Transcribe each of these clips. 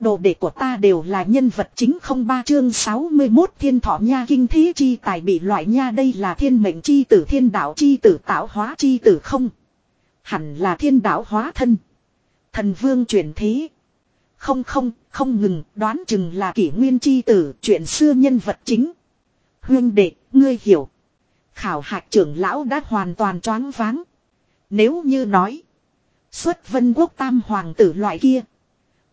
Đồ đệ của ta đều là nhân vật chính không ba chương 61 thiên thọ nha kinh thế chi tài bị loại nha đây là thiên mệnh chi tử thiên đạo chi tử tạo hóa chi tử không. Hẳn là thiên đạo hóa thân. Thần vương chuyển thế. Không không, không ngừng, đoán chừng là kỷ nguyên chi tử, chuyện xưa nhân vật chính. Huyên đệ, ngươi hiểu. Khảo hạch trưởng lão đã hoàn toàn choáng váng. Nếu như nói. Xuất vân quốc tam hoàng tử loại kia.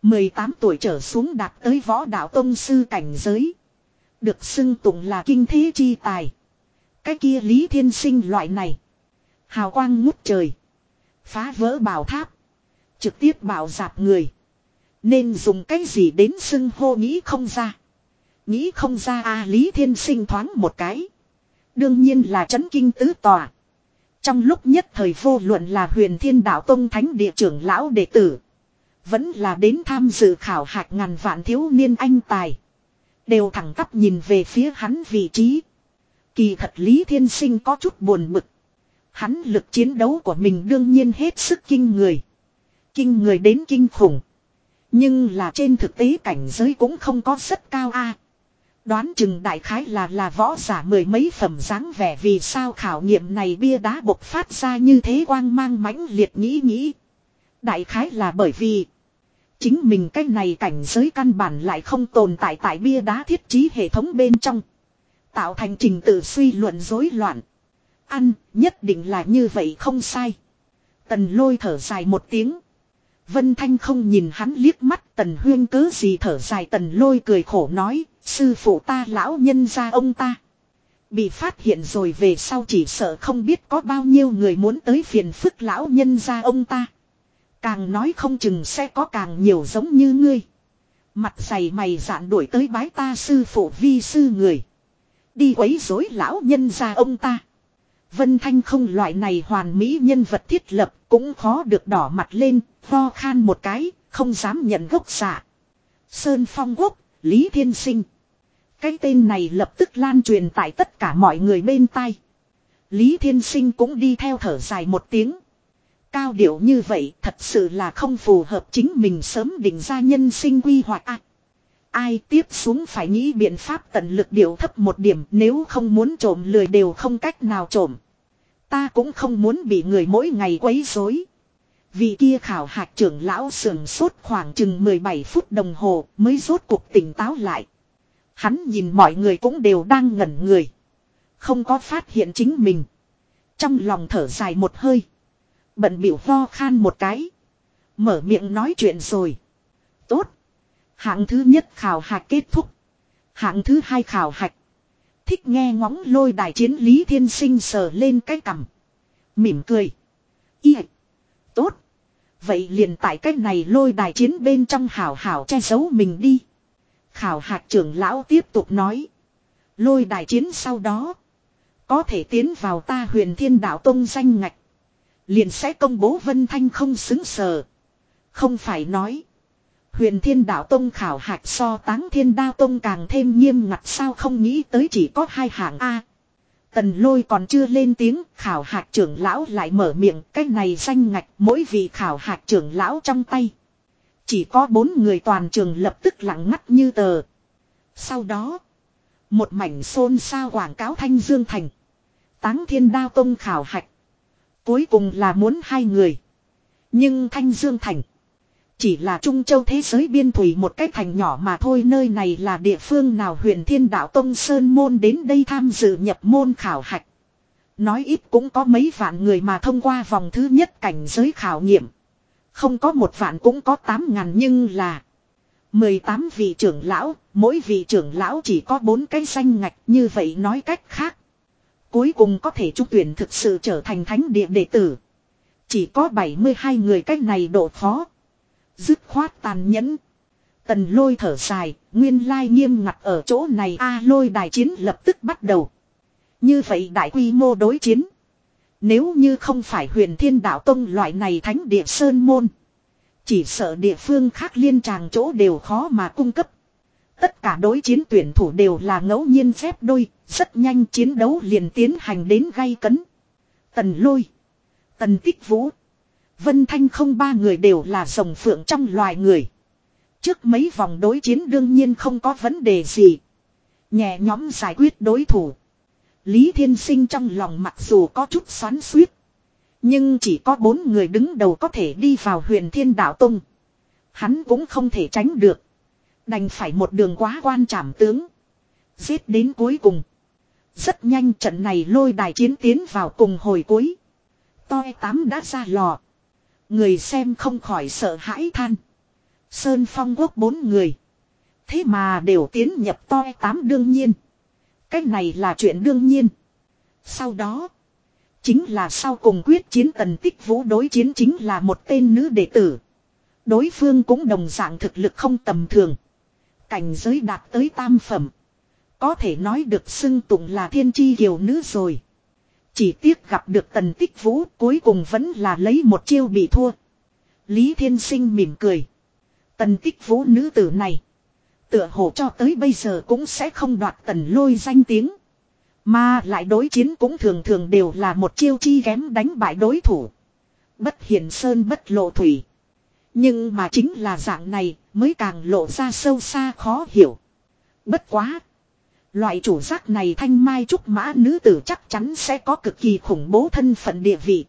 18 tuổi trở xuống đạt tới võ đạo tông sư cảnh giới. Được xưng tụng là kinh thế chi tài. Cái kia Lý Thiên Sinh loại này. Hào quang ngút trời. Phá vỡ bảo tháp. Trực tiếp bảo dạp người. Nên dùng cái gì đến xưng hô nghĩ không ra. Nghĩ không ra a Lý Thiên Sinh thoáng một cái. Đương nhiên là chấn kinh tứ tòa. Trong lúc nhất thời vô luận là huyền thiên đạo tông thánh địa trưởng lão đệ tử. Vẫn là đến tham dự khảo hạch ngàn vạn thiếu niên anh tài. Đều thẳng tắp nhìn về phía hắn vị trí. Kỳ thật Lý Thiên Sinh có chút buồn bực. Hắn lực chiến đấu của mình đương nhiên hết sức kinh người. Kinh người đến kinh khủng. Nhưng là trên thực tế cảnh giới cũng không có rất cao a. Đoán chừng đại khái là là võ giả mười mấy phẩm dáng vẻ vì sao khảo nghiệm này bia đá bộc phát ra như thế quang mang mãnh liệt nghĩ nghĩ. Đại khái là bởi vì chính mình cái này cảnh giới căn bản lại không tồn tại tại bia đá thiết trí hệ thống bên trong. Tạo thành trình tự suy luận rối loạn. Ăn nhất định là như vậy không sai. Tần lôi thở dài một tiếng. Vân Thanh không nhìn hắn liếc mắt tần huyên cứ gì thở dài tần lôi cười khổ nói, sư phụ ta lão nhân ra ông ta. Bị phát hiện rồi về sau chỉ sợ không biết có bao nhiêu người muốn tới phiền phức lão nhân ra ông ta. Càng nói không chừng sẽ có càng nhiều giống như ngươi. Mặt dày mày dạn đuổi tới bái ta sư phụ vi sư người. Đi quấy rối lão nhân ra ông ta. Vân Thanh không loại này hoàn mỹ nhân vật thiết lập cũng khó được đỏ mặt lên, ho khan một cái, không dám nhận gốc xạ. Sơn Phong Quốc, Lý Thiên Sinh. Cái tên này lập tức lan truyền tại tất cả mọi người bên tai. Lý Thiên Sinh cũng đi theo thở dài một tiếng. Cao điệu như vậy, thật sự là không phù hợp chính mình sớm định ra nhân sinh quy hoạch à. Ai tiếp xuống phải nghĩ biện pháp tận lực điệu thấp một điểm, nếu không muốn trộm lười đều không cách nào trộm. Ta cũng không muốn bị người mỗi ngày quấy rối. Vị kia khảo hạt trưởng lão sườn sốt khoảng chừng 17 phút đồng hồ mới rốt cuộc tỉnh táo lại. Hắn nhìn mọi người cũng đều đang ngẩn người. Không có phát hiện chính mình. Trong lòng thở dài một hơi. Bận biểu ho khan một cái. Mở miệng nói chuyện rồi. Tốt. Hạng thứ nhất khảo hạch kết thúc. Hạng thứ hai khảo hạch. Thích nghe ngóng lôi đài chiến Lý Thiên Sinh sờ lên cái cằm. Mỉm cười. Y. Tốt. Vậy liền tại cách này lôi đài chiến bên trong hảo hảo che giấu mình đi. Khảo hạch trưởng lão tiếp tục nói. Lôi đài chiến sau đó. Có thể tiến vào ta huyền thiên đạo tông danh ngạch. Liền sẽ công bố vân thanh không xứng sờ. Không phải nói. Huyền thiên đạo tông khảo hạch so táng thiên đao tông càng thêm nghiêm ngặt sao không nghĩ tới chỉ có hai hạng A. Tần lôi còn chưa lên tiếng, khảo hạch trưởng lão lại mở miệng, cái này danh ngạch mỗi vị khảo hạch trưởng lão trong tay. Chỉ có bốn người toàn trường lập tức lặng ngắt như tờ. Sau đó, một mảnh xôn xao quảng cáo thanh dương thành. Táng thiên đao tông khảo hạch. Cuối cùng là muốn hai người. Nhưng thanh dương thành. Chỉ là Trung Châu thế giới biên thủy một cái thành nhỏ mà thôi nơi này là địa phương nào huyền thiên đạo Tông Sơn Môn đến đây tham dự nhập môn khảo hạch. Nói ít cũng có mấy vạn người mà thông qua vòng thứ nhất cảnh giới khảo nghiệm. Không có một vạn cũng có tám ngàn nhưng là 18 vị trưởng lão, mỗi vị trưởng lão chỉ có bốn cái danh ngạch như vậy nói cách khác. Cuối cùng có thể trung tuyển thực sự trở thành thánh địa đệ tử. Chỉ có 72 người cách này độ khó. Dứt khoát tàn nhẫn. Tần lôi thở dài, nguyên lai nghiêm ngặt ở chỗ này a lôi đài chiến lập tức bắt đầu. Như vậy đại quy mô đối chiến. Nếu như không phải huyền thiên đạo tông loại này thánh địa sơn môn. Chỉ sợ địa phương khác liên tràng chỗ đều khó mà cung cấp. Tất cả đối chiến tuyển thủ đều là ngẫu nhiên phép đôi, rất nhanh chiến đấu liền tiến hành đến gay cấn. Tần lôi. Tần tích vũ. Vân Thanh không ba người đều là rồng phượng trong loài người. Trước mấy vòng đối chiến đương nhiên không có vấn đề gì. Nhẹ nhóm giải quyết đối thủ. Lý Thiên Sinh trong lòng mặc dù có chút xoắn suýt. Nhưng chỉ có bốn người đứng đầu có thể đi vào huyền thiên đạo tông. Hắn cũng không thể tránh được. Đành phải một đường quá quan trảm tướng. Giết đến cuối cùng. Rất nhanh trận này lôi đài chiến tiến vào cùng hồi cuối. Toi tám đã ra lò. Người xem không khỏi sợ hãi than. Sơn Phong quốc bốn người. Thế mà đều tiến nhập toi tám đương nhiên. Cái này là chuyện đương nhiên. Sau đó. Chính là sau cùng quyết chiến tần tích vũ đối chiến chính là một tên nữ đệ tử. Đối phương cũng đồng dạng thực lực không tầm thường. Cảnh giới đạt tới tam phẩm. Có thể nói được xưng tụng là thiên chi kiều nữ rồi. Chỉ tiếc gặp được tần tích vũ, cuối cùng vẫn là lấy một chiêu bị thua. Lý Thiên Sinh mỉm cười. Tần tích vũ nữ tử này. Tựa hồ cho tới bây giờ cũng sẽ không đoạt tần lôi danh tiếng. Mà lại đối chiến cũng thường thường đều là một chiêu chi ghém đánh bại đối thủ. Bất hiền sơn bất lộ thủy. Nhưng mà chính là dạng này mới càng lộ ra sâu xa khó hiểu. Bất quá. Loại chủ giác này thanh mai trúc mã nữ tử chắc chắn sẽ có cực kỳ khủng bố thân phận địa vị.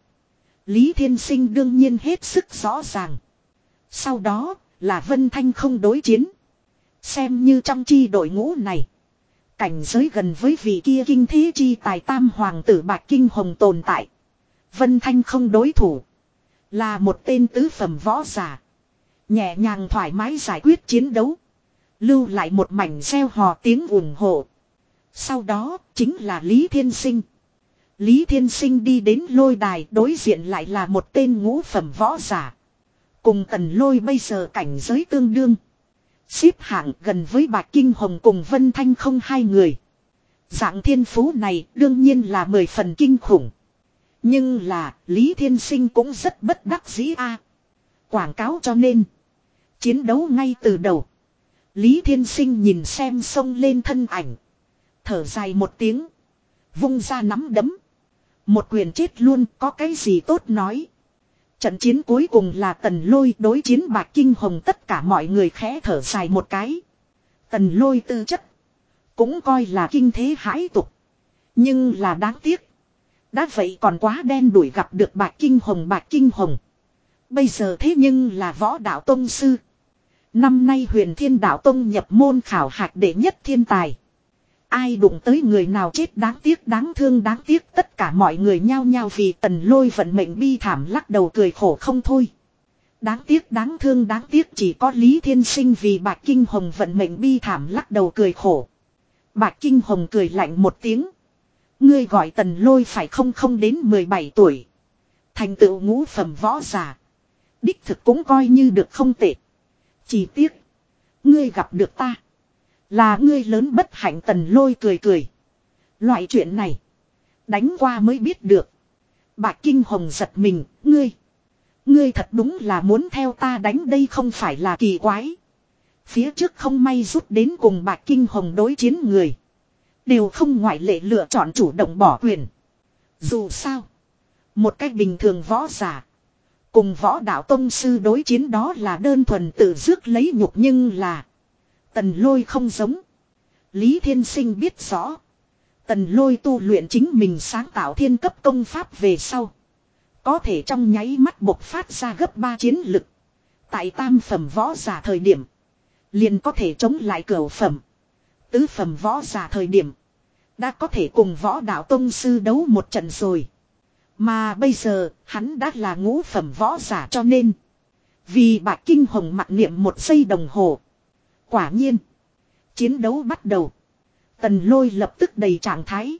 Lý Thiên Sinh đương nhiên hết sức rõ ràng. Sau đó là Vân Thanh không đối chiến. Xem như trong chi đội ngũ này. Cảnh giới gần với vị kia kinh thế chi tài tam hoàng tử bạc kinh hồng tồn tại. Vân Thanh không đối thủ. Là một tên tứ phẩm võ giả. Nhẹ nhàng thoải mái giải quyết chiến đấu. Lưu lại một mảnh gieo hò tiếng ủng hộ. Sau đó, chính là Lý Thiên Sinh. Lý Thiên Sinh đi đến lôi đài đối diện lại là một tên ngũ phẩm võ giả. Cùng tần lôi bây giờ cảnh giới tương đương. Xếp hạng gần với Bạch Kinh Hồng cùng Vân Thanh không hai người. Dạng thiên phú này đương nhiên là mười phần kinh khủng. Nhưng là, Lý Thiên Sinh cũng rất bất đắc dĩ a. Quảng cáo cho nên. Chiến đấu ngay từ đầu. Lý Thiên Sinh nhìn xem sông lên thân ảnh. Thở dài một tiếng. Vung ra nắm đấm. Một quyền chết luôn, có cái gì tốt nói. Trận chiến cuối cùng là tần lôi đối chiến bạc kinh hồng, tất cả mọi người khẽ thở dài một cái. Tần lôi tư chất. Cũng coi là kinh thế hãi tục. Nhưng là đáng tiếc. Đã vậy còn quá đen đuổi gặp được bạc kinh hồng bạc kinh hồng. Bây giờ thế nhưng là võ đạo tông sư. Năm nay huyền thiên đạo tông nhập môn khảo hạch đệ nhất thiên tài. Ai đụng tới người nào chết đáng tiếc, đáng thương, đáng tiếc, tất cả mọi người nhao nhao vì tần lôi vận mệnh bi thảm lắc đầu cười khổ không thôi. Đáng tiếc, đáng thương, đáng tiếc chỉ có Lý Thiên Sinh vì Bạch Kinh Hồng vận mệnh bi thảm lắc đầu cười khổ. Bạch Kinh Hồng cười lạnh một tiếng. Ngươi gọi tần lôi phải không không đến 17 tuổi. Thành tựu ngũ phẩm võ giả. Đích thực cũng coi như được không tệ. Chỉ tiếc. Ngươi gặp được ta. Là ngươi lớn bất hạnh tần lôi cười cười. Loại chuyện này. Đánh qua mới biết được. Bà Kinh Hồng giật mình, ngươi. Ngươi thật đúng là muốn theo ta đánh đây không phải là kỳ quái. Phía trước không may rút đến cùng bà Kinh Hồng đối chiến người. Đều không ngoại lệ lựa chọn chủ động bỏ quyền. Dù sao. Một cách bình thường võ giả. Cùng võ đạo tông sư đối chiến đó là đơn thuần tự dước lấy nhục nhưng là. Tần lôi không giống. Lý Thiên Sinh biết rõ. Tần lôi tu luyện chính mình sáng tạo thiên cấp công pháp về sau. Có thể trong nháy mắt bộc phát ra gấp ba chiến lực. Tại tam phẩm võ giả thời điểm. Liền có thể chống lại cửa phẩm. Tứ phẩm võ giả thời điểm. Đã có thể cùng võ đạo tông sư đấu một trận rồi. Mà bây giờ, hắn đã là ngũ phẩm võ giả cho nên. Vì bạc kinh hồng mặc niệm một giây đồng hồ. Quả nhiên. Chiến đấu bắt đầu. Tần lôi lập tức đầy trạng thái.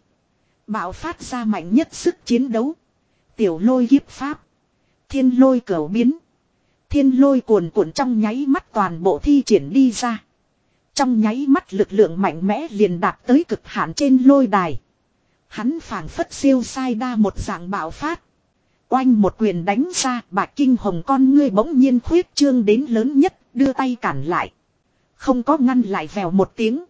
Bạo phát ra mạnh nhất sức chiến đấu. Tiểu lôi hiếp pháp. Thiên lôi cửu biến. Thiên lôi cuồn cuộn trong nháy mắt toàn bộ thi triển đi ra. Trong nháy mắt lực lượng mạnh mẽ liền đạt tới cực hạn trên lôi đài. Hắn phảng phất siêu sai đa một dạng bạo phát. Oanh một quyền đánh ra, bạc kinh hồng con ngươi bỗng nhiên khuyết trương đến lớn nhất, đưa tay cản lại. Không có ngăn lại vèo một tiếng.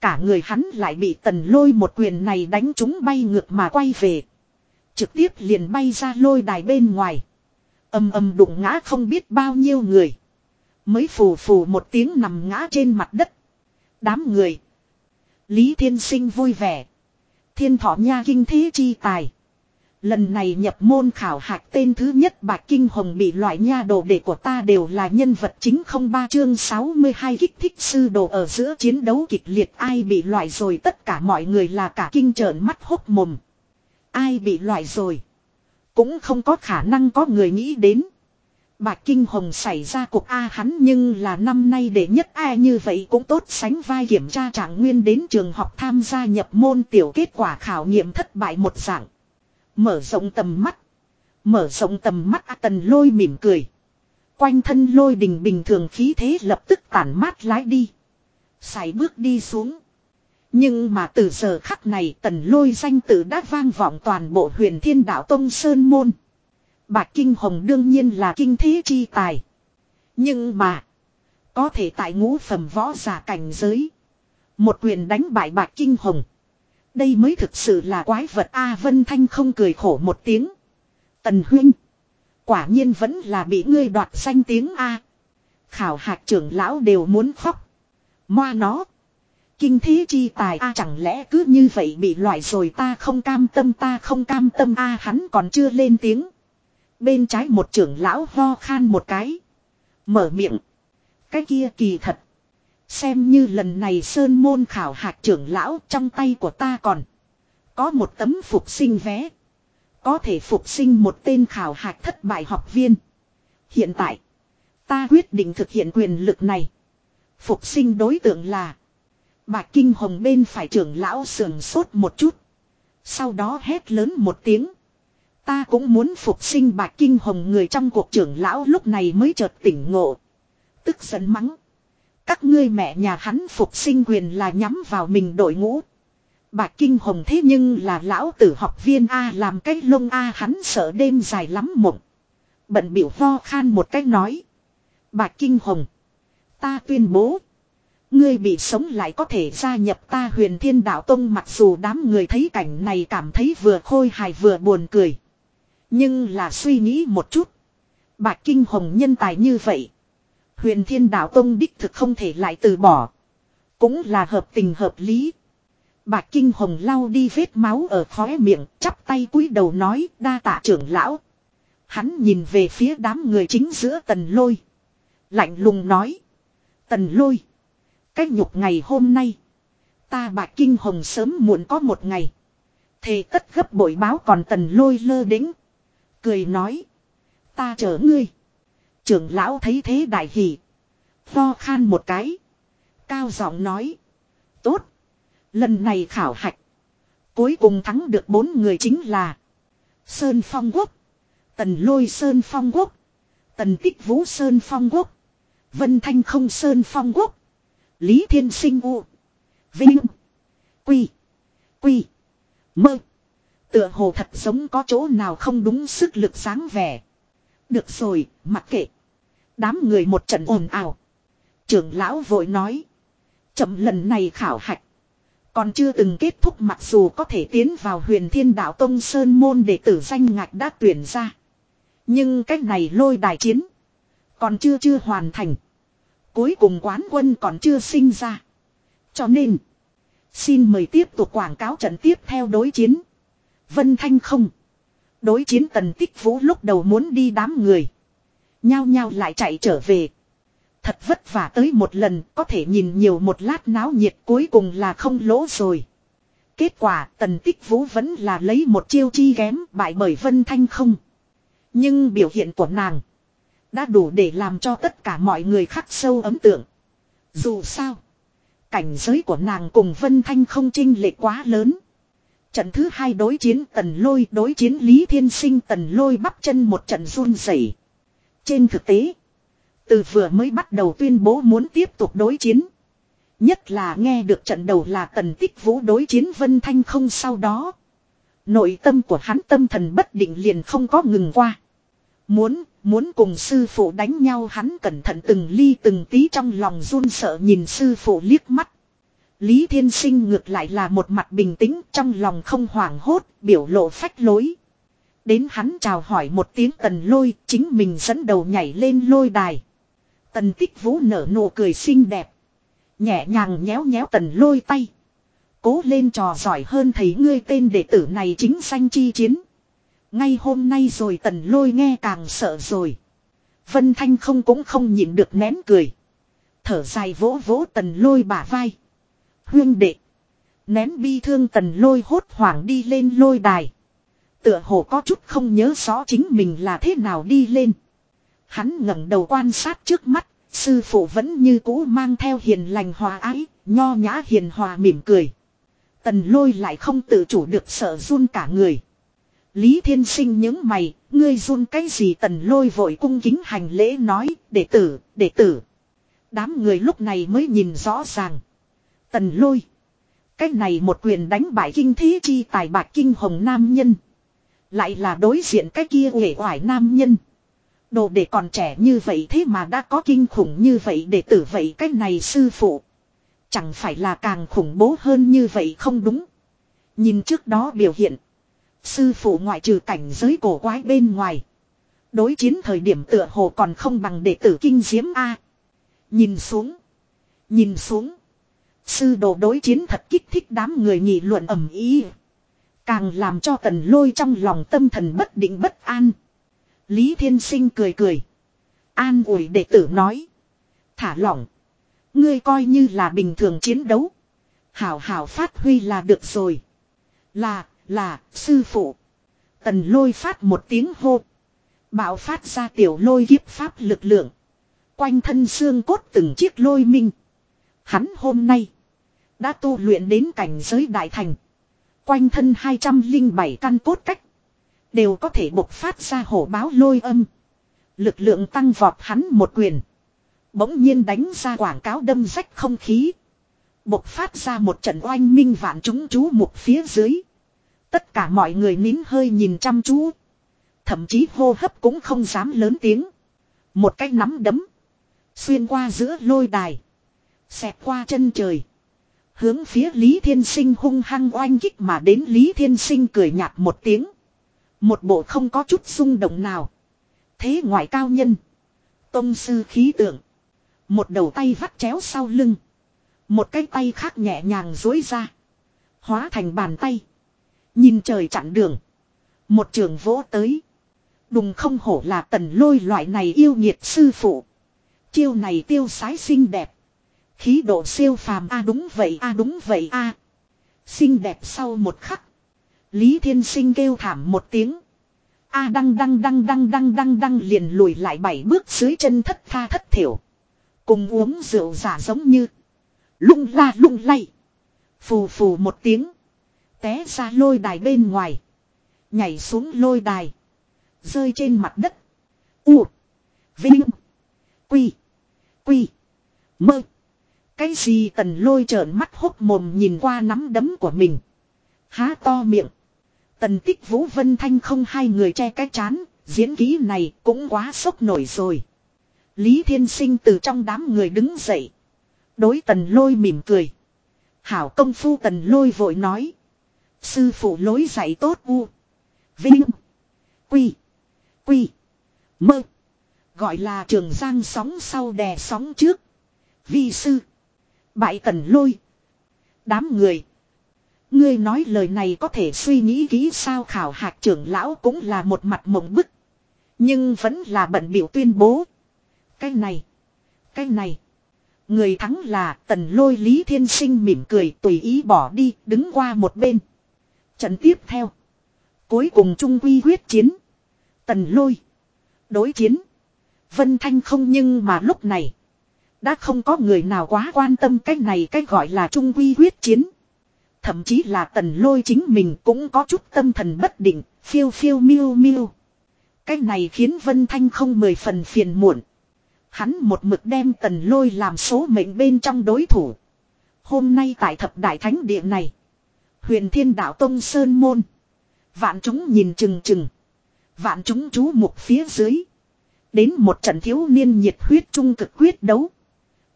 Cả người hắn lại bị tần lôi một quyền này đánh chúng bay ngược mà quay về. Trực tiếp liền bay ra lôi đài bên ngoài. Âm âm đụng ngã không biết bao nhiêu người. Mới phù phù một tiếng nằm ngã trên mặt đất. Đám người. Lý Thiên Sinh vui vẻ. Thiên thọ nha kinh thế chi tài. Lần này nhập môn khảo hạch tên thứ nhất Bạch Kinh Hồng bị loại nha đồ đệ của ta đều là nhân vật chính không ba chương 62 kích thích sư đồ ở giữa chiến đấu kịch liệt ai bị loại rồi tất cả mọi người là cả kinh trợn mắt hốc mồm. Ai bị loại rồi. Cũng không có khả năng có người nghĩ đến. Bạch Kinh Hồng xảy ra cuộc A hắn nhưng là năm nay để nhất a như vậy cũng tốt sánh vai kiểm tra trạng nguyên đến trường học tham gia nhập môn tiểu kết quả khảo nghiệm thất bại một dạng. Mở rộng tầm mắt. Mở rộng tầm mắt A tần lôi mỉm cười. Quanh thân lôi đình bình thường khí thế lập tức tản mát lái đi. Xài bước đi xuống. Nhưng mà từ giờ khắc này tần lôi danh tự đã vang vọng toàn bộ huyền thiên đạo Tông Sơn Môn. Bạch Kinh Hồng đương nhiên là kinh thế chi tài. Nhưng mà. Có thể tại ngũ phẩm võ giả cảnh giới. Một quyền đánh bại Bạch Kinh Hồng. Đây mới thực sự là quái vật A Vân Thanh không cười khổ một tiếng. Tần Huynh. Quả nhiên vẫn là bị ngươi đoạt danh tiếng A. Khảo hạc trưởng lão đều muốn khóc. Moa nó. Kinh thế chi tài A chẳng lẽ cứ như vậy bị loại rồi ta không cam tâm, ta không cam tâm A, hắn còn chưa lên tiếng. Bên trái một trưởng lão ho khan một cái. Mở miệng. Cái kia kỳ thật. Xem như lần này Sơn Môn khảo hạch trưởng lão trong tay của ta còn. Có một tấm phục sinh vé. Có thể phục sinh một tên khảo hạch thất bại học viên. Hiện tại. Ta quyết định thực hiện quyền lực này. Phục sinh đối tượng là. Bạch Kinh Hồng bên phải trưởng lão sườn sốt một chút. Sau đó hét lớn một tiếng. Ta cũng muốn phục sinh bạc kinh hồng người trong cuộc trưởng lão lúc này mới chợt tỉnh ngộ. Tức giận mắng. Các ngươi mẹ nhà hắn phục sinh quyền là nhắm vào mình đội ngũ. Bạc kinh hồng thế nhưng là lão tử học viên A làm cái lông A hắn sợ đêm dài lắm mộng. Bận biểu ho khan một cách nói. Bạc kinh hồng. Ta tuyên bố. Ngươi bị sống lại có thể gia nhập ta huyền thiên đạo tông mặc dù đám người thấy cảnh này cảm thấy vừa khôi hài vừa buồn cười. Nhưng là suy nghĩ một chút. Bạch Kinh Hồng nhân tài như vậy. Huyền Thiên Đạo Tông đích thực không thể lại từ bỏ. Cũng là hợp tình hợp lý. Bạch Kinh Hồng lau đi vết máu ở khóe miệng, chắp tay cúi đầu nói đa tạ trưởng lão. Hắn nhìn về phía đám người chính giữa tần lôi. Lạnh lùng nói. Tần lôi. Cách nhục ngày hôm nay. Ta Bạch Kinh Hồng sớm muộn có một ngày. Thề tất gấp bội báo còn tần lôi lơ đính. Cười nói. Ta chở ngươi. Trưởng lão thấy thế đại hỉ, Pho khan một cái. Cao giọng nói. Tốt. Lần này khảo hạch. Cuối cùng thắng được bốn người chính là. Sơn Phong Quốc. Tần Lôi Sơn Phong Quốc. Tần Tích Vũ Sơn Phong Quốc. Vân Thanh Không Sơn Phong Quốc. Lý Thiên Sinh U. Vinh. Quy. Quy. Mơ. Tựa hồ thật giống có chỗ nào không đúng sức lực sáng vẻ. Được rồi, mặc kệ. Đám người một trận ồn ào. Trưởng lão vội nói. Chậm lần này khảo hạch. Còn chưa từng kết thúc mặc dù có thể tiến vào huyền thiên đạo Tông Sơn Môn để tử danh ngạch đã tuyển ra. Nhưng cách này lôi đài chiến. Còn chưa chưa hoàn thành. Cuối cùng quán quân còn chưa sinh ra. Cho nên. Xin mời tiếp tục quảng cáo trận tiếp theo đối chiến. Vân Thanh không. Đối chiến tần tích vũ lúc đầu muốn đi đám người. Nhao nhao lại chạy trở về. Thật vất vả tới một lần có thể nhìn nhiều một lát náo nhiệt cuối cùng là không lỗ rồi. Kết quả tần tích vũ vẫn là lấy một chiêu chi ghém bại bởi Vân Thanh không. Nhưng biểu hiện của nàng đã đủ để làm cho tất cả mọi người khắc sâu ấn tượng. Dù sao, cảnh giới của nàng cùng Vân Thanh không chênh lệ quá lớn. Trận thứ hai đối chiến tần lôi đối chiến Lý Thiên Sinh tần lôi bắp chân một trận run rẩy. Trên thực tế, từ vừa mới bắt đầu tuyên bố muốn tiếp tục đối chiến. Nhất là nghe được trận đầu là tần tích vũ đối chiến Vân Thanh không sau đó. Nội tâm của hắn tâm thần bất định liền không có ngừng qua. Muốn, muốn cùng sư phụ đánh nhau hắn cẩn thận từng ly từng tí trong lòng run sợ nhìn sư phụ liếc mắt. Lý Thiên Sinh ngược lại là một mặt bình tĩnh trong lòng không hoảng hốt, biểu lộ phách lối. Đến hắn chào hỏi một tiếng tần lôi, chính mình dẫn đầu nhảy lên lôi đài. Tần tích vũ nở nụ cười xinh đẹp. Nhẹ nhàng nhéo nhéo tần lôi tay. Cố lên trò giỏi hơn thấy ngươi tên đệ tử này chính sanh chi chiến. Ngay hôm nay rồi tần lôi nghe càng sợ rồi. Vân Thanh không cũng không nhịn được nén cười. Thở dài vỗ vỗ tần lôi bả vai. Huyên đệ. Nén bi thương tần lôi hốt hoảng đi lên lôi đài. Tựa hồ có chút không nhớ rõ chính mình là thế nào đi lên. Hắn ngẩng đầu quan sát trước mắt, sư phụ vẫn như cũ mang theo hiền lành hòa ái, nho nhã hiền hòa mỉm cười. Tần lôi lại không tự chủ được sợ run cả người. Lý thiên sinh những mày, ngươi run cái gì tần lôi vội cung kính hành lễ nói, đệ tử, đệ tử. Đám người lúc này mới nhìn rõ ràng. Tần lôi. Cái này một quyền đánh bại kinh thế chi tài bạc kinh hồng nam nhân. Lại là đối diện cái kia uể oải nam nhân. Đồ để còn trẻ như vậy thế mà đã có kinh khủng như vậy để tử vậy cái này sư phụ. Chẳng phải là càng khủng bố hơn như vậy không đúng. Nhìn trước đó biểu hiện. Sư phụ ngoại trừ cảnh giới cổ quái bên ngoài. Đối chiến thời điểm tựa hồ còn không bằng đệ tử kinh diễm A. Nhìn xuống. Nhìn xuống. Sư đồ đối chiến thật kích thích đám người nghị luận ầm ý. Càng làm cho tần lôi trong lòng tâm thần bất định bất an. Lý Thiên Sinh cười cười. An ủi đệ tử nói. Thả lỏng. Ngươi coi như là bình thường chiến đấu. Hảo hảo phát huy là được rồi. Là, là, sư phụ. Tần lôi phát một tiếng hô. Bạo phát ra tiểu lôi kiếp pháp lực lượng. Quanh thân xương cốt từng chiếc lôi minh. Hắn hôm nay. Đã tu luyện đến cảnh giới đại thành. Quanh thân 207 căn cốt cách. Đều có thể bộc phát ra hổ báo lôi âm. Lực lượng tăng vọt hắn một quyền. Bỗng nhiên đánh ra quảng cáo đâm rách không khí. Bộc phát ra một trận oanh minh vạn chúng chú một phía dưới. Tất cả mọi người nín hơi nhìn chăm chú. Thậm chí hô hấp cũng không dám lớn tiếng. Một cái nắm đấm. Xuyên qua giữa lôi đài. Xẹt qua chân trời. Hướng phía Lý Thiên Sinh hung hăng oanh kích mà đến Lý Thiên Sinh cười nhạt một tiếng. Một bộ không có chút rung động nào. Thế ngoại cao nhân. Tông sư khí tượng. Một đầu tay vắt chéo sau lưng. Một cái tay khác nhẹ nhàng dối ra. Hóa thành bàn tay. Nhìn trời chặn đường. Một trường vỗ tới. Đùng không hổ là tần lôi loại này yêu nghiệt sư phụ. Chiêu này tiêu sái xinh đẹp. Khí độ siêu phàm, a, đúng vậy, a, đúng vậy, a. Xinh đẹp sau một khắc. Lý Thiên Sinh kêu thảm một tiếng. A, đăng đăng đăng đăng đăng đăng đăng, liền lùi lại bảy bước dưới chân thất tha thất thiểu. Cùng uống rượu giả giống như. Lung la, lung lay. Phù phù một tiếng. Té ra lôi đài bên ngoài. Nhảy xuống lôi đài. Rơi trên mặt đất. U. Vinh. Quy. Quy. Mơ. Cái gì tần lôi trợn mắt hốc mồm nhìn qua nắm đấm của mình. Há to miệng. Tần tích vũ vân thanh không hai người che cái chán. Diễn ký này cũng quá sốc nổi rồi. Lý Thiên Sinh từ trong đám người đứng dậy. Đối tần lôi mỉm cười. Hảo công phu tần lôi vội nói. Sư phụ lối dạy tốt u. Vinh. Quy. Quy. Mơ. Gọi là trường giang sóng sau đè sóng trước. Vi sư. Bại tần lôi. Đám người. Ngươi nói lời này có thể suy nghĩ kỹ sao khảo hạc trưởng lão cũng là một mặt mộng bức. Nhưng vẫn là bận biểu tuyên bố. Cái này. Cái này. Người thắng là tần lôi Lý Thiên Sinh mỉm cười tùy ý bỏ đi, đứng qua một bên. Trận tiếp theo. Cuối cùng trung quy quyết chiến. Tần lôi. Đối chiến. Vân Thanh không nhưng mà lúc này. Đã không có người nào quá quan tâm cái này cái gọi là trung quy quyết chiến. Thậm chí là tần lôi chính mình cũng có chút tâm thần bất định, phiêu phiêu miêu miêu. Cái này khiến Vân Thanh không mười phần phiền muộn. Hắn một mực đem tần lôi làm số mệnh bên trong đối thủ. Hôm nay tại thập đại thánh địa này. Huyền thiên đạo Tông Sơn Môn. Vạn chúng nhìn chừng chừng. Vạn chúng chú mục phía dưới. Đến một trận thiếu niên nhiệt huyết trung cực quyết đấu.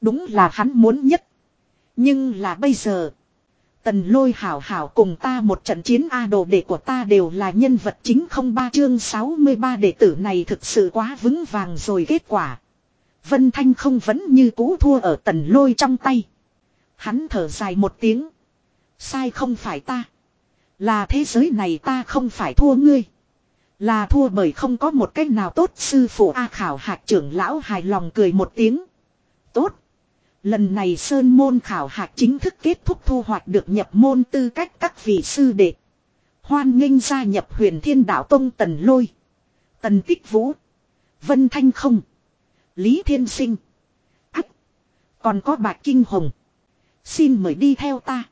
Đúng là hắn muốn nhất. Nhưng là bây giờ. Tần lôi hảo hảo cùng ta một trận chiến A đồ đệ của ta đều là nhân vật chính không ba chương 63 đệ tử này thực sự quá vững vàng rồi kết quả. Vân Thanh không vẫn như cũ thua ở tần lôi trong tay. Hắn thở dài một tiếng. Sai không phải ta. Là thế giới này ta không phải thua ngươi. Là thua bởi không có một cách nào tốt sư phụ A khảo hạc trưởng lão hài lòng cười một tiếng. Tốt. Lần này Sơn môn khảo hạch chính thức kết thúc thu hoạch được nhập môn tư cách các vị sư đệ. Hoan nghênh gia nhập huyền thiên đạo tông tần lôi. Tần tích vũ. Vân Thanh không. Lý Thiên Sinh. Ách. Còn có bạc kinh hồng. Xin mời đi theo ta.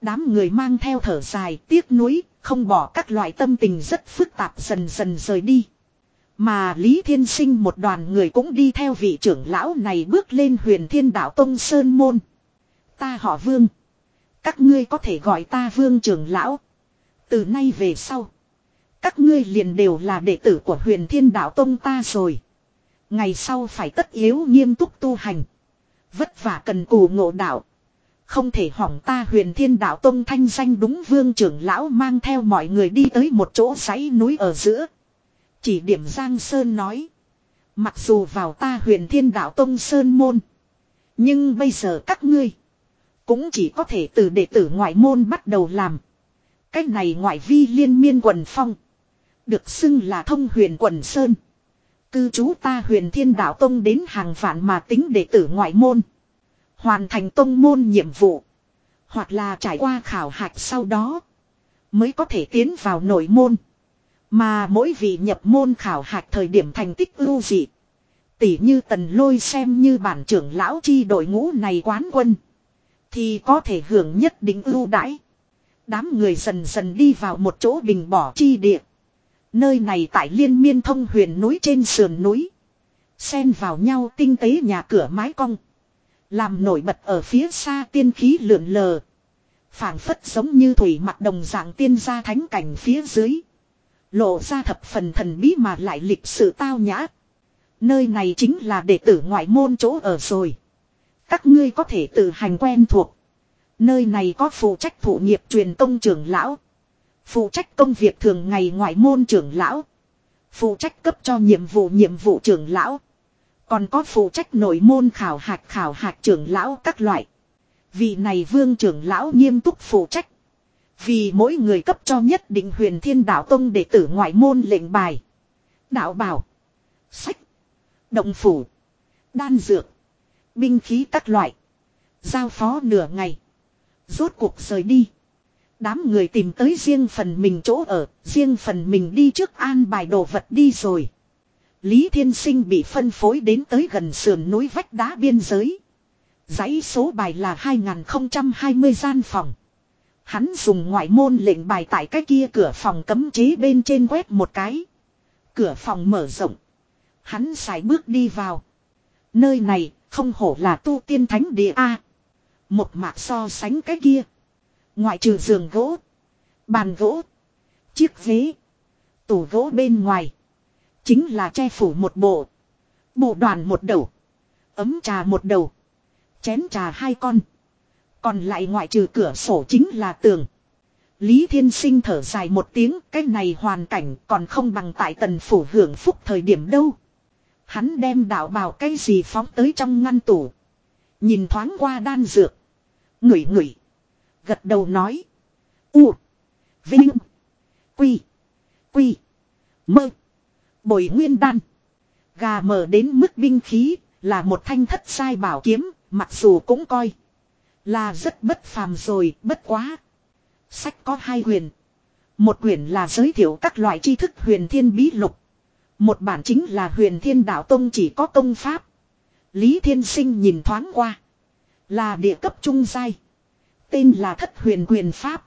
Đám người mang theo thở dài tiếc nuối, không bỏ các loại tâm tình rất phức tạp dần dần rời đi. Mà Lý Thiên Sinh một đoàn người cũng đi theo vị trưởng lão này bước lên huyền thiên đạo Tông Sơn Môn. Ta họ Vương. Các ngươi có thể gọi ta Vương trưởng lão. Từ nay về sau. Các ngươi liền đều là đệ tử của huyền thiên đạo Tông ta rồi. Ngày sau phải tất yếu nghiêm túc tu hành. Vất vả cần cù ngộ đạo. Không thể hỏng ta huyền thiên đạo tông thanh danh đúng vương trưởng lão mang theo mọi người đi tới một chỗ dãy núi ở giữa. Chỉ điểm Giang Sơn nói. Mặc dù vào ta huyền thiên đạo tông Sơn môn. Nhưng bây giờ các ngươi. Cũng chỉ có thể từ đệ tử ngoại môn bắt đầu làm. Cách này ngoại vi liên miên quần phong. Được xưng là thông huyền quần Sơn. Cư trú ta huyền thiên đạo tông đến hàng vạn mà tính đệ tử ngoại môn. Hoàn thành tông môn nhiệm vụ. Hoặc là trải qua khảo hạch sau đó. Mới có thể tiến vào nội môn. Mà mỗi vị nhập môn khảo hạch thời điểm thành tích ưu dị. Tỷ như tần lôi xem như bản trưởng lão chi đội ngũ này quán quân. Thì có thể hưởng nhất định ưu đãi. Đám người dần dần đi vào một chỗ bình bỏ chi địa. Nơi này tại liên miên thông huyền núi trên sườn núi. Xen vào nhau tinh tế nhà cửa mái cong. Làm nổi bật ở phía xa tiên khí lượn lờ. phảng phất giống như thủy mặt đồng dạng tiên gia thánh cảnh phía dưới. Lộ ra thập phần thần bí mà lại lịch sự tao nhã. Nơi này chính là đệ tử ngoại môn chỗ ở rồi. Các ngươi có thể tự hành quen thuộc. Nơi này có phụ trách thụ nghiệp truyền công trưởng lão. Phụ trách công việc thường ngày ngoại môn trưởng lão. Phụ trách cấp cho nhiệm vụ nhiệm vụ trưởng lão. Còn có phụ trách nội môn khảo hạch khảo hạch trưởng lão các loại. Vị này vương trưởng lão nghiêm túc phụ trách. Vì mỗi người cấp cho nhất định huyền thiên đạo tông đệ tử ngoại môn lệnh bài. Đạo bảo. Sách. Động phủ. Đan dược. Binh khí các loại. Giao phó nửa ngày. Rốt cuộc rời đi. Đám người tìm tới riêng phần mình chỗ ở, riêng phần mình đi trước an bài đồ vật đi rồi. Lý Thiên Sinh bị phân phối đến tới gần sườn núi vách đá biên giới. Giấy số bài là 2020 gian phòng. Hắn dùng ngoại môn lệnh bài tại cái kia cửa phòng cấm chế bên trên quét một cái. Cửa phòng mở rộng. Hắn xài bước đi vào. Nơi này không hổ là tu tiên thánh địa A. Một mạc so sánh cái kia. Ngoại trừ giường gỗ. Bàn gỗ. Chiếc ghế. Tủ gỗ bên ngoài. Chính là che phủ một bộ. Bộ đoàn một đầu. Ấm trà một đầu. Chén trà hai con. Còn lại ngoại trừ cửa sổ chính là tường. Lý Thiên Sinh thở dài một tiếng, cái này hoàn cảnh còn không bằng tại tần phủ hưởng phúc thời điểm đâu. Hắn đem đạo bào cái gì phóng tới trong ngăn tủ. Nhìn thoáng qua đan dược. Ngửi ngửi. Gật đầu nói. U. Vinh. Quy. Quy. Mơ. Bồi nguyên đan. Gà mở đến mức binh khí, là một thanh thất sai bảo kiếm, mặc dù cũng coi. Là rất bất phàm rồi, bất quá. Sách có hai huyền. Một quyển là giới thiệu các loại tri thức huyền thiên bí lục. Một bản chính là huyền thiên đạo tông chỉ có công pháp. Lý Thiên Sinh nhìn thoáng qua. Là địa cấp trung giai. Tên là thất huyền quyền pháp.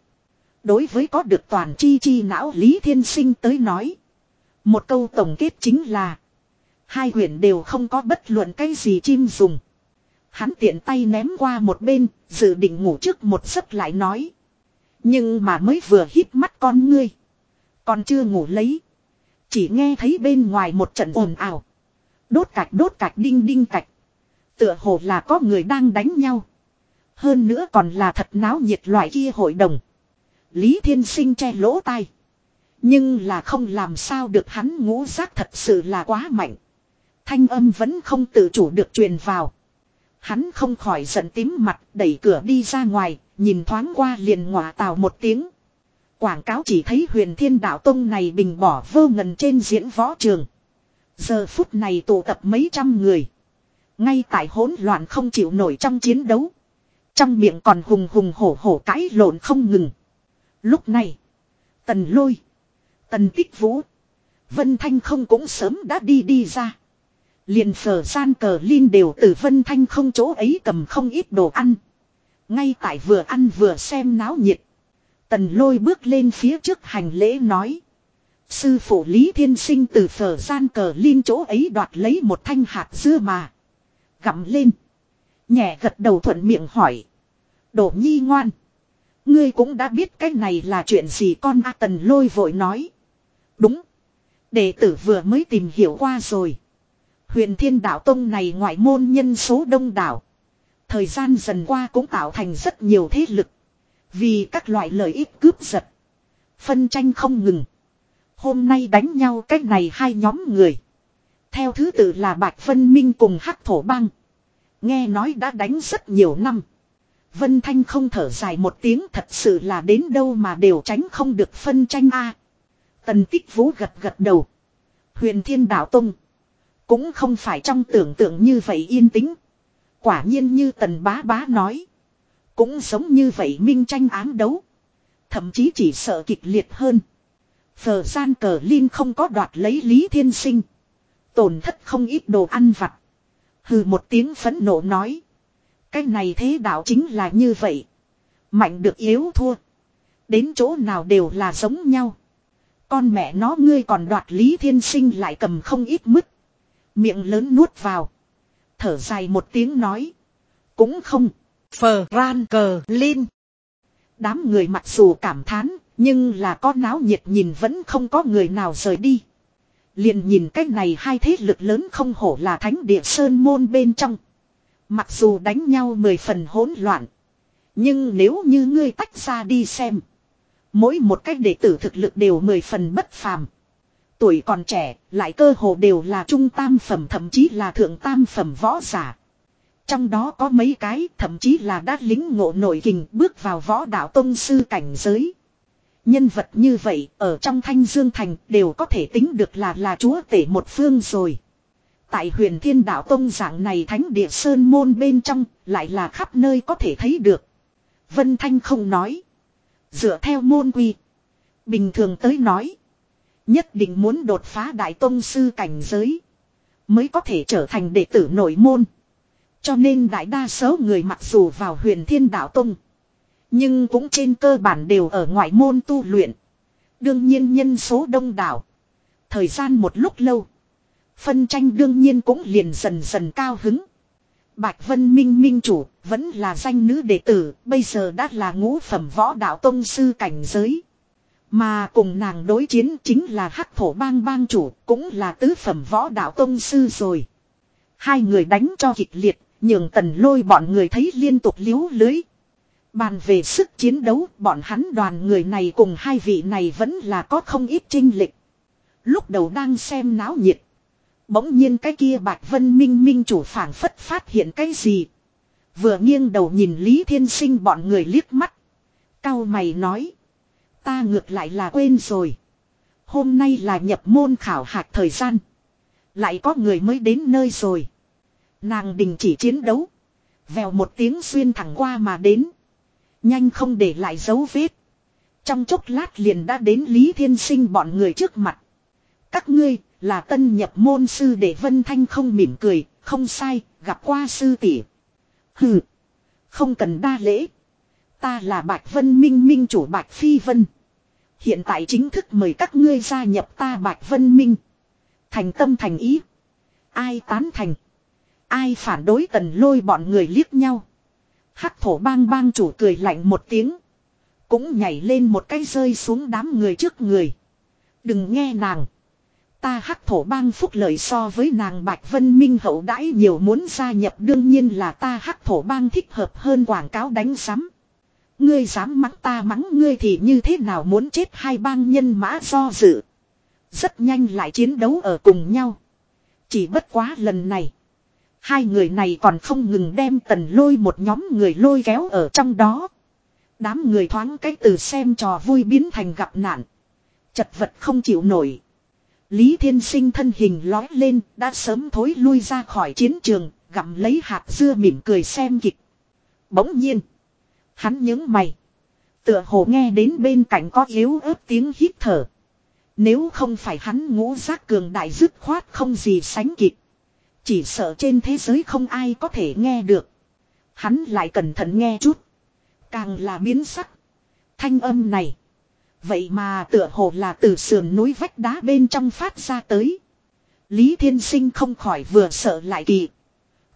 Đối với có được toàn chi chi não Lý Thiên Sinh tới nói. Một câu tổng kết chính là. Hai huyền đều không có bất luận cái gì chim dùng. Hắn tiện tay ném qua một bên, dự định ngủ trước một giấc lại nói. Nhưng mà mới vừa hít mắt con ngươi. Còn chưa ngủ lấy. Chỉ nghe thấy bên ngoài một trận ồn ào. Đốt cạch đốt cạch đinh đinh cạch. Tựa hồ là có người đang đánh nhau. Hơn nữa còn là thật náo nhiệt loại kia hội đồng. Lý Thiên Sinh che lỗ tai. Nhưng là không làm sao được hắn ngũ giác thật sự là quá mạnh. Thanh âm vẫn không tự chủ được truyền vào. Hắn không khỏi giận tím mặt đẩy cửa đi ra ngoài, nhìn thoáng qua liền ngọa tào một tiếng. Quảng cáo chỉ thấy huyền thiên đạo tông này bình bỏ vô ngần trên diễn võ trường. Giờ phút này tụ tập mấy trăm người. Ngay tại hỗn loạn không chịu nổi trong chiến đấu. Trong miệng còn hùng hùng hổ hổ cãi lộn không ngừng. Lúc này. Tần lôi. Tần tích vũ. Vân Thanh không cũng sớm đã đi đi ra. Liền phở gian cờ Linh đều từ Vân Thanh không chỗ ấy cầm không ít đồ ăn. Ngay tại vừa ăn vừa xem náo nhiệt. Tần lôi bước lên phía trước hành lễ nói. Sư phụ Lý Thiên Sinh từ phở gian cờ Linh chỗ ấy đoạt lấy một thanh hạt dưa mà. Gặm lên. Nhẹ gật đầu thuận miệng hỏi. Đổ nhi ngoan. Ngươi cũng đã biết cái này là chuyện gì con A Tần lôi vội nói. Đúng. Đệ tử vừa mới tìm hiểu qua rồi. Huyền thiên đạo tông này ngoại môn nhân số đông đảo. Thời gian dần qua cũng tạo thành rất nhiều thế lực. Vì các loại lợi ích cướp giật. Phân tranh không ngừng. Hôm nay đánh nhau cách này hai nhóm người. Theo thứ tự là Bạch Vân Minh cùng Hắc Thổ Bang. Nghe nói đã đánh rất nhiều năm. Vân Thanh không thở dài một tiếng thật sự là đến đâu mà đều tránh không được phân tranh a. Tần tích vũ gật gật đầu. Huyền Thiên Đạo Tông. Cũng không phải trong tưởng tượng như vậy yên tĩnh. Quả nhiên như tần bá bá nói. Cũng giống như vậy minh tranh ám đấu. Thậm chí chỉ sợ kịch liệt hơn. Phở gian cờ Linh không có đoạt lấy Lý Thiên Sinh. Tổn thất không ít đồ ăn vặt. Hừ một tiếng phẫn nộ nói. Cái này thế đạo chính là như vậy. Mạnh được yếu thua. Đến chỗ nào đều là giống nhau. Con mẹ nó ngươi còn đoạt Lý Thiên Sinh lại cầm không ít mứt. Miệng lớn nuốt vào. Thở dài một tiếng nói. Cũng không. Phờ ran cờ lên. Đám người mặc dù cảm thán. Nhưng là có náo nhiệt nhìn vẫn không có người nào rời đi. Liền nhìn cách này hai thế lực lớn không hổ là thánh địa sơn môn bên trong. Mặc dù đánh nhau mười phần hỗn loạn. Nhưng nếu như ngươi tách ra đi xem. Mỗi một cách đệ tử thực lực đều mười phần bất phàm. Tuổi còn trẻ, lại cơ hồ đều là trung tam phẩm thậm chí là thượng tam phẩm võ giả. Trong đó có mấy cái thậm chí là đã lính ngộ nổi kình bước vào võ đạo tông sư cảnh giới. Nhân vật như vậy ở trong thanh dương thành đều có thể tính được là là chúa tể một phương rồi. Tại huyền thiên đạo tông dạng này thánh địa sơn môn bên trong lại là khắp nơi có thể thấy được. Vân Thanh không nói. Dựa theo môn quy. Bình thường tới nói. Nhất định muốn đột phá đại tông sư cảnh giới. Mới có thể trở thành đệ tử nội môn. Cho nên đại đa số người mặc dù vào huyền thiên đạo tông. Nhưng cũng trên cơ bản đều ở ngoại môn tu luyện. Đương nhiên nhân số đông đảo. Thời gian một lúc lâu. Phân tranh đương nhiên cũng liền dần dần cao hứng. Bạch Vân Minh Minh chủ, vẫn là danh nữ đệ tử, bây giờ đã là ngũ phẩm võ đạo tông sư cảnh giới. Mà cùng nàng đối chiến chính là hắc thổ bang bang chủ, cũng là tứ phẩm võ đạo tông sư rồi. Hai người đánh cho kịch liệt, nhường tần lôi bọn người thấy liên tục liếu lưới. Bàn về sức chiến đấu, bọn hắn đoàn người này cùng hai vị này vẫn là có không ít trinh lịch. Lúc đầu đang xem náo nhiệt. Bỗng nhiên cái kia Bạch Vân Minh Minh chủ phảng phất phát hiện cái gì. Vừa nghiêng đầu nhìn Lý Thiên Sinh bọn người liếc mắt. Cao mày nói. Ta ngược lại là quên rồi. Hôm nay là nhập môn khảo hạch thời gian. Lại có người mới đến nơi rồi. Nàng đình chỉ chiến đấu. Vèo một tiếng xuyên thẳng qua mà đến. Nhanh không để lại dấu vết. Trong chốc lát liền đã đến Lý Thiên Sinh bọn người trước mặt. Các ngươi là tân nhập môn sư để Vân Thanh không mỉm cười, không sai, gặp qua sư tỷ. Hừ, không cần đa lễ. Ta là Bạch Vân Minh Minh chủ Bạch Phi Vân. Hiện tại chính thức mời các ngươi gia nhập ta Bạch Vân Minh. Thành tâm thành ý. Ai tán thành. Ai phản đối tần lôi bọn người liếc nhau. Hắc thổ bang bang chủ cười lạnh một tiếng. Cũng nhảy lên một cái rơi xuống đám người trước người. Đừng nghe nàng. Ta hắc thổ bang phúc lợi so với nàng Bạch Vân Minh hậu đãi nhiều muốn gia nhập đương nhiên là ta hắc thổ bang thích hợp hơn quảng cáo đánh sắm. Ngươi dám mắng ta mắng ngươi thì như thế nào muốn chết hai bang nhân mã do dự. Rất nhanh lại chiến đấu ở cùng nhau. Chỉ bất quá lần này. Hai người này còn không ngừng đem tần lôi một nhóm người lôi kéo ở trong đó. Đám người thoáng cách từ xem trò vui biến thành gặp nạn. Chật vật không chịu nổi. Lý Thiên Sinh thân hình lói lên đã sớm thối lui ra khỏi chiến trường, gặm lấy hạt dưa mỉm cười xem kịch. Bỗng nhiên. Hắn những mày. Tựa hồ nghe đến bên cạnh có yếu ớt tiếng hít thở. Nếu không phải hắn ngũ giác cường đại dứt khoát không gì sánh kịp. Chỉ sợ trên thế giới không ai có thể nghe được. Hắn lại cẩn thận nghe chút. Càng là biến sắc. Thanh âm này. Vậy mà tựa hồ là từ sườn núi vách đá bên trong phát ra tới. Lý Thiên Sinh không khỏi vừa sợ lại kỳ.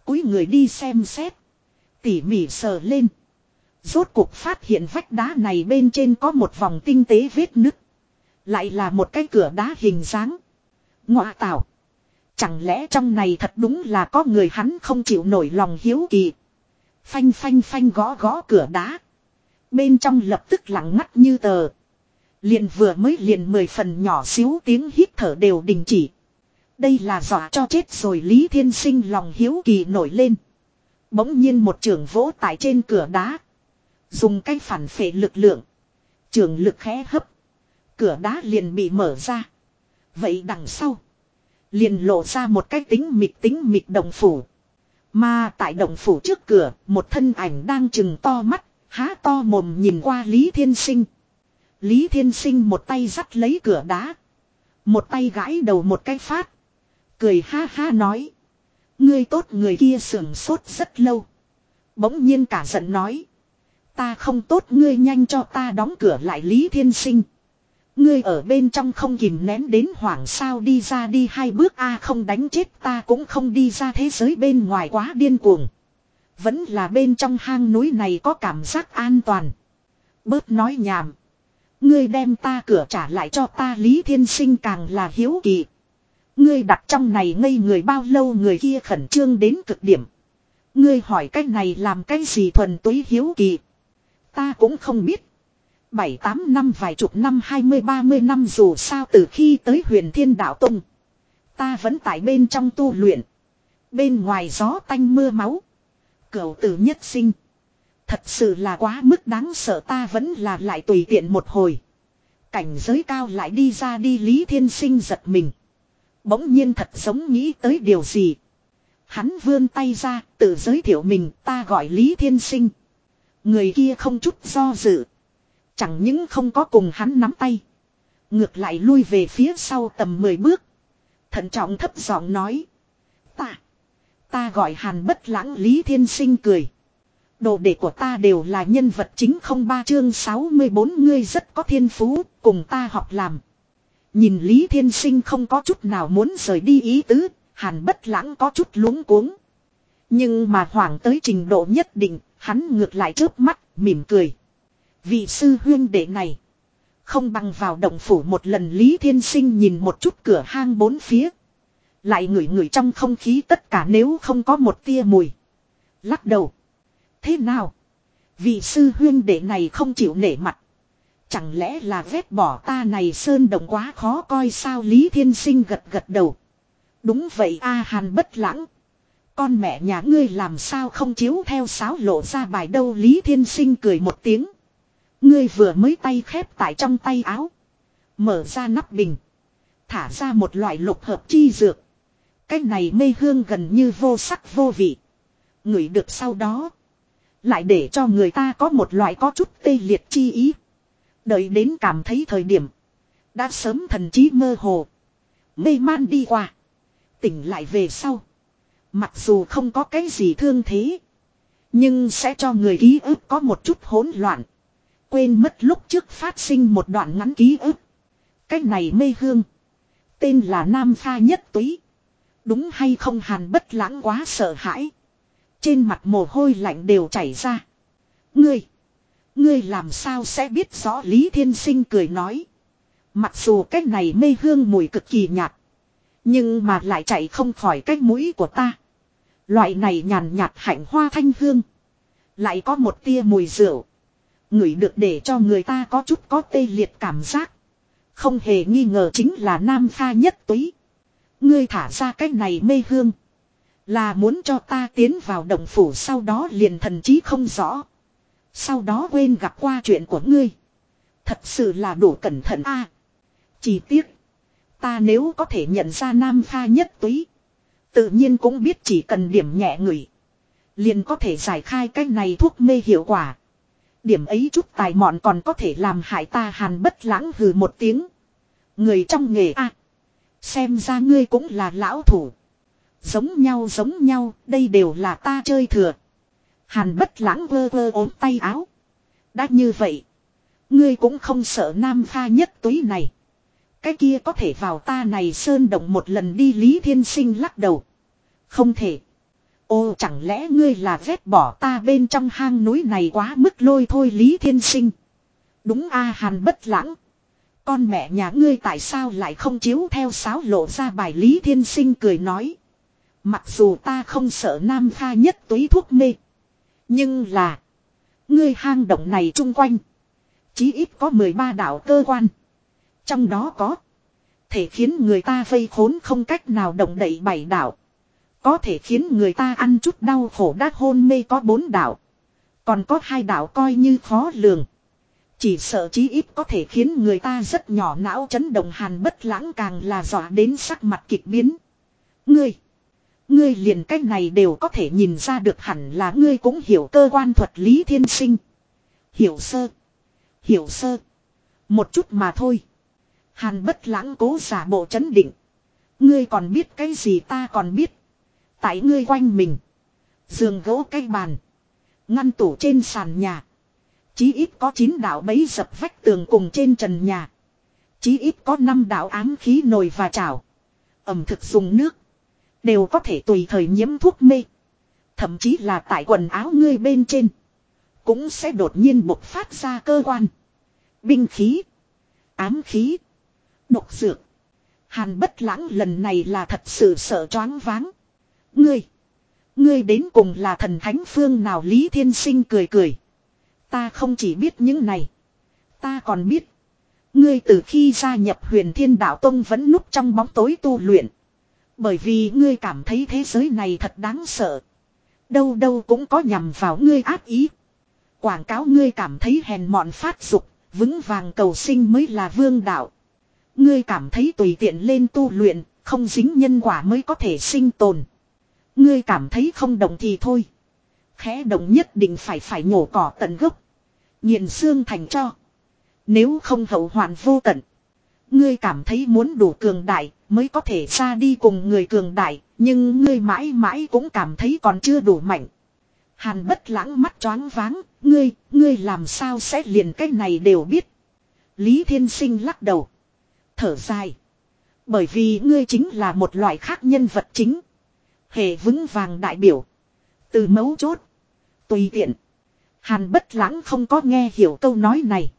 Cúi người đi xem xét. Tỉ mỉ sờ lên. Rốt cuộc phát hiện vách đá này bên trên có một vòng tinh tế vết nứt. Lại là một cái cửa đá hình dáng. Ngọa tạo. Chẳng lẽ trong này thật đúng là có người hắn không chịu nổi lòng hiếu kỳ. Phanh phanh phanh gõ gõ cửa đá. Bên trong lập tức lặng ngắt như tờ. Liền vừa mới liền mười phần nhỏ xíu tiếng hít thở đều đình chỉ. Đây là dọa cho chết rồi Lý Thiên Sinh lòng hiếu kỳ nổi lên. Bỗng nhiên một trường vỗ tại trên cửa đá. Dùng cái phản phệ lực lượng. Trường lực khẽ hấp. Cửa đá liền bị mở ra. Vậy đằng sau. Liền lộ ra một cái tính mịt tính mịt đồng phủ. Mà tại đồng phủ trước cửa, một thân ảnh đang chừng to mắt, há to mồm nhìn qua Lý Thiên Sinh. Lý Thiên Sinh một tay dắt lấy cửa đá. Một tay gãi đầu một cái phát. Cười ha ha nói. Ngươi tốt người kia sườn sốt rất lâu. Bỗng nhiên cả giận nói. Ta không tốt, ngươi nhanh cho ta đóng cửa lại Lý Thiên Sinh. Ngươi ở bên trong không kìm nén đến hoảng sao đi ra đi, hai bước a không đánh chết ta cũng không đi ra thế giới bên ngoài quá điên cuồng. Vẫn là bên trong hang núi này có cảm giác an toàn. Bớt nói nhảm. Ngươi đem ta cửa trả lại cho ta, Lý Thiên Sinh càng là hiếu kỳ. Ngươi đặt trong này ngây người bao lâu, người kia khẩn trương đến cực điểm. Ngươi hỏi cái này làm cái gì thuần túy hiếu kỳ. Ta cũng không biết. Bảy tám năm vài chục năm, hai mươi, ba mươi năm dù sao từ khi tới huyền thiên đạo tông. Ta vẫn tại bên trong tu luyện. Bên ngoài gió tanh mưa máu. Cửu tử nhất sinh. Thật sự là quá mức đáng sợ, ta vẫn là lại tùy tiện một hồi. Cảnh giới cao lại đi ra đi, Lý Thiên Sinh giật mình. Bỗng nhiên thật giống nghĩ tới điều gì. Hắn vươn tay ra, tự giới thiệu mình, ta gọi Lý Thiên Sinh. Người kia không chút do dự. Chẳng những không có cùng hắn nắm tay. Ngược lại lui về phía sau tầm 10 bước. Thận trọng thấp giọng nói. Ta. Ta gọi hàn bất lãng Lý Thiên Sinh cười. Đồ đệ của ta đều là nhân vật chính không ba chương 64 ngươi rất có thiên phú, cùng ta học làm. Nhìn Lý Thiên Sinh không có chút nào muốn rời đi ý tứ, hàn bất lãng có chút luống cuống. Nhưng mà hoảng tới trình độ nhất định, hắn ngược lại trước mắt, mỉm cười. Vị sư huyên đệ này. Không bằng vào động phủ một lần Lý Thiên Sinh nhìn một chút cửa hang bốn phía. Lại ngửi ngửi trong không khí tất cả nếu không có một tia mùi. Lắc đầu. Thế nào? Vị sư huyên đệ này không chịu nể mặt. Chẳng lẽ là vết bỏ ta này sơn động quá khó coi sao Lý Thiên Sinh gật gật đầu. Đúng vậy a hàn bất lãng. Con mẹ nhà ngươi làm sao không chiếu theo sáo lộ ra bài đâu Lý Thiên Sinh cười một tiếng. Ngươi vừa mới tay khép tại trong tay áo. Mở ra nắp bình. Thả ra một loại lục hợp chi dược. Cái này mê hương gần như vô sắc vô vị. Ngửi được sau đó. Lại để cho người ta có một loại có chút tê liệt chi ý. Đợi đến cảm thấy thời điểm. Đã sớm thần trí mơ hồ. Mê man đi qua. Tỉnh lại về sau. Mặc dù không có cái gì thương thế. Nhưng sẽ cho người ký ức có một chút hỗn loạn. Quên mất lúc trước phát sinh một đoạn ngắn ký ức. Cái này mê hương. Tên là Nam Pha Nhất Túy. Đúng hay không hàn bất lãng quá sợ hãi. Trên mặt mồ hôi lạnh đều chảy ra. Ngươi. Ngươi làm sao sẽ biết rõ Lý Thiên Sinh cười nói. Mặc dù cái này mê hương mùi cực kỳ nhạt. Nhưng mà lại chạy không khỏi cái mũi của ta. Loại này nhàn nhạt hạnh hoa thanh hương. Lại có một tia mùi rượu. Ngửi được để cho người ta có chút có tê liệt cảm giác. Không hề nghi ngờ chính là nam pha nhất túy. Ngươi thả ra cái này mê hương. Là muốn cho ta tiến vào động phủ sau đó liền thần trí không rõ. Sau đó quên gặp qua chuyện của ngươi. Thật sự là đủ cẩn thận a. chỉ tiếc. Ta nếu có thể nhận ra nam pha nhất túy. Tự nhiên cũng biết chỉ cần điểm nhẹ người. Liền có thể giải khai cái này thuốc mê hiệu quả. Điểm ấy chút tài mọn còn có thể làm hại ta hàn bất lãng hừ một tiếng. Người trong nghề a Xem ra ngươi cũng là lão thủ. Giống nhau giống nhau, đây đều là ta chơi thừa. Hàn bất lãng vơ vơ ốm tay áo. Đã như vậy. Ngươi cũng không sợ nam pha nhất túi này. Cái kia có thể vào ta này sơn động một lần đi Lý Thiên Sinh lắc đầu. Không thể. Ô, chẳng lẽ ngươi là vét bỏ ta bên trong hang núi này quá mức lôi thôi Lý Thiên Sinh. Đúng a, hàn bất lãng. Con mẹ nhà ngươi tại sao lại không chiếu theo sáo lộ ra bài Lý Thiên Sinh cười nói. Mặc dù ta không sợ nam kha nhất túy thuốc mê. Nhưng là. Ngươi hang động này chung quanh. Chí ít có 13 đạo cơ quan. Trong đó có. Thể khiến người ta vây khốn không cách nào động đậy bảy đạo. Có thể khiến người ta ăn chút đau khổ đát hôn mê có bốn đạo. Còn có hai đạo coi như khó lường. Chỉ sợ chí ít có thể khiến người ta rất nhỏ não chấn động hàn bất lãng càng là dọa đến sắc mặt kịch biến. Ngươi. Ngươi liền cách này đều có thể nhìn ra được hẳn là ngươi cũng hiểu cơ quan thuật lý thiên sinh. Hiểu sơ. Hiểu sơ. Một chút mà thôi. Hàn bất lãng cố giả bộ chấn định. Ngươi còn biết cái gì ta còn biết. Tại ngươi quanh mình. Giường gỗ cây bàn. Ngăn tủ trên sàn nhà. Chí ít có 9 đạo bấy dập vách tường cùng trên trần nhà. Chí ít có 5 đạo ám khí nồi và chảo. Ẩm thực dùng nước. Đều có thể tùy thời nhiễm thuốc mê. Thậm chí là tại quần áo ngươi bên trên. Cũng sẽ đột nhiên bộc phát ra cơ quan. Binh khí. Ám khí. Độc dược. Hàn bất lãng lần này là thật sự sợ choáng váng. Ngươi. Ngươi đến cùng là thần thánh phương nào Lý Thiên Sinh cười cười. Ta không chỉ biết những này. Ta còn biết. Ngươi từ khi gia nhập huyền thiên đạo tông vẫn núp trong bóng tối tu luyện. Bởi vì ngươi cảm thấy thế giới này thật đáng sợ. Đâu đâu cũng có nhằm vào ngươi áp ý. Quảng cáo ngươi cảm thấy hèn mọn phát dục, vững vàng cầu sinh mới là vương đạo. Ngươi cảm thấy tùy tiện lên tu luyện, không dính nhân quả mới có thể sinh tồn. Ngươi cảm thấy không động thì thôi. Khẽ động nhất định phải phải nhổ cỏ tận gốc. nghiền xương thành cho. Nếu không hậu hoạn vô tận. Ngươi cảm thấy muốn đủ cường đại mới có thể ra đi cùng người cường đại. Nhưng ngươi mãi mãi cũng cảm thấy còn chưa đủ mạnh. Hàn bất lãng mắt choáng váng. Ngươi, ngươi làm sao sẽ liền cái này đều biết. Lý Thiên Sinh lắc đầu. Thở dài. Bởi vì ngươi chính là một loại khác nhân vật chính. Hệ vững vàng đại biểu. Từ mấu chốt. Tùy tiện. Hàn bất lãng không có nghe hiểu câu nói này.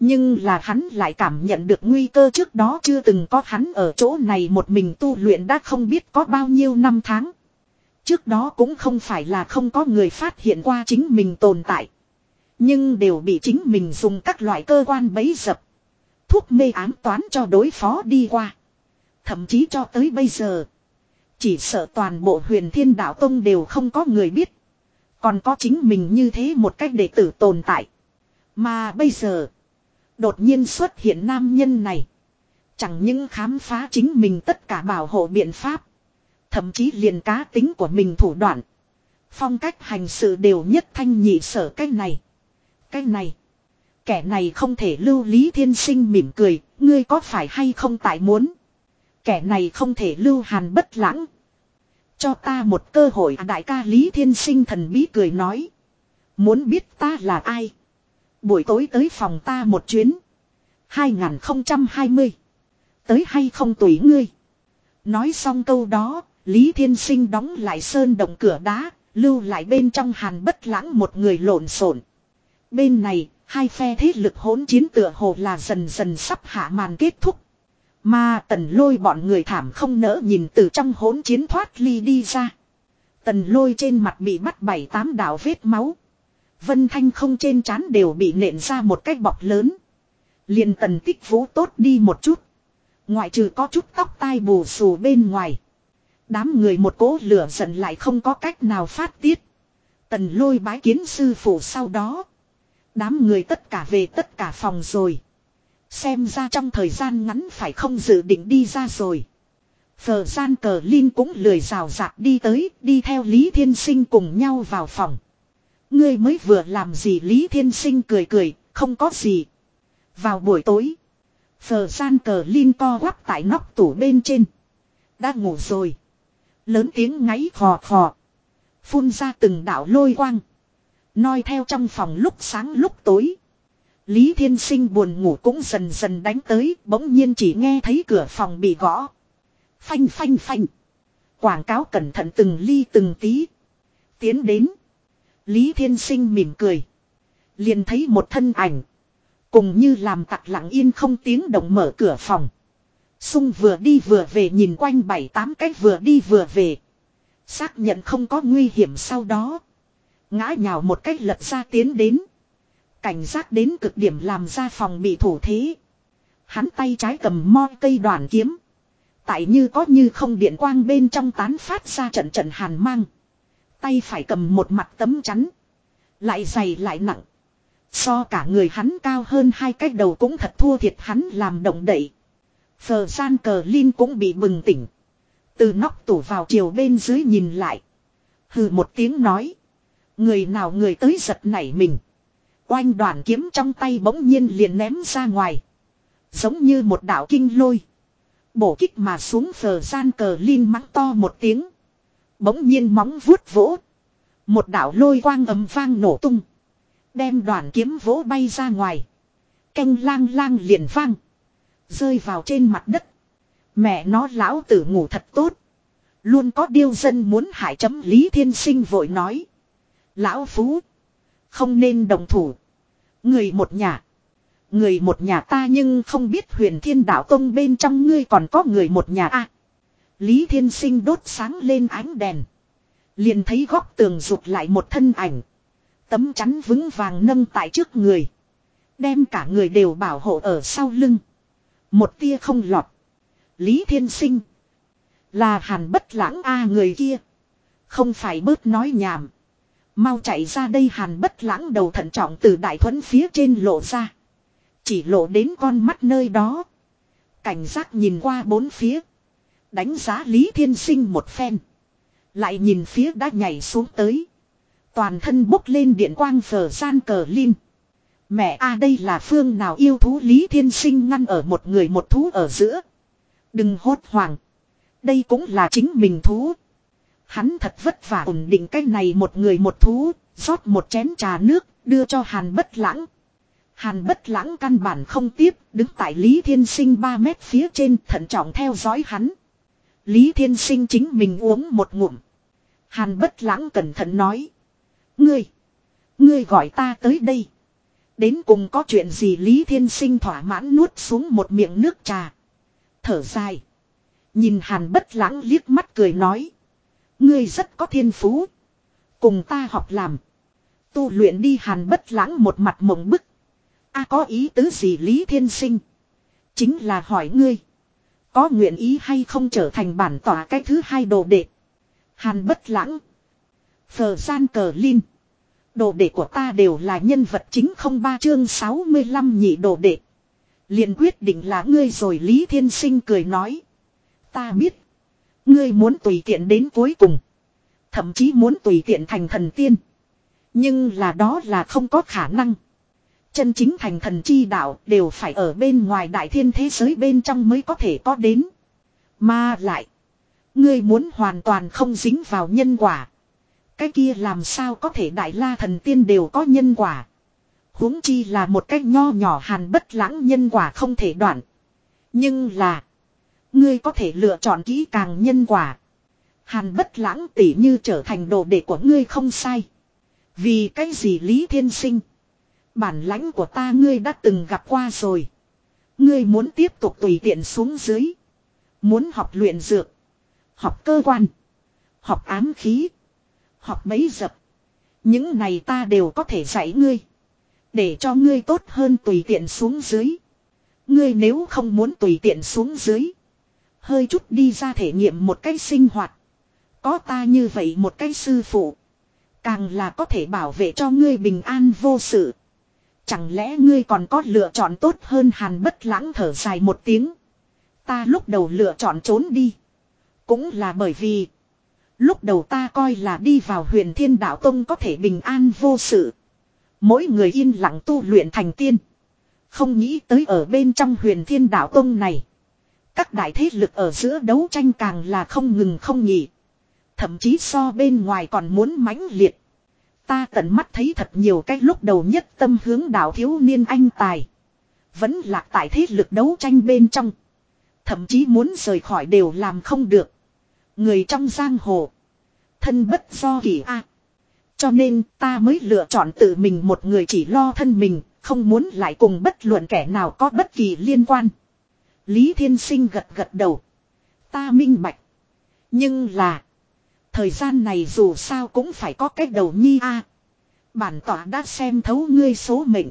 Nhưng là hắn lại cảm nhận được nguy cơ trước đó chưa từng có hắn ở chỗ này một mình tu luyện đã không biết có bao nhiêu năm tháng. Trước đó cũng không phải là không có người phát hiện qua chính mình tồn tại. Nhưng đều bị chính mình dùng các loại cơ quan bấy dập. Thuốc mê ám toán cho đối phó đi qua. Thậm chí cho tới bây giờ. Chỉ sợ toàn bộ huyền thiên đạo tông đều không có người biết. Còn có chính mình như thế một cách đệ tử tồn tại. Mà bây giờ. Đột nhiên xuất hiện nam nhân này. Chẳng những khám phá chính mình tất cả bảo hộ biện pháp. Thậm chí liền cá tính của mình thủ đoạn. Phong cách hành sự đều nhất thanh nhị sở cái này. Cái này. Kẻ này không thể lưu Lý Thiên Sinh mỉm cười. Ngươi có phải hay không tại muốn. Kẻ này không thể lưu hàn bất lãng. Cho ta một cơ hội à, đại ca Lý Thiên Sinh thần bí cười nói. Muốn biết ta là ai? Buổi tối tới phòng ta một chuyến. 2020. Tới hay không tùy ngươi. Nói xong câu đó, Lý Thiên Sinh đóng lại sơn động cửa đá, lưu lại bên trong hàn bất lãng một người lộn xộn. Bên này, hai phe thế lực hỗn chiến tựa hồ là dần dần sắp hạ màn kết thúc. Mà tần lôi bọn người thảm không nỡ nhìn từ trong hỗn chiến thoát ly đi ra. Tần lôi trên mặt bị bắt bảy tám đạo vết máu. Vân thanh không trên trán đều bị nện ra một cái bọc lớn. liền tần tích vũ tốt đi một chút. Ngoại trừ có chút tóc tai bù xù bên ngoài. Đám người một cố lửa giận lại không có cách nào phát tiết. Tần lôi bái kiến sư phụ sau đó. Đám người tất cả về tất cả phòng rồi. Xem ra trong thời gian ngắn phải không dự định đi ra rồi. Phờ gian cờ Linh cũng lười rào rạc đi tới, đi theo Lý Thiên Sinh cùng nhau vào phòng. Ngươi mới vừa làm gì Lý Thiên Sinh cười cười, không có gì. Vào buổi tối, Phờ gian cờ Linh co quắp tại nóc tủ bên trên. Đã ngủ rồi. Lớn tiếng ngáy khò khò. Phun ra từng đạo lôi quang. Noi theo trong phòng lúc sáng lúc tối. Lý Thiên Sinh buồn ngủ cũng dần dần đánh tới, bỗng nhiên chỉ nghe thấy cửa phòng bị gõ. Phanh phanh phanh. Quảng cáo cẩn thận từng ly từng tí. Tiến đến. Lý Thiên Sinh mỉm cười. Liền thấy một thân ảnh. Cùng như làm tặc lặng yên không tiếng động mở cửa phòng. Sung vừa đi vừa về nhìn quanh bảy tám cách vừa đi vừa về. Xác nhận không có nguy hiểm sau đó. Ngã nhào một cách lật ra tiến đến. Cảnh giác đến cực điểm làm ra phòng bị thủ thế. Hắn tay trái cầm mo cây đoàn kiếm. Tại như có như không điện quang bên trong tán phát ra trận trận hàn mang. Tay phải cầm một mặt tấm chắn. Lại dày lại nặng. So cả người hắn cao hơn hai cái đầu cũng thật thua thiệt hắn làm động đậy. Phờ gian cờ Linh cũng bị bừng tỉnh. Từ nóc tủ vào chiều bên dưới nhìn lại. Hừ một tiếng nói. Người nào người tới giật nảy mình. Oanh đoàn kiếm trong tay bỗng nhiên liền ném ra ngoài. Giống như một đạo kinh lôi. Bổ kích mà xuống phờ gian cờ Linh mắng to một tiếng. Bỗng nhiên móng vuốt vỗ. Một đạo lôi quang ấm vang nổ tung. Đem đoàn kiếm vỗ bay ra ngoài. Canh lang lang liền vang. Rơi vào trên mặt đất. Mẹ nó lão tử ngủ thật tốt. Luôn có điêu dân muốn hại chấm Lý Thiên Sinh vội nói. Lão Phú. Không nên đồng thủ. Người một nhà. Người một nhà ta nhưng không biết huyền thiên đạo tông bên trong ngươi còn có người một nhà a Lý Thiên Sinh đốt sáng lên ánh đèn. Liền thấy góc tường rụt lại một thân ảnh. Tấm chắn vững vàng nâng tại trước người. Đem cả người đều bảo hộ ở sau lưng. Một tia không lọt. Lý Thiên Sinh. Là hàn bất lãng a người kia. Không phải bớt nói nhảm. Mau chạy ra đây hàn bất lãng đầu thận trọng từ đại thuẫn phía trên lộ ra. Chỉ lộ đến con mắt nơi đó. Cảnh giác nhìn qua bốn phía. Đánh giá Lý Thiên Sinh một phen. Lại nhìn phía đã nhảy xuống tới. Toàn thân bốc lên điện quang phở gian cờ linh. Mẹ, a, đây là phương nào yêu thú Lý Thiên Sinh ngăn ở một người một thú ở giữa. Đừng hốt hoảng. Đây cũng là chính mình thú. Hắn thật vất vả ổn định cái này một người một thú, rót một chén trà nước, đưa cho Hàn bất lãng. Hàn bất lãng căn bản không tiếp, đứng tại Lý Thiên Sinh 3 mét phía trên thận trọng theo dõi hắn. Lý Thiên Sinh chính mình uống một ngụm. Hàn bất lãng cẩn thận nói. Ngươi, ngươi gọi ta tới đây. Đến cùng có chuyện gì Lý Thiên Sinh thỏa mãn nuốt xuống một miệng nước trà. Thở dài. Nhìn hàn bất lãng liếc mắt cười nói. Ngươi rất có thiên phú. Cùng ta học làm. Tu luyện đi hàn bất lãng một mặt mộng bức. a có ý tứ gì Lý Thiên Sinh. Chính là hỏi ngươi. Có nguyện ý hay không trở thành bản tỏa cái thứ hai đồ đệ. Hàn bất lãng. Phờ gian cờ linh. Đồ đệ của ta đều là nhân vật chính không ba chương 65 nhị đồ đệ. liền quyết định là ngươi rồi Lý Thiên Sinh cười nói. Ta biết. Ngươi muốn tùy tiện đến cuối cùng. Thậm chí muốn tùy tiện thành thần tiên. Nhưng là đó là không có khả năng. Chân chính thành thần chi đạo đều phải ở bên ngoài đại thiên thế giới bên trong mới có thể có đến. Mà lại. Ngươi muốn hoàn toàn không dính vào nhân quả. Cái kia làm sao có thể đại la thần tiên đều có nhân quả. huống chi là một cách nho nhỏ hàn bất lãng nhân quả không thể đoạn. Nhưng là. Ngươi có thể lựa chọn kỹ càng nhân quả. Hàn bất lãng tỉ như trở thành đồ đệ của ngươi không sai. Vì cái gì Lý Thiên Sinh. Bản lãnh của ta ngươi đã từng gặp qua rồi. Ngươi muốn tiếp tục tùy tiện xuống dưới. Muốn học luyện dược. Học cơ quan. Học ám khí. Học bấy dập. Những này ta đều có thể dạy ngươi. Để cho ngươi tốt hơn tùy tiện xuống dưới. Ngươi nếu không muốn tùy tiện xuống dưới. Hơi chút đi ra thể nghiệm một cách sinh hoạt. Có ta như vậy một cái sư phụ. Càng là có thể bảo vệ cho ngươi bình an vô sự. Chẳng lẽ ngươi còn có lựa chọn tốt hơn hàn bất lãng thở dài một tiếng. Ta lúc đầu lựa chọn trốn đi. Cũng là bởi vì. Lúc đầu ta coi là đi vào huyền thiên đạo tông có thể bình an vô sự. Mỗi người yên lặng tu luyện thành tiên. Không nghĩ tới ở bên trong huyền thiên đạo tông này. Các đại thế lực ở giữa đấu tranh càng là không ngừng không nghỉ. Thậm chí so bên ngoài còn muốn mãnh liệt. Ta tận mắt thấy thật nhiều cái lúc đầu nhất tâm hướng đạo thiếu niên anh tài. Vẫn lạc tại thế lực đấu tranh bên trong. Thậm chí muốn rời khỏi đều làm không được. Người trong giang hồ. Thân bất do kỳ a. Cho nên ta mới lựa chọn tự mình một người chỉ lo thân mình, không muốn lại cùng bất luận kẻ nào có bất kỳ liên quan. Lý Thiên Sinh gật gật đầu. Ta minh bạch. Nhưng là. Thời gian này dù sao cũng phải có cách đầu nhi a. Bản tỏa đã xem thấu ngươi số mệnh.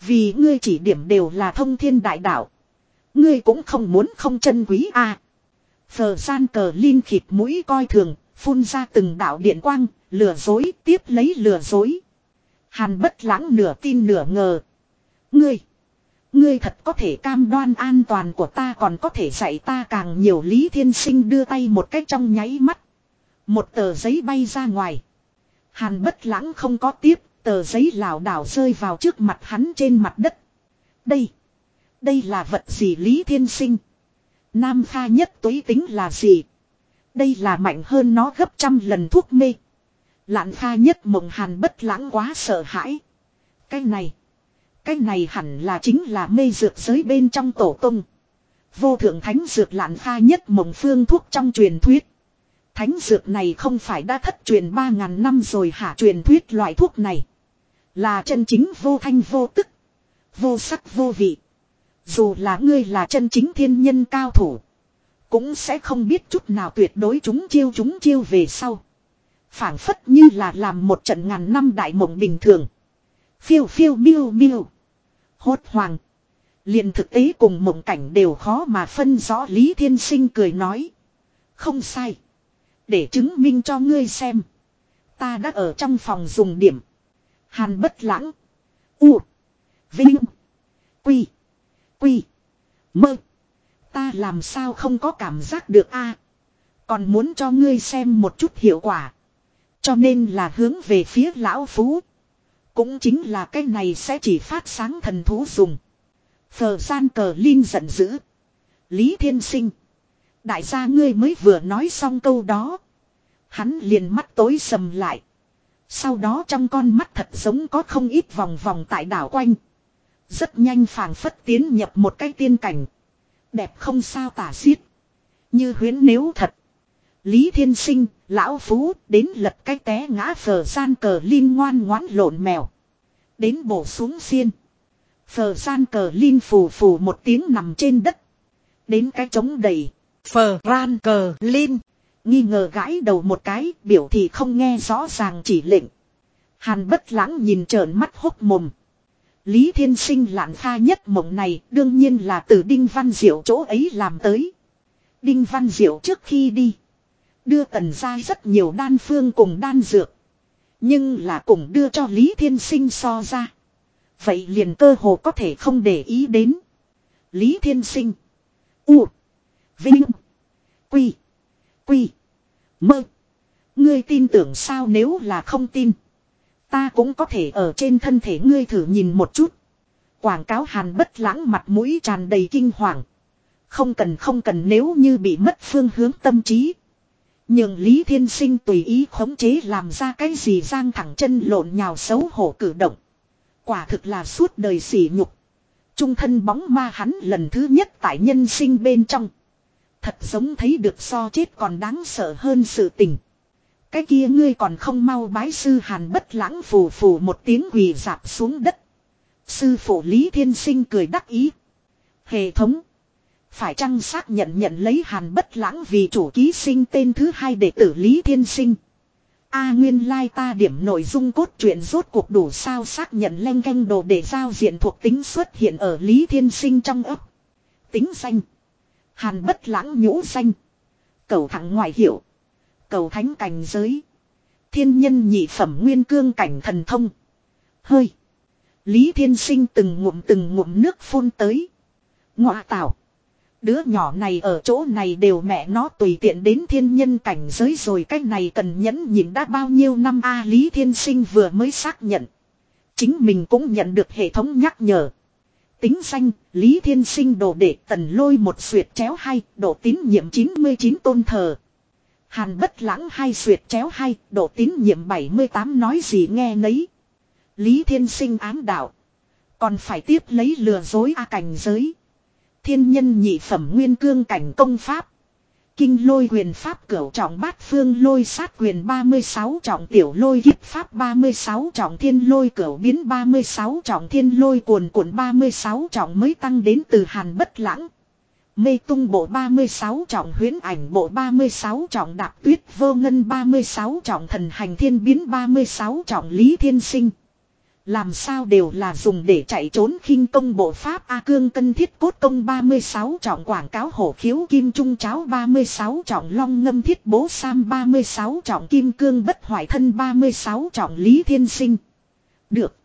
Vì ngươi chỉ điểm đều là thông thiên đại đạo. Ngươi cũng không muốn không chân quý a. À. Phờ gian cờ linh khịt mũi coi thường, phun ra từng đạo điện quang, lừa dối, tiếp lấy lừa dối. Hàn bất lãng nửa tin nửa ngờ. Ngươi, ngươi thật có thể cam đoan an toàn của ta còn có thể dạy ta càng nhiều lý thiên sinh đưa tay một cách trong nháy mắt. Một tờ giấy bay ra ngoài. Hàn bất lãng không có tiếp, tờ giấy lảo đảo rơi vào trước mặt hắn trên mặt đất. Đây, đây là vật gì Lý Thiên Sinh? Nam kha nhất túy tính là gì? Đây là mạnh hơn nó gấp trăm lần thuốc mê. Lạn kha nhất mộng hàn bất lãng quá sợ hãi. Cái này, cái này hẳn là chính là mê dược giới bên trong tổ tung. Vô thượng thánh dược lạn pha nhất mộng phương thuốc trong truyền thuyết. Thánh dược này không phải đã thất truyền 3.000 năm rồi hả truyền thuyết loại thuốc này. Là chân chính vô thanh vô tức. Vô sắc vô vị. Dù là ngươi là chân chính thiên nhân cao thủ. Cũng sẽ không biết chút nào tuyệt đối chúng chiêu chúng chiêu về sau. phảng phất như là làm một trận ngàn năm đại mộng bình thường. Phiêu phiêu miêu miêu. Hốt hoàng. liền thực tế cùng mộng cảnh đều khó mà phân rõ, Lý Thiên Sinh cười nói. Không sai. Để chứng minh cho ngươi xem. Ta đã ở trong phòng dùng điểm. Hàn bất lãng. U. Vinh. Quy. Quy. Mơ. Ta làm sao không có cảm giác được a Còn muốn cho ngươi xem một chút hiệu quả. Cho nên là hướng về phía lão phú. Cũng chính là cái này sẽ chỉ phát sáng thần thú dùng. Phờ gian cờ Linh giận dữ. Lý Thiên Sinh. Đại gia ngươi mới vừa nói xong câu đó. Hắn liền mắt tối sầm lại. Sau đó trong con mắt thật giống có không ít vòng vòng tại đảo quanh. Rất nhanh phàng phất tiến nhập một cái tiên cảnh. Đẹp không sao tả xiết. Như huyến nếu thật. Lý Thiên Sinh, Lão Phú, đến lật cái té ngã phờ gian cờ Linh ngoan ngoãn lộn mèo. Đến bổ xuống xiên. Phờ gian cờ Linh phù phù một tiếng nằm trên đất. Đến cái trống đầy. Phờ ran cờ Linh. Nghi ngờ gãi đầu một cái, biểu thì không nghe rõ ràng chỉ lệnh. Hàn bất lãng nhìn trợn mắt hốc mồm. Lý Thiên Sinh lạn pha nhất mộng này đương nhiên là từ Đinh Văn Diệu chỗ ấy làm tới. Đinh Văn Diệu trước khi đi. Đưa tần ra rất nhiều đan phương cùng đan dược. Nhưng là cùng đưa cho Lý Thiên Sinh so ra. Vậy liền cơ hồ có thể không để ý đến. Lý Thiên Sinh. U. Vinh. Quy. Quy. Mơ. Ngươi tin tưởng sao nếu là không tin. Ta cũng có thể ở trên thân thể ngươi thử nhìn một chút. Quảng cáo hàn bất lãng mặt mũi tràn đầy kinh hoàng. Không cần không cần nếu như bị mất phương hướng tâm trí. Nhưng Lý Thiên Sinh tùy ý khống chế làm ra cái gì giang thẳng chân lộn nhào xấu hổ cử động. Quả thực là suốt đời sỉ nhục. Trung thân bóng ma hắn lần thứ nhất tại nhân sinh bên trong. Thật giống thấy được so chết còn đáng sợ hơn sự tình. Cái kia ngươi còn không mau bái sư hàn bất lãng phù phù một tiếng quỳ dạp xuống đất. Sư phụ Lý Thiên Sinh cười đắc ý. Hệ thống. Phải chăng xác nhận nhận lấy hàn bất lãng vì chủ ký sinh tên thứ hai đệ tử Lý Thiên Sinh. A nguyên lai like ta điểm nội dung cốt truyện rốt cuộc đủ sao xác nhận len canh đồ để giao diện thuộc tính xuất hiện ở Lý Thiên Sinh trong ấp. Tính danh. Hàn bất lãng nhũ danh. Cầu thẳng ngoại hiệu. Cầu thánh cảnh giới. Thiên nhân nhị phẩm nguyên cương cảnh thần thông. Hơi. Lý Thiên Sinh từng ngụm từng ngụm nước phun tới. Ngọa tạo. Đứa nhỏ này ở chỗ này đều mẹ nó tùy tiện đến thiên nhân cảnh giới rồi cách này cần nhẫn nhịn đã bao nhiêu năm A Lý Thiên Sinh vừa mới xác nhận. Chính mình cũng nhận được hệ thống nhắc nhở. Tính danh, Lý Thiên Sinh đồ đệ tần lôi một suyệt chéo hay, độ tín nhiệm 99 tôn thờ. Hàn bất lãng hai suyệt chéo hay, độ tín nhiệm 78 nói gì nghe nấy. Lý Thiên Sinh ám đạo. Còn phải tiếp lấy lừa dối A cảnh giới. Thiên nhân nhị phẩm nguyên cương cảnh công pháp. Kinh lôi quyền pháp cửu trọng bát phương lôi sát quyền 36 trọng tiểu lôi hiếp pháp 36 trọng thiên lôi cửu biến 36 trọng thiên lôi cuồn cuộn 36 trọng mới tăng đến từ hàn bất lãng. Mê tung bộ 36 trọng huyến ảnh bộ 36 trọng đạp tuyết vô ngân 36 trọng thần hành thiên biến 36 trọng lý thiên sinh. Làm sao đều là dùng để chạy trốn khinh công bộ pháp A cương cân thiết cốt công 36 trọng quảng cáo hổ khiếu kim trung cháo 36 trọng long ngâm thiết bố sam 36 trọng kim cương bất hoại thân 36 trọng lý thiên sinh. Được.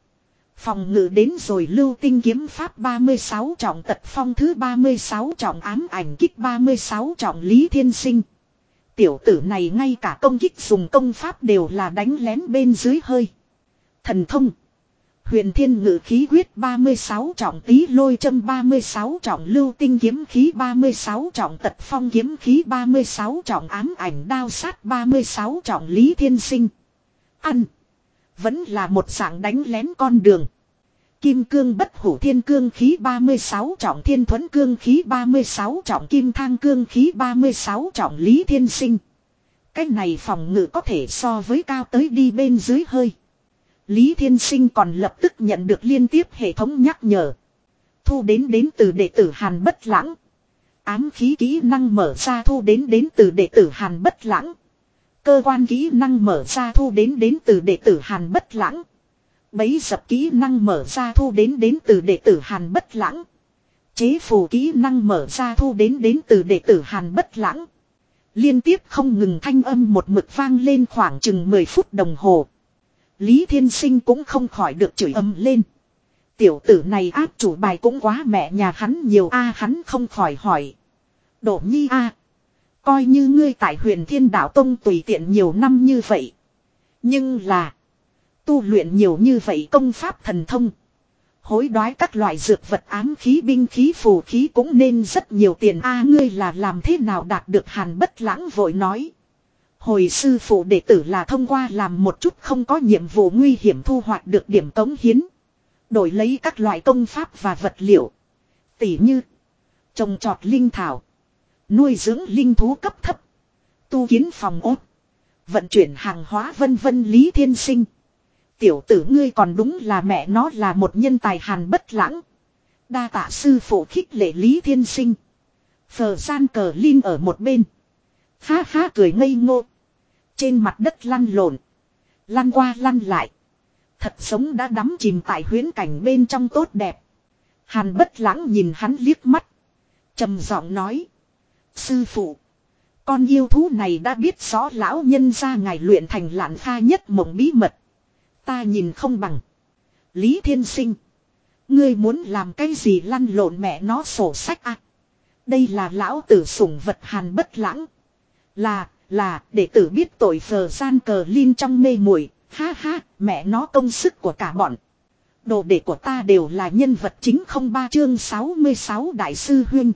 Phòng ngự đến rồi lưu tinh kiếm pháp 36 trọng tật phong thứ 36 trọng ám ảnh kích 36 trọng lý thiên sinh. Tiểu tử này ngay cả công kích dùng công pháp đều là đánh lén bên dưới hơi. Thần thông. Huyền thiên ngự khí huyết 36 trọng tí lôi châm 36 trọng lưu tinh kiếm khí 36 trọng tật phong kiếm khí 36 trọng ám ảnh đao sát 36 trọng lý thiên sinh. Ăn. Vẫn là một dạng đánh lén con đường. Kim cương bất hủ thiên cương khí 36 trọng thiên thuẫn cương khí 36 trọng kim thang cương khí 36 trọng lý thiên sinh. Cái này phòng ngự có thể so với cao tới đi bên dưới hơi. Lý Thiên Sinh còn lập tức nhận được liên tiếp hệ thống nhắc nhở. Thu đến đến từ đệ tử Hàn Bất Lãng. Ám khí kỹ năng mở ra thu đến đến từ đệ tử Hàn Bất Lãng. Cơ quan kỹ năng mở ra thu đến đến từ đệ tử Hàn Bất Lãng. Bấy dập kỹ năng mở ra thu đến đến từ đệ tử Hàn Bất Lãng. Chế phù kỹ năng mở ra thu đến đến từ đệ tử Hàn Bất Lãng. Liên tiếp không ngừng thanh âm một mực vang lên khoảng chừng 10 phút đồng hồ. Lý Thiên Sinh cũng không khỏi được chửi ầm lên. Tiểu tử này áp chủ bài cũng quá mẹ nhà hắn nhiều a, hắn không khỏi hỏi. Đổ nhi a, Coi như ngươi tại huyền thiên đạo tông tùy tiện nhiều năm như vậy. Nhưng là. Tu luyện nhiều như vậy công pháp thần thông. Hối đoái các loại dược vật ám khí, binh khí, phù khí cũng nên rất nhiều tiền a, ngươi là làm thế nào đạt được hàn bất lãng vội nói. Hồi sư phụ đệ tử là thông qua làm một chút không có nhiệm vụ nguy hiểm thu hoạch được điểm cống hiến. Đổi lấy các loại công pháp và vật liệu. Tỉ như, trồng trọt linh thảo. Nuôi dưỡng linh thú cấp thấp. Tu kiến phòng ốt. Vận chuyển hàng hóa vân vân lý thiên sinh. Tiểu tử ngươi còn đúng là mẹ nó là một nhân tài hàn bất lãng. Đa tạ sư phụ khích lệ lý thiên sinh. Phờ gian cờ linh ở một bên. Ha ha cười ngây ngô. Trên mặt đất lăn lộn. Lăn qua lăn lại. Thật sống đã đắm chìm tại huyến cảnh bên trong tốt đẹp. Hàn bất lãng nhìn hắn liếc mắt. trầm giọng nói. Sư phụ. Con yêu thú này đã biết rõ lão nhân ra ngài luyện thành lạn pha nhất mộng bí mật. Ta nhìn không bằng. Lý Thiên Sinh. Ngươi muốn làm cái gì lăn lộn mẹ nó sổ sách à? Đây là lão tử sủng vật hàn bất lãng. Là, là, để tử biết tội phờ gian cờ lin trong mê muội ha ha, mẹ nó công sức của cả bọn. Đồ đệ của ta đều là nhân vật chính không ba chương 66 đại sư huynh.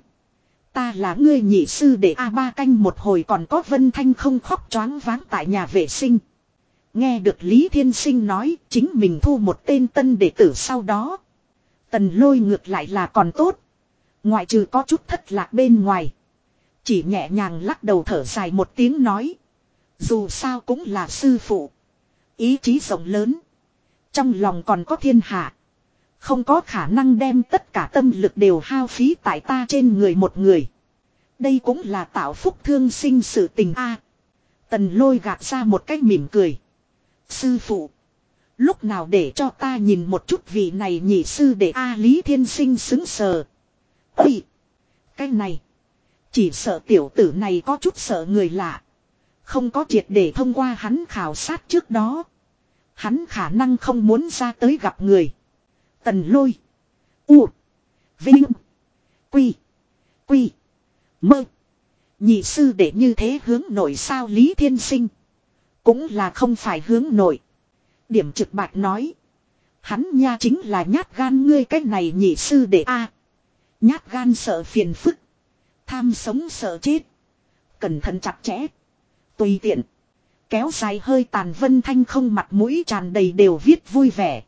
Ta là ngươi nhị sư để A ba canh một hồi còn có Vân Thanh không khóc choáng váng tại nhà vệ sinh. Nghe được Lý Thiên Sinh nói chính mình thu một tên tân đệ tử sau đó. Tần lôi ngược lại là còn tốt. Ngoại trừ có chút thất lạc bên ngoài. Chỉ nhẹ nhàng lắc đầu thở dài một tiếng nói. Dù sao cũng là sư phụ. Ý chí rộng lớn. Trong lòng còn có thiên hạ. Không có khả năng đem tất cả tâm lực đều hao phí tại ta trên người một người. Đây cũng là tạo phúc thương sinh sự tình a. tần lôi gạt ra một cách mỉm cười. Sư phụ. Lúc nào để cho ta nhìn một chút vị này nhị sư để A Lý Thiên Sinh xứng sờ. Ây! Cái này. Chỉ sợ tiểu tử này có chút sợ người lạ. Không có triệt để thông qua hắn khảo sát trước đó. Hắn khả năng không muốn ra tới gặp người. Tần lôi. U. Vinh. Quy. Quy. Mơ. Nhị sư để như thế hướng nội sao Lý Thiên Sinh. Cũng là không phải hướng nội. Điểm trực bạch nói. Hắn nha chính là nhát gan ngươi cái này nhị sư để a Nhát gan sợ phiền phức. Tham sống sợ chết. Cẩn thận chặt chẽ. Tùy tiện. Kéo dài hơi tàn vân thanh không mặt mũi tràn đầy đều viết vui vẻ.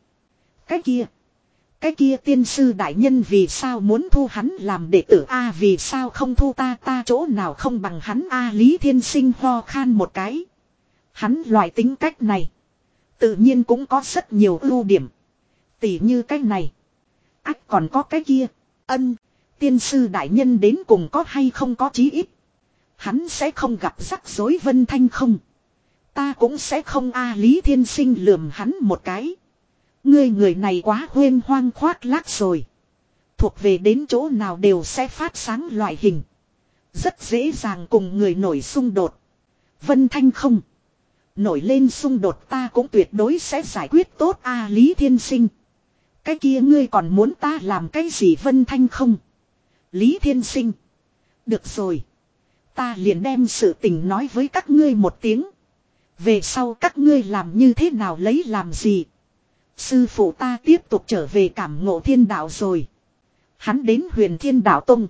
Cái kia. Cái kia tiên sư đại nhân vì sao muốn thu hắn làm đệ tử A, vì sao không thu ta ta chỗ nào không bằng hắn A, Lý Thiên Sinh ho khan một cái. Hắn loại tính cách này. Tự nhiên cũng có rất nhiều ưu điểm. Tỉ như cái này. Ách còn có cái kia. Ân. Tiên sư đại nhân đến cùng có hay không có chí ít. Hắn sẽ không gặp rắc rối vân thanh không. Ta cũng sẽ không a Lý Thiên Sinh lườm hắn một cái. Ngươi người này quá huyên hoang khoác lác rồi. Thuộc về đến chỗ nào đều sẽ phát sáng loại hình. Rất dễ dàng cùng người nổi xung đột. Vân Thanh không. Nổi lên xung đột ta cũng tuyệt đối sẽ giải quyết tốt a Lý Thiên Sinh. Cái kia ngươi còn muốn ta làm cái gì Vân Thanh không? Lý Thiên Sinh. Được rồi. Ta liền đem sự tình nói với các ngươi một tiếng. Về sau các ngươi làm như thế nào lấy làm gì? Sư phụ ta tiếp tục trở về cảm ngộ thiên đạo rồi. Hắn đến huyền thiên đạo tông.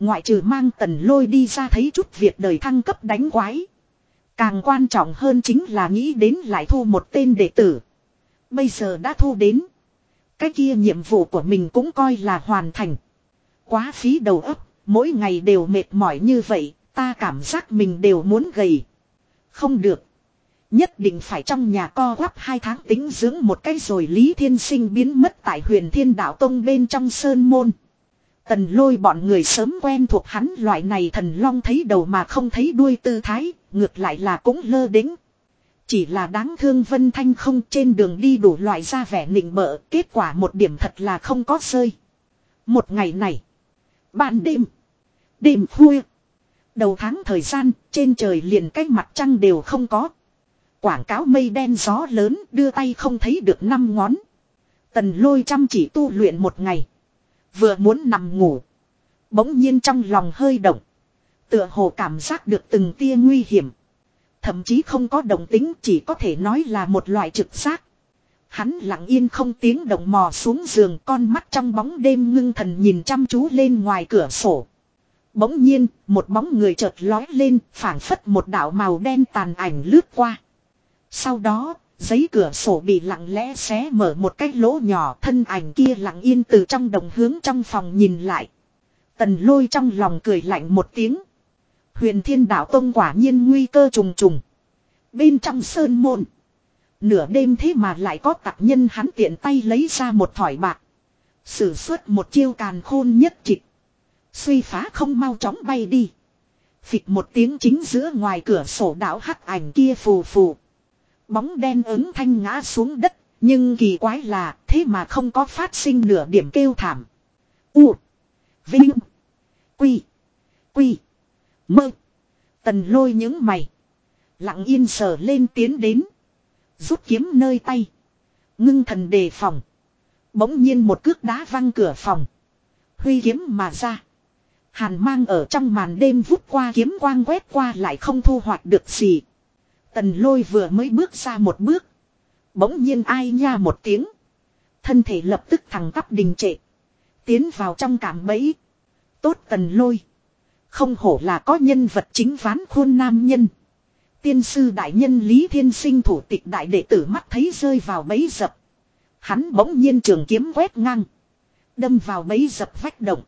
Ngoại trừ mang tần lôi đi ra thấy chút việc đời thăng cấp đánh quái. Càng quan trọng hơn chính là nghĩ đến lại thu một tên đệ tử. Bây giờ đã thu đến. Cái kia nhiệm vụ của mình cũng coi là hoàn thành. Quá phí đầu óc, mỗi ngày đều mệt mỏi như vậy, ta cảm giác mình đều muốn gầy. Không được. Nhất định phải trong nhà co quắp hai tháng tính dưỡng một cái rồi Lý Thiên Sinh biến mất tại huyền Thiên Đạo Tông bên trong Sơn Môn. Tần lôi bọn người sớm quen thuộc hắn loại này thần long thấy đầu mà không thấy đuôi tư thái, ngược lại là cũng lơ đính. Chỉ là đáng thương Vân Thanh không trên đường đi đủ loại ra vẻ nịnh bợ, kết quả một điểm thật là không có rơi. Một ngày này, ban đêm, đêm khuya, đầu tháng thời gian, trên trời liền cái mặt trăng đều không có. Quảng cáo mây đen gió lớn đưa tay không thấy được năm ngón. Tần lôi chăm chỉ tu luyện một ngày. Vừa muốn nằm ngủ. Bỗng nhiên trong lòng hơi động. Tựa hồ cảm giác được từng tia nguy hiểm. Thậm chí không có động tính chỉ có thể nói là một loại trực giác. Hắn lặng yên không tiếng động mò xuống giường con mắt trong bóng đêm ngưng thần nhìn chăm chú lên ngoài cửa sổ. Bỗng nhiên, một bóng người chợt lói lên, phảng phất một đạo màu đen tàn ảnh lướt qua. Sau đó, giấy cửa sổ bị lặng lẽ xé mở một cái lỗ nhỏ thân ảnh kia lặng yên từ trong đồng hướng trong phòng nhìn lại. Tần lôi trong lòng cười lạnh một tiếng. Huyền thiên đạo tông quả nhiên nguy cơ trùng trùng. Bên trong sơn môn. Nửa đêm thế mà lại có tặc nhân hắn tiện tay lấy ra một thỏi bạc. Sử xuất một chiêu càn khôn nhất trịch. Suy phá không mau chóng bay đi. Phịch một tiếng chính giữa ngoài cửa sổ đảo hắc ảnh kia phù phù. Bóng đen ứng thanh ngã xuống đất, nhưng kỳ quái là thế mà không có phát sinh nửa điểm kêu thảm. U. Vinh. Quy. Quy. Mơ. Tần lôi những mày. Lặng yên sờ lên tiến đến. Rút kiếm nơi tay. Ngưng thần đề phòng. Bỗng nhiên một cước đá văng cửa phòng. Huy kiếm mà ra. Hàn mang ở trong màn đêm vút qua kiếm quang quét qua lại không thu hoạch được gì. Tần lôi vừa mới bước ra một bước. Bỗng nhiên ai nha một tiếng. Thân thể lập tức thẳng tắp đình trệ. Tiến vào trong cảm bẫy. Tốt tần lôi. Không hổ là có nhân vật chính ván khuôn nam nhân. Tiên sư đại nhân Lý Thiên Sinh thủ tịch đại đệ tử mắt thấy rơi vào bẫy dập. Hắn bỗng nhiên trường kiếm quét ngang. Đâm vào bẫy dập vách động.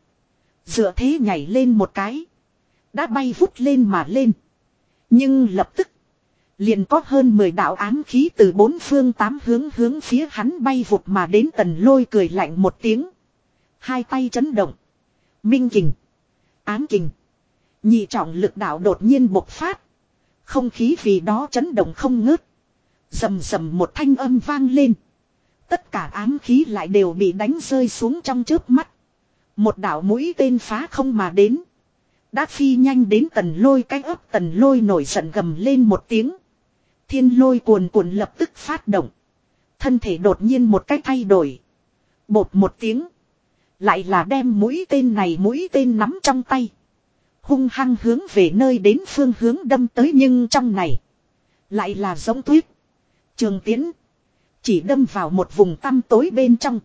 Dựa thế nhảy lên một cái. Đã bay vút lên mà lên. Nhưng lập tức. Liền có hơn 10 đạo ám khí từ bốn phương tám hướng hướng phía hắn bay vụt mà đến tần lôi cười lạnh một tiếng. Hai tay chấn động. Minh kình. Ám kình. Nhị trọng lực đạo đột nhiên bộc phát. Không khí vì đó chấn động không ngớt. Rầm rầm một thanh âm vang lên. Tất cả ám khí lại đều bị đánh rơi xuống trong trước mắt. Một đạo mũi tên phá không mà đến. Đã phi nhanh đến tần lôi cái ấp tần lôi nổi giận gầm lên một tiếng. Thiên lôi cuồn cuộn lập tức phát động. Thân thể đột nhiên một cách thay đổi. Bột một tiếng. Lại là đem mũi tên này mũi tên nắm trong tay. Hung hăng hướng về nơi đến phương hướng đâm tới nhưng trong này. Lại là giống tuyết. Trường tiến. Chỉ đâm vào một vùng tăm tối bên trong.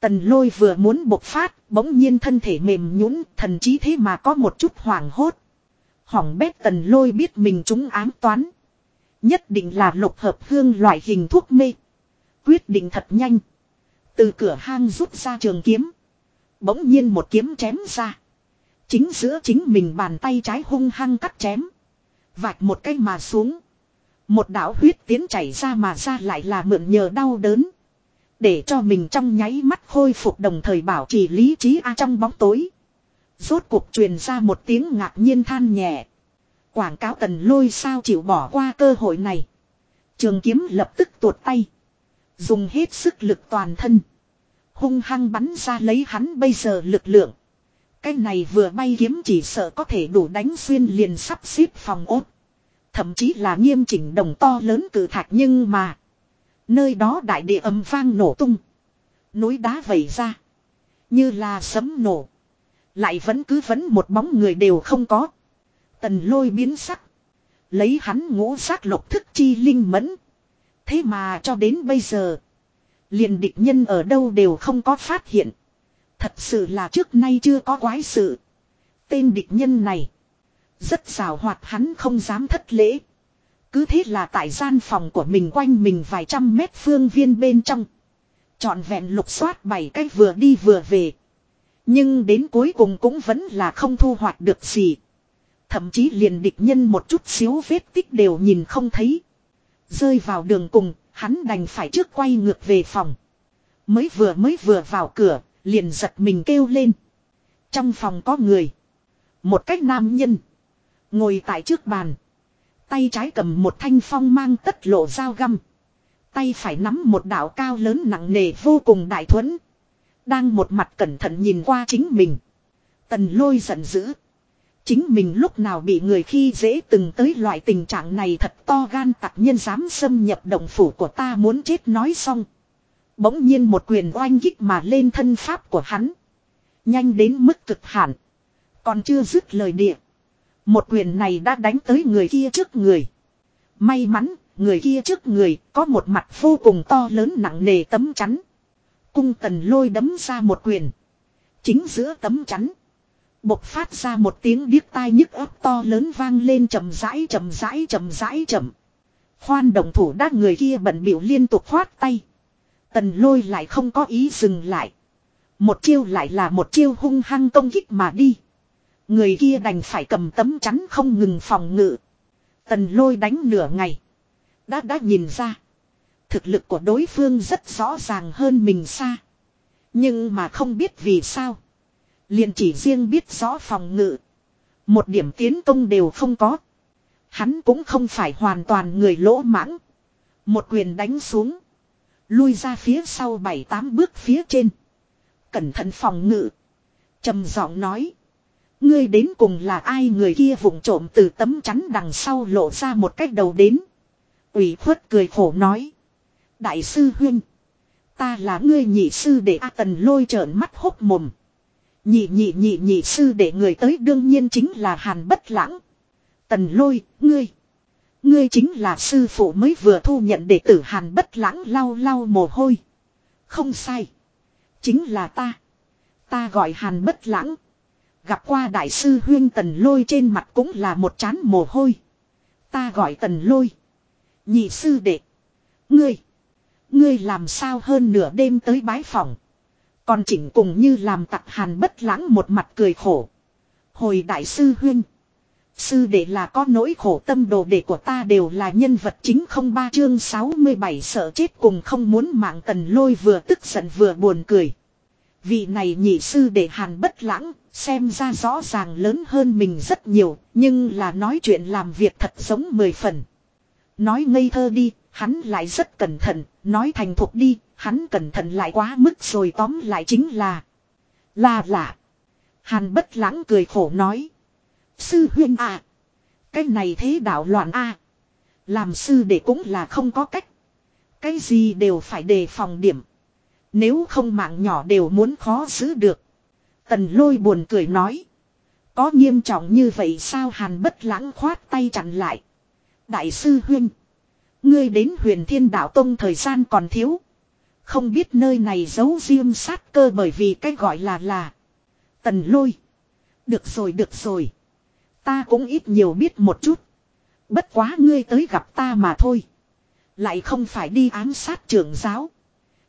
Tần lôi vừa muốn bộc phát, bỗng nhiên thân thể mềm nhũn thần chí thế mà có một chút hoảng hốt. Hỏng bét tần lôi biết mình trúng ám toán. Nhất định là lục hợp hương loại hình thuốc mê. Quyết định thật nhanh. Từ cửa hang rút ra trường kiếm. Bỗng nhiên một kiếm chém ra. Chính giữa chính mình bàn tay trái hung hăng cắt chém. Vạch một cái mà xuống. Một đạo huyết tiến chảy ra mà ra lại là mượn nhờ đau đớn. Để cho mình trong nháy mắt khôi phục đồng thời bảo trì lý trí a trong bóng tối. Rốt cuộc truyền ra một tiếng ngạc nhiên than nhẹ. Quảng cáo tần lôi sao chịu bỏ qua cơ hội này. Trường kiếm lập tức tuột tay. Dùng hết sức lực toàn thân. Hung hăng bắn ra lấy hắn bây giờ lực lượng. Cái này vừa bay kiếm chỉ sợ có thể đủ đánh xuyên liền sắp xếp phòng ốt. Thậm chí là nghiêm chỉnh đồng to lớn cử thạch nhưng mà. Nơi đó đại địa âm vang nổ tung. Núi đá vẩy ra. Như là sấm nổ. Lại vẫn cứ vẫn một bóng người đều không có. Tần lôi biến sắc. Lấy hắn ngũ sắc lục thức chi linh mẫn. Thế mà cho đến bây giờ. liền địch nhân ở đâu đều không có phát hiện. Thật sự là trước nay chưa có quái sự. Tên địch nhân này. Rất xào hoạt hắn không dám thất lễ. Cứ thế là tại gian phòng của mình quanh mình vài trăm mét phương viên bên trong. Chọn vẹn lục soát bảy cách vừa đi vừa về. Nhưng đến cuối cùng cũng vẫn là không thu hoạch được gì. Thậm chí liền địch nhân một chút xíu vết tích đều nhìn không thấy. Rơi vào đường cùng, hắn đành phải trước quay ngược về phòng. Mới vừa mới vừa vào cửa, liền giật mình kêu lên. Trong phòng có người. Một cách nam nhân. Ngồi tại trước bàn. Tay trái cầm một thanh phong mang tất lộ dao găm. Tay phải nắm một đạo cao lớn nặng nề vô cùng đại thuẫn. Đang một mặt cẩn thận nhìn qua chính mình. Tần lôi giận dữ. Chính mình lúc nào bị người khi dễ từng tới loại tình trạng này thật to gan tặc nhân dám xâm nhập động phủ của ta muốn chết nói xong. Bỗng nhiên một quyền oanh kích mà lên thân pháp của hắn. Nhanh đến mức cực hạn. Còn chưa dứt lời địa. Một quyền này đã đánh tới người kia trước người. May mắn, người kia trước người có một mặt vô cùng to lớn nặng nề tấm chắn. Cung tần lôi đấm ra một quyền. Chính giữa tấm chắn. Bộc phát ra một tiếng điếc tai nhức ấp to lớn vang lên chậm rãi chậm rãi chậm rãi chậm. Khoan đồng thủ đã người kia bận biểu liên tục khoát tay. Tần lôi lại không có ý dừng lại. Một chiêu lại là một chiêu hung hăng công kích mà đi. Người kia đành phải cầm tấm chắn không ngừng phòng ngự. Tần lôi đánh nửa ngày. Đã đã nhìn ra. Thực lực của đối phương rất rõ ràng hơn mình xa. Nhưng mà không biết vì sao. liền chỉ riêng biết rõ phòng ngự. Một điểm tiến công đều không có. Hắn cũng không phải hoàn toàn người lỗ mãng. Một quyền đánh xuống. Lui ra phía sau bảy tám bước phía trên. Cẩn thận phòng ngự. trầm giọng nói. Ngươi đến cùng là ai người kia vụng trộm từ tấm chắn đằng sau lộ ra một cách đầu đến. ủy khuất cười khổ nói. Đại sư huynh. Ta là ngươi nhị sư để A Tần lôi trợn mắt hốc mồm. Nhị nhị nhị nhị sư để người tới đương nhiên chính là Hàn Bất Lãng. Tần lôi, ngươi. Ngươi chính là sư phụ mới vừa thu nhận đệ tử Hàn Bất Lãng lau lau mồ hôi. Không sai. Chính là ta. Ta gọi Hàn Bất Lãng. Gặp qua đại sư huyên tần lôi trên mặt cũng là một chán mồ hôi. Ta gọi tần lôi. Nhị sư đệ. Ngươi. Ngươi làm sao hơn nửa đêm tới bái phòng. Còn chỉnh cùng như làm tặc hàn bất lãng một mặt cười khổ. Hồi đại sư huyên. Sư đệ là có nỗi khổ tâm đồ đệ của ta đều là nhân vật chính không ba chương 67 sợ chết cùng không muốn mạng tần lôi vừa tức giận vừa buồn cười. Vị này nhị sư đệ hàn bất lãng, xem ra rõ ràng lớn hơn mình rất nhiều, nhưng là nói chuyện làm việc thật giống mười phần. Nói ngây thơ đi, Hắn lại rất cẩn thận, nói thành thục đi, hắn cẩn thận lại quá mức rồi tóm lại chính là. Là lạ. Hàn bất lãng cười khổ nói. Sư huyên à. Cái này thế đạo loạn a Làm sư để cũng là không có cách. Cái gì đều phải đề phòng điểm. Nếu không mạng nhỏ đều muốn khó giữ được. Tần lôi buồn cười nói. Có nghiêm trọng như vậy sao hàn bất lãng khoát tay chặn lại. Đại sư huyên. Ngươi đến huyền thiên đạo tông thời gian còn thiếu. Không biết nơi này giấu riêng sát cơ bởi vì cái gọi là là. Tần lôi. Được rồi được rồi. Ta cũng ít nhiều biết một chút. Bất quá ngươi tới gặp ta mà thôi. Lại không phải đi ám sát trưởng giáo.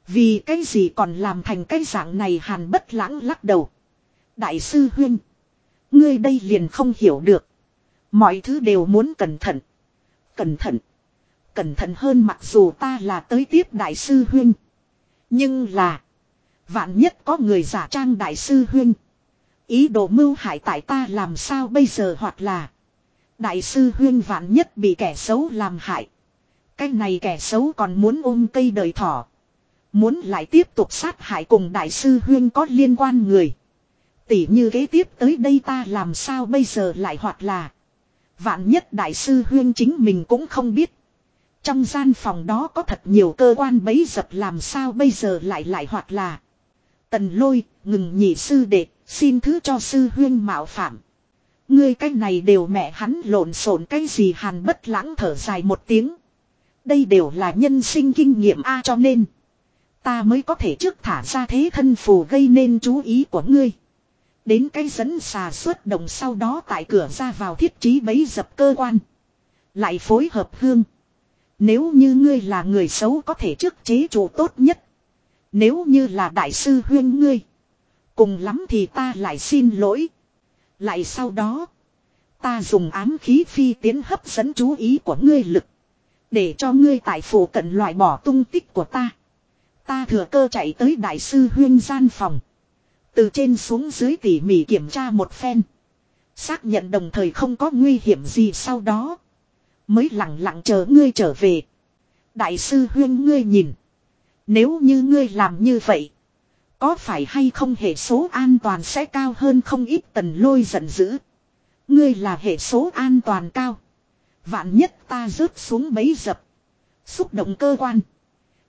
Vì cái gì còn làm thành cái dạng này hàn bất lãng lắc đầu. Đại sư huyên. Ngươi đây liền không hiểu được. Mọi thứ đều muốn cẩn thận. Cẩn thận. Cẩn thận hơn mặc dù ta là tới tiếp đại sư huyên. Nhưng là. Vạn nhất có người giả trang đại sư huyên. Ý đồ mưu hại tại ta làm sao bây giờ hoặc là. Đại sư huyên vạn nhất bị kẻ xấu làm hại. Cái này kẻ xấu còn muốn ôm cây đời thỏ. Muốn lại tiếp tục sát hại cùng đại sư huyên có liên quan người. Tỉ như kế tiếp tới đây ta làm sao bây giờ lại hoặc là. Vạn nhất đại sư huyên chính mình cũng không biết. Trong gian phòng đó có thật nhiều cơ quan bấy dập làm sao bây giờ lại lại hoặc là. Tần lôi, ngừng nhị sư đệ, xin thứ cho sư huyên mạo phạm. Ngươi cái này đều mẹ hắn lộn xộn cái gì hàn bất lãng thở dài một tiếng. Đây đều là nhân sinh kinh nghiệm A cho nên. Ta mới có thể trước thả ra thế thân phù gây nên chú ý của ngươi. Đến cái dẫn xà xuất động sau đó tại cửa ra vào thiết trí bấy dập cơ quan. Lại phối hợp hương. Nếu như ngươi là người xấu có thể trước chế chủ tốt nhất. Nếu như là đại sư huyên ngươi. Cùng lắm thì ta lại xin lỗi. Lại sau đó. Ta dùng ám khí phi tiến hấp dẫn chú ý của ngươi lực. Để cho ngươi tại phủ cận loại bỏ tung tích của ta. Ta thừa cơ chạy tới đại sư huyên gian phòng. Từ trên xuống dưới tỉ mỉ kiểm tra một phen. Xác nhận đồng thời không có nguy hiểm gì sau đó. Mới lặng lặng chờ ngươi trở về. Đại sư huyên ngươi nhìn. Nếu như ngươi làm như vậy. Có phải hay không hệ số an toàn sẽ cao hơn không ít tần lôi giận dữ. Ngươi là hệ số an toàn cao. Vạn nhất ta rớt xuống bấy dập. Xúc động cơ quan.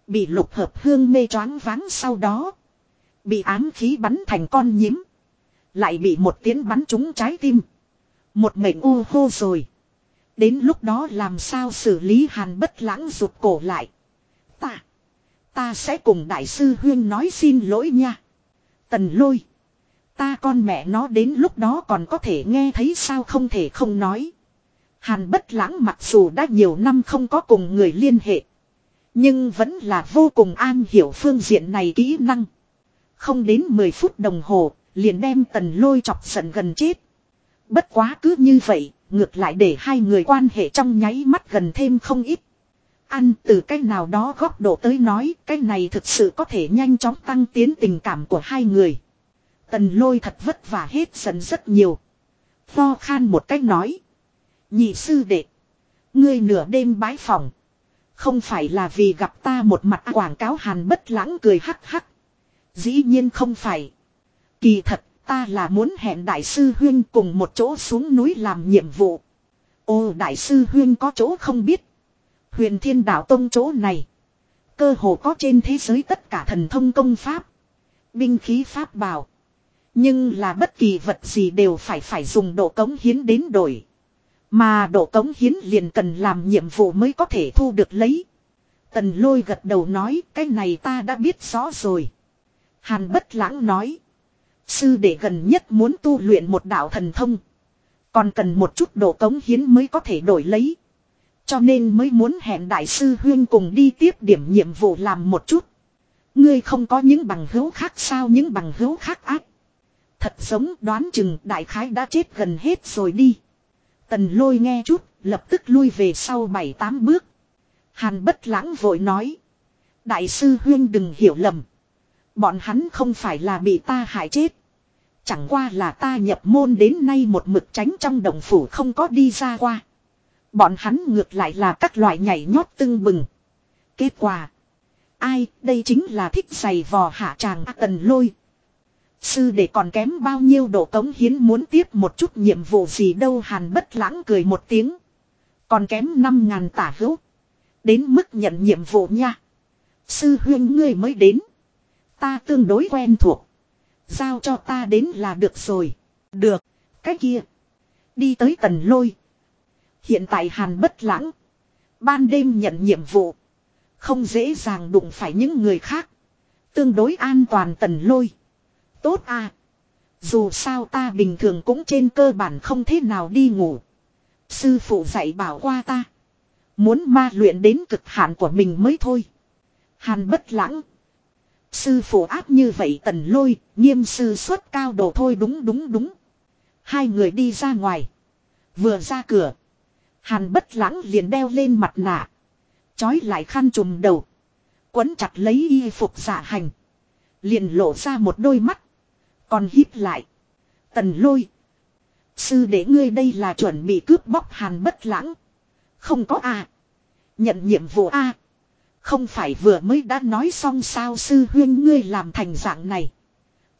Bị lục hợp hương mê choáng váng sau đó. Bị ám khí bắn thành con nhím. Lại bị một tiếng bắn trúng trái tim. Một mệnh u hô rồi. Đến lúc đó làm sao xử lý hàn bất lãng rụt cổ lại. Ta. Ta sẽ cùng đại sư Huyên nói xin lỗi nha. Tần lôi. Ta con mẹ nó đến lúc đó còn có thể nghe thấy sao không thể không nói. Hàn bất lãng mặc dù đã nhiều năm không có cùng người liên hệ. Nhưng vẫn là vô cùng an hiểu phương diện này kỹ năng. Không đến 10 phút đồng hồ, liền đem tần lôi chọc giận gần chết. Bất quá cứ như vậy, ngược lại để hai người quan hệ trong nháy mắt gần thêm không ít. Ăn từ cách nào đó góc độ tới nói, cái này thực sự có thể nhanh chóng tăng tiến tình cảm của hai người. Tần lôi thật vất vả hết dần rất nhiều. Pho khan một cách nói. Nhị sư đệ. Ngươi nửa đêm bái phòng. Không phải là vì gặp ta một mặt quảng cáo hàn bất lãng cười hắc hắc. Dĩ nhiên không phải. Kỳ thật ta là muốn hẹn đại sư Huyên cùng một chỗ xuống núi làm nhiệm vụ. Ô đại sư Huyên có chỗ không biết. Huyền thiên đạo tông chỗ này. Cơ hồ có trên thế giới tất cả thần thông công pháp. Binh khí pháp bảo. Nhưng là bất kỳ vật gì đều phải phải dùng độ cống hiến đến đổi. Mà độ cống hiến liền cần làm nhiệm vụ mới có thể thu được lấy. Tần lôi gật đầu nói, cái này ta đã biết rõ rồi. Hàn bất lãng nói. Sư đệ gần nhất muốn tu luyện một đạo thần thông. Còn cần một chút độ cống hiến mới có thể đổi lấy. Cho nên mới muốn hẹn đại sư Huyên cùng đi tiếp điểm nhiệm vụ làm một chút. Ngươi không có những bằng hữu khác sao những bằng hữu khác ác. Thật giống đoán chừng đại khái đã chết gần hết rồi đi. Tần lôi nghe chút, lập tức lui về sau bảy tám bước. Hàn bất lãng vội nói. Đại sư Huyên đừng hiểu lầm. Bọn hắn không phải là bị ta hại chết. Chẳng qua là ta nhập môn đến nay một mực tránh trong đồng phủ không có đi ra qua. Bọn hắn ngược lại là các loại nhảy nhót tưng bừng. Kết quả. Ai, đây chính là thích giày vò hạ tràng tần lôi. Sư để còn kém bao nhiêu độ cống hiến muốn tiếp một chút nhiệm vụ gì đâu hàn bất lãng cười một tiếng. Còn kém năm ngàn tả hữu. Đến mức nhận nhiệm vụ nha. Sư huyên ngươi mới đến. Ta tương đối quen thuộc. Giao cho ta đến là được rồi. Được. Cái kia. Đi tới tần lôi. Hiện tại hàn bất lãng. Ban đêm nhận nhiệm vụ. Không dễ dàng đụng phải những người khác. Tương đối an toàn tần lôi. Tốt à. Dù sao ta bình thường cũng trên cơ bản không thế nào đi ngủ. Sư phụ dạy bảo qua ta. Muốn ma luyện đến cực hạn của mình mới thôi. Hàn bất lãng. Sư phụ áp như vậy tần lôi, nghiêm sư xuất cao độ thôi đúng đúng đúng. Hai người đi ra ngoài. Vừa ra cửa. Hàn bất lãng liền đeo lên mặt nạ. Chói lại khăn trùm đầu. Quấn chặt lấy y phục giả hành. Liền lộ ra một đôi mắt. Còn híp lại. Tần lôi. Sư để ngươi đây là chuẩn bị cướp bóc hàn bất lãng. Không có a Nhận nhiệm vụ a Không phải vừa mới đã nói xong sao sư huyên ngươi làm thành dạng này.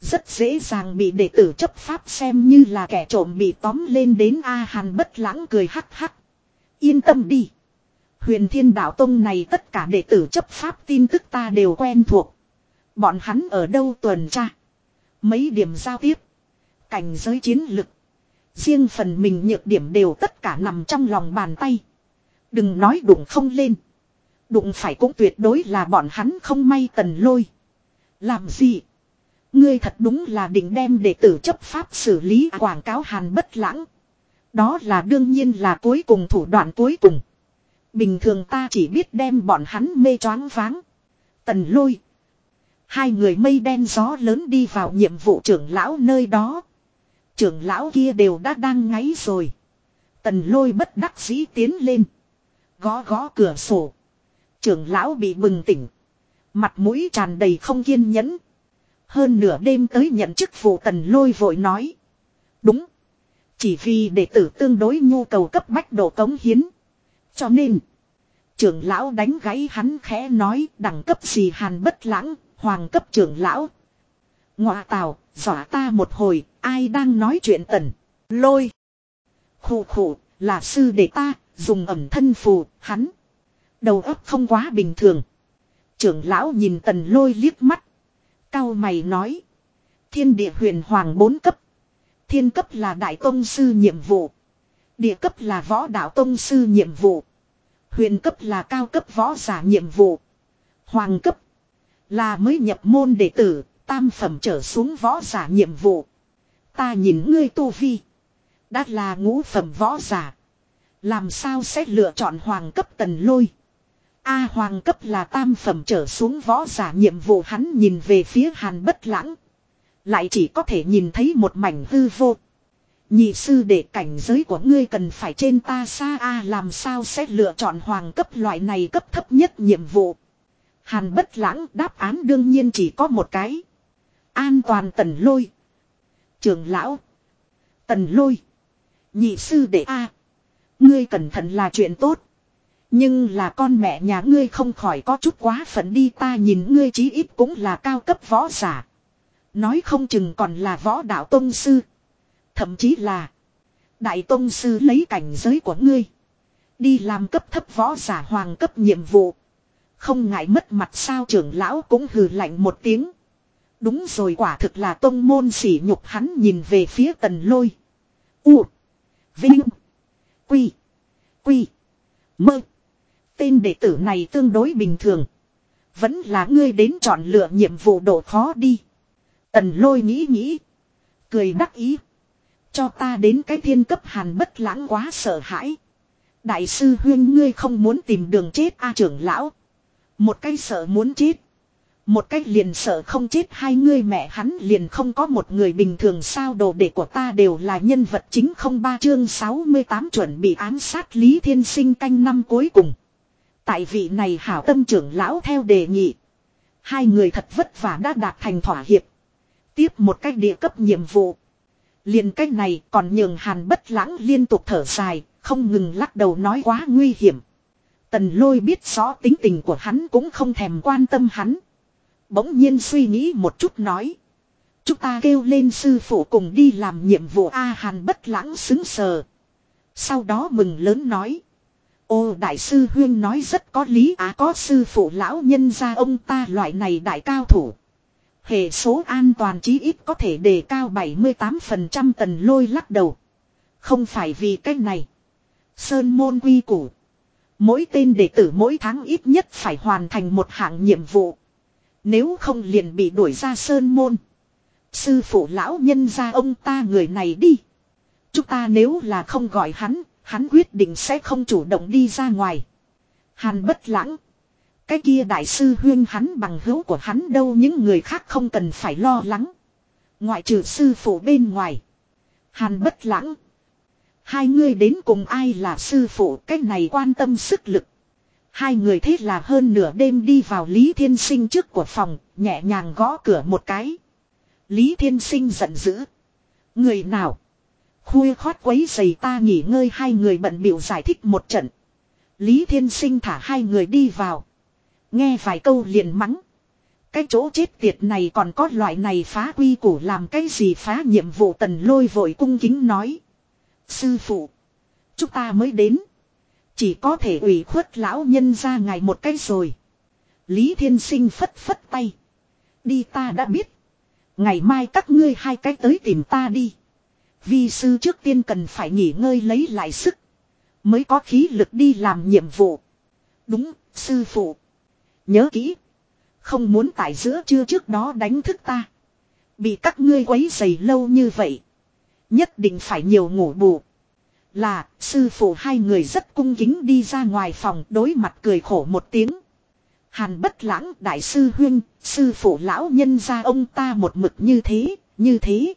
Rất dễ dàng bị đệ tử chấp pháp xem như là kẻ trộm bị tóm lên đến A Hàn bất lãng cười hắc hắc. Yên tâm đi. Huyền thiên đạo tông này tất cả đệ tử chấp pháp tin tức ta đều quen thuộc. Bọn hắn ở đâu tuần tra. Mấy điểm giao tiếp. Cảnh giới chiến lực. Riêng phần mình nhược điểm đều tất cả nằm trong lòng bàn tay. Đừng nói đụng không lên. Đụng phải cũng tuyệt đối là bọn hắn không may tần lôi. Làm gì? Ngươi thật đúng là định đem đệ tử chấp pháp xử lý quảng cáo hàn bất lãng. Đó là đương nhiên là cuối cùng thủ đoạn cuối cùng. Bình thường ta chỉ biết đem bọn hắn mê choáng váng. Tần lôi. Hai người mây đen gió lớn đi vào nhiệm vụ trưởng lão nơi đó. Trưởng lão kia đều đã đang ngáy rồi. Tần lôi bất đắc dĩ tiến lên. Gó gó cửa sổ. Trưởng lão bị bừng tỉnh. Mặt mũi tràn đầy không kiên nhẫn. Hơn nửa đêm tới nhận chức vụ tần lôi vội nói. Đúng. Chỉ vì đệ tử tương đối nhu cầu cấp bách độ cống hiến. Cho nên. Trưởng lão đánh gáy hắn khẽ nói đẳng cấp gì hàn bất lãng, hoàng cấp trưởng lão. Ngọa tào, dọa ta một hồi, ai đang nói chuyện tần. Lôi. Khủ khủ, là sư đệ ta, dùng ẩm thân phù, hắn. Đầu óc không quá bình thường. Trưởng lão nhìn tần lôi liếc mắt. Cao mày nói. Thiên địa huyền hoàng bốn cấp. Thiên cấp là đại tông sư nhiệm vụ. Địa cấp là võ đạo tông sư nhiệm vụ. Huyền cấp là cao cấp võ giả nhiệm vụ. Hoàng cấp là mới nhập môn đệ tử, tam phẩm trở xuống võ giả nhiệm vụ. Ta nhìn ngươi tu vi. Đã là ngũ phẩm võ giả. Làm sao sẽ lựa chọn hoàng cấp tần lôi. A hoàng cấp là tam phẩm trở xuống võ giả nhiệm vụ hắn nhìn về phía hàn bất lãng. Lại chỉ có thể nhìn thấy một mảnh hư vô. Nhị sư để cảnh giới của ngươi cần phải trên ta xa A, làm sao sẽ lựa chọn hoàng cấp loại này cấp thấp nhất nhiệm vụ. Hàn bất lãng đáp án đương nhiên chỉ có một cái. An toàn tần lôi. Trường lão. Tần lôi. Nhị sư đệ A. Ngươi cẩn thận là chuyện tốt. Nhưng là con mẹ nhà ngươi không khỏi có chút quá phận đi, ta nhìn ngươi chí ít cũng là cao cấp võ giả. Nói không chừng còn là võ đạo tông sư. Thậm chí là, Đại tông sư lấy cảnh giới của ngươi. Đi làm cấp thấp võ giả hoàng cấp nhiệm vụ. Không ngại mất mặt sao trưởng lão cũng hừ lạnh một tiếng. Đúng rồi quả thực là tông môn sỉ nhục hắn nhìn về phía tần lôi. U. Vinh. Quy. Quy. Mơ. Tên đệ tử này tương đối bình thường. Vẫn là ngươi đến chọn lựa nhiệm vụ độ khó đi. Tần lôi nghĩ nghĩ. Cười đắc ý. Cho ta đến cái thiên cấp hàn bất lãng quá sợ hãi. Đại sư huyên ngươi không muốn tìm đường chết a trưởng lão. Một cái sợ muốn chết. Một cách liền sợ không chết hai ngươi mẹ hắn liền không có một người bình thường sao đồ đệ của ta đều là nhân vật chính không ba chương 68 chuẩn bị ám sát Lý Thiên Sinh canh năm cuối cùng. Tại vị này hảo tâm trưởng lão theo đề nghị. Hai người thật vất vả đã đạt thành thỏa hiệp. Tiếp một cách địa cấp nhiệm vụ. liền cách này còn nhường hàn bất lãng liên tục thở dài, không ngừng lắc đầu nói quá nguy hiểm. Tần lôi biết rõ tính tình của hắn cũng không thèm quan tâm hắn. Bỗng nhiên suy nghĩ một chút nói. Chúng ta kêu lên sư phụ cùng đi làm nhiệm vụ A Hàn bất lãng xứng sờ. Sau đó mừng lớn nói. Ô đại sư huyên nói rất có lý á có sư phụ lão nhân ra ông ta loại này đại cao thủ. Hệ số an toàn chí ít có thể đề cao 78% tần lôi lắc đầu. Không phải vì cách này. Sơn môn quy củ. Mỗi tên đệ tử mỗi tháng ít nhất phải hoàn thành một hạng nhiệm vụ. Nếu không liền bị đuổi ra sơn môn. Sư phụ lão nhân ra ông ta người này đi. Chúng ta nếu là không gọi hắn, hắn quyết định sẽ không chủ động đi ra ngoài. Hàn bất lãng. Cái kia đại sư huyên hắn bằng hữu của hắn đâu những người khác không cần phải lo lắng. Ngoại trừ sư phụ bên ngoài. Hàn bất lãng. Hai người đến cùng ai là sư phụ cách này quan tâm sức lực. Hai người thế là hơn nửa đêm đi vào Lý Thiên Sinh trước của phòng, nhẹ nhàng gõ cửa một cái. Lý Thiên Sinh giận dữ. Người nào? Khuya khót quấy giày ta nghỉ ngơi hai người bận biểu giải thích một trận. Lý Thiên Sinh thả hai người đi vào. Nghe vài câu liền mắng. Cái chỗ chết tiệt này còn có loại này phá quy củ làm cái gì phá nhiệm vụ tần lôi vội cung kính nói. Sư phụ. Chúng ta mới đến. Chỉ có thể ủy khuất lão nhân ra ngài một cái rồi. Lý Thiên Sinh phất phất tay. Đi ta đã biết. Ngày mai các ngươi hai cái tới tìm ta đi. Vi sư trước tiên cần phải nghỉ ngơi lấy lại sức. Mới có khí lực đi làm nhiệm vụ. Đúng, sư phụ. Nhớ kỹ. Không muốn tại giữa chưa trước đó đánh thức ta. Bị các ngươi quấy dày lâu như vậy. Nhất định phải nhiều ngủ bù. Là, sư phụ hai người rất cung kính đi ra ngoài phòng đối mặt cười khổ một tiếng. Hàn bất lãng đại sư huyên, sư phụ lão nhân ra ông ta một mực như thế, như thế.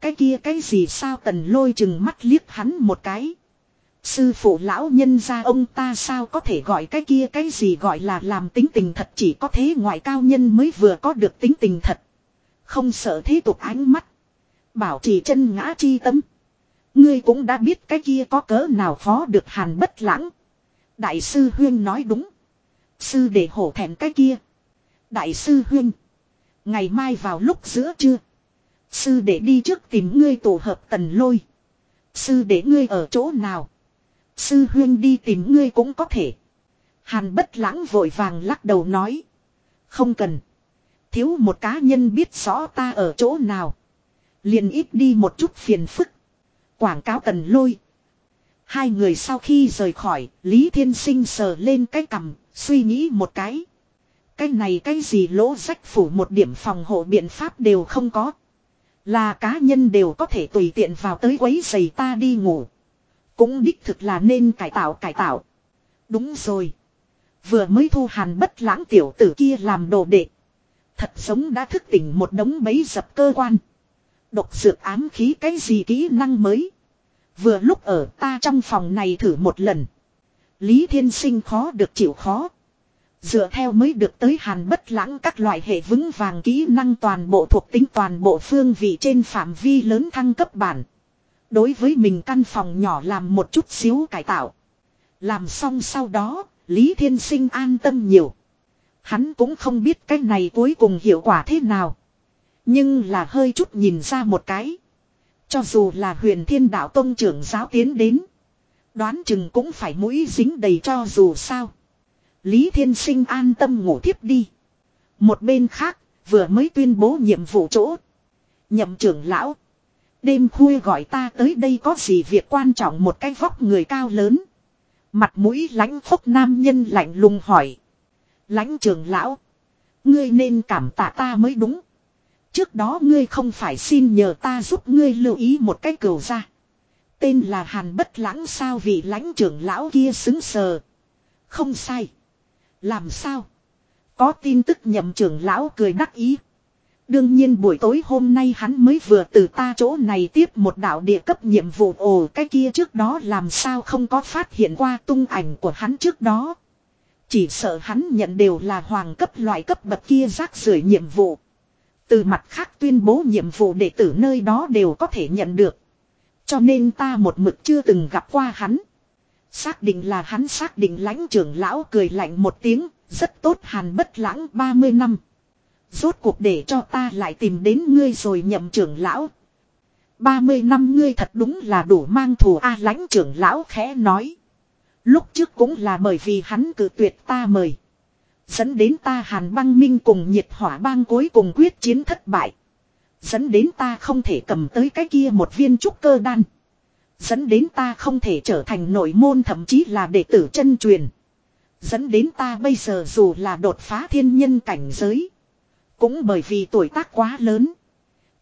Cái kia cái gì sao tần lôi chừng mắt liếc hắn một cái. Sư phụ lão nhân ra ông ta sao có thể gọi cái kia cái gì gọi là làm tính tình thật chỉ có thế ngoại cao nhân mới vừa có được tính tình thật. Không sợ thế tục ánh mắt. Bảo trì chân ngã chi tâm. Ngươi cũng đã biết cái kia có cỡ nào phó được hàn bất lãng. Đại sư Huyên nói đúng. Sư để hổ thẹn cái kia. Đại sư Huyên. Ngày mai vào lúc giữa trưa. Sư để đi trước tìm ngươi tổ hợp tần lôi. Sư để ngươi ở chỗ nào. Sư huyên đi tìm ngươi cũng có thể. Hàn bất lãng vội vàng lắc đầu nói. Không cần. Thiếu một cá nhân biết rõ ta ở chỗ nào. Liền ít đi một chút phiền phức. Quảng cáo tần lôi. Hai người sau khi rời khỏi, Lý Thiên Sinh sờ lên cái cằm, suy nghĩ một cái. Cái này cái gì lỗ rách phủ một điểm phòng hộ biện pháp đều không có. Là cá nhân đều có thể tùy tiện vào tới quấy giày ta đi ngủ. Cũng đích thực là nên cải tạo cải tạo. Đúng rồi. Vừa mới thu hàn bất lãng tiểu tử kia làm đồ đệ. Thật giống đã thức tỉnh một đống bấy dập cơ quan. Độc dược ám khí cái gì kỹ năng mới. Vừa lúc ở ta trong phòng này thử một lần. Lý Thiên Sinh khó được chịu khó. Dựa theo mới được tới hàn bất lãng các loại hệ vững vàng kỹ năng toàn bộ thuộc tính toàn bộ phương vị trên phạm vi lớn thăng cấp bản. Đối với mình căn phòng nhỏ làm một chút xíu cải tạo. Làm xong sau đó, Lý Thiên Sinh an tâm nhiều. Hắn cũng không biết cái này cuối cùng hiệu quả thế nào. Nhưng là hơi chút nhìn ra một cái. Cho dù là huyền thiên đạo tông trưởng giáo tiến đến. Đoán chừng cũng phải mũi dính đầy cho dù sao. Lý Thiên Sinh an tâm ngủ tiếp đi. Một bên khác, vừa mới tuyên bố nhiệm vụ chỗ. Nhậm trưởng lão. Đêm khuya gọi ta tới đây có gì việc quan trọng một cái vóc người cao lớn. Mặt mũi lãnh phúc nam nhân lạnh lùng hỏi. Lãnh trưởng lão. Ngươi nên cảm tạ ta mới đúng. Trước đó ngươi không phải xin nhờ ta giúp ngươi lưu ý một cái cầu ra. Tên là Hàn Bất Lãng sao vị lãnh trưởng lão kia xứng sờ. Không sai. Làm sao? Có tin tức nhậm trưởng lão cười đắc ý. Đương nhiên buổi tối hôm nay hắn mới vừa từ ta chỗ này tiếp một đạo địa cấp nhiệm vụ ồ cái kia trước đó làm sao không có phát hiện qua tung ảnh của hắn trước đó. Chỉ sợ hắn nhận đều là hoàng cấp loại cấp bậc kia rác rưởi nhiệm vụ. Từ mặt khác tuyên bố nhiệm vụ đệ tử nơi đó đều có thể nhận được. Cho nên ta một mực chưa từng gặp qua hắn. Xác định là hắn xác định lãnh trưởng lão cười lạnh một tiếng, rất tốt hàn bất lãng 30 năm. Rốt cuộc để cho ta lại tìm đến ngươi rồi nhậm trưởng lão. 30 năm ngươi thật đúng là đủ mang thù A lãnh trưởng lão khẽ nói. Lúc trước cũng là bởi vì hắn cử tuyệt ta mời. Dẫn đến ta hàn băng minh cùng nhiệt hỏa bang cuối cùng quyết chiến thất bại. Dẫn đến ta không thể cầm tới cái kia một viên trúc cơ đan. Dẫn đến ta không thể trở thành nội môn thậm chí là đệ tử chân truyền. Dẫn đến ta bây giờ dù là đột phá thiên nhân cảnh giới. Cũng bởi vì tuổi tác quá lớn.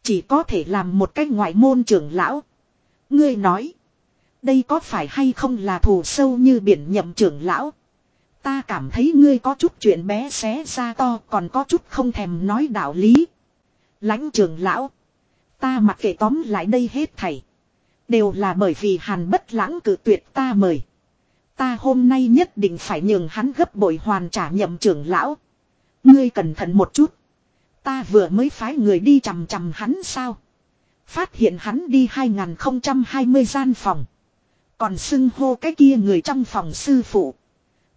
Chỉ có thể làm một cái ngoại môn trưởng lão. Ngươi nói. Đây có phải hay không là thù sâu như biển nhậm trưởng lão. Ta cảm thấy ngươi có chút chuyện bé xé ra to, còn có chút không thèm nói đạo lý. lãnh trưởng lão. Ta mặc kệ tóm lại đây hết thảy. Đều là bởi vì hàn bất lãng cử tuyệt ta mời. Ta hôm nay nhất định phải nhường hắn gấp bội hoàn trả nhậm trưởng lão. Ngươi cẩn thận một chút. Ta vừa mới phái người đi chằm chằm hắn sao. Phát hiện hắn đi 2020 gian phòng. Còn xưng hô cái kia người trong phòng sư phụ.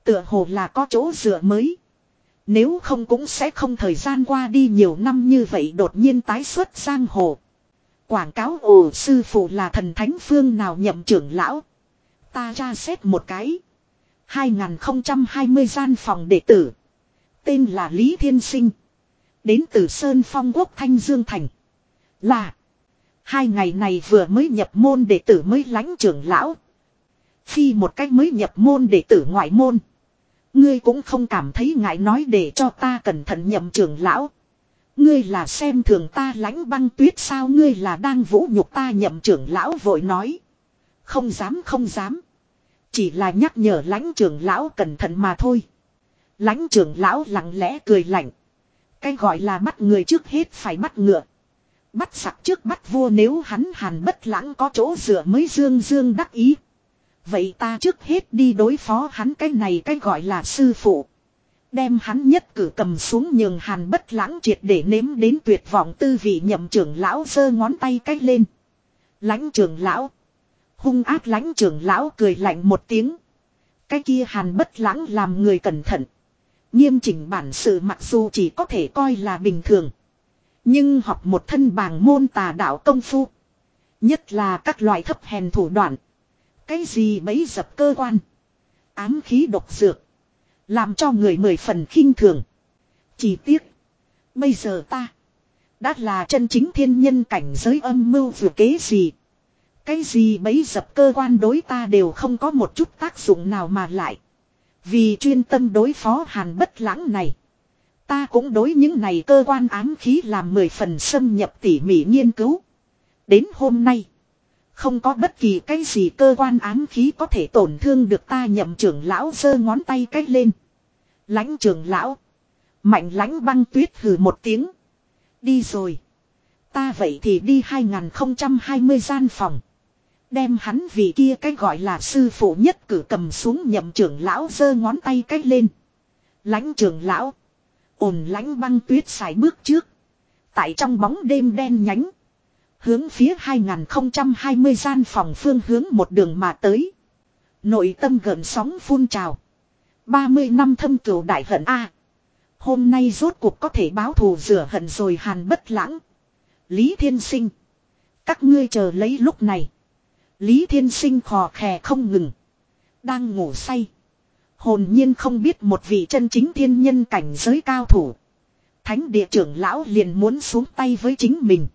Tựa hồ là có chỗ dựa mới. Nếu không cũng sẽ không thời gian qua đi nhiều năm như vậy đột nhiên tái xuất giang hồ. Quảng cáo, ồ, sư phụ là thần thánh phương nào nhậm trưởng lão. Ta ra xét một cái. 2020 gian phòng đệ tử. Tên là Lý Thiên Sinh. Đến từ Sơn Phong Quốc Thanh Dương Thành. Là. Hai ngày này vừa mới nhập môn đệ tử mới lãnh trưởng lão. Phi một cách mới nhập môn đệ tử ngoại môn. Ngươi cũng không cảm thấy ngại nói để cho ta cẩn thận nhậm trưởng lão. Ngươi là xem thường ta lãnh băng tuyết sao ngươi là đang vũ nhục ta nhậm trưởng lão vội nói. Không dám không dám. Chỉ là nhắc nhở lãnh trưởng lão cẩn thận mà thôi. Lãnh trưởng lão lặng lẽ cười lạnh. Cái gọi là bắt người trước hết phải bắt ngựa. Bắt sặc trước bắt vua nếu hắn hàn bất lãng có chỗ dựa mới dương dương đắc ý. Vậy ta trước hết đi đối phó hắn cái này cái gọi là sư phụ. Đem hắn nhất cử cầm xuống nhường hàn bất lãng triệt để nếm đến tuyệt vọng tư vị nhậm trưởng lão giơ ngón tay cách lên. Lãnh trưởng lão. Hung ác lãnh trưởng lão cười lạnh một tiếng. Cái kia hàn bất lãng làm người cẩn thận. Nghiêm chỉnh bản sự mặc dù chỉ có thể coi là bình thường. Nhưng học một thân bàng môn tà đạo công phu. Nhất là các loại thấp hèn thủ đoạn. Cái gì bấy dập cơ quan. Ám khí độc dược. Làm cho người mười phần khinh thường. Chỉ tiếc. Bây giờ ta. Đã là chân chính thiên nhân cảnh giới âm mưu vừa kế gì. Cái gì bấy dập cơ quan đối ta đều không có một chút tác dụng nào mà lại. Vì chuyên tâm đối phó hàn bất lãng này. Ta cũng đối những này cơ quan ám khí làm mười phần xâm nhập tỉ mỉ nghiên cứu. Đến hôm nay. Không có bất kỳ cái gì cơ quan ám khí có thể tổn thương được ta nhậm trưởng lão giơ ngón tay cách lên. Lãnh trưởng lão. Mạnh lãnh băng tuyết hừ một tiếng. Đi rồi. Ta vậy thì đi 2020 gian phòng. Đem hắn vì kia cái gọi là sư phụ nhất cử cầm xuống nhậm trưởng lão giơ ngón tay cách lên. Lãnh trưởng lão. ổn lãnh băng tuyết xài bước trước. Tại trong bóng đêm đen nhánh. Hướng phía 2020 gian phòng phương hướng một đường mà tới. Nội tâm gần sóng phun trào. 30 năm thâm cửu đại hận A. hôm nay rốt cuộc có thể báo thù rửa hận rồi hàn bất lãng. Lý Thiên Sinh. Các ngươi chờ lấy lúc này. Lý Thiên Sinh khò khè không ngừng. Đang ngủ say. Hồn nhiên không biết một vị chân chính thiên nhân cảnh giới cao thủ. Thánh địa trưởng lão liền muốn xuống tay với chính mình.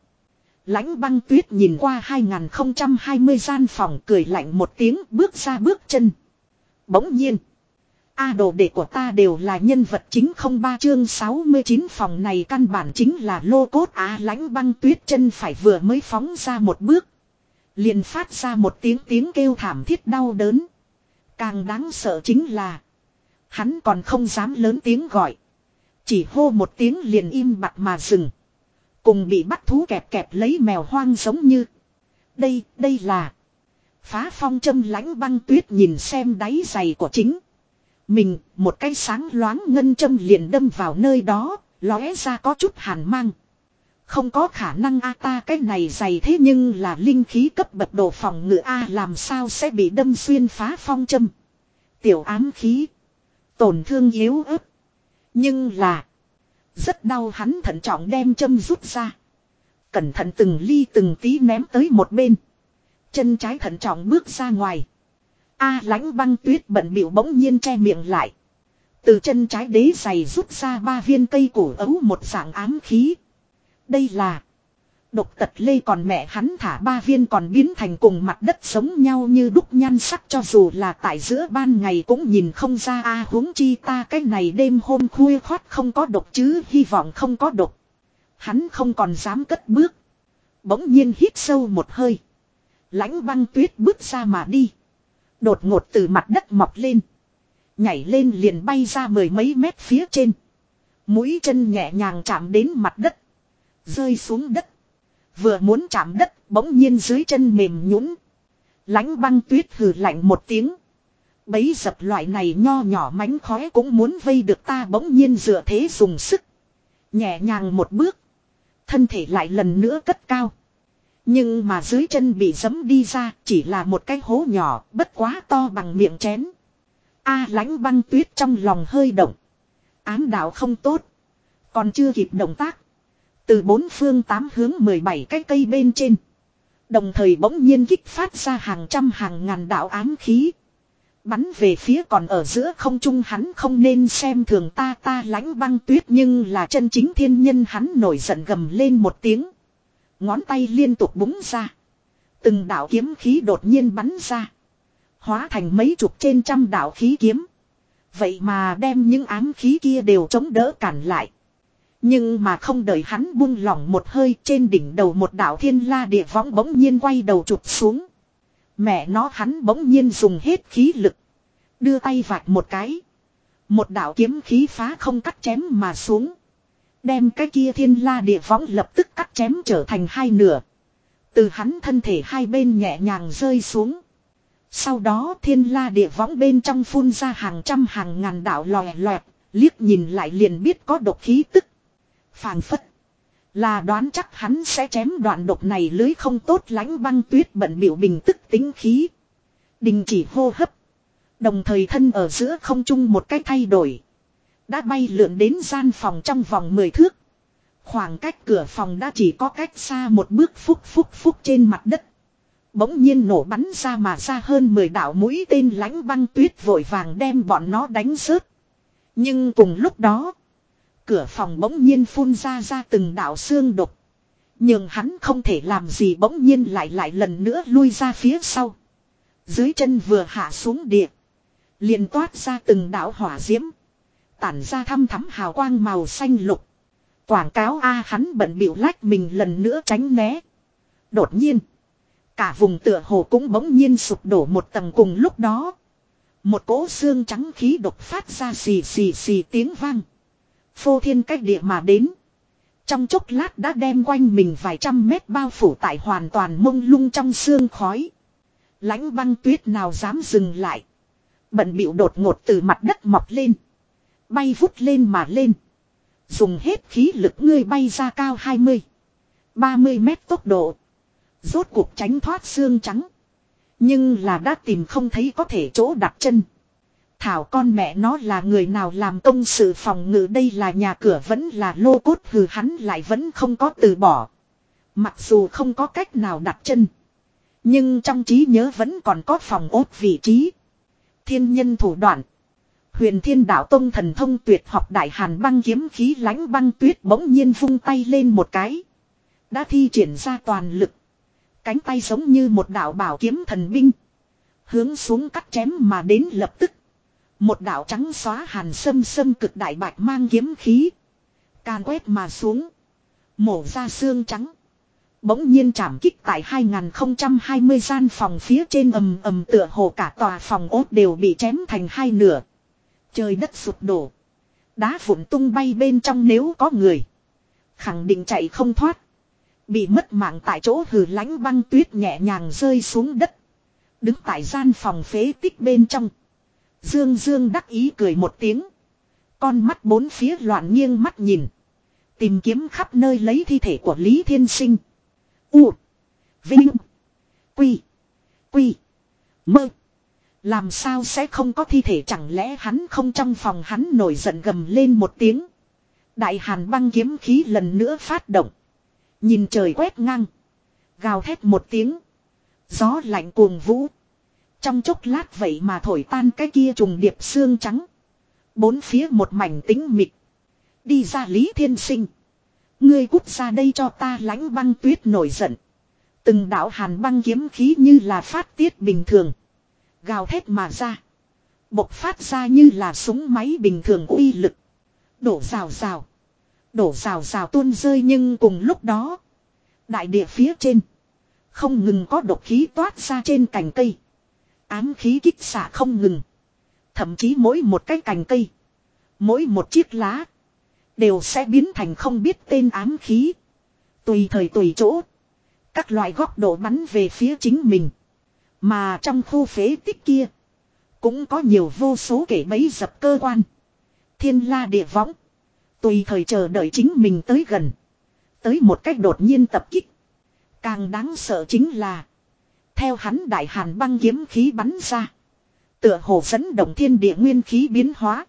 Lãnh băng tuyết nhìn qua 2020 gian phòng cười lạnh một tiếng bước ra bước chân. Bỗng nhiên. A đồ đệ của ta đều là nhân vật chính không ba chương 69 phòng này căn bản chính là lô cốt á lãnh băng tuyết chân phải vừa mới phóng ra một bước. Liền phát ra một tiếng tiếng kêu thảm thiết đau đớn. Càng đáng sợ chính là. Hắn còn không dám lớn tiếng gọi. Chỉ hô một tiếng liền im bặt mà dừng. Cùng bị bắt thú kẹp kẹp lấy mèo hoang giống như. Đây, đây là. Phá phong châm lãnh băng tuyết nhìn xem đáy giày của chính. Mình, một cái sáng loáng ngân châm liền đâm vào nơi đó, lóe ra có chút hàn mang. Không có khả năng a ta cái này dày thế nhưng là linh khí cấp bậc độ phòng ngự a làm sao sẽ bị đâm xuyên phá phong châm. Tiểu ám khí. Tổn thương yếu ớt. Nhưng là. Rất đau hắn thận trọng đem châm rút ra. Cẩn thận từng ly từng tí ném tới một bên. Chân trái thận trọng bước ra ngoài. A lãnh băng tuyết bận biểu bỗng nhiên che miệng lại. Từ chân trái đế giày rút ra ba viên cây cổ ấu một dạng ám khí. Đây là. Độc tật lê còn mẹ hắn thả ba viên còn biến thành cùng mặt đất sống nhau như đúc nhan sắc cho dù là tại giữa ban ngày cũng nhìn không ra a huống chi ta cái này đêm hôm khuya khoát không có độc chứ, hy vọng không có độc. Hắn không còn dám cất bước. Bỗng nhiên hít sâu một hơi. Lãnh băng tuyết bước ra mà đi. Đột ngột từ mặt đất mọc lên. Nhảy lên liền bay ra mười mấy mét phía trên. Mũi chân nhẹ nhàng chạm đến mặt đất. Rơi xuống đất. Vừa muốn chạm đất bỗng nhiên dưới chân mềm nhũn Lánh băng tuyết hừ lạnh một tiếng. Bấy dập loại này nho nhỏ mánh khóe cũng muốn vây được ta bỗng nhiên dựa thế dùng sức. Nhẹ nhàng một bước. Thân thể lại lần nữa cất cao. Nhưng mà dưới chân bị dấm đi ra chỉ là một cái hố nhỏ bất quá to bằng miệng chén. A à, lánh băng tuyết trong lòng hơi động. Ám đạo không tốt. Còn chưa kịp động tác. Từ bốn phương tám hướng 17 cái cây bên trên. Đồng thời bỗng nhiên kích phát ra hàng trăm hàng ngàn đạo ám khí. Bắn về phía còn ở giữa không trung hắn không nên xem thường ta ta lãnh băng tuyết nhưng là chân chính thiên nhân hắn nổi giận gầm lên một tiếng. Ngón tay liên tục búng ra. Từng đạo kiếm khí đột nhiên bắn ra. Hóa thành mấy chục trên trăm đạo khí kiếm. Vậy mà đem những ám khí kia đều chống đỡ cản lại. Nhưng mà không đợi hắn buông lỏng một hơi trên đỉnh đầu một đạo thiên la địa võng bỗng nhiên quay đầu chụp xuống. Mẹ nó hắn bỗng nhiên dùng hết khí lực. Đưa tay vạch một cái. Một đạo kiếm khí phá không cắt chém mà xuống. Đem cái kia thiên la địa võng lập tức cắt chém trở thành hai nửa. Từ hắn thân thể hai bên nhẹ nhàng rơi xuống. Sau đó thiên la địa võng bên trong phun ra hàng trăm hàng ngàn đạo lòe loẹt, liếc nhìn lại liền biết có độc khí tức. Phàng phất. Là đoán chắc hắn sẽ chém đoạn độc này lưới không tốt lánh băng tuyết bận biểu bình tức tính khí. Đình chỉ hô hấp. Đồng thời thân ở giữa không trung một cách thay đổi. Đã bay lượn đến gian phòng trong vòng 10 thước. Khoảng cách cửa phòng đã chỉ có cách xa một bước phúc phúc phúc trên mặt đất. Bỗng nhiên nổ bắn ra mà ra hơn 10 đạo mũi tên lánh băng tuyết vội vàng đem bọn nó đánh rớt. Nhưng cùng lúc đó, cửa phòng bỗng nhiên phun ra ra từng đạo xương độc. Nhưng hắn không thể làm gì bỗng nhiên lại lại lần nữa lui ra phía sau. Dưới chân vừa hạ xuống địa. liền toát ra từng đạo hỏa diễm. Tản ra thăm thắm hào quang màu xanh lục. Quảng cáo A hắn bận biểu lách mình lần nữa tránh né. Đột nhiên. Cả vùng tựa hồ cũng bỗng nhiên sụp đổ một tầng cùng lúc đó. Một cỗ xương trắng khí độc phát ra xì xì xì tiếng vang. Phô thiên cách địa mà đến. Trong chốc lát đã đem quanh mình vài trăm mét bao phủ tại hoàn toàn mông lung trong xương khói. Lãnh băng tuyết nào dám dừng lại. Bận bịu đột ngột từ mặt đất mọc lên. Bay vút lên mà lên. Dùng hết khí lực ngươi bay ra cao 20. 30 mét tốc độ. Rốt cuộc tránh thoát xương trắng. Nhưng là đã tìm không thấy có thể chỗ đặt chân. Thảo con mẹ nó là người nào làm công sự phòng ngự đây là nhà cửa vẫn là lô cốt hừ hắn lại vẫn không có từ bỏ. Mặc dù không có cách nào đặt chân. Nhưng trong trí nhớ vẫn còn có phòng ốt vị trí. Thiên nhân thủ đoạn. Huyền thiên đạo tông thần thông tuyệt học đại hàn băng kiếm khí lánh băng tuyết bỗng nhiên vung tay lên một cái. Đã thi triển ra toàn lực. Cánh tay giống như một đạo bảo kiếm thần binh. Hướng xuống cắt chém mà đến lập tức. Một đạo trắng xóa hàn sâm sâm cực đại bạch mang kiếm khí. Càn quét mà xuống. Mổ ra xương trắng. Bỗng nhiên chạm kích tại 2020 gian phòng phía trên ầm ầm tựa hồ cả tòa phòng ốt đều bị chém thành hai nửa. Trời đất sụp đổ. Đá vụn tung bay bên trong nếu có người. Khẳng định chạy không thoát. Bị mất mạng tại chỗ hừ lánh băng tuyết nhẹ nhàng rơi xuống đất. Đứng tại gian phòng phế tích bên trong. Dương Dương đắc ý cười một tiếng. Con mắt bốn phía loạn nghiêng mắt nhìn. Tìm kiếm khắp nơi lấy thi thể của Lý Thiên Sinh. U. Vinh. Quy. Quy. Mơ. Làm sao sẽ không có thi thể chẳng lẽ hắn không trong phòng hắn nổi giận gầm lên một tiếng. Đại hàn băng kiếm khí lần nữa phát động. Nhìn trời quét ngang. Gào thét một tiếng. Gió lạnh cuồng vũ. Trong chốc lát vậy mà thổi tan cái kia trùng điệp xương trắng. Bốn phía một mảnh tính mịt. Đi ra Lý Thiên Sinh. Ngươi cút ra đây cho ta lánh băng tuyết nổi giận. Từng đạo hàn băng kiếm khí như là phát tiết bình thường. Gào thét mà ra. Bộc phát ra như là súng máy bình thường uy lực. Đổ rào rào. Đổ rào rào tuôn rơi nhưng cùng lúc đó. Đại địa phía trên. Không ngừng có độc khí toát ra trên cành cây. Ám khí kích xạ không ngừng. Thậm chí mỗi một cái cành cây. Mỗi một chiếc lá. Đều sẽ biến thành không biết tên ám khí. Tùy thời tùy chỗ. Các loại góc độ bắn về phía chính mình. Mà trong khu phế tích kia. Cũng có nhiều vô số kể bấy dập cơ quan. Thiên la địa võng. Tùy thời chờ đợi chính mình tới gần. Tới một cách đột nhiên tập kích. Càng đáng sợ chính là. Theo hắn đại hàn băng kiếm khí bắn ra. Tựa hồ dẫn động thiên địa nguyên khí biến hóa.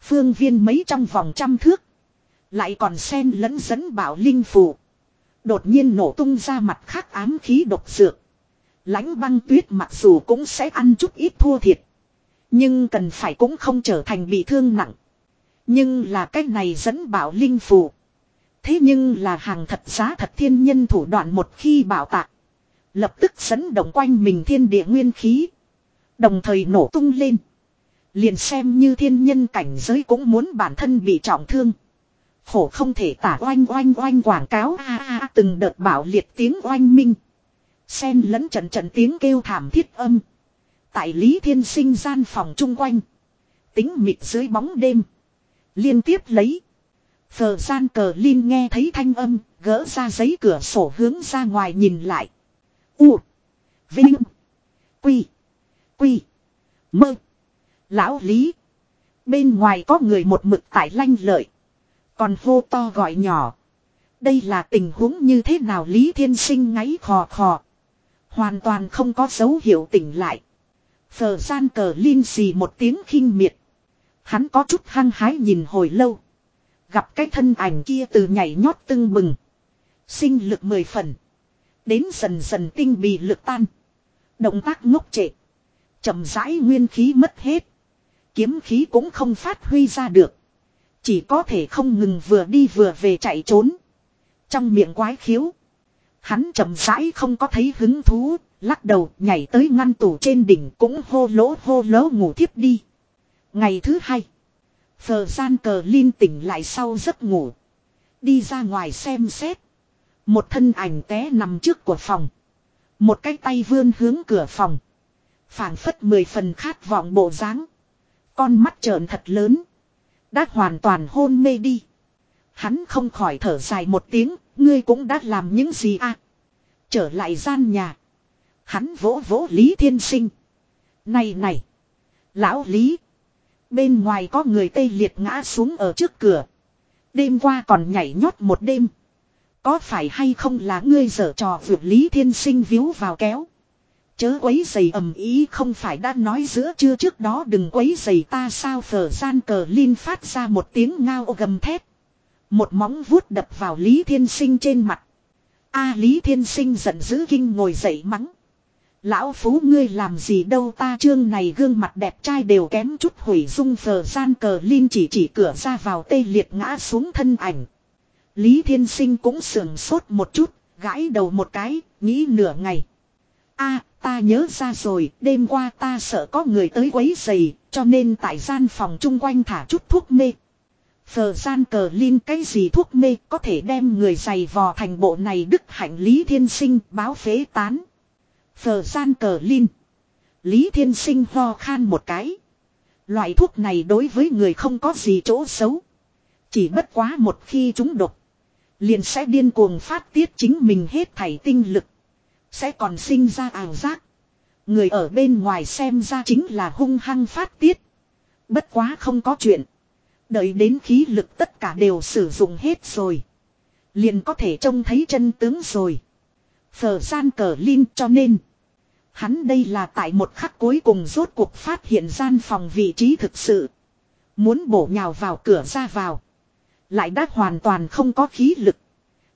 Phương viên mấy trong vòng trăm thước. Lại còn xen lẫn dẫn bảo linh phù. Đột nhiên nổ tung ra mặt khác ám khí độc dược. Lãnh băng tuyết mặc dù cũng sẽ ăn chút ít thua thiệt. Nhưng cần phải cũng không trở thành bị thương nặng. Nhưng là cách này dẫn bảo linh phù. Thế nhưng là hàng thật giá thật thiên nhân thủ đoạn một khi bảo tạc. Lập tức sấn động quanh mình thiên địa nguyên khí. Đồng thời nổ tung lên. Liền xem như thiên nhân cảnh giới cũng muốn bản thân bị trọng thương. Khổ không thể tả oanh oanh oanh quảng cáo a a từng đợt bảo liệt tiếng oanh minh. Xen lẫn trận trận tiếng kêu thảm thiết âm. Tại Lý Thiên Sinh gian phòng chung quanh. Tính mịt dưới bóng đêm. Liên tiếp lấy. Phờ gian cờ Linh nghe thấy thanh âm, gỡ ra giấy cửa sổ hướng ra ngoài nhìn lại. U. Vinh. Quy. Quy. Mơ. Lão Lý. Bên ngoài có người một mực tại lanh lợi. Còn hô to gọi nhỏ. Đây là tình huống như thế nào Lý Thiên Sinh ngáy khò khò. Hoàn toàn không có dấu hiệu tỉnh lại. Phở gian cờ Linh xì một tiếng khinh miệt. Hắn có chút hăng hái nhìn hồi lâu. Gặp cái thân ảnh kia từ nhảy nhót tưng bừng. Sinh lực mười phần. Đến dần dần tinh bì lực tan. Động tác ngốc trệ. chậm rãi nguyên khí mất hết. Kiếm khí cũng không phát huy ra được. Chỉ có thể không ngừng vừa đi vừa về chạy trốn. Trong miệng quái khiếu. Hắn chậm rãi không có thấy hứng thú. Lắc đầu, nhảy tới ngăn tủ trên đỉnh cũng hô lỗ hô lỗ ngủ thiếp đi. Ngày thứ hai. Phờ gian cờ Linh tỉnh lại sau giấc ngủ. Đi ra ngoài xem xét. Một thân ảnh té nằm trước của phòng. Một cái tay vươn hướng cửa phòng. phảng phất mười phần khát vọng bộ dáng. Con mắt trợn thật lớn. Đã hoàn toàn hôn mê đi. Hắn không khỏi thở dài một tiếng. Ngươi cũng đã làm những gì à. Trở lại gian nhà. Hắn vỗ vỗ Lý Thiên Sinh. Này này. Lão Lý. Bên ngoài có người tây liệt ngã xuống ở trước cửa. Đêm qua còn nhảy nhót một đêm. Có phải hay không là ngươi dở trò vượt Lý Thiên Sinh víu vào kéo. Chớ quấy giày ầm ý không phải đã nói giữa chưa trước đó đừng quấy giày ta sao phở gian cờ Linh phát ra một tiếng ngao gầm thét. Một móng vuốt đập vào Lý Thiên Sinh trên mặt. A à, Lý Thiên Sinh giận dữ kinh ngồi dậy mắng. Lão phú ngươi làm gì đâu ta trương này gương mặt đẹp trai đều kém chút hủy dung phờ gian cờ Linh chỉ chỉ cửa ra vào tê liệt ngã xuống thân ảnh. Lý Thiên Sinh cũng sườn sốt một chút, gãi đầu một cái, nghĩ nửa ngày. a ta nhớ ra rồi, đêm qua ta sợ có người tới quấy giày, cho nên tại gian phòng chung quanh thả chút thuốc mê. Phờ gian cờ Linh cái gì thuốc mê có thể đem người giày vò thành bộ này đức hạnh Lý Thiên Sinh báo phế tán. Phờ gian cờ Linh. Lý Thiên Sinh ho khan một cái. Loại thuốc này đối với người không có gì chỗ xấu. Chỉ bất quá một khi chúng độc. Liền sẽ điên cuồng phát tiết chính mình hết thảy tinh lực. Sẽ còn sinh ra ảo giác. Người ở bên ngoài xem ra chính là hung hăng phát tiết. Bất quá không có chuyện. Đợi đến khí lực tất cả đều sử dụng hết rồi. Liền có thể trông thấy chân tướng rồi. Phở gian cờ linh cho nên. Hắn đây là tại một khắc cuối cùng rốt cuộc phát hiện gian phòng vị trí thực sự. Muốn bổ nhào vào cửa ra vào. Lại đã hoàn toàn không có khí lực.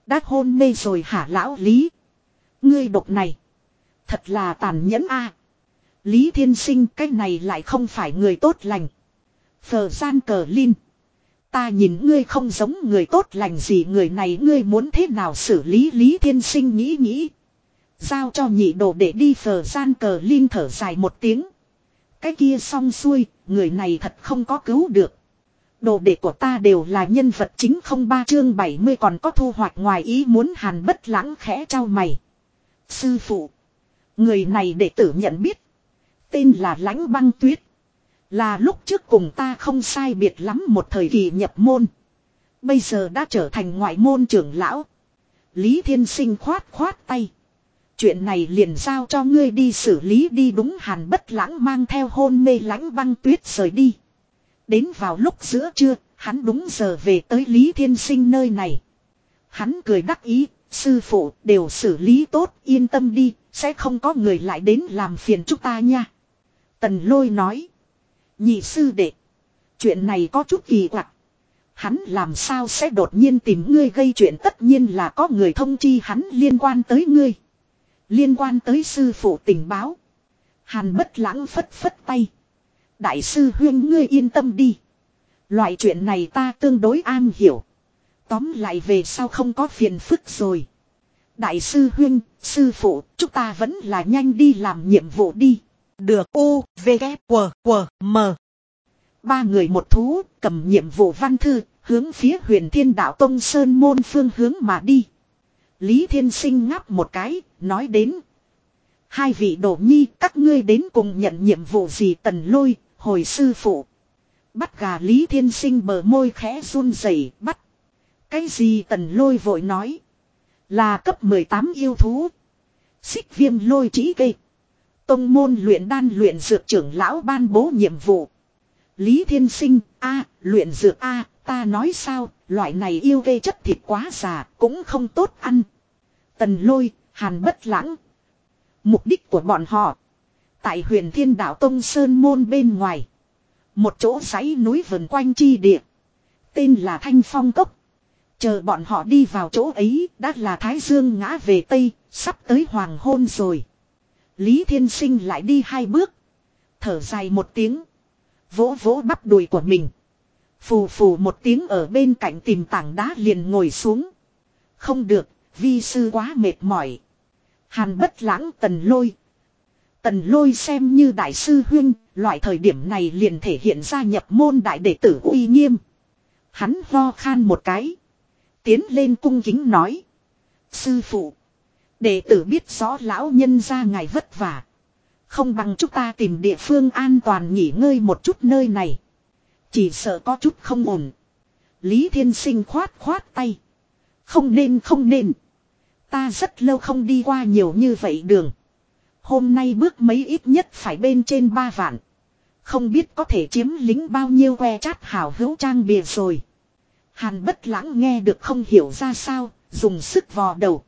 Đã hôn mê rồi hả lão lý. Ngươi độc này. Thật là tàn nhẫn a. Lý thiên sinh cái này lại không phải người tốt lành. Phờ gian cờ linh. Ta nhìn ngươi không giống người tốt lành gì người này ngươi muốn thế nào xử lý Lý thiên sinh nghĩ nghĩ. Giao cho nhị đồ để đi phờ gian cờ linh thở dài một tiếng. Cái kia xong xuôi, người này thật không có cứu được. Đồ đệ của ta đều là nhân vật chính không ba chương 70 còn có thu hoạch ngoài ý muốn hàn bất lãng khẽ trao mày. Sư phụ. Người này đệ tử nhận biết. Tên là lãnh băng tuyết. Là lúc trước cùng ta không sai biệt lắm một thời kỳ nhập môn. Bây giờ đã trở thành ngoại môn trưởng lão. Lý Thiên Sinh khoát khoát tay. Chuyện này liền giao cho ngươi đi xử lý đi đúng hàn bất lãng mang theo hôn mê lãnh băng tuyết rời đi. Đến vào lúc giữa trưa, hắn đúng giờ về tới Lý Thiên Sinh nơi này. Hắn cười đắc ý, sư phụ đều xử lý tốt, yên tâm đi, sẽ không có người lại đến làm phiền chúng ta nha. Tần lôi nói. Nhị sư đệ. Chuyện này có chút kỳ quặc. Hắn làm sao sẽ đột nhiên tìm ngươi gây chuyện tất nhiên là có người thông chi hắn liên quan tới ngươi. Liên quan tới sư phụ tình báo. Hàn bất lãng phất phất tay. Đại sư huyên ngươi yên tâm đi. Loại chuyện này ta tương đối an hiểu. Tóm lại về sau không có phiền phức rồi. Đại sư huyên, sư phụ, chúng ta vẫn là nhanh đi làm nhiệm vụ đi. Được U, V, K, W, W, M. Ba người một thú, cầm nhiệm vụ văn thư, hướng phía huyền thiên đạo Tông Sơn môn phương hướng mà đi. Lý Thiên Sinh ngáp một cái, nói đến. Hai vị đồ nhi, các ngươi đến cùng nhận nhiệm vụ gì tần lôi, hồi sư phụ. Bắt gà Lý Thiên Sinh bờ môi khẽ run rẩy bắt. Cái gì tần lôi vội nói. Là cấp 18 yêu thú. Xích viêm lôi chỉ cây. Tông môn luyện đan luyện dược trưởng lão ban bố nhiệm vụ. Lý Thiên Sinh, a luyện dược a ta nói sao, loại này yêu gây chất thịt quá già, cũng không tốt ăn. Tần lôi, hàn bất lãng. Mục đích của bọn họ. Tại huyền thiên đạo Tông Sơn Môn bên ngoài. Một chỗ dãy núi vần quanh chi địa. Tên là Thanh Phong Cốc. Chờ bọn họ đi vào chỗ ấy đã là Thái Dương ngã về Tây, sắp tới hoàng hôn rồi. Lý Thiên Sinh lại đi hai bước. Thở dài một tiếng. Vỗ vỗ bắp đùi của mình. Phù phù một tiếng ở bên cạnh tìm tảng đá liền ngồi xuống. Không được, vi sư quá mệt mỏi. Hàn bất lãng tần lôi. Tần lôi xem như đại sư huyên, loại thời điểm này liền thể hiện ra nhập môn đại đệ tử uy nghiêm. Hắn ho khan một cái. Tiến lên cung kính nói. Sư phụ. Đệ tử biết rõ lão nhân ra ngài vất vả. Không bằng chúng ta tìm địa phương an toàn nghỉ ngơi một chút nơi này. Chỉ sợ có chút không ổn. Lý Thiên Sinh khoát khoát tay. Không nên không nên. Ta rất lâu không đi qua nhiều như vậy đường. Hôm nay bước mấy ít nhất phải bên trên ba vạn. Không biết có thể chiếm lính bao nhiêu que chát hảo hữu trang bìa rồi. Hàn bất lãng nghe được không hiểu ra sao, dùng sức vò đầu.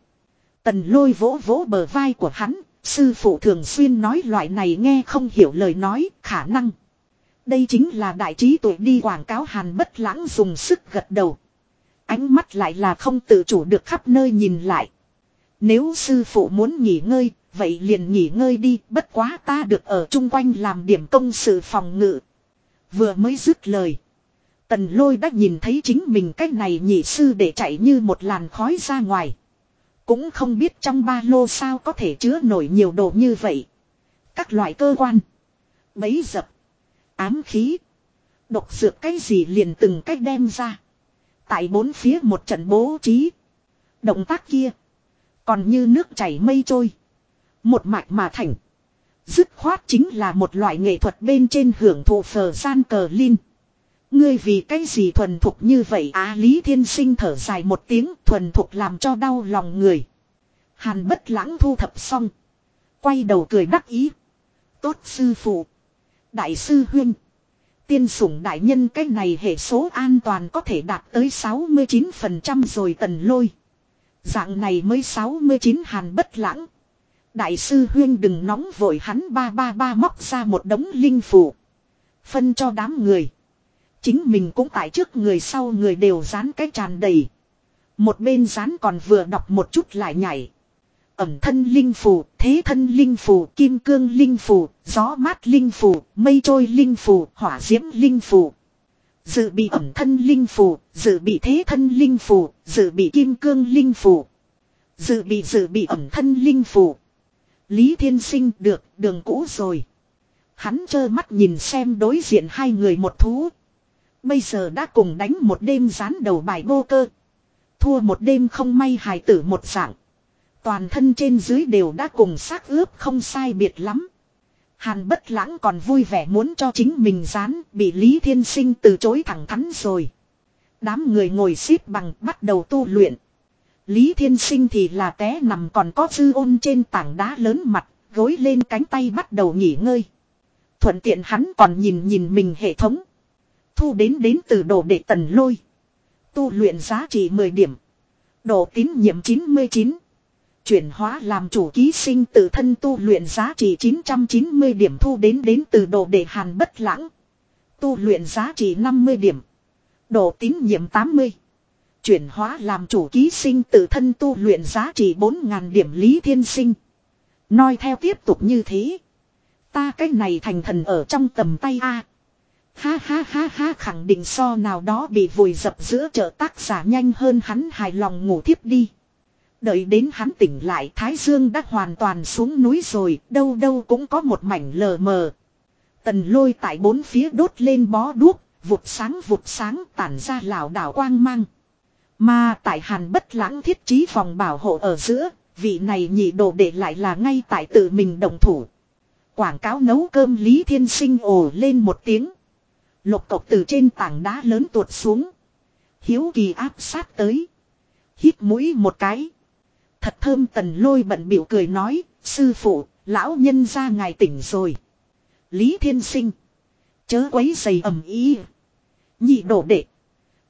Tần lôi vỗ vỗ bờ vai của hắn, sư phụ thường xuyên nói loại này nghe không hiểu lời nói, khả năng. Đây chính là đại trí tuổi đi quảng cáo hàn bất lãng dùng sức gật đầu. Ánh mắt lại là không tự chủ được khắp nơi nhìn lại. Nếu sư phụ muốn nghỉ ngơi, vậy liền nghỉ ngơi đi, bất quá ta được ở chung quanh làm điểm công sự phòng ngự. Vừa mới dứt lời. Tần lôi đã nhìn thấy chính mình cách này nhị sư để chạy như một làn khói ra ngoài. Cũng không biết trong ba lô sao có thể chứa nổi nhiều đồ như vậy. Các loại cơ quan. Bấy dập. Ám khí. Độc dược cái gì liền từng cách đem ra. Tại bốn phía một trận bố trí. Động tác kia. Còn như nước chảy mây trôi. Một mạch mà thành. Dứt khoát chính là một loại nghệ thuật bên trên hưởng thụ phờ gian cờ linh. Ngươi vì cái gì thuần thục như vậy á, Lý Thiên Sinh thở dài một tiếng, thuần thục làm cho đau lòng người. Hàn bất lãng thu thập xong. Quay đầu cười đắc ý. Tốt sư phụ. Đại sư huyên. Tiên sủng đại nhân, cái này hệ số an toàn có thể đạt tới 69% rồi tần lôi. Dạng này mới 69 hàn bất lãng. Đại sư huyên đừng nóng vội hắn ba ba ba móc ra một đống linh phủ. Phân cho đám người. Chính mình cũng tại trước người sau người đều dán cái tràn đầy. Một bên dán còn vừa đọc một chút lại nhảy. Ẩm thân linh phù, thế thân linh phù, kim cương linh phù, gió mát linh phù, mây trôi linh phù, hỏa diễm linh phù. Dự bị ẩm thân linh phù, dự bị thế thân linh phù, dự bị kim cương linh phù. Dự bị dự bị ẩm thân linh phù. Lý Thiên Sinh được đường cũ rồi. Hắn trơ mắt nhìn xem đối diện hai người một thú. Bây giờ đã cùng đánh một đêm rán đầu bài vô cơ. Thua một đêm không may hài tử một dạng. Toàn thân trên dưới đều đã cùng xác ướp không sai biệt lắm. Hàn bất lãng còn vui vẻ muốn cho chính mình rán, bị Lý Thiên Sinh từ chối thẳng thắn rồi. Đám người ngồi xếp bằng bắt đầu tu luyện. Lý Thiên Sinh thì là té nằm còn có dư ôn trên tảng đá lớn mặt, gối lên cánh tay bắt đầu nghỉ ngơi. Thuận tiện hắn còn nhìn nhìn mình hệ thống. Thu đến đến từ đồ đệ tần lôi. Tu luyện giá trị 10 điểm. Độ tín nhiệm 99. Chuyển hóa làm chủ ký sinh tự thân tu luyện giá trị 990 điểm thu đến đến từ đồ đệ hàn bất lãng. Tu luyện giá trị 50 điểm. Độ tín nhiệm 80. Chuyển hóa làm chủ ký sinh tự thân tu luyện giá trị 4.000 điểm lý thiên sinh. Nói theo tiếp tục như thế. Ta cái này thành thần ở trong tầm tay A. Ha ha ha ha khẳng định so nào đó bị vùi dập giữa chợ tác giả nhanh hơn hắn hài lòng ngủ thiếp đi. Đợi đến hắn tỉnh lại Thái Dương đã hoàn toàn xuống núi rồi, đâu đâu cũng có một mảnh lờ mờ. Tần lôi tại bốn phía đốt lên bó đuốc, vụt sáng vụt sáng tản ra lảo đảo quang mang. Mà tại hàn bất lãng thiết trí phòng bảo hộ ở giữa, vị này nhị đồ để lại là ngay tại tự mình đồng thủ. Quảng cáo nấu cơm Lý Thiên Sinh ồ lên một tiếng. Lục cộc từ trên tảng đá lớn tuột xuống. Hiếu kỳ áp sát tới. Hít mũi một cái. Thật thơm tần lôi bận biểu cười nói, sư phụ, lão nhân ra ngài tỉnh rồi. Lý Thiên Sinh. Chớ quấy giày ẩm ý. Nhị đổ đệ.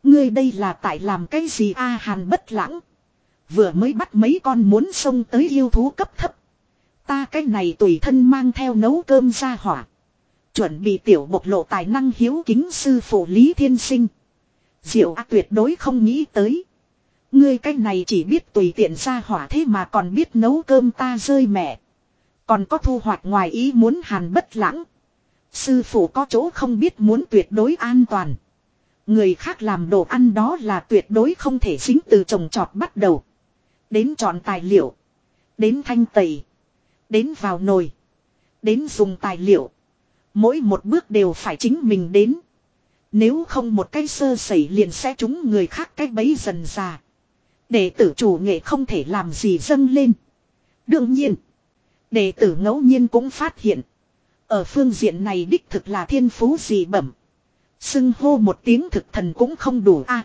Ngươi đây là tại làm cái gì a hàn bất lãng. Vừa mới bắt mấy con muốn xông tới yêu thú cấp thấp. Ta cái này tùy thân mang theo nấu cơm ra hỏa. Chuẩn bị tiểu bộc lộ tài năng hiếu kính sư phụ Lý Thiên Sinh. Diệu ác tuyệt đối không nghĩ tới. Ngươi cái này chỉ biết tùy tiện ra hỏa thế mà còn biết nấu cơm ta rơi mẹ. Còn có thu hoạch ngoài ý muốn hàn bất lãng. Sư phụ có chỗ không biết muốn tuyệt đối an toàn. Người khác làm đồ ăn đó là tuyệt đối không thể dính từ trồng trọt bắt đầu. Đến chọn tài liệu. Đến thanh tẩy. Đến vào nồi. Đến dùng tài liệu. Mỗi một bước đều phải chính mình đến. Nếu không một cái sơ sẩy liền sẽ trúng người khác cái bấy dần già. Đệ tử chủ nghệ không thể làm gì dâng lên. Đương nhiên. Đệ tử ngẫu nhiên cũng phát hiện. Ở phương diện này đích thực là thiên phú gì bẩm. Xưng hô một tiếng thực thần cũng không đủ a.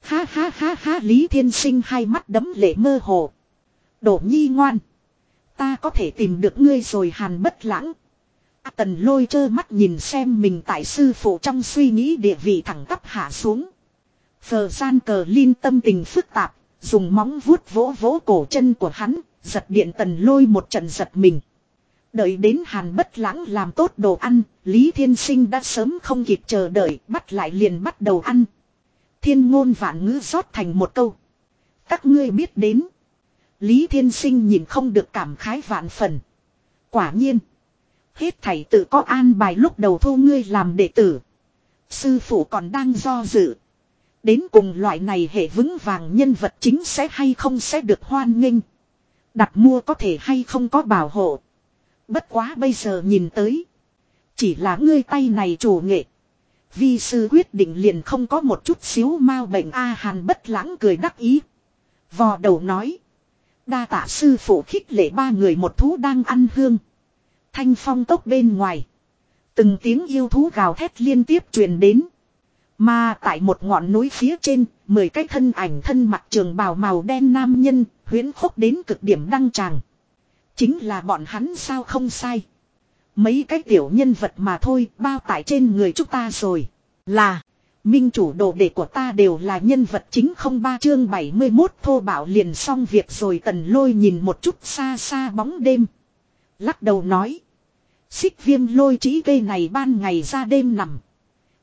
ha ha ha ha Lý Thiên Sinh hai mắt đấm lệ mơ hồ. Đổ nhi ngoan. Ta có thể tìm được ngươi rồi hàn bất lãng. À, tần lôi trơ mắt nhìn xem mình tại sư phụ trong suy nghĩ địa vị thẳng tắp hạ xuống. Phờ gian cờ linh tâm tình phức tạp, dùng móng vuốt vỗ vỗ cổ chân của hắn, giật điện tần lôi một trận giật mình. Đợi đến hàn bất lãng làm tốt đồ ăn, Lý Thiên Sinh đã sớm không kịp chờ đợi, bắt lại liền bắt đầu ăn. Thiên ngôn vạn ngữ rót thành một câu. Các ngươi biết đến. Lý Thiên Sinh nhìn không được cảm khái vạn phần. Quả nhiên. Hết thầy tự có an bài lúc đầu thu ngươi làm đệ tử. Sư phụ còn đang do dự. Đến cùng loại này hệ vững vàng nhân vật chính sẽ hay không sẽ được hoan nghênh. Đặt mua có thể hay không có bảo hộ. Bất quá bây giờ nhìn tới. Chỉ là ngươi tay này chủ nghệ. Vi sư quyết định liền không có một chút xíu mau bệnh A hàn bất lãng cười đắc ý. Vò đầu nói. Đa tạ sư phụ khích lệ ba người một thú đang ăn hương. Thanh phong tốc bên ngoài. Từng tiếng yêu thú gào thét liên tiếp truyền đến. Mà tại một ngọn núi phía trên, mười cái thân ảnh thân mặc trường bào màu đen nam nhân, huyến khúc đến cực điểm đăng tràng. Chính là bọn hắn sao không sai. Mấy cái tiểu nhân vật mà thôi bao tải trên người chúng ta rồi. Là. Minh chủ đồ đệ của ta đều là nhân vật chính không ba chương 71 thô bảo liền xong việc rồi tần lôi nhìn một chút xa xa bóng đêm. Lắc đầu nói. Xích viêm lôi chỉ cây này ban ngày ra đêm nằm.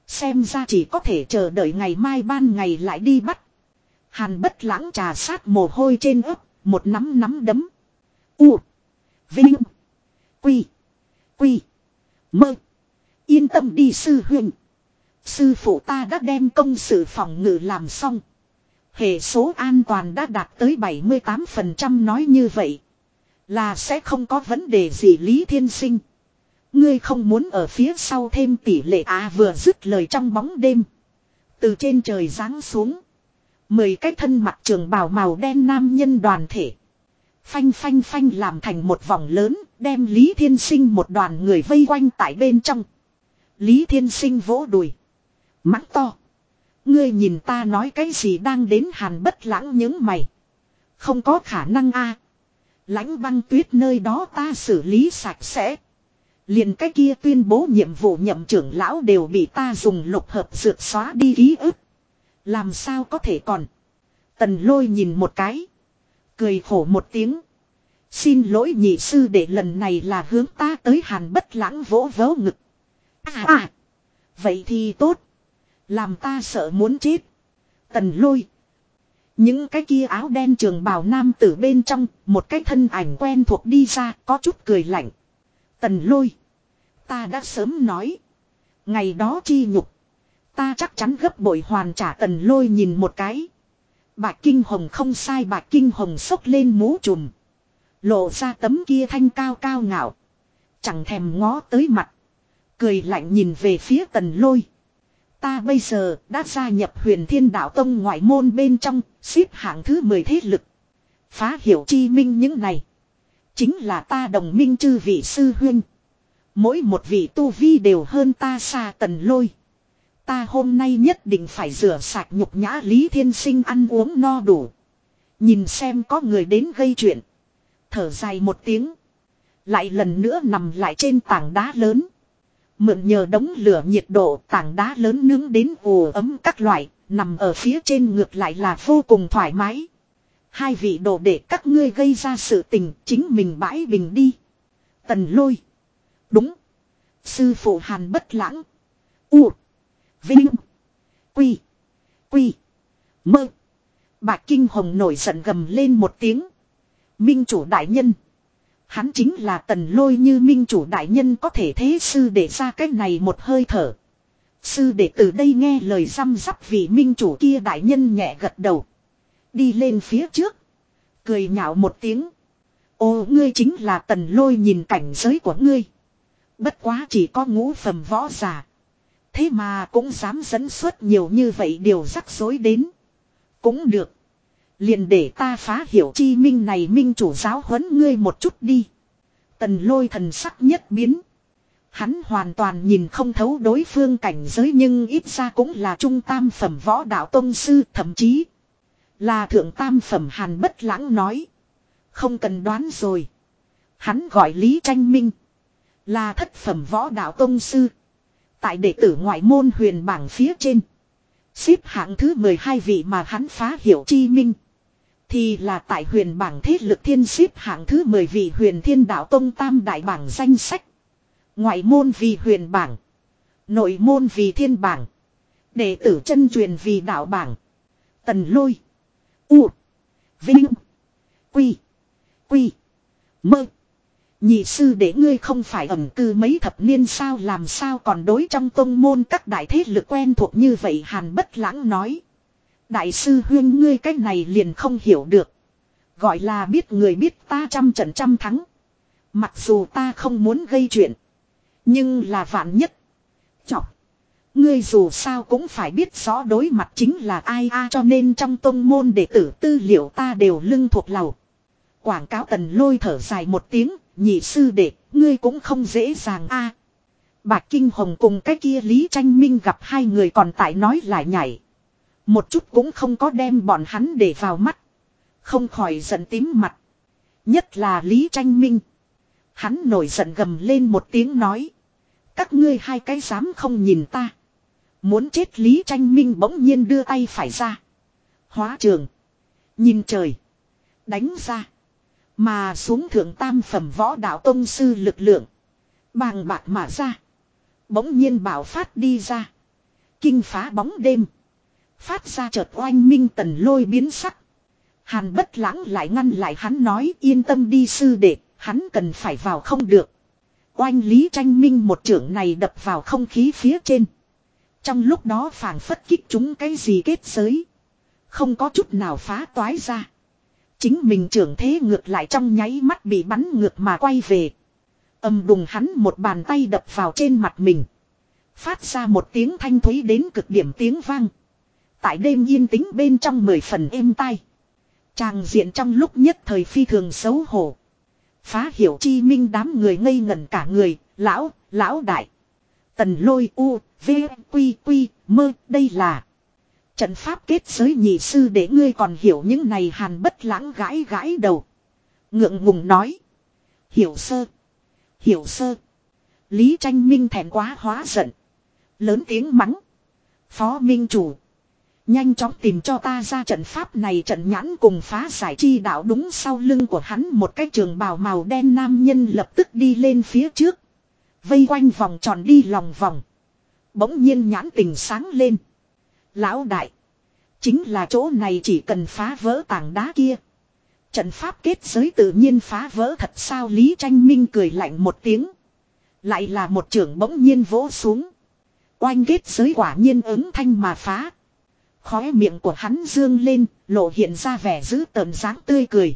Xem ra chỉ có thể chờ đợi ngày mai ban ngày lại đi bắt. Hàn bất lãng trà sát mồ hôi trên ớt, một nắm nắm đấm. U. Vinh. Quy. Quy. Mơ. Yên tâm đi sư huynh. Sư phụ ta đã đem công sự phòng ngự làm xong. Hệ số an toàn đã đạt tới 78% nói như vậy. Là sẽ không có vấn đề gì Lý Thiên Sinh. Ngươi không muốn ở phía sau thêm tỷ lệ à vừa dứt lời trong bóng đêm. Từ trên trời giáng xuống. Mười cái thân mặt trường bào màu đen nam nhân đoàn thể. Phanh phanh phanh làm thành một vòng lớn, đem Lý Thiên Sinh một đoàn người vây quanh tại bên trong. Lý Thiên Sinh vỗ đùi. mắng to. Ngươi nhìn ta nói cái gì đang đến hàn bất lãng những mày. Không có khả năng a Lãnh băng tuyết nơi đó ta xử lý sạch sẽ. Liền cái kia tuyên bố nhiệm vụ nhậm trưởng lão đều bị ta dùng lục hợp dược xóa đi ký ức. Làm sao có thể còn. Tần lôi nhìn một cái. Cười khổ một tiếng. Xin lỗi nhị sư để lần này là hướng ta tới hàn bất lãng vỗ vỗ ngực. À à. Vậy thì tốt. Làm ta sợ muốn chết. Tần lôi. Những cái kia áo đen trường bào nam tử bên trong, một cái thân ảnh quen thuộc đi ra, có chút cười lạnh. Tần lôi. Ta đã sớm nói. Ngày đó chi nhục. Ta chắc chắn gấp bội hoàn trả tần lôi nhìn một cái. Bạch Kinh Hồng không sai Bạch Kinh Hồng sốc lên mũ trùm. Lộ ra tấm kia thanh cao cao ngạo. Chẳng thèm ngó tới mặt. Cười lạnh nhìn về phía tần lôi. Ta bây giờ đã gia nhập huyền thiên đạo tông ngoại môn bên trong, xếp hạng thứ 10 thế lực. Phá hiểu chi minh những này. Chính là ta đồng minh chư vị sư huynh. Mỗi một vị tu vi đều hơn ta xa tần lôi. Ta hôm nay nhất định phải rửa sạch nhục nhã Lý Thiên Sinh ăn uống no đủ. Nhìn xem có người đến gây chuyện. Thở dài một tiếng. Lại lần nữa nằm lại trên tảng đá lớn. Mượn nhờ đống lửa nhiệt độ tảng đá lớn nướng đến ù ấm các loại, nằm ở phía trên ngược lại là vô cùng thoải mái. Hai vị đồ để các ngươi gây ra sự tình chính mình bãi bình đi. Tần lôi. Đúng. Sư phụ hàn bất lãng. U. Vinh. Quy. Quy. Mơ. Bạch Kinh Hồng nổi giận gầm lên một tiếng. Minh chủ đại nhân. Hắn chính là tần lôi như minh chủ đại nhân có thể thế sư để ra cái này một hơi thở. Sư để từ đây nghe lời răm rắp vì minh chủ kia đại nhân nhẹ gật đầu. Đi lên phía trước. Cười nhạo một tiếng. Ô, ngươi chính là tần lôi nhìn cảnh giới của ngươi. Bất quá chỉ có ngũ phẩm võ giả. Thế mà cũng dám dẫn xuất nhiều như vậy điều rắc rối đến. Cũng được. Liền để ta phá hiểu chi minh này minh chủ giáo huấn ngươi một chút đi. Tần lôi thần sắc nhất biến. Hắn hoàn toàn nhìn không thấu đối phương cảnh giới nhưng ít ra cũng là trung tam phẩm võ đạo tông sư, thậm chí. Là thượng tam phẩm hàn bất lãng nói. Không cần đoán rồi. Hắn gọi Lý Tranh Minh. Là thất phẩm võ đạo tông sư. Tại đệ tử ngoại môn huyền bảng phía trên. Xếp hạng thứ 12 vị mà hắn phá hiểu chi minh. Thì là tại huyền bảng thế lực thiên xếp hạng thứ 10 vị huyền thiên đạo tông tam đại bảng danh sách. Ngoại môn vì huyền bảng. Nội môn vì thiên bảng. Đệ tử chân truyền vì đạo bảng. Tần lôi. U. Vinh. Quy. Quy. Mơ. Nhị sư để ngươi không phải ẩm cư mấy thập niên sao làm sao còn đối trong tông môn các đại thế lực quen thuộc như vậy hàn bất lãng nói. Đại sư huyên ngươi cách này liền không hiểu được. Gọi là biết người biết ta trăm trận trăm thắng. Mặc dù ta không muốn gây chuyện. Nhưng là vạn nhất. Chọc. Ngươi dù sao cũng phải biết rõ đối mặt chính là ai a cho nên trong tông môn đệ tử tư liệu ta đều lưng thuộc lầu. Quảng cáo tần lôi thở dài một tiếng, nhị sư đệ, ngươi cũng không dễ dàng a. Bạch Kinh Hồng cùng cái kia Lý Tranh Minh gặp hai người còn tại nói lại nhảy. Một chút cũng không có đem bọn hắn để vào mắt. Không khỏi giận tím mặt. Nhất là Lý Tranh Minh. Hắn nổi giận gầm lên một tiếng nói. Các ngươi hai cái dám không nhìn ta. Muốn chết Lý Tranh Minh bỗng nhiên đưa tay phải ra. Hóa trường. Nhìn trời. Đánh ra. Mà xuống thượng tam phẩm võ đạo tông sư lực lượng. Bàng bạc mà ra. Bỗng nhiên bảo phát đi ra. Kinh phá bóng đêm. Phát ra chợt oanh minh tần lôi biến sắc. Hàn bất lãng lại ngăn lại hắn nói yên tâm đi sư đệ, hắn cần phải vào không được. Oanh lý tranh minh một trưởng này đập vào không khí phía trên. Trong lúc đó phảng phất kích chúng cái gì kết giới. Không có chút nào phá toái ra. Chính mình trưởng thế ngược lại trong nháy mắt bị bắn ngược mà quay về. Âm đùng hắn một bàn tay đập vào trên mặt mình. Phát ra một tiếng thanh thúy đến cực điểm tiếng vang. Tại đêm yên tĩnh bên trong mười phần êm tai. Tràng diện trong lúc nhất thời phi thường xấu hổ. Phá hiểu chi minh đám người ngây ngẩn cả người, lão, lão đại. Tần lôi u, v, quy quy, mơ, đây là. Trận pháp kết giới nhị sư để ngươi còn hiểu những này hàn bất lãng gãi gãi đầu. Ngượng ngùng nói. Hiểu sơ. Hiểu sơ. Lý tranh minh thẹn quá hóa giận. Lớn tiếng mắng. Phó minh chủ. Nhanh chóng tìm cho ta ra trận pháp này trận nhãn cùng phá giải chi đạo đúng sau lưng của hắn một cái trường bào màu đen nam nhân lập tức đi lên phía trước. Vây quanh vòng tròn đi lòng vòng. Bỗng nhiên nhãn tình sáng lên. Lão đại. Chính là chỗ này chỉ cần phá vỡ tảng đá kia. Trận pháp kết giới tự nhiên phá vỡ thật sao Lý Tranh Minh cười lạnh một tiếng. Lại là một trưởng bỗng nhiên vỗ xuống. Oanh kết giới quả nhiên ứng thanh mà phá. Khóe miệng của hắn dương lên, lộ hiện ra vẻ giữ tợn dáng tươi cười.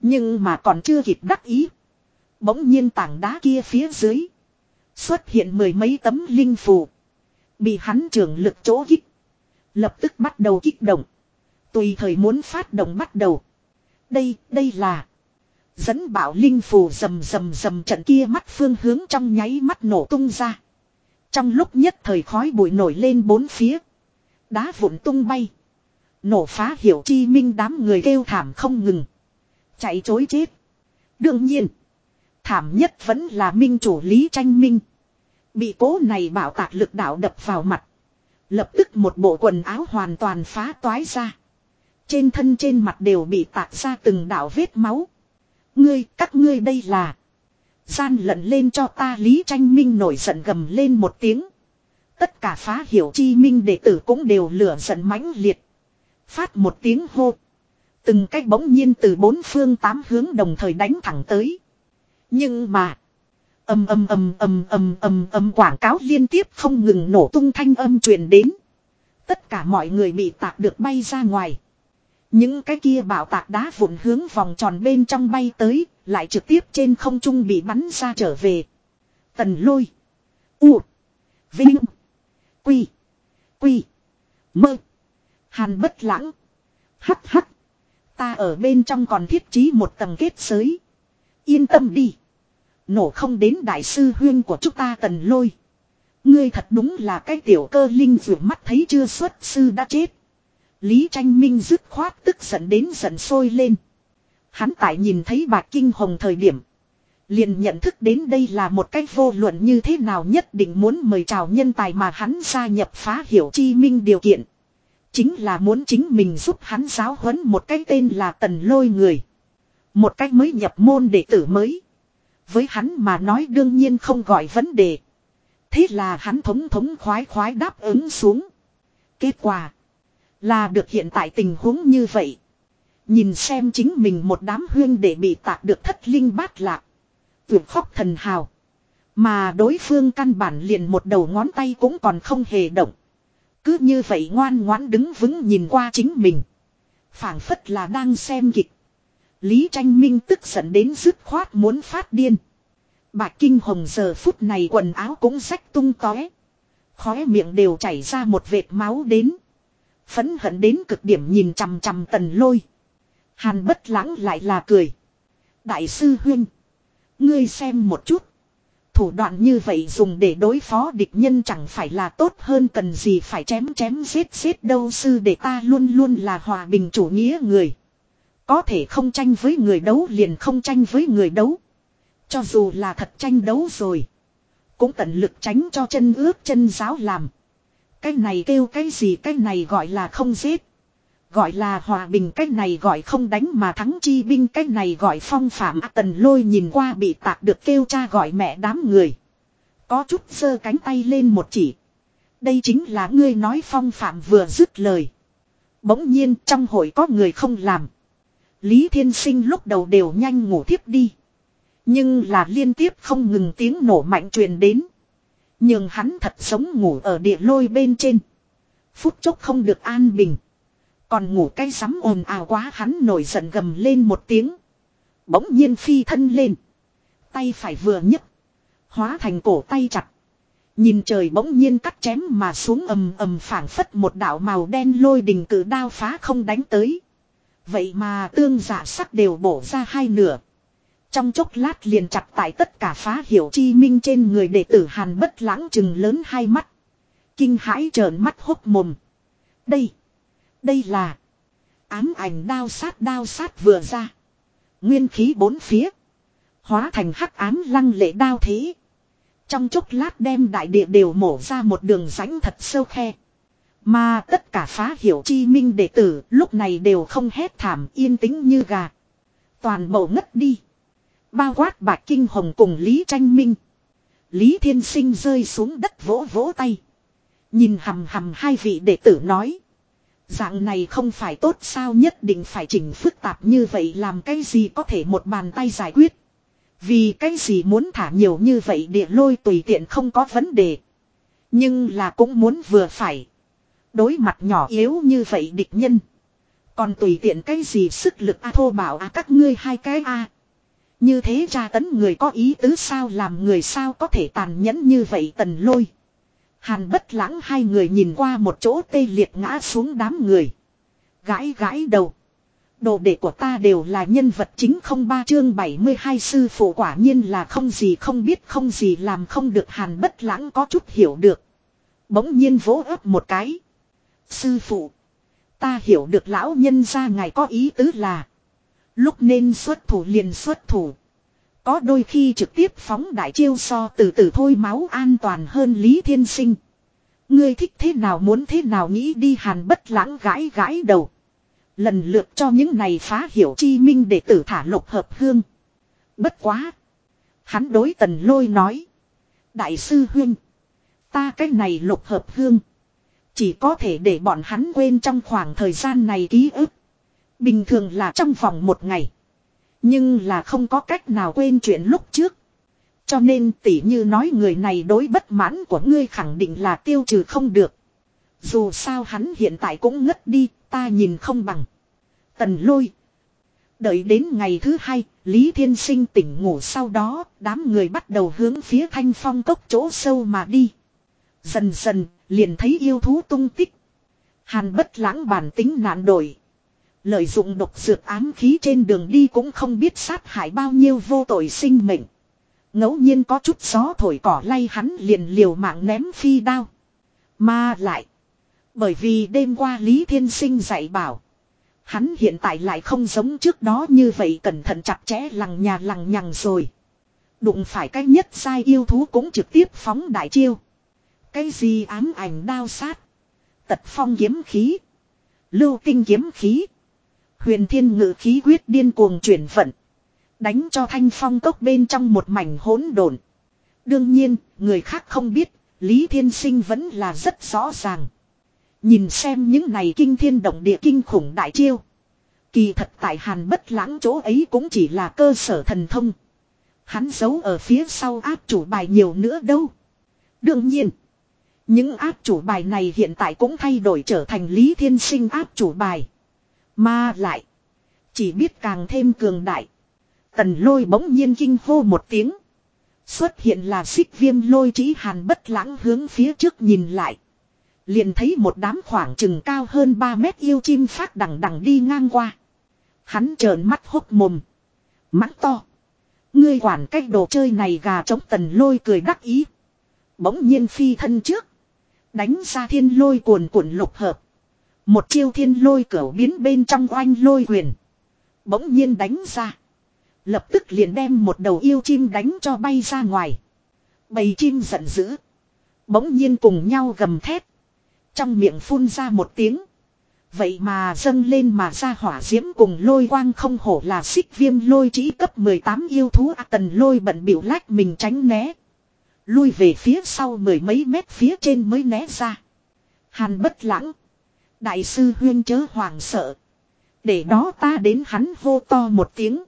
Nhưng mà còn chưa kịp đắc ý. Bỗng nhiên tảng đá kia phía dưới. Xuất hiện mười mấy tấm linh phù. Bị hắn trưởng lực chỗ kích. Lập tức bắt đầu kích động. Tùy thời muốn phát động bắt đầu. Đây, đây là. Dẫn bảo linh phù rầm rầm rầm trận kia mắt phương hướng trong nháy mắt nổ tung ra. Trong lúc nhất thời khói bụi nổi lên bốn phía. Đá vụn tung bay. Nổ phá hiểu chi minh đám người kêu thảm không ngừng. Chạy chối chết. Đương nhiên. Thảm nhất vẫn là minh chủ lý tranh minh. Bị cố này bảo tạc lực đạo đập vào mặt. Lập tức một bộ quần áo hoàn toàn phá toái ra. Trên thân trên mặt đều bị tạc ra từng đạo vết máu. Ngươi, các ngươi đây là. Gian lận lên cho ta Lý Tranh Minh nổi giận gầm lên một tiếng. Tất cả phá hiểu chi minh đệ tử cũng đều lửa giận mãnh liệt. Phát một tiếng hô. Từng cách bỗng nhiên từ bốn phương tám hướng đồng thời đánh thẳng tới. Nhưng mà. Âm âm âm âm âm âm âm quảng cáo liên tiếp không ngừng nổ tung thanh âm truyền đến. Tất cả mọi người bị tạc được bay ra ngoài. Những cái kia bảo tạc đá vụn hướng vòng tròn bên trong bay tới, lại trực tiếp trên không trung bị bắn ra trở về. Tần lôi. U. Vinh. Quy. Quy. Mơ. Hàn bất lãng. hắt hắt Ta ở bên trong còn thiết trí một tầng kết giới. Yên tâm đi. Nổ không đến đại sư huyên của chúng ta tần lôi. Ngươi thật đúng là cái tiểu cơ linh vừa mắt thấy chưa xuất sư đã chết. Lý tranh minh dứt khoát tức giận đến giận sôi lên. Hắn tại nhìn thấy bạc kinh hồng thời điểm. Liền nhận thức đến đây là một cách vô luận như thế nào nhất định muốn mời chào nhân tài mà hắn gia nhập phá hiểu chi minh điều kiện. Chính là muốn chính mình giúp hắn giáo huấn một cái tên là tần lôi người. Một cách mới nhập môn đệ tử mới. Với hắn mà nói đương nhiên không gọi vấn đề. Thế là hắn thống thống khoái khoái đáp ứng xuống. Kết quả là được hiện tại tình huống như vậy. Nhìn xem chính mình một đám huyên để bị tạc được thất linh bát lạc. Tuyệt khóc thần hào. Mà đối phương căn bản liền một đầu ngón tay cũng còn không hề động. Cứ như vậy ngoan ngoãn đứng vững nhìn qua chính mình. phảng phất là đang xem kịch. Lý tranh minh tức giận đến dứt khoát muốn phát điên. Bạch Kinh Hồng giờ phút này quần áo cũng rách tung tóe. Khóe miệng đều chảy ra một vệt máu đến. Phấn hận đến cực điểm nhìn chằm chằm tần lôi. Hàn bất lãng lại là cười. Đại sư huynh. Ngươi xem một chút. Thủ đoạn như vậy dùng để đối phó địch nhân chẳng phải là tốt hơn cần gì phải chém chém giết giết đâu sư để ta luôn luôn là hòa bình chủ nghĩa người. Có thể không tranh với người đấu liền không tranh với người đấu. Cho dù là thật tranh đấu rồi. Cũng tận lực tránh cho chân ướp chân giáo làm. Cái này kêu cái gì cái này gọi là không giết. Gọi là hòa bình cái này gọi không đánh mà thắng chi binh cái này gọi phong phạm à, tần lôi nhìn qua bị tạc được kêu cha gọi mẹ đám người. Có chút giơ cánh tay lên một chỉ. Đây chính là ngươi nói phong phạm vừa dứt lời. Bỗng nhiên trong hội có người không làm. Lý Thiên Sinh lúc đầu đều nhanh ngủ thiếp đi. Nhưng là liên tiếp không ngừng tiếng nổ mạnh truyền đến. Nhưng hắn thật sống ngủ ở địa lôi bên trên. Phút chốc không được an bình. Còn ngủ cay sắm ồn ào quá hắn nổi giận gầm lên một tiếng. Bỗng nhiên phi thân lên. Tay phải vừa nhấc. Hóa thành cổ tay chặt. Nhìn trời bỗng nhiên cắt chém mà xuống ầm ầm phảng phất một đạo màu đen lôi đình cử đao phá không đánh tới. Vậy mà tương giả sắc đều bổ ra hai nửa. Trong chốc lát liền chặt tại tất cả phá hiểu chi minh trên người đệ tử hàn bất lãng chừng lớn hai mắt. Kinh hãi trợn mắt hốc mồm. Đây. Đây là. Ám ảnh đao sát đao sát vừa ra. Nguyên khí bốn phía. Hóa thành hắc ám lăng lệ đao thế. Trong chốc lát đem đại địa đều mổ ra một đường rãnh thật sâu khe. Mà tất cả phá hiểu chi minh đệ tử, lúc này đều không hét thảm, yên tĩnh như gà. Toàn bộ ngất đi. Bao quát bạc kinh hồng cùng Lý tranh minh. Lý thiên sinh rơi xuống đất vỗ vỗ tay. Nhìn hầm hầm hai vị đệ tử nói. Dạng này không phải tốt sao, nhất định phải chỉnh phức tạp như vậy, làm cái gì có thể một bàn tay giải quyết. Vì cái gì muốn thả nhiều như vậy địa lôi tùy tiện không có vấn đề. Nhưng là cũng muốn vừa phải. Đối mặt nhỏ yếu như vậy địch nhân. Còn tùy tiện cái gì sức lực a thô bảo a, các ngươi hai cái a Như thế tra tấn người có ý tứ sao, làm người sao có thể tàn nhẫn như vậy tần lôi. Hàn bất lãng hai người nhìn qua một chỗ tê liệt ngã xuống đám người. Gãi gãi đầu. Đồ đệ của ta đều là nhân vật chính không ba chương 72 sư phụ quả nhiên là không gì không biết, không gì làm không được hàn bất lãng có chút hiểu được. Bỗng nhiên vỗ ấp một cái. Sư phụ. Ta hiểu được lão nhân ra ngài có ý tứ là. Lúc nên xuất thủ liền xuất thủ. Có đôi khi trực tiếp phóng đại chiêu so từ từ thôi máu an toàn hơn Lý Thiên Sinh. Ngươi thích thế nào muốn thế nào nghĩ đi hàn bất lãng gãi gãi đầu. Lần lượt cho những này phá hiểu chi minh để tử thả lục hợp hương. Bất quá. Hắn đối tần lôi nói. Đại sư huynh. Ta cái này lục hợp hương. Chỉ có thể để bọn hắn quên trong khoảng thời gian này ký ức. Bình thường là trong vòng một ngày. Nhưng là không có cách nào quên chuyện lúc trước. Cho nên tỉ như nói người này đối bất mãn của ngươi khẳng định là tiêu trừ không được. Dù sao hắn hiện tại cũng ngất đi, ta nhìn không bằng. Tần lôi. Đợi đến ngày thứ hai, Lý Thiên Sinh tỉnh ngủ sau đó, đám người bắt đầu hướng phía thanh phong cốc chỗ sâu mà đi. Dần dần, liền thấy yêu thú tung tích. Hàn bất lãng bản tính nạn đổi. Lợi dụng độc dược ám khí trên đường đi cũng không biết sát hại bao nhiêu vô tội sinh mệnh. ngẫu nhiên có chút gió thổi cỏ lay hắn liền liều mạng ném phi đao. Mà lại. Bởi vì đêm qua Lý Thiên Sinh dạy bảo. Hắn hiện tại lại không giống trước đó như vậy cẩn thận chặt chẽ lằng nhà lằng nhằng rồi. Đụng phải cái nhất sai yêu thú cũng trực tiếp phóng đại chiêu. Cái gì ám ảnh đao sát. Tật phong kiếm khí. Lưu tinh kiếm khí. Huyền thiên ngự khí quyết điên cuồng chuyển vận. Đánh cho thanh phong cốc bên trong một mảnh hỗn độn. Đương nhiên, người khác không biết, Lý Thiên Sinh vẫn là rất rõ ràng. Nhìn xem những này kinh thiên động địa kinh khủng đại chiêu. Kỳ thật tại hàn bất lãng chỗ ấy cũng chỉ là cơ sở thần thông. Hắn giấu ở phía sau áp chủ bài nhiều nữa đâu. Đương nhiên. Những áp chủ bài này hiện tại cũng thay đổi trở thành Lý Thiên Sinh áp chủ bài. Mà lại. Chỉ biết càng thêm cường đại. Tần lôi bỗng nhiên kinh hô một tiếng. Xuất hiện là xích viêm lôi trí hàn bất lãng hướng phía trước nhìn lại. Liền thấy một đám khoảng chừng cao hơn 3 mét yêu chim phát đằng đằng đi ngang qua. Hắn trợn mắt hốc mồm. Mắt to. Ngươi quản cách đồ chơi này gà chống tần lôi cười đắc ý. Bỗng nhiên phi thân trước. Đánh ra thiên lôi cuồn cuộn lục hợp. Một chiêu thiên lôi cửu biến bên trong oanh lôi quyền. Bỗng nhiên đánh ra. Lập tức liền đem một đầu yêu chim đánh cho bay ra ngoài. Bầy chim giận dữ. Bỗng nhiên cùng nhau gầm thét. Trong miệng phun ra một tiếng. Vậy mà dâng lên mà ra hỏa diễm cùng lôi quang không hổ là xích viêm lôi chỉ cấp 18 yêu thú à, tần lôi bận biểu lách mình tránh né. Lui về phía sau mười mấy mét phía trên mới né ra. Hàn bất lãng. Đại sư huyên chớ hoàng sợ. Để đó ta đến hắn hô to một tiếng.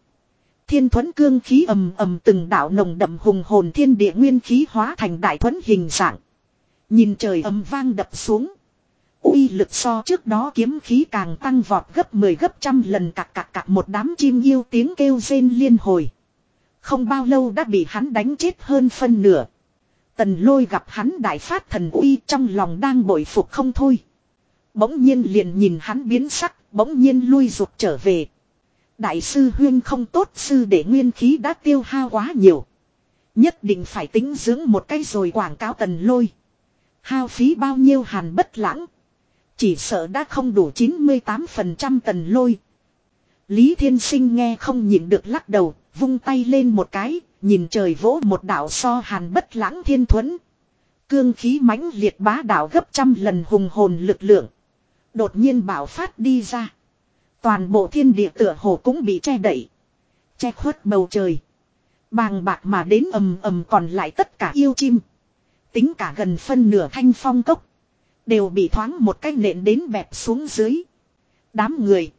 Thiên thuẫn cương khí ầm ầm từng đạo nồng đậm hùng hồn thiên địa nguyên khí hóa thành đại thuẫn hình dạng. Nhìn trời ầm vang đập xuống. uy lực so trước đó kiếm khí càng tăng vọt gấp 10 gấp trăm lần cạc cạc cạc một đám chim yêu tiếng kêu rên liên hồi. Không bao lâu đã bị hắn đánh chết hơn phân nửa. Tần lôi gặp hắn đại phát thần uy trong lòng đang bội phục không thôi. Bỗng nhiên liền nhìn hắn biến sắc, bỗng nhiên lui rụt trở về. Đại sư huyên không tốt sư để nguyên khí đã tiêu hao quá nhiều. Nhất định phải tính dưỡng một cái rồi quảng cáo tần lôi. Hao phí bao nhiêu hàn bất lãng. Chỉ sợ đã không đủ 98% tần lôi. Lý Thiên Sinh nghe không nhịn được lắc đầu, vung tay lên một cái, nhìn trời vỗ một đạo so hàn bất lãng thiên thuẫn. Cương khí mãnh liệt bá đạo gấp trăm lần hùng hồn lực lượng. Đột nhiên bảo phát đi ra. Toàn bộ thiên địa tựa hồ cũng bị che đậy. Che khuất bầu trời. Bàng bạc mà đến ầm ầm còn lại tất cả yêu chim. Tính cả gần phân nửa thanh phong cốc. Đều bị thoáng một cái nện đến bẹp xuống dưới. Đám người.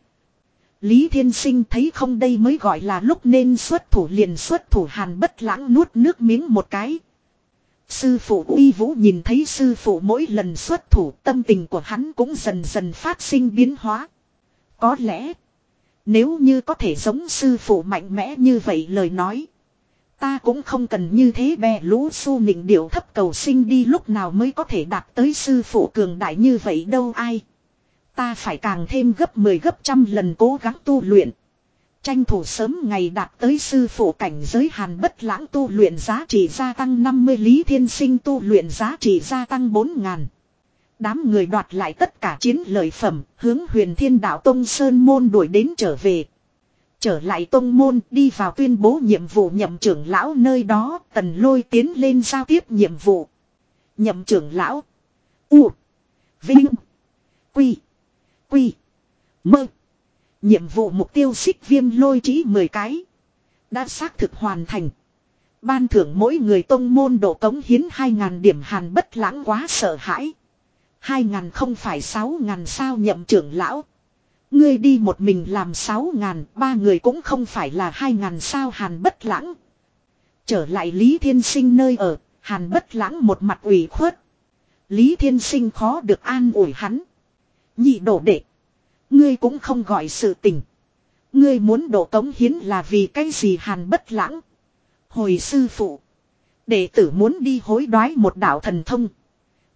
Lý Thiên Sinh thấy không đây mới gọi là lúc nên xuất thủ liền xuất thủ hàn bất lãng nuốt nước miếng một cái. Sư phụ uy vũ nhìn thấy sư phụ mỗi lần xuất thủ tâm tình của hắn cũng dần dần phát sinh biến hóa. Có lẽ, nếu như có thể giống sư phụ mạnh mẽ như vậy lời nói. Ta cũng không cần như thế bè lũ su nịnh điệu thấp cầu sinh đi lúc nào mới có thể đạt tới sư phụ cường đại như vậy đâu ai. Ta phải càng thêm gấp 10 gấp trăm lần cố gắng tu luyện. Tranh thủ sớm ngày đạt tới sư phụ cảnh giới hàn bất lãng tu luyện giá trị gia tăng 50 lý thiên sinh tu luyện giá trị gia tăng 4 ngàn. Đám người đoạt lại tất cả chiến lợi phẩm, hướng huyền thiên đạo Tông Sơn Môn đuổi đến trở về. Trở lại Tông Môn, đi vào tuyên bố nhiệm vụ nhậm trưởng lão nơi đó, tần lôi tiến lên giao tiếp nhiệm vụ. Nhậm trưởng lão. U. Vinh. Quy. Quy. Mơ. Nhiệm vụ mục tiêu xích viêm lôi trí 10 cái. Đã xác thực hoàn thành. Ban thưởng mỗi người tông môn độ cống hiến 2.000 điểm hàn bất lãng quá sợ hãi. 2.000 không phải 6.000 sao nhậm trưởng lão. Ngươi đi một mình làm 6.000, ba người cũng không phải là 2.000 sao hàn bất lãng. Trở lại Lý Thiên Sinh nơi ở, hàn bất lãng một mặt ủy khuất. Lý Thiên Sinh khó được an ủi hắn. Nhị đổ đệ. Ngươi cũng không gọi sự tình. Ngươi muốn đổ tống hiến là vì cái gì hàn bất lãng. Hồi sư phụ. Đệ tử muốn đi hối đoái một đạo thần thông.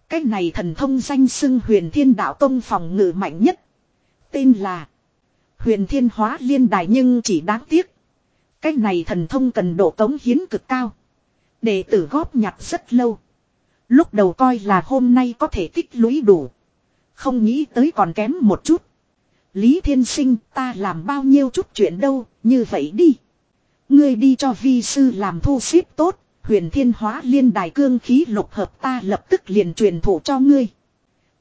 Cái này thần thông danh xưng huyền thiên đạo tông phòng ngự mạnh nhất. Tên là huyền thiên hóa liên đài nhưng chỉ đáng tiếc. Cái này thần thông cần độ tống hiến cực cao. Đệ tử góp nhặt rất lâu. Lúc đầu coi là hôm nay có thể tích lũy đủ. Không nghĩ tới còn kém một chút. Lý Thiên Sinh ta làm bao nhiêu chút chuyện đâu, như vậy đi. Ngươi đi cho vi sư làm thu xếp tốt, huyền thiên hóa liên đài cương khí lục hợp ta lập tức liền truyền thụ cho ngươi.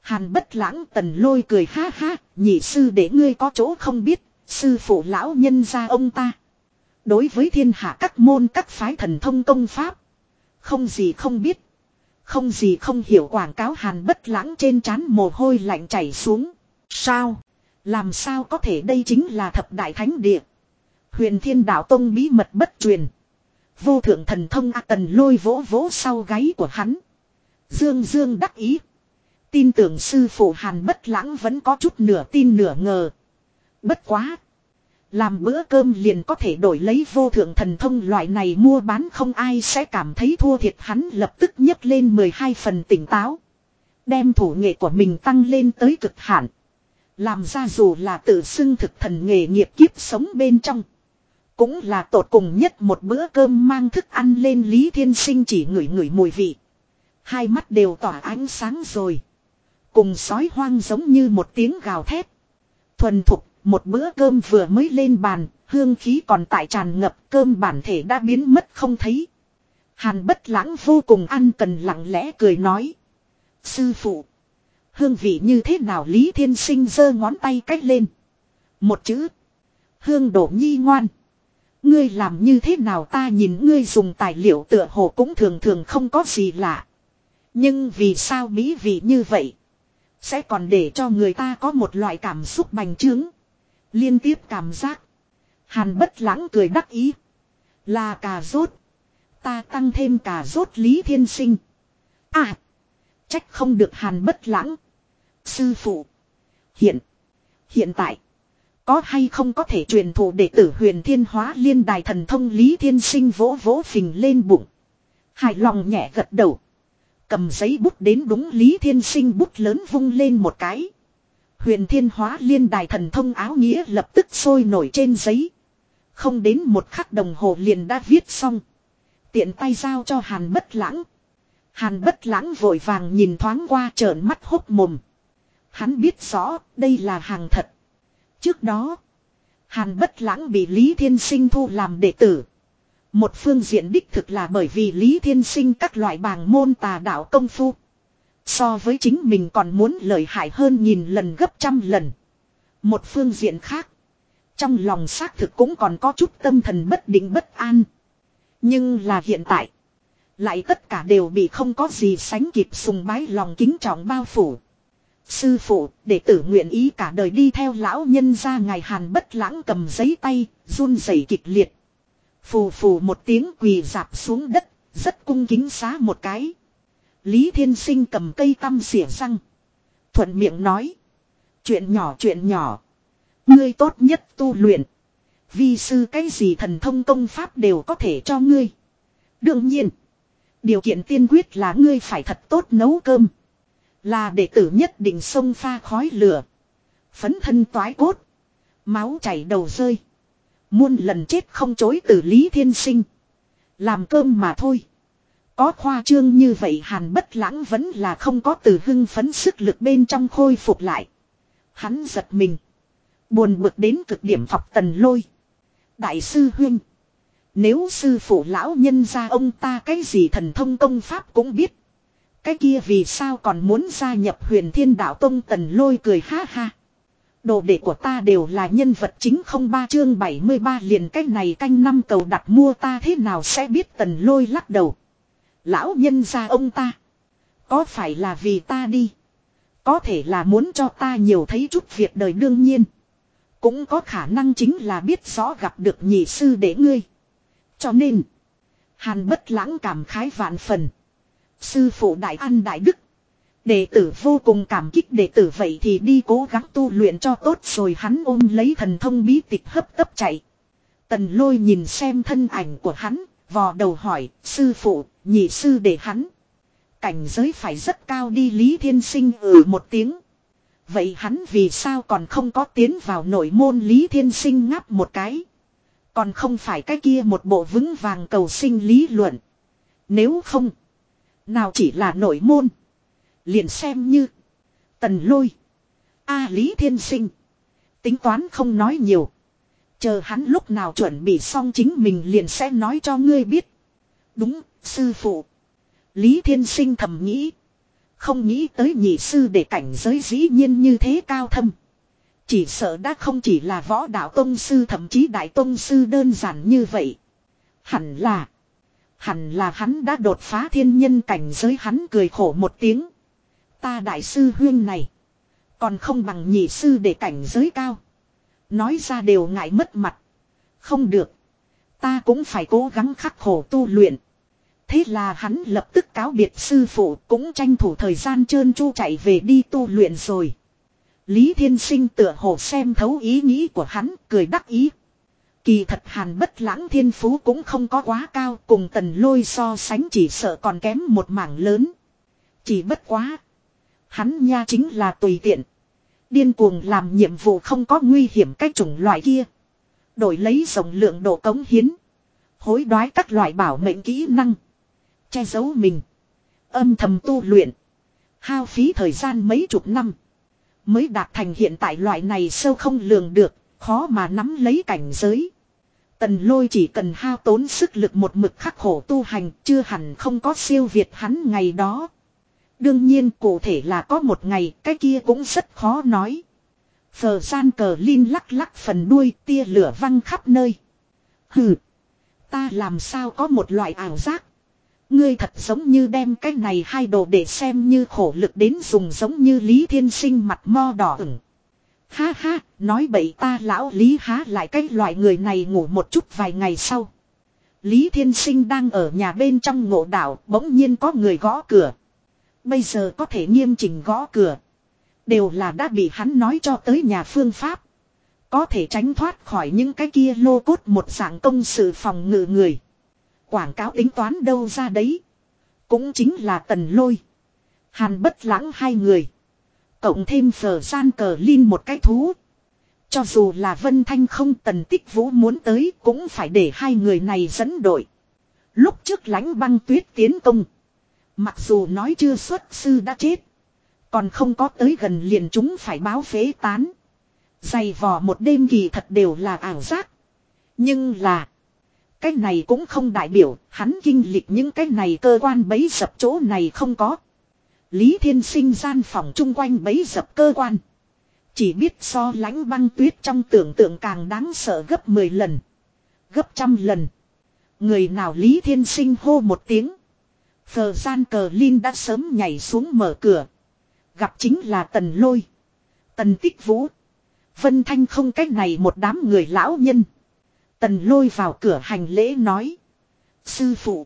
Hàn bất lãng tần lôi cười ha ha, nhị sư để ngươi có chỗ không biết, sư phụ lão nhân ra ông ta. Đối với thiên hạ các môn các phái thần thông công pháp. Không gì không biết. Không gì không hiểu quảng cáo hàn bất lãng trên trán mồ hôi lạnh chảy xuống. Sao? Làm sao có thể đây chính là thập đại thánh địa. Huyền thiên đạo tông bí mật bất truyền. Vô thượng thần thông A tần lôi vỗ vỗ sau gáy của hắn. Dương Dương đắc ý. Tin tưởng sư phụ hàn bất lãng vẫn có chút nửa tin nửa ngờ. Bất quá. Làm bữa cơm liền có thể đổi lấy vô thượng thần thông loại này mua bán không ai sẽ cảm thấy thua thiệt hắn lập tức nhấc lên 12 phần tỉnh táo. Đem thủ nghệ của mình tăng lên tới cực hạn. Làm ra dù là tự xưng thực thần nghề nghiệp kiếp sống bên trong. Cũng là tột cùng nhất một bữa cơm mang thức ăn lên Lý Thiên Sinh chỉ ngửi ngửi mùi vị. Hai mắt đều tỏa ánh sáng rồi. Cùng sói hoang giống như một tiếng gào thét. Thuần thục, một bữa cơm vừa mới lên bàn, Hương khí còn tại tràn ngập cơm bản thể đã biến mất không thấy. Hàn bất lãng vô cùng ăn cần lặng lẽ cười nói. Sư phụ. Hương vị như thế nào Lý Thiên Sinh giơ ngón tay cách lên. Một chữ. Hương đổ nhi ngoan. Ngươi làm như thế nào ta nhìn ngươi dùng tài liệu tựa hồ cũng thường thường không có gì lạ. Nhưng vì sao mỹ vị như vậy? Sẽ còn để cho người ta có một loại cảm xúc bành trướng. Liên tiếp cảm giác. Hàn bất lãng cười đắc ý. Là cà rốt. Ta tăng thêm cà rốt lý thiên sinh. À. Trách không được hàn bất lãng. Sư phụ. Hiện. Hiện tại. Có hay không có thể truyền thụ đệ tử huyền thiên hóa liên đài thần thông lý thiên sinh vỗ vỗ phình lên bụng. Hài lòng nhẹ gật đầu. Cầm giấy bút đến đúng Lý Thiên Sinh bút lớn vung lên một cái. Huyền thiên hóa liên đài thần thông áo nghĩa lập tức sôi nổi trên giấy. Không đến một khắc đồng hồ liền đã viết xong. Tiện tay giao cho Hàn bất lãng. Hàn bất lãng vội vàng nhìn thoáng qua trợn mắt hốc mồm. Hắn biết rõ đây là hàng thật. Trước đó, Hàn bất lãng bị Lý Thiên Sinh thu làm đệ tử. Một phương diện đích thực là bởi vì Lý Thiên Sinh các loại bàng môn tà đạo công phu. So với chính mình còn muốn lợi hại hơn nhìn lần gấp trăm lần. Một phương diện khác. Trong lòng xác thực cũng còn có chút tâm thần bất định bất an. Nhưng là hiện tại. Lại tất cả đều bị không có gì sánh kịp sùng bái lòng kính trọng bao phủ. Sư phụ, đệ tử nguyện ý cả đời đi theo lão nhân ra ngày hàn bất lãng cầm giấy tay, run rẩy kịch liệt. Phù phù một tiếng quỳ dạp xuống đất, rất cung kính xá một cái. Lý Thiên Sinh cầm cây tăm xỉa răng. Thuận miệng nói. Chuyện nhỏ chuyện nhỏ. Ngươi tốt nhất tu luyện. Vi sư cái gì thần thông công pháp đều có thể cho ngươi. Đương nhiên. Điều kiện tiên quyết là ngươi phải thật tốt nấu cơm. Là đệ tử nhất định sông pha khói lửa. Phấn thân toái cốt. Máu chảy đầu rơi. Muôn lần chết không chối từ Lý Thiên Sinh. Làm cơm mà thôi. Có khoa trương như vậy hàn bất lãng vẫn là không có từ hưng phấn sức lực bên trong khôi phục lại. Hắn giật mình. Buồn bực đến cực điểm phọc tần lôi. Đại sư huyên. Nếu sư phụ lão nhân ra ông ta cái gì thần thông công pháp cũng biết. Cái kia vì sao còn muốn gia nhập huyền thiên đạo tông tần lôi cười ha ha. Đồ đệ của ta đều là nhân vật chính không ba chương 73 liền cách này canh năm cầu đặt mua ta thế nào sẽ biết tần lôi lắc đầu. Lão nhân gia ông ta. Có phải là vì ta đi. Có thể là muốn cho ta nhiều thấy chút việc đời đương nhiên. Cũng có khả năng chính là biết rõ gặp được nhị sư để ngươi. Cho nên. Hàn bất lãng cảm khái vạn phần. Sư phụ đại ăn đại đức. Đệ tử vô cùng cảm kích đệ tử vậy thì đi cố gắng tu luyện cho tốt rồi hắn ôm lấy thần thông bí tịch hấp tấp chạy. Tần lôi nhìn xem thân ảnh của hắn, vò đầu hỏi, sư phụ, nhị sư để hắn. Cảnh giới phải rất cao đi Lý Thiên Sinh ừ một tiếng. Vậy hắn vì sao còn không có tiến vào nội môn Lý Thiên Sinh ngáp một cái. Còn không phải cái kia một bộ vững vàng cầu sinh lý luận. Nếu không, nào chỉ là nội môn. Liền xem như. Tần lôi. A Lý Thiên Sinh. Tính toán không nói nhiều. Chờ hắn lúc nào chuẩn bị xong chính mình liền sẽ nói cho ngươi biết. Đúng, sư phụ. Lý Thiên Sinh thầm nghĩ. Không nghĩ tới nhị sư để cảnh giới dĩ nhiên như thế cao thâm. Chỉ sợ đã không chỉ là võ đạo tông sư, thậm chí đại tông sư đơn giản như vậy. Hẳn là. Hẳn là hắn đã đột phá thiên nhân cảnh giới, hắn cười khổ một tiếng. Ta đại sư huyên này. Còn không bằng nhị sư để cảnh giới cao. Nói ra đều ngại mất mặt. Không được. Ta cũng phải cố gắng khắc khổ tu luyện. Thế là hắn lập tức cáo biệt sư phụ cũng tranh thủ thời gian trơn chu chạy về đi tu luyện rồi. Lý Thiên Sinh tựa hồ xem thấu ý nghĩ của hắn, cười đắc ý. Kỳ thật hàn bất lãng thiên phú cũng không có quá cao, cùng tần lôi so sánh chỉ sợ còn kém một mảng lớn. Chỉ bất quá. Hắn nha chính là tùy tiện. Điên cuồng làm nhiệm vụ không có nguy hiểm cách chủng loại kia. Đổi lấy rộng lượng độ cống hiến. Hối đoái các loại bảo mệnh kỹ năng. Che giấu mình. Âm thầm tu luyện. Hao phí thời gian mấy chục năm. Mới đạt thành hiện tại loại này sâu không lường được. Khó mà nắm lấy cảnh giới. Tần lôi chỉ cần hao tốn sức lực một mực khắc khổ tu hành, chưa hẳn không có siêu việt hắn ngày đó. Đương nhiên cụ thể là có một ngày, cái kia cũng rất khó nói. Phờ gian cờ linh lắc lắc phần đuôi, tia lửa văng khắp nơi. Hừ. Ta làm sao có một loại ảo giác. Ngươi thật giống như đem cái này hai đồ để xem như khổ lực đến dùng giống như Lý Thiên Sinh mặt mo đỏ ửng. Ha ha, nói bậy ta lão Lý há lại cái loại người này ngủ một chút vài ngày sau. Lý Thiên Sinh đang ở nhà bên trong ngộ đảo, bỗng nhiên có người gõ cửa. Bây giờ có thể nghiêm chỉnh gõ cửa. Đều là đã bị hắn nói cho tới nhà phương pháp. Có thể tránh thoát khỏi những cái kia lô cốt một dạng công sự phòng ngự người. Quảng cáo tính toán đâu ra đấy. Cũng chính là tần lôi. Hàn bất lãng hai người. Cộng thêm phở gian cờ linh một cái thú. Cho dù là Vân Thanh không tần tích vũ muốn tới cũng phải để hai người này dẫn đội. Lúc trước lãnh băng tuyết tiến công. Mặc dù nói chưa xuất sư đã chết. Còn không có tới gần liền chúng phải báo phế tán. Dày vò một đêm kỳ thật đều là ảo giác. Nhưng là. Cái này cũng không đại biểu, hắn kinh lịch những cái này cơ quan bấy dập chỗ này không có. Lý Thiên Sinh gian phòng chung quanh bấy dập cơ quan. Chỉ biết so lãnh băng tuyết trong tưởng tượng càng đáng sợ gấp 10 lần. Gấp trăm lần. Người nào Lý Thiên Sinh hô một tiếng. Phờ gian cờ Linh đã sớm nhảy xuống mở cửa. Gặp chính là Tần Lôi. Tần Tích Vũ. Vân Thanh không cách này một đám người lão nhân. Tần Lôi vào cửa hành lễ nói. Sư phụ.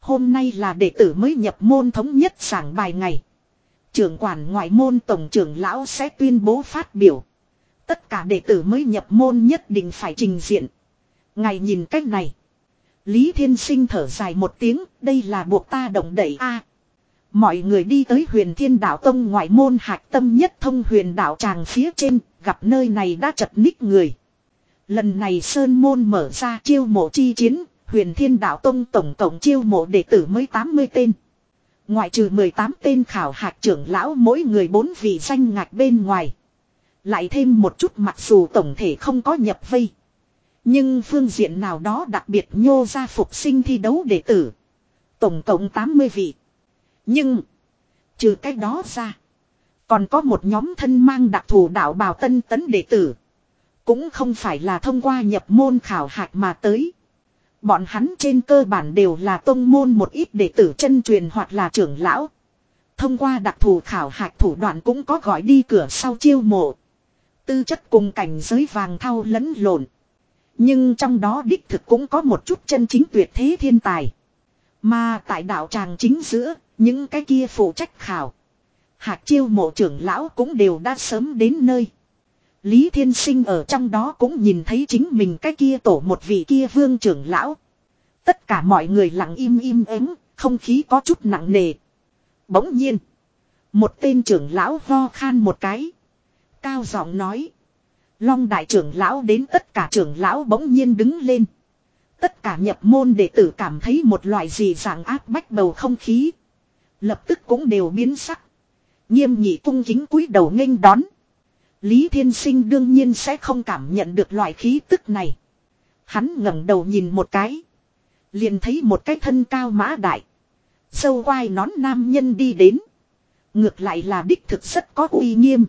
Hôm nay là đệ tử mới nhập môn thống nhất giảng bài ngày. Trưởng quản ngoại môn tổng trưởng lão sẽ tuyên bố phát biểu. Tất cả đệ tử mới nhập môn nhất định phải trình diện. Ngài nhìn cách này. Lý Thiên Sinh thở dài một tiếng, đây là buộc ta động đẩy a. mọi người đi tới huyền thiên đạo tông ngoại môn hạch tâm nhất thông huyền đạo tràng phía trên, gặp nơi này đã chật ních người. Lần này Sơn Môn mở ra chiêu mộ chi chiến, huyền thiên đạo tông tổng tổng chiêu mộ đệ tử mới 80 tên. Ngoại trừ 18 tên khảo hạt trưởng lão mỗi người bốn vị danh ngạch bên ngoài. Lại thêm một chút mặc dù tổng thể không có nhập vây. Nhưng phương diện nào đó đặc biệt nhô ra phục sinh thi đấu đệ tử. Tổng cộng 80 vị. Nhưng. Trừ cái đó ra. Còn có một nhóm thân mang đặc thù đạo bào tân tấn đệ tử. Cũng không phải là thông qua nhập môn khảo hạch mà tới. Bọn hắn trên cơ bản đều là tông môn một ít đệ tử chân truyền hoặc là trưởng lão. Thông qua đặc thù khảo hạch thủ đoạn cũng có gọi đi cửa sau chiêu mộ. Tư chất cùng cảnh giới vàng thao lẫn lộn. Nhưng trong đó đích thực cũng có một chút chân chính tuyệt thế thiên tài. Mà tại đạo tràng chính giữa, những cái kia phụ trách khảo. Hạc chiêu mộ trưởng lão cũng đều đã sớm đến nơi. Lý Thiên Sinh ở trong đó cũng nhìn thấy chính mình cái kia tổ một vị kia vương trưởng lão. Tất cả mọi người lặng im im ắng, không khí có chút nặng nề. Bỗng nhiên, một tên trưởng lão ho khan một cái. Cao giọng nói. Long đại trưởng lão đến tất cả trưởng lão bỗng nhiên đứng lên. Tất cả nhập môn đệ tử cảm thấy một loại gì dạng áp bách bầu không khí. Lập tức cũng đều biến sắc. Nghiêm nhị cung kính cúi đầu nghênh đón. Lý Thiên Sinh đương nhiên sẽ không cảm nhận được loại khí tức này. Hắn ngẩng đầu nhìn một cái. Liền thấy một cái thân cao mã đại. Sâu quai nón nam nhân đi đến. Ngược lại là đích thực rất có uy nghiêm.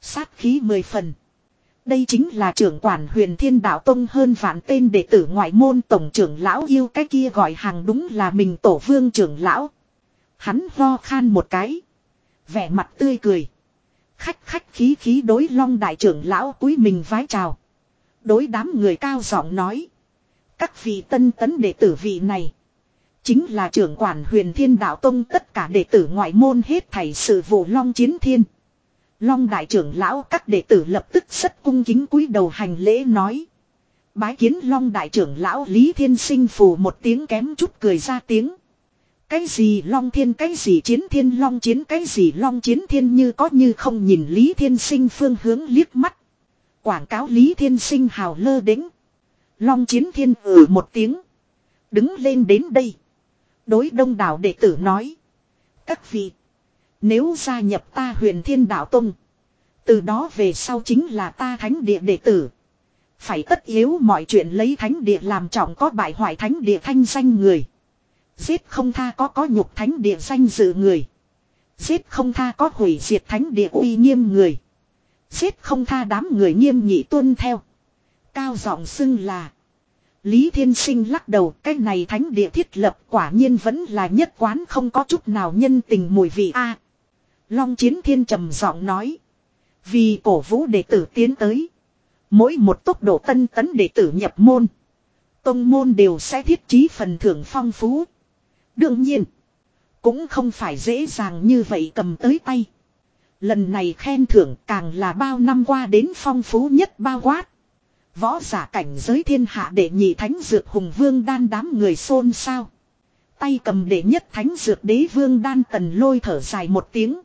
Sát khí mười phần. Đây chính là trưởng quản huyền thiên đạo tông hơn vạn tên đệ tử ngoại môn tổng trưởng lão yêu cái kia gọi hàng đúng là mình tổ vương trưởng lão. Hắn ho khan một cái. Vẻ mặt tươi cười. Khách khách khí khí đối long đại trưởng lão cúi mình vái chào. Đối đám người cao giọng nói. Các vị tân tấn đệ tử vị này. Chính là trưởng quản huyền thiên đạo tông tất cả đệ tử ngoại môn hết thảy sự vụ long chiến thiên. Long đại trưởng lão các đệ tử lập tức rất cung kính cúi đầu hành lễ nói. Bái kiến long đại trưởng lão Lý Thiên Sinh phù một tiếng kém chút cười ra tiếng. Cái gì long thiên, cái gì chiến thiên, long chiến, cái gì long chiến thiên như có như không nhìn Lý Thiên Sinh phương hướng liếc mắt. Quảng cáo Lý Thiên Sinh hào lơ đỉnh Long chiến thiên ử một tiếng. Đứng lên đến đây. Đối đông đảo đệ tử nói. Các vị. Nếu gia nhập ta huyền thiên đạo tông. Từ đó về sau chính là ta thánh địa đệ tử. Phải tất yếu mọi chuyện lấy thánh địa làm trọng có bại hoại thánh địa thanh danh người. Giết không tha có có nhục thánh địa danh dự người. Giết không tha có hủy diệt thánh địa uy nghiêm người. Giết không tha đám người nghiêm nhị tuân theo. Cao giọng xưng là. Lý Thiên Sinh lắc đầu, cái này thánh địa thiết lập quả nhiên vẫn là nhất quán không có chút nào nhân tình mùi vị a. Long Chiến Thiên trầm giọng nói. Vì cổ vũ đệ tử tiến tới. Mỗi một tốc độ tân tấn đệ tử nhập môn. Tông môn đều sẽ thiết trí phần thưởng phong phú. Đương nhiên. Cũng không phải dễ dàng như vậy cầm tới tay. Lần này khen thưởng càng là bao năm qua đến phong phú nhất bao quát. Võ giả cảnh giới thiên hạ đệ nhị thánh dược hùng vương đan đám người xôn xao. Tay cầm đệ nhất thánh dược đế vương đan tần lôi thở dài một tiếng.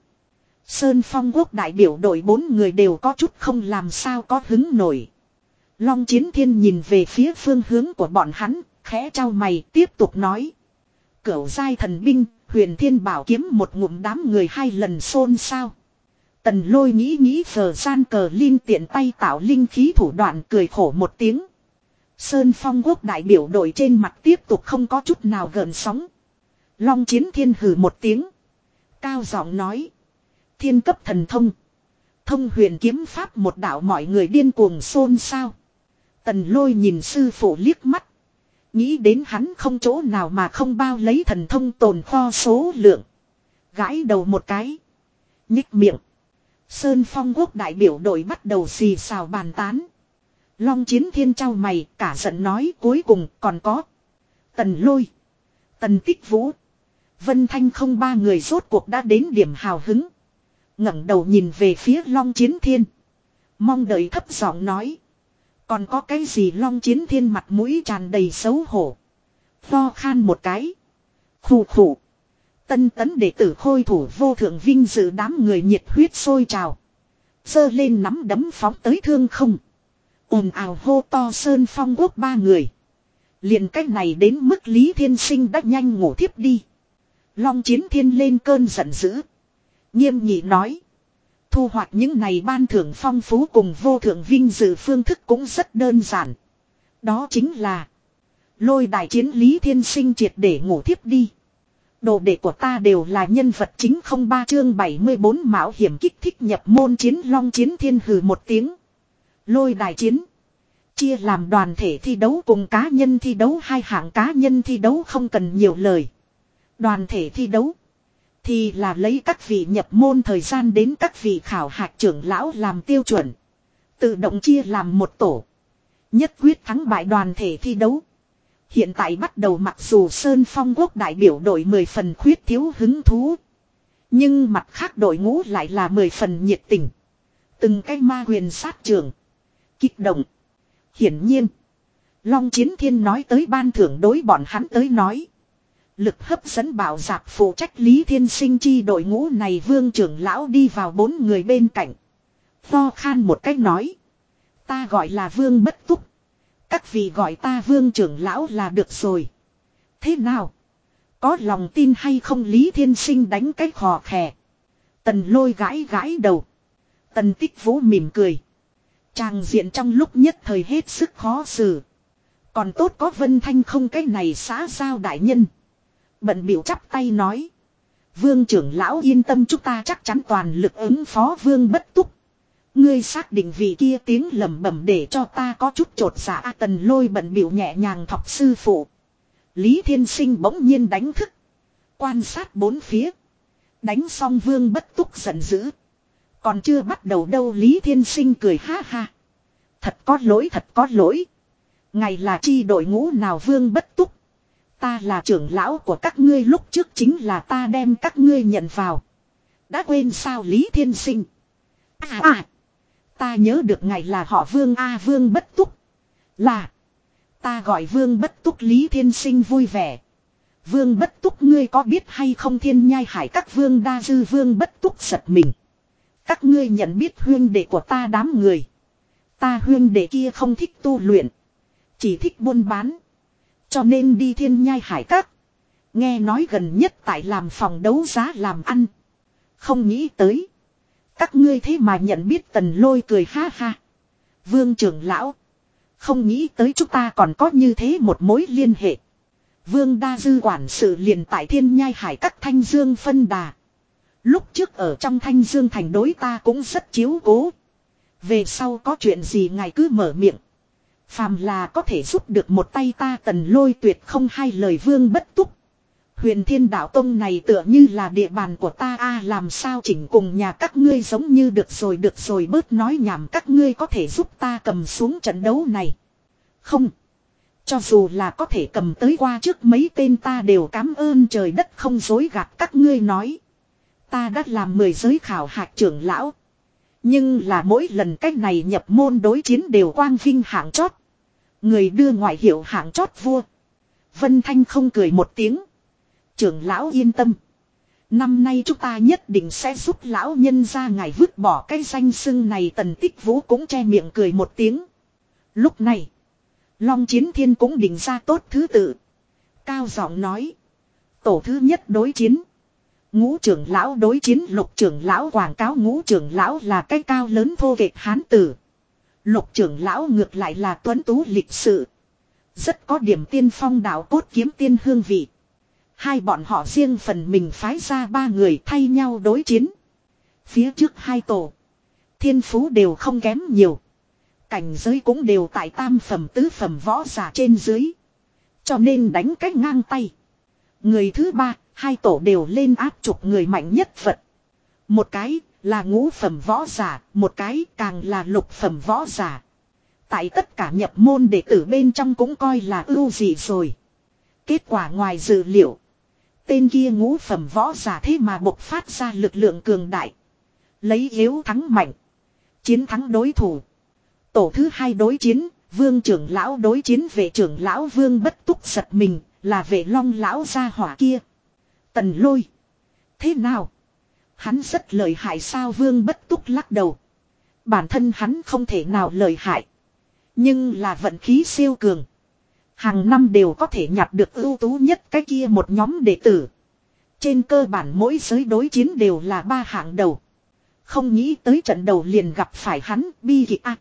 Sơn phong quốc đại biểu đội bốn người đều có chút không làm sao có hứng nổi. Long chiến thiên nhìn về phía phương hướng của bọn hắn, khẽ trao mày tiếp tục nói. Cửu giai thần binh, huyền thiên bảo kiếm một ngụm đám người hai lần xôn xao. Tần lôi nghĩ nghĩ giờ gian cờ linh tiện tay tạo linh khí thủ đoạn cười khổ một tiếng. Sơn phong quốc đại biểu đội trên mặt tiếp tục không có chút nào gợn sóng. Long chiến thiên hử một tiếng. Cao giọng nói. Thiên cấp thần thông. Thông huyền kiếm pháp một đạo mọi người điên cuồng xôn xao. Tần lôi nhìn sư phụ liếc mắt. Nghĩ đến hắn không chỗ nào mà không bao lấy thần thông tồn kho số lượng. Gãi đầu một cái. Nhích miệng. Sơn phong quốc đại biểu đội bắt đầu xì xào bàn tán. Long chiến thiên trao mày, cả giận nói, cuối cùng còn có. Tần lôi. Tần tích vũ. Vân Thanh không ba người rốt cuộc đã đến điểm hào hứng ngẩng đầu nhìn về phía Long Chiến Thiên. Mong đợi thấp giọng nói. Còn có cái gì Long Chiến Thiên mặt mũi tràn đầy xấu hổ. Vo khan một cái. Khủ khủ. Tân tấn đệ tử khôi thủ vô thượng vinh dự đám người nhiệt huyết sôi trào. Sơ lên nắm đấm phóng tới thương không. ồn ào hô to sơn phong quốc ba người. liền cách này đến mức Lý Thiên Sinh đã nhanh ngủ thiếp đi. Long chiến thiên lên cơn giận dữ. Nghiêm nhị nói. Thu hoạch những này ban thưởng phong phú cùng vô thượng vinh dự phương thức cũng rất đơn giản. Đó chính là. Lôi đại chiến lý thiên sinh triệt để ngủ thiếp đi. Đồ đệ của ta đều là nhân vật chính không ba chương 74 mạo hiểm kích thích nhập môn chiến long chiến thiên hừ một tiếng. Lôi đại chiến. Chia làm đoàn thể thi đấu cùng cá nhân thi đấu, hai hạng cá nhân thi đấu không cần nhiều lời. Đoàn thể thi đấu. Thì là lấy các vị nhập môn thời gian đến các vị khảo hạch trưởng lão làm tiêu chuẩn. Tự động chia làm một tổ. Nhất quyết thắng bại đoàn thể thi đấu. Hiện tại bắt đầu mặc dù Sơn Phong quốc đại biểu đội 10 phần khuyết thiếu hứng thú. Nhưng mặt khác đội ngũ lại là 10 phần nhiệt tình. Từng cái ma quyền sát trường. Kích động. Hiển nhiên. Long Chiến Thiên nói tới ban thưởng đối bọn hắn tới nói. Lực hấp dẫn bảo giạc phụ trách Lý Thiên Sinh chi đội ngũ này vương trưởng lão đi vào bốn người bên cạnh. Tho khan một cách nói. Ta gọi là vương bất túc. Các vị gọi ta vương trưởng lão là được rồi. Thế nào? Có lòng tin hay không Lý Thiên Sinh đánh cái khò khè. Tần lôi gãi gãi đầu. Tần tích vũ mỉm cười. Tràng diện trong lúc nhất thời hết sức khó xử. Còn tốt có Vân Thanh không cái này xã giao đại nhân. Bận biểu chắp tay nói. Vương trưởng lão yên tâm chúng ta chắc chắn toàn lực ứng phó vương bất túc. Ngươi xác định vị kia tiếng lẩm bẩm để cho ta có chút trột dạ A tần lôi bận biểu nhẹ nhàng thọc sư phụ. Lý thiên sinh bỗng nhiên đánh thức. Quan sát bốn phía. Đánh xong vương bất túc giận dữ. Còn chưa bắt đầu đâu Lý thiên sinh cười ha ha. Thật có lỗi, thật có lỗi. Ngày là chi đội ngũ nào vương bất túc. Ta là trưởng lão của các ngươi lúc trước chính là ta đem các ngươi nhận vào. Đã quên sao Lý Thiên Sinh. À à. Ta nhớ được ngày là họ Vương A Vương Bất Túc. Là. Ta gọi Vương Bất Túc Lý Thiên Sinh vui vẻ. Vương Bất Túc ngươi có biết hay không thiên nhai hải các vương đa dư Vương Bất Túc giật mình. Các ngươi nhận biết huyên đệ của ta đám người. Ta huyên đệ kia không thích tu luyện. Chỉ thích buôn bán. Cho nên đi thiên nhai hải các. Nghe nói gần nhất tại làm phòng đấu giá làm ăn. Không nghĩ tới. Các ngươi thế mà nhận biết tần lôi cười ha ha. Vương trưởng lão. Không nghĩ tới chúng ta còn có như thế một mối liên hệ. Vương Đa Dư quản sự liền tại thiên nhai hải các thanh dương phân đà. Lúc trước ở trong thanh dương thành đối ta cũng rất chiếu cố. Về sau có chuyện gì ngài cứ mở miệng. Phàm là có thể giúp được một tay ta tần lôi tuyệt không hai lời vương bất túc. Huyền thiên đạo tông này tựa như là địa bàn của ta a, làm sao chỉnh cùng nhà các ngươi giống như được rồi được rồi bớt nói nhảm, các ngươi có thể giúp ta cầm xuống trận đấu này. Không. Cho dù là có thể cầm tới qua trước mấy tên ta đều cảm ơn trời đất không dối gạt các ngươi nói. Ta đã làm mười giới khảo hạt trưởng lão. Nhưng là mỗi lần cách này nhập môn đối chiến đều quang vinh hạng chót. Người đưa ngoại hiệu hạng chót vua. Vân Thanh không cười một tiếng. Trưởng lão yên tâm. Năm nay chúng ta nhất định sẽ giúp lão nhân ra ngài vứt bỏ cái danh sưng này tần tích vũ cũng che miệng cười một tiếng. Lúc này. Long chiến thiên cũng định ra tốt thứ tự. Cao giọng nói. Tổ thứ nhất đối chiến. Ngũ trưởng lão đối chiến, lục trưởng lão quảng cáo ngũ trưởng lão là cái cao lớn thô kệch hán tử. Lục trưởng lão ngược lại là tuấn tú lịch sự. Rất có điểm tiên phong đạo cốt kiếm tiên hương vị. Hai bọn họ riêng phần mình phái ra ba người thay nhau đối chiến. Phía trước hai tổ. Thiên phú đều không kém nhiều. Cảnh giới cũng đều tại tam phẩm tứ phẩm võ giả trên dưới. Cho nên đánh cách ngang tay. Người thứ ba, hai tổ đều lên áp trục người mạnh nhất vật. Một cái là ngũ phẩm võ giả, một cái càng là lục phẩm võ giả. Tại tất cả nhập môn đệ tử bên trong cũng coi là ưu gì rồi. Kết quả ngoài dự liệu. Tên kia ngũ phẩm võ giả thế mà bộc phát ra lực lượng cường đại. Lấy yếu thắng mạnh. Chiến thắng đối thủ. Tổ thứ hai đối chiến, vương trưởng lão đối chiến vệ trưởng lão vương bất túc giật mình, là vệ long lão gia hỏa kia. Tần lôi. Thế nào? Hắn rất lợi hại sao vương bất túc lắc đầu. Bản thân hắn không thể nào lợi hại. Nhưng là vận khí siêu cường. Hàng năm đều có thể nhặt được ưu tú nhất cái kia một nhóm đệ tử. Trên cơ bản mỗi giới đối chiến đều là ba hạng đầu. Không nghĩ tới trận đầu liền gặp phải hắn bi kịch ác.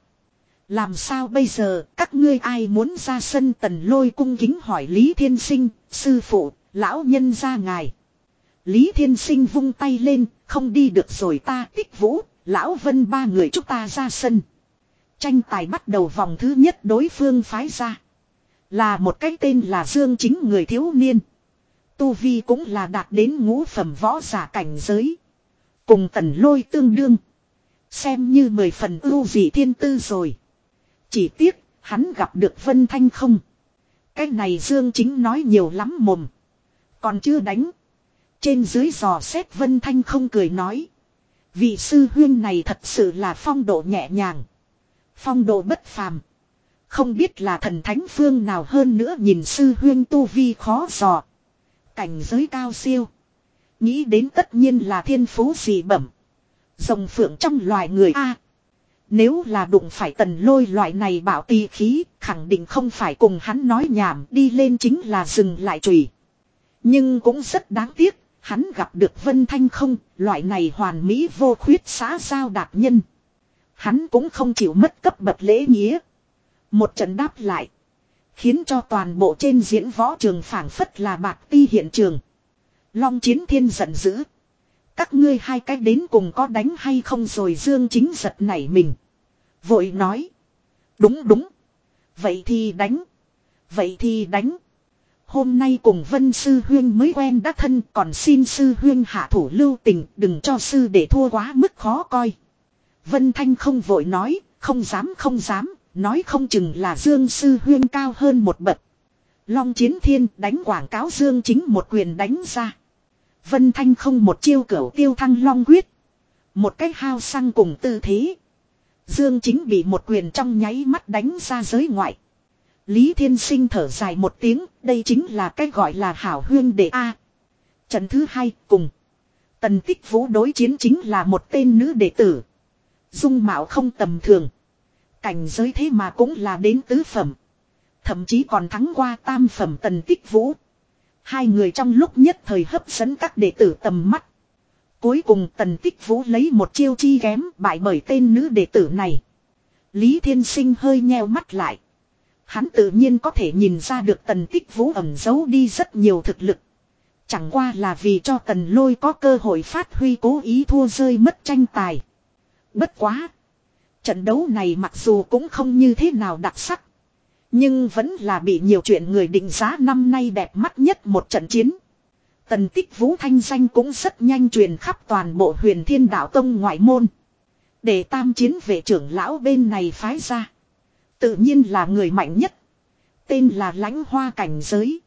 Làm sao bây giờ các ngươi ai muốn ra sân tần lôi cung kính hỏi Lý Thiên Sinh, sư phụ, lão nhân ra ngài. Lý Thiên Sinh vung tay lên, không đi được rồi ta tích vũ, lão vân ba người chúng ta ra sân. Tranh tài bắt đầu vòng thứ nhất đối phương phái ra. Là một cái tên là Dương chính người thiếu niên. Tu Vi cũng là đạt đến ngũ phẩm võ giả cảnh giới. Cùng tần lôi tương đương. Xem như mười phần ưu vị thiên tư rồi. Chỉ tiếc, hắn gặp được Vân Thanh không. Cái này Dương chính nói nhiều lắm mồm. Còn chưa đánh. Trên dưới giò xét Vân Thanh không cười nói. Vị sư huyên này thật sự là phong độ nhẹ nhàng. Phong độ bất phàm. Không biết là thần thánh phương nào hơn nữa nhìn sư huyên tu vi khó dò. Cảnh giới cao siêu. Nghĩ đến tất nhiên là thiên phú gì bẩm. Rồng phượng trong loài người A. Nếu là đụng phải tần lôi loại này bảo tì khí, khẳng định không phải cùng hắn nói nhảm đi lên chính là dừng lại chùy. Nhưng cũng rất đáng tiếc, hắn gặp được Vân Thanh không, loại này hoàn mỹ vô khuyết xã giao đạt nhân. Hắn cũng không chịu mất cấp bậc lễ nghĩa. Một trận đáp lại. Khiến cho toàn bộ trên diễn võ trường phảng phất là bạc ti hiện trường. Long chiến thiên giận dữ. Các ngươi hai cái đến cùng có đánh hay không rồi Dương chính giật nảy mình. Vội nói. Đúng đúng. Vậy thì đánh. Vậy thì đánh. Hôm nay cùng Vân Sư Huyên mới quen đã thân còn xin Sư Huyên hạ thủ lưu tình đừng cho Sư để thua quá mức khó coi. Vân Thanh không vội nói, không dám không dám, nói không chừng là Dương Sư Huyên cao hơn một bậc. Long Chiến Thiên đánh quảng cáo Dương chính một quyền đánh ra. Vân Thanh không một chiêu cửu tiêu thăng long quyết. Một cách hao xăng cùng tư thế. Dương chính bị một quyền trong nháy mắt đánh ra giới ngoại. Lý Thiên Sinh thở dài một tiếng, đây chính là cái gọi là hảo huyên đệ A. Trận thứ hai cùng. Tần tích vũ đối chiến chính là một tên nữ đệ tử. Dung mạo không tầm thường. Cảnh giới thế mà cũng là đến tứ phẩm. Thậm chí còn thắng qua tam phẩm tần tích vũ. Hai người trong lúc nhất thời hấp dẫn các đệ tử tầm mắt. Cuối cùng tần tích vũ lấy một chiêu chi ghém bại bởi tên nữ đệ tử này. Lý Thiên Sinh hơi nheo mắt lại. Hắn tự nhiên có thể nhìn ra được tần tích vũ ẩn giấu đi rất nhiều thực lực. Chẳng qua là vì cho tần lôi có cơ hội phát huy cố ý thua rơi mất tranh tài. Bất quá. Trận đấu này mặc dù cũng không như thế nào đặc sắc. Nhưng vẫn là bị nhiều chuyện người định giá năm nay đẹp mắt nhất một trận chiến. Tần tích vũ thanh danh cũng rất nhanh truyền khắp toàn bộ huyền thiên đạo tông ngoại môn. Để tam chiến vệ trưởng lão bên này phái ra. Tự nhiên là người mạnh nhất. Tên là lãnh hoa cảnh giới.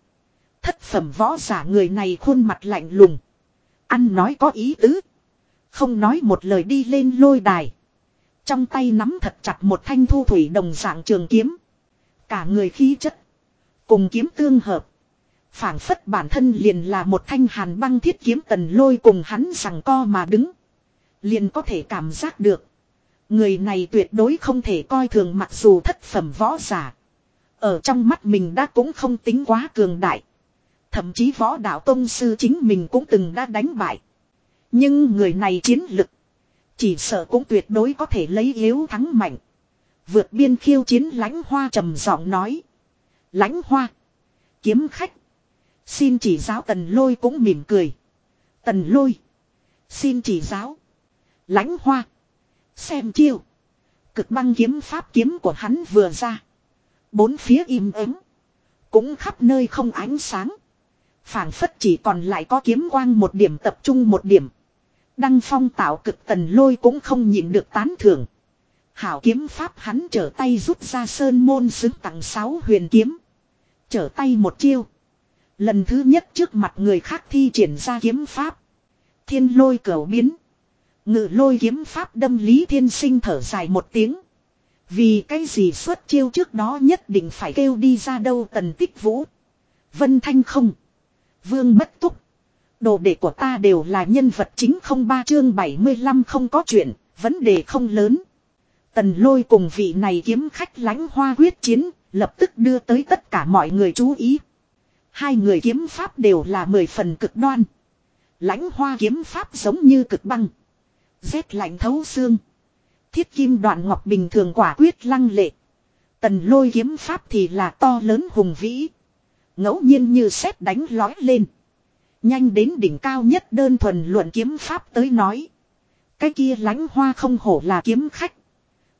Thất phẩm võ giả người này khuôn mặt lạnh lùng. Ăn nói có ý tứ. Không nói một lời đi lên lôi đài. Trong tay nắm thật chặt một thanh thu thủy đồng dạng trường kiếm. Cả người khí chất. Cùng kiếm tương hợp. phảng phất bản thân liền là một thanh hàn băng thiết kiếm tần lôi cùng hắn rằng co mà đứng. Liền có thể cảm giác được. Người này tuyệt đối không thể coi thường mặc dù thất phẩm võ giả. Ở trong mắt mình đã cũng không tính quá cường đại. Thậm chí võ đạo tông sư chính mình cũng từng đã đánh bại. Nhưng người này chiến lực. Chỉ sợ cũng tuyệt đối có thể lấy yếu thắng mạnh. Vượt biên khiêu chiến lãnh hoa trầm giọng nói. Lãnh hoa. Kiếm khách. Xin chỉ giáo tần lôi cũng mỉm cười. Tần lôi. Xin chỉ giáo. Lãnh hoa. Xem chiêu. Cực băng kiếm pháp kiếm của hắn vừa ra. Bốn phía im ắng. Cũng khắp nơi không ánh sáng. phảng phất chỉ còn lại có kiếm quang một điểm tập trung một điểm. Đăng phong tạo cực tần lôi cũng không nhịn được tán thưởng. Hảo kiếm pháp hắn trở tay rút ra sơn môn xứng tặng sáu huyền kiếm. Trở tay một chiêu. Lần thứ nhất trước mặt người khác thi triển ra kiếm pháp. Thiên lôi cửu biến. Ngự lôi kiếm pháp đâm Lý Thiên Sinh thở dài một tiếng. Vì cái gì xuất chiêu trước đó nhất định phải kêu đi ra đâu tần tích vũ. Vân Thanh không. Vương bất túc. Đồ đệ của ta đều là nhân vật chính không ba chương 75 không có chuyện, vấn đề không lớn. Tần lôi cùng vị này kiếm khách lánh hoa quyết chiến, lập tức đưa tới tất cả mọi người chú ý. Hai người kiếm pháp đều là mười phần cực đoan. Lãnh hoa kiếm pháp giống như cực băng. Rét lạnh thấu xương. Thiết kim đoạn ngọc bình thường quả quyết lăng lệ. Tần lôi kiếm pháp thì là to lớn hùng vĩ. ngẫu nhiên như sét đánh lói lên. Nhanh đến đỉnh cao nhất đơn thuần luận kiếm pháp tới nói. Cái kia lánh hoa không hổ là kiếm khách.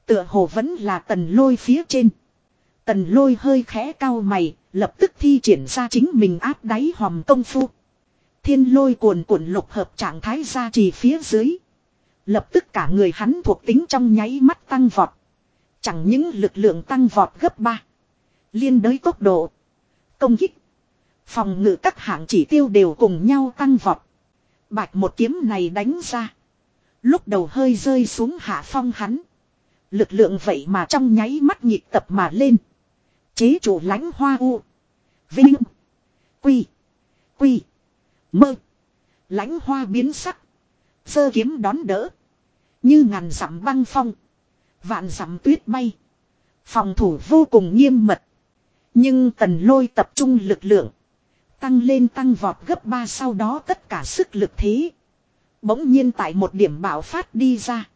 Tựa hồ vẫn là tần lôi phía trên. Tần lôi hơi khẽ cao mày, lập tức thi triển ra chính mình áp đáy hòm công phu. Thiên lôi cuồn cuộn lục hợp trạng thái ra trì phía dưới. Lập tức cả người hắn thuộc tính trong nháy mắt tăng vọt. Chẳng những lực lượng tăng vọt gấp 3. Liên đới tốc độ. Công kích. Phòng ngự các hạng chỉ tiêu đều cùng nhau tăng vọt. Bạch một kiếm này đánh ra. Lúc đầu hơi rơi xuống hạ phong hắn. Lực lượng vậy mà trong nháy mắt nhịp tập mà lên. Chế chủ lãnh hoa u. Vinh. Quy. Quy. Mơ. Lãnh hoa biến sắc. Sơ kiếm đón đỡ. Như ngàn dặm băng phong. Vạn dặm tuyết bay. Phòng thủ vô cùng nghiêm mật. Nhưng tần lôi tập trung lực lượng. Tăng lên tăng vọt gấp ba sau đó tất cả sức lực thế. Bỗng nhiên tại một điểm bạo phát đi ra.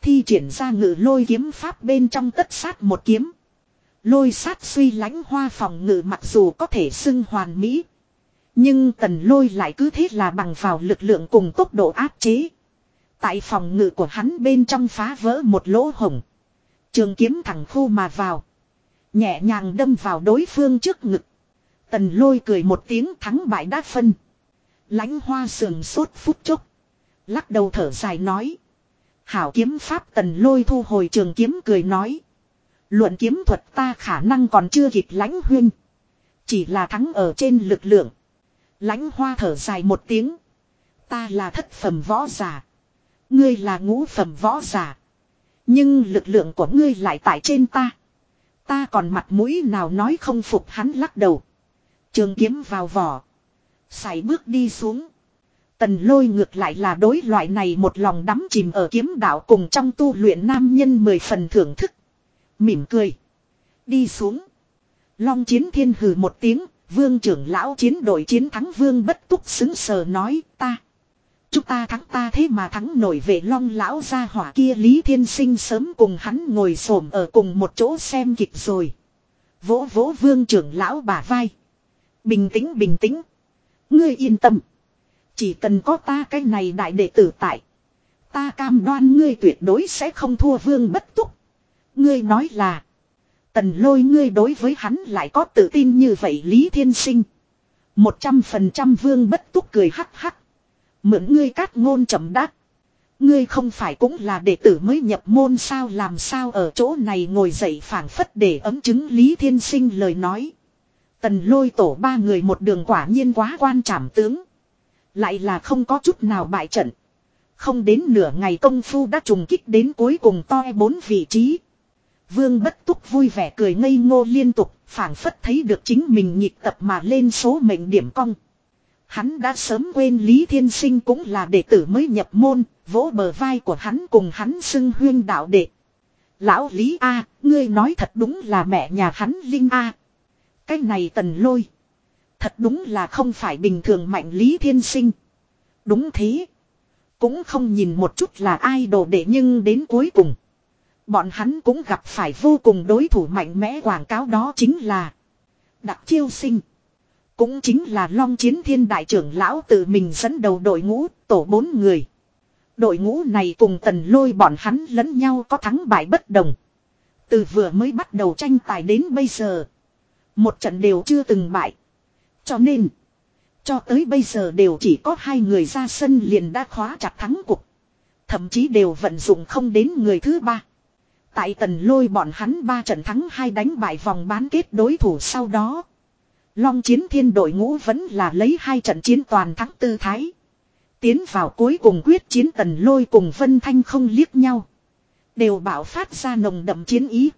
Thi triển ra ngự lôi kiếm pháp bên trong tất sát một kiếm. Lôi sát suy lãnh hoa phòng ngự mặc dù có thể xưng hoàn mỹ. Nhưng tần lôi lại cứ thế là bằng vào lực lượng cùng tốc độ áp chế. Tại phòng ngự của hắn bên trong phá vỡ một lỗ hổng. Trường kiếm thẳng khu mà vào. Nhẹ nhàng đâm vào đối phương trước ngực. Tần lôi cười một tiếng thắng bại đát phân. lãnh hoa sườn sốt phút chốc. Lắc đầu thở dài nói. Hảo kiếm pháp tần lôi thu hồi trường kiếm cười nói. Luận kiếm thuật ta khả năng còn chưa kịp lãnh huyên. Chỉ là thắng ở trên lực lượng. Lãnh hoa thở dài một tiếng. Ta là thất phẩm võ giả. Ngươi là ngũ phẩm võ giả. Nhưng lực lượng của ngươi lại tại trên ta. Ta còn mặt mũi nào nói không phục hắn lắc đầu. Trường kiếm vào vỏ. Xài bước đi xuống. Tần lôi ngược lại là đối loại này một lòng đắm chìm ở kiếm đạo cùng trong tu luyện nam nhân mười phần thưởng thức. Mỉm cười. Đi xuống. Long chiến thiên hừ một tiếng, vương trưởng lão chiến đội chiến thắng vương bất túc xứng sờ nói, ta. Chúng ta thắng ta thế mà thắng nổi về long lão gia hỏa kia Lý Thiên Sinh sớm cùng hắn ngồi xổm ở cùng một chỗ xem kịch rồi. Vỗ vỗ vương trưởng lão bà vai. Bình tĩnh bình tĩnh. Ngươi yên tâm. Chỉ cần có ta cái này đại đệ tử tại. Ta cam đoan ngươi tuyệt đối sẽ không thua vương bất túc. Ngươi nói là. Tần lôi ngươi đối với hắn lại có tự tin như vậy Lý Thiên Sinh. Một trăm phần trăm vương bất túc cười hắc hắc. Mượn ngươi cát ngôn chậm đắc. Ngươi không phải cũng là đệ tử mới nhập môn sao, làm sao ở chỗ này ngồi dậy phảng phất để ấm chứng Lý Thiên Sinh lời nói. Tần lôi tổ ba người một đường quả nhiên quá quan trảm tướng. Lại là không có chút nào bại trận. Không đến nửa ngày công phu đã trùng kích đến cuối cùng to bốn vị trí. Vương bất túc vui vẻ cười ngây ngô liên tục, phảng phất thấy được chính mình nhịp tập mà lên số mệnh điểm cong. Hắn đã sớm quên Lý Thiên Sinh cũng là đệ tử mới nhập môn, vỗ bờ vai của hắn cùng hắn xưng huyên đạo đệ. Lão Lý A, ngươi nói thật đúng là mẹ nhà hắn Linh A. Cái này tần lôi. Thật đúng là không phải bình thường mạnh Lý Thiên Sinh. Đúng thế. Cũng không nhìn một chút là ai đồ đệ nhưng đến cuối cùng. Bọn hắn cũng gặp phải vô cùng đối thủ mạnh mẽ quảng cáo đó chính là Đặc chiêu sinh. Cũng chính là Long Chiến Thiên Đại trưởng Lão tự mình dẫn đầu đội ngũ, tổ bốn người. Đội ngũ này cùng tần lôi bọn hắn lẫn nhau có thắng bại bất đồng. Từ vừa mới bắt đầu tranh tài đến bây giờ, Một trận đều chưa từng bại. Cho nên, Cho tới bây giờ đều chỉ có hai người ra sân liền đã khóa chặt thắng cuộc Thậm chí đều vận dụng không đến người thứ ba. Tại tần lôi bọn hắn ba trận thắng hai đánh bại vòng bán kết đối thủ sau đó. Long chiến thiên đội ngũ vẫn là lấy hai trận chiến toàn thắng tư thái. Tiến vào cuối cùng quyết chiến tần lôi cùng Vân Thanh không liếc nhau. Đều bảo phát ra nồng đậm chiến ý.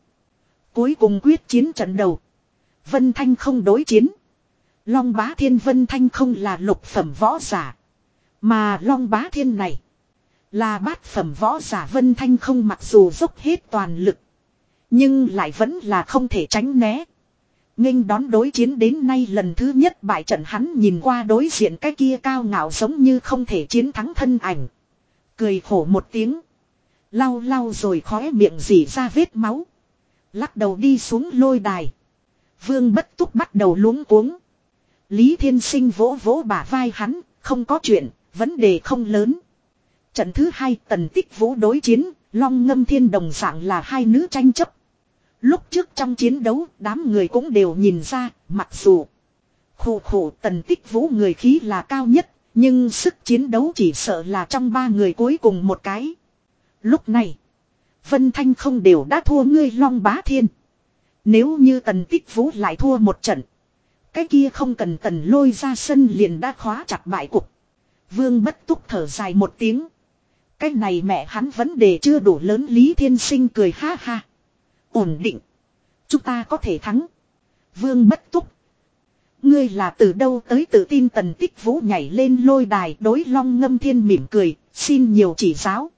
Cuối cùng quyết chiến trận đầu. Vân Thanh không đối chiến. Long bá thiên Vân Thanh không là lục phẩm võ giả. Mà Long bá thiên này. Là bát phẩm võ giả Vân Thanh không mặc dù dốc hết toàn lực. Nhưng lại vẫn là không thể tránh né. nghênh đón đối chiến đến nay lần thứ nhất bại trận hắn nhìn qua đối diện cái kia cao ngạo giống như không thể chiến thắng thân ảnh. Cười khổ một tiếng. Lau lau rồi khóe miệng dì ra vết máu. Lắc đầu đi xuống lôi đài. Vương bất túc bắt đầu luống cuống. Lý Thiên Sinh vỗ vỗ bả vai hắn, không có chuyện, vấn đề không lớn. Trận thứ hai tần tích vũ đối chiến, long ngâm thiên đồng dạng là hai nữ tranh chấp. Lúc trước trong chiến đấu, đám người cũng đều nhìn ra, mặc dù khổ khổ tần tích vũ người khí là cao nhất, nhưng sức chiến đấu chỉ sợ là trong ba người cuối cùng một cái. Lúc này, Vân Thanh không đều đã thua ngươi long bá thiên. Nếu như tần tích vũ lại thua một trận, cái kia không cần tần lôi ra sân liền đã khóa chặt bại cục. Vương bất túc thở dài một tiếng. Cái này mẹ hắn vấn đề chưa đủ lớn Lý Thiên Sinh cười ha ha. Ổn định. Chúng ta có thể thắng. Vương bất túc. Ngươi là từ đâu tới tự tin tần tích vũ nhảy lên lôi đài đối long ngâm thiên mỉm cười, xin nhiều chỉ giáo.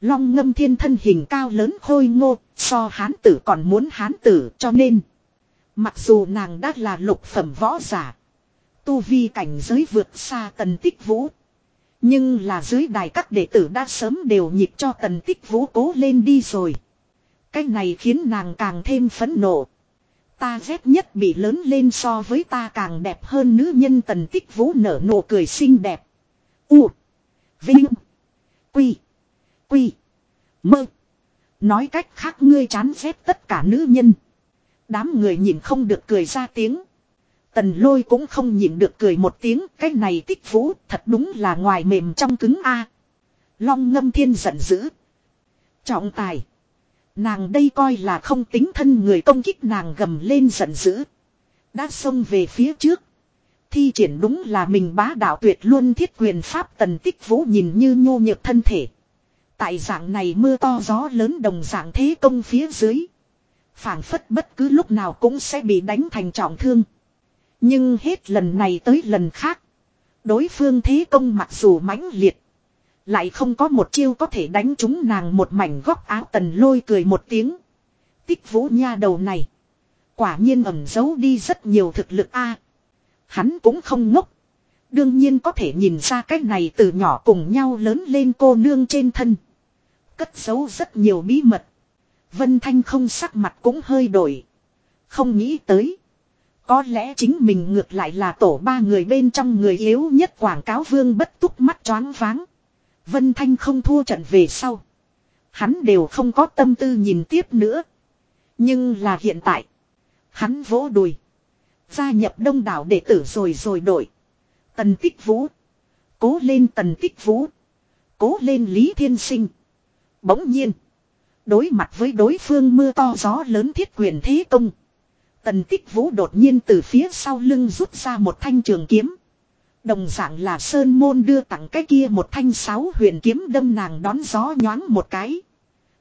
Long ngâm thiên thân hình cao lớn khôi ngô, so hán tử còn muốn hán tử cho nên. Mặc dù nàng đã là lục phẩm võ giả. Tu vi cảnh giới vượt xa tần tích vũ. Nhưng là dưới đài các đệ tử đã sớm đều nhịp cho tần tích vũ cố lên đi rồi. Cái này khiến nàng càng thêm phẫn nộ. Ta ghét nhất bị lớn lên so với ta càng đẹp hơn nữ nhân tần tích vũ nở nụ cười xinh đẹp. U. Vinh. Quy. Quy. Mơ. Nói cách khác ngươi chán ghét tất cả nữ nhân. Đám người nhìn không được cười ra tiếng. Tần lôi cũng không nhịn được cười một tiếng, cái này tích vũ thật đúng là ngoài mềm trong cứng a. Long ngâm thiên giận dữ. Trọng tài. Nàng đây coi là không tính thân người công kích nàng gầm lên giận dữ. Đã xông về phía trước. Thi triển đúng là mình bá đạo tuyệt luôn thiết quyền pháp tần tích vũ nhìn như nhô nhược thân thể. Tại dạng này mưa to gió lớn đồng dạng thế công phía dưới. phảng phất bất cứ lúc nào cũng sẽ bị đánh thành trọng thương. Nhưng hết lần này tới lần khác. Đối phương thế công mặc dù mãnh liệt. Lại không có một chiêu có thể đánh trúng nàng một mảnh góc áo tần lôi cười một tiếng. Tích vũ nha đầu này. Quả nhiên ẩn giấu đi rất nhiều thực lực a. hắn cũng không ngốc. Đương nhiên có thể nhìn ra cái này từ nhỏ cùng nhau lớn lên cô nương trên thân. Cất giấu rất nhiều bí mật. Vân Thanh không sắc mặt cũng hơi đổi. Không nghĩ tới. Có lẽ chính mình ngược lại là tổ ba người bên trong người yếu nhất quảng cáo vương bất túc mắt choáng váng. Vân Thanh không thua trận về sau. Hắn đều không có tâm tư nhìn tiếp nữa. Nhưng là hiện tại. Hắn vỗ đùi. Gia nhập đông đảo đệ tử rồi rồi đổi. Tần tích vũ. Cố lên tần tích vũ. Cố lên Lý Thiên Sinh. Bỗng nhiên. Đối mặt với đối phương mưa to gió lớn thiết quyền thế công. Tần tích vũ đột nhiên từ phía sau lưng rút ra một thanh trường kiếm. Đồng dạng là Sơn Môn đưa tặng cái kia một thanh sáu huyền kiếm đâm nàng đón gió nhoáng một cái.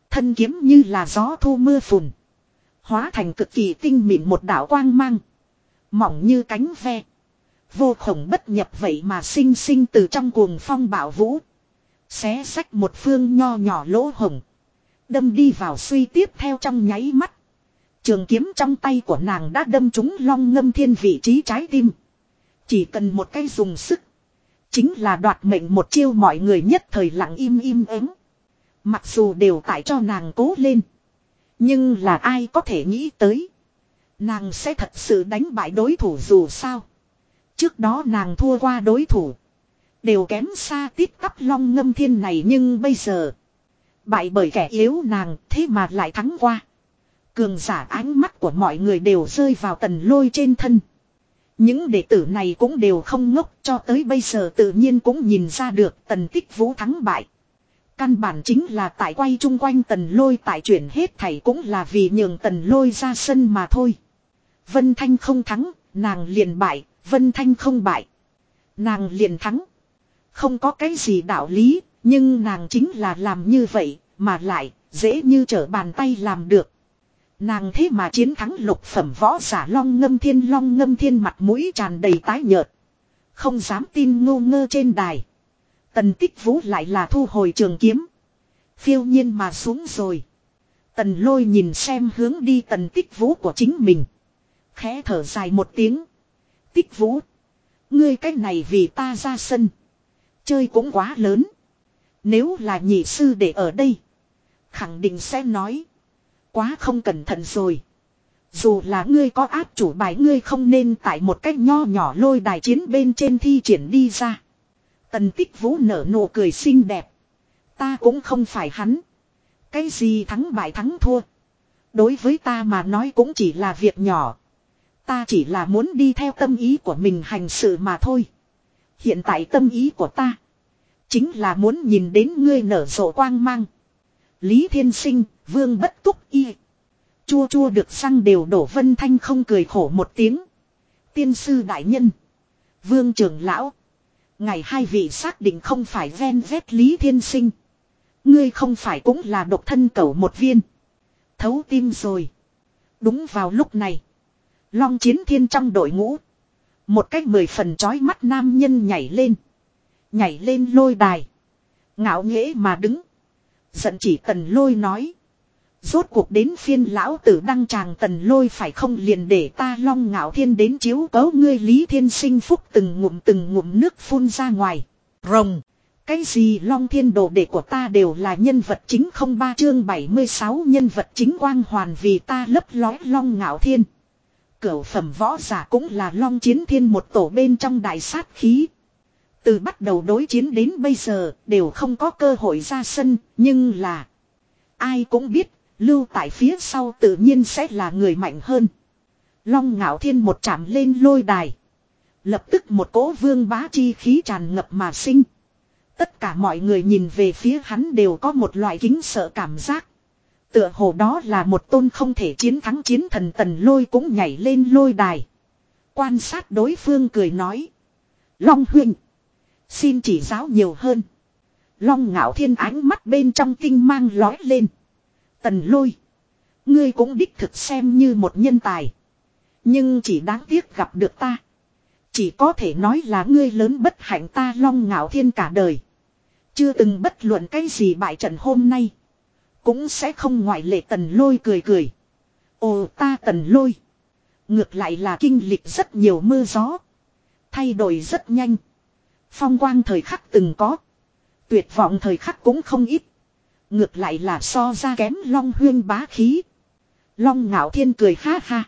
Thân kiếm như là gió thu mưa phùn. Hóa thành cực kỳ tinh mịn một đạo quang mang. Mỏng như cánh ve. Vô khổng bất nhập vậy mà sinh sinh từ trong cuồng phong bảo vũ. Xé sách một phương nho nhỏ lỗ hồng. Đâm đi vào suy tiếp theo trong nháy mắt. Trường kiếm trong tay của nàng đã đâm trúng long ngâm thiên vị trí trái tim. Chỉ cần một cái dùng sức. Chính là đoạt mệnh một chiêu mọi người nhất thời lặng im im ắng. Mặc dù đều tại cho nàng cố lên. Nhưng là ai có thể nghĩ tới. Nàng sẽ thật sự đánh bại đối thủ dù sao. Trước đó nàng thua qua đối thủ. Đều kém xa tít tắp long ngâm thiên này nhưng bây giờ. Bại bởi kẻ yếu nàng thế mà lại thắng qua. Cường giả ánh mắt của mọi người đều rơi vào tần lôi trên thân. Những đệ tử này cũng đều không ngốc cho tới bây giờ tự nhiên cũng nhìn ra được tần tích vũ thắng bại. Căn bản chính là tại quay chung quanh tần lôi tại chuyển hết thảy cũng là vì nhường tần lôi ra sân mà thôi. Vân Thanh không thắng, nàng liền bại, Vân Thanh không bại. Nàng liền thắng. Không có cái gì đạo lý, nhưng nàng chính là làm như vậy, mà lại, dễ như trở bàn tay làm được. Nàng thế mà chiến thắng lục phẩm võ giả long ngâm thiên long ngâm thiên mặt mũi tràn đầy tái nhợt. Không dám tin ngô ngơ trên đài. Tần tích vũ lại là thu hồi trường kiếm. Phiêu nhiên mà xuống rồi. Tần lôi nhìn xem hướng đi tần tích vũ của chính mình. Khẽ thở dài một tiếng. Tích vũ. Ngươi cách này vì ta ra sân. Chơi cũng quá lớn. Nếu là nhị sư để ở đây. Khẳng định sẽ nói. Quá không cẩn thận rồi. Dù là ngươi có áp chủ bài ngươi không nên tại một cách nho nhỏ lôi đài chiến bên trên thi triển đi ra. Tần tích vũ nở nụ cười xinh đẹp. Ta cũng không phải hắn. Cái gì thắng bại thắng thua. Đối với ta mà nói cũng chỉ là việc nhỏ. Ta chỉ là muốn đi theo tâm ý của mình hành sự mà thôi. Hiện tại tâm ý của ta. Chính là muốn nhìn đến ngươi nở rộ quang mang. Lý Thiên Sinh, Vương Bất Túc Y. Chua chua được xăng đều đổ Vân Thanh không cười khổ một tiếng. Tiên sư đại nhân. Vương trưởng lão. Ngày hai vị xác định không phải ven vét Lý Thiên Sinh. Ngươi không phải cũng là độc thân cầu một viên. Thấu tim rồi. Đúng vào lúc này. Long chiến thiên trong đội ngũ. Một cách mười phần chói mắt nam nhân nhảy lên. Nhảy lên lôi đài. Ngạo nghễ mà đứng. Giận chỉ tần lôi nói. Rốt cuộc đến phiên lão tử đăng tràng tần lôi phải không liền để ta long ngạo thiên đến chiếu cấu ngươi lý thiên sinh phúc từng ngụm từng ngụm nước phun ra ngoài. Rồng. Cái gì long thiên đồ đệ của ta đều là nhân vật chính không ba chương 76 nhân vật chính quang hoàn vì ta lấp lói long ngạo thiên. Cửu phẩm võ giả cũng là long chiến thiên một tổ bên trong đại sát khí. Từ bắt đầu đối chiến đến bây giờ đều không có cơ hội ra sân, nhưng là ai cũng biết, lưu tại phía sau tự nhiên sẽ là người mạnh hơn. Long ngạo thiên một chạm lên lôi đài. Lập tức một cỗ vương bá chi khí tràn ngập mà sinh. Tất cả mọi người nhìn về phía hắn đều có một loại kính sợ cảm giác. Tựa hồ đó là một tôn không thể chiến thắng chiến thần tần lôi cũng nhảy lên lôi đài. Quan sát đối phương cười nói. Long huynh. Xin chỉ giáo nhiều hơn. Long ngạo thiên ánh mắt bên trong tinh mang lói lên. Tần lôi. Ngươi cũng đích thực xem như một nhân tài. Nhưng chỉ đáng tiếc gặp được ta. Chỉ có thể nói là ngươi lớn bất hạnh ta long ngạo thiên cả đời. Chưa từng bất luận cái gì bại trận hôm nay. Cũng sẽ không ngoại lệ tần lôi cười cười. Ồ ta tần lôi. Ngược lại là kinh lịch rất nhiều mưa gió. Thay đổi rất nhanh. Phong quang thời khắc từng có. Tuyệt vọng thời khắc cũng không ít. Ngược lại là so ra kém long huyên bá khí. Long ngạo thiên cười ha ha.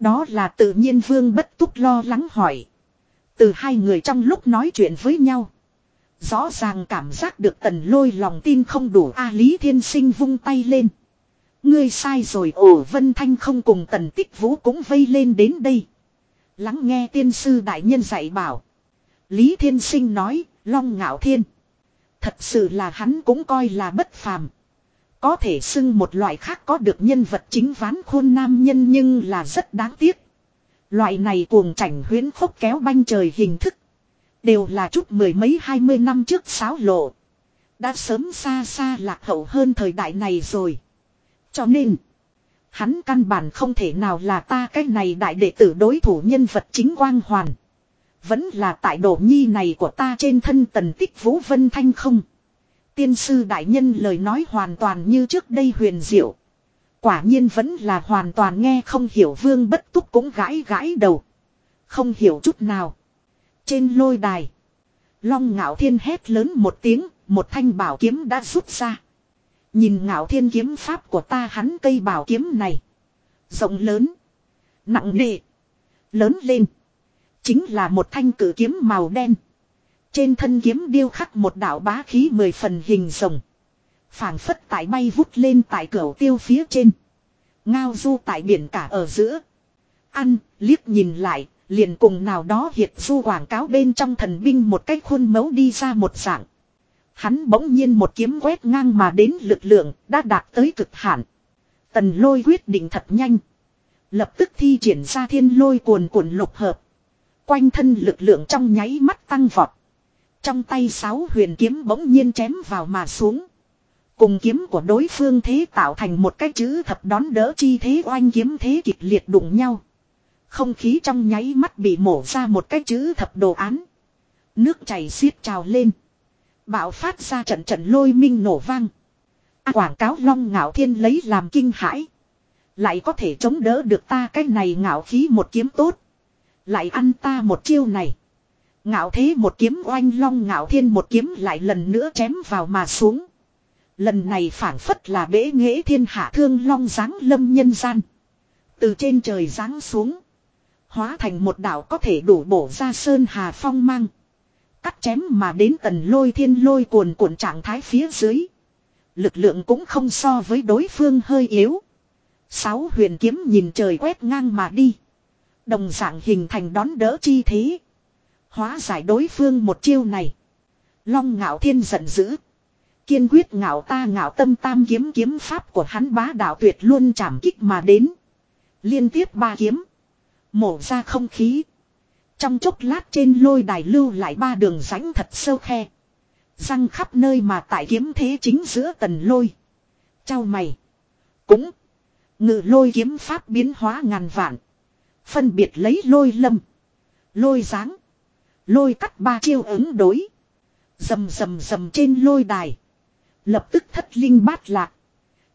Đó là tự nhiên vương bất túc lo lắng hỏi. Từ hai người trong lúc nói chuyện với nhau. Rõ ràng cảm giác được tần lôi lòng tin không đủ A Lý Thiên Sinh vung tay lên. Ngươi sai rồi ổ Vân Thanh không cùng tần tích vũ cũng vây lên đến đây. Lắng nghe tiên sư đại nhân dạy bảo. Lý Thiên Sinh nói, Long Ngạo Thiên. Thật sự là hắn cũng coi là bất phàm. Có thể xưng một loại khác có được nhân vật chính ván khuôn nam nhân nhưng là rất đáng tiếc. Loại này cuồng chảnh huyến khúc kéo banh trời hình thức. Đều là chút mười mấy hai mươi năm trước sáo lộ. Đã sớm xa xa lạc hậu hơn thời đại này rồi. Cho nên. Hắn căn bản không thể nào là ta cái này đại đệ tử đối thủ nhân vật chính quang hoàn. Vẫn là tại đồ nhi này của ta trên thân tần tích vũ vân thanh không. Tiên sư đại nhân lời nói hoàn toàn như trước đây huyền diệu. Quả nhiên vẫn là hoàn toàn nghe không hiểu vương bất túc cũng gãi gãi đầu. Không hiểu chút nào. Trên lôi đài. Long ngạo thiên hét lớn một tiếng, một thanh bảo kiếm đã rút ra. Nhìn ngạo thiên kiếm pháp của ta hắn cây bảo kiếm này. Rộng lớn. Nặng nề. Lớn lên. Chính là một thanh cử kiếm màu đen. Trên thân kiếm điêu khắc một đạo bá khí mười phần hình rồng. phảng phất tại bay vút lên tại cửa tiêu phía trên. Ngao du tại biển cả ở giữa. Ăn, liếc nhìn lại, liền cùng nào đó hiệt du quảng cáo bên trong thần binh một cái khuôn mẫu đi ra một dạng. Hắn bỗng nhiên một kiếm quét ngang mà đến lực lượng đã đạt tới cực hạn. Tần lôi quyết định thật nhanh. Lập tức thi triển ra thiên lôi cuồn cuộn lục hợp. Quanh thân lực lượng trong nháy mắt tăng vọt. Trong tay sáu huyền kiếm bỗng nhiên chém vào mà xuống. Cùng kiếm của đối phương thế tạo thành một cái chữ thập đón đỡ chi thế oanh kiếm thế kịch liệt đụng nhau. Không khí trong nháy mắt bị mổ ra một cái chữ thập đồ án. Nước chảy xiết trào lên. Bạo phát ra trận trận lôi minh nổ vang. À, quảng cáo long ngạo thiên lấy làm kinh hãi. Lại có thể chống đỡ được ta cái này ngạo khí một kiếm tốt. Lại ăn ta một chiêu này. Ngạo thế một kiếm oanh long ngạo thiên một kiếm lại lần nữa chém vào mà xuống. Lần này phản phất là bể nghệ thiên hạ thương long giáng lâm nhân gian. Từ trên trời giáng xuống. Hóa thành một đảo có thể đủ bổ ra sơn hà phong mang. Cắt chém mà đến tần lôi thiên lôi cuồn cuộn trạng thái phía dưới. Lực lượng cũng không so với đối phương hơi yếu. Sáu huyền kiếm nhìn trời quét ngang mà đi. Đồng dạng hình thành đón đỡ chi thế. Hóa giải đối phương một chiêu này. Long ngạo thiên giận dữ. Kiên quyết ngạo ta ngạo tâm tam kiếm kiếm pháp của hắn bá đạo tuyệt luôn chạm kích mà đến. Liên tiếp ba kiếm. Mổ ra không khí. Trong chốc lát trên lôi đài lưu lại ba đường rãnh thật sâu khe. Răng khắp nơi mà tại kiếm thế chính giữa tần lôi. Chào mày. Cũng. Ngự lôi kiếm pháp biến hóa ngàn vạn. Phân biệt lấy lôi lâm. Lôi dáng. Lôi cắt ba chiêu ứng đối. Dầm dầm dầm trên lôi đài. Lập tức thất linh bát lạc.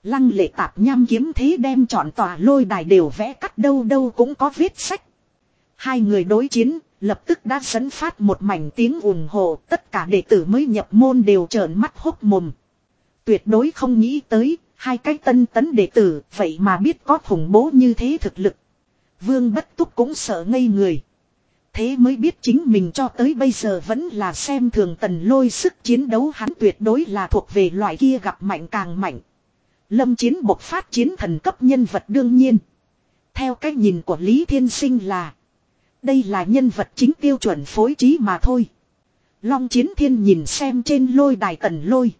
Lăng lệ tạp nham kiếm thế đem chọn tòa lôi đài đều vẽ cắt đâu đâu cũng có vết sách. Hai người đối chiến, lập tức đã dẫn phát một mảnh tiếng ủng hộ, tất cả đệ tử mới nhập môn đều trợn mắt hốc mồm. Tuyệt đối không nghĩ tới, hai cái tân tấn đệ tử, vậy mà biết có khủng bố như thế thực lực. Vương bất túc cũng sợ ngây người. Thế mới biết chính mình cho tới bây giờ vẫn là xem thường tần lôi sức chiến đấu hắn tuyệt đối là thuộc về loại kia gặp mạnh càng mạnh. Lâm chiến bộc phát chiến thần cấp nhân vật đương nhiên. Theo cách nhìn của Lý Thiên Sinh là. Đây là nhân vật chính tiêu chuẩn phối trí mà thôi. Long chiến thiên nhìn xem trên lôi đài tần lôi.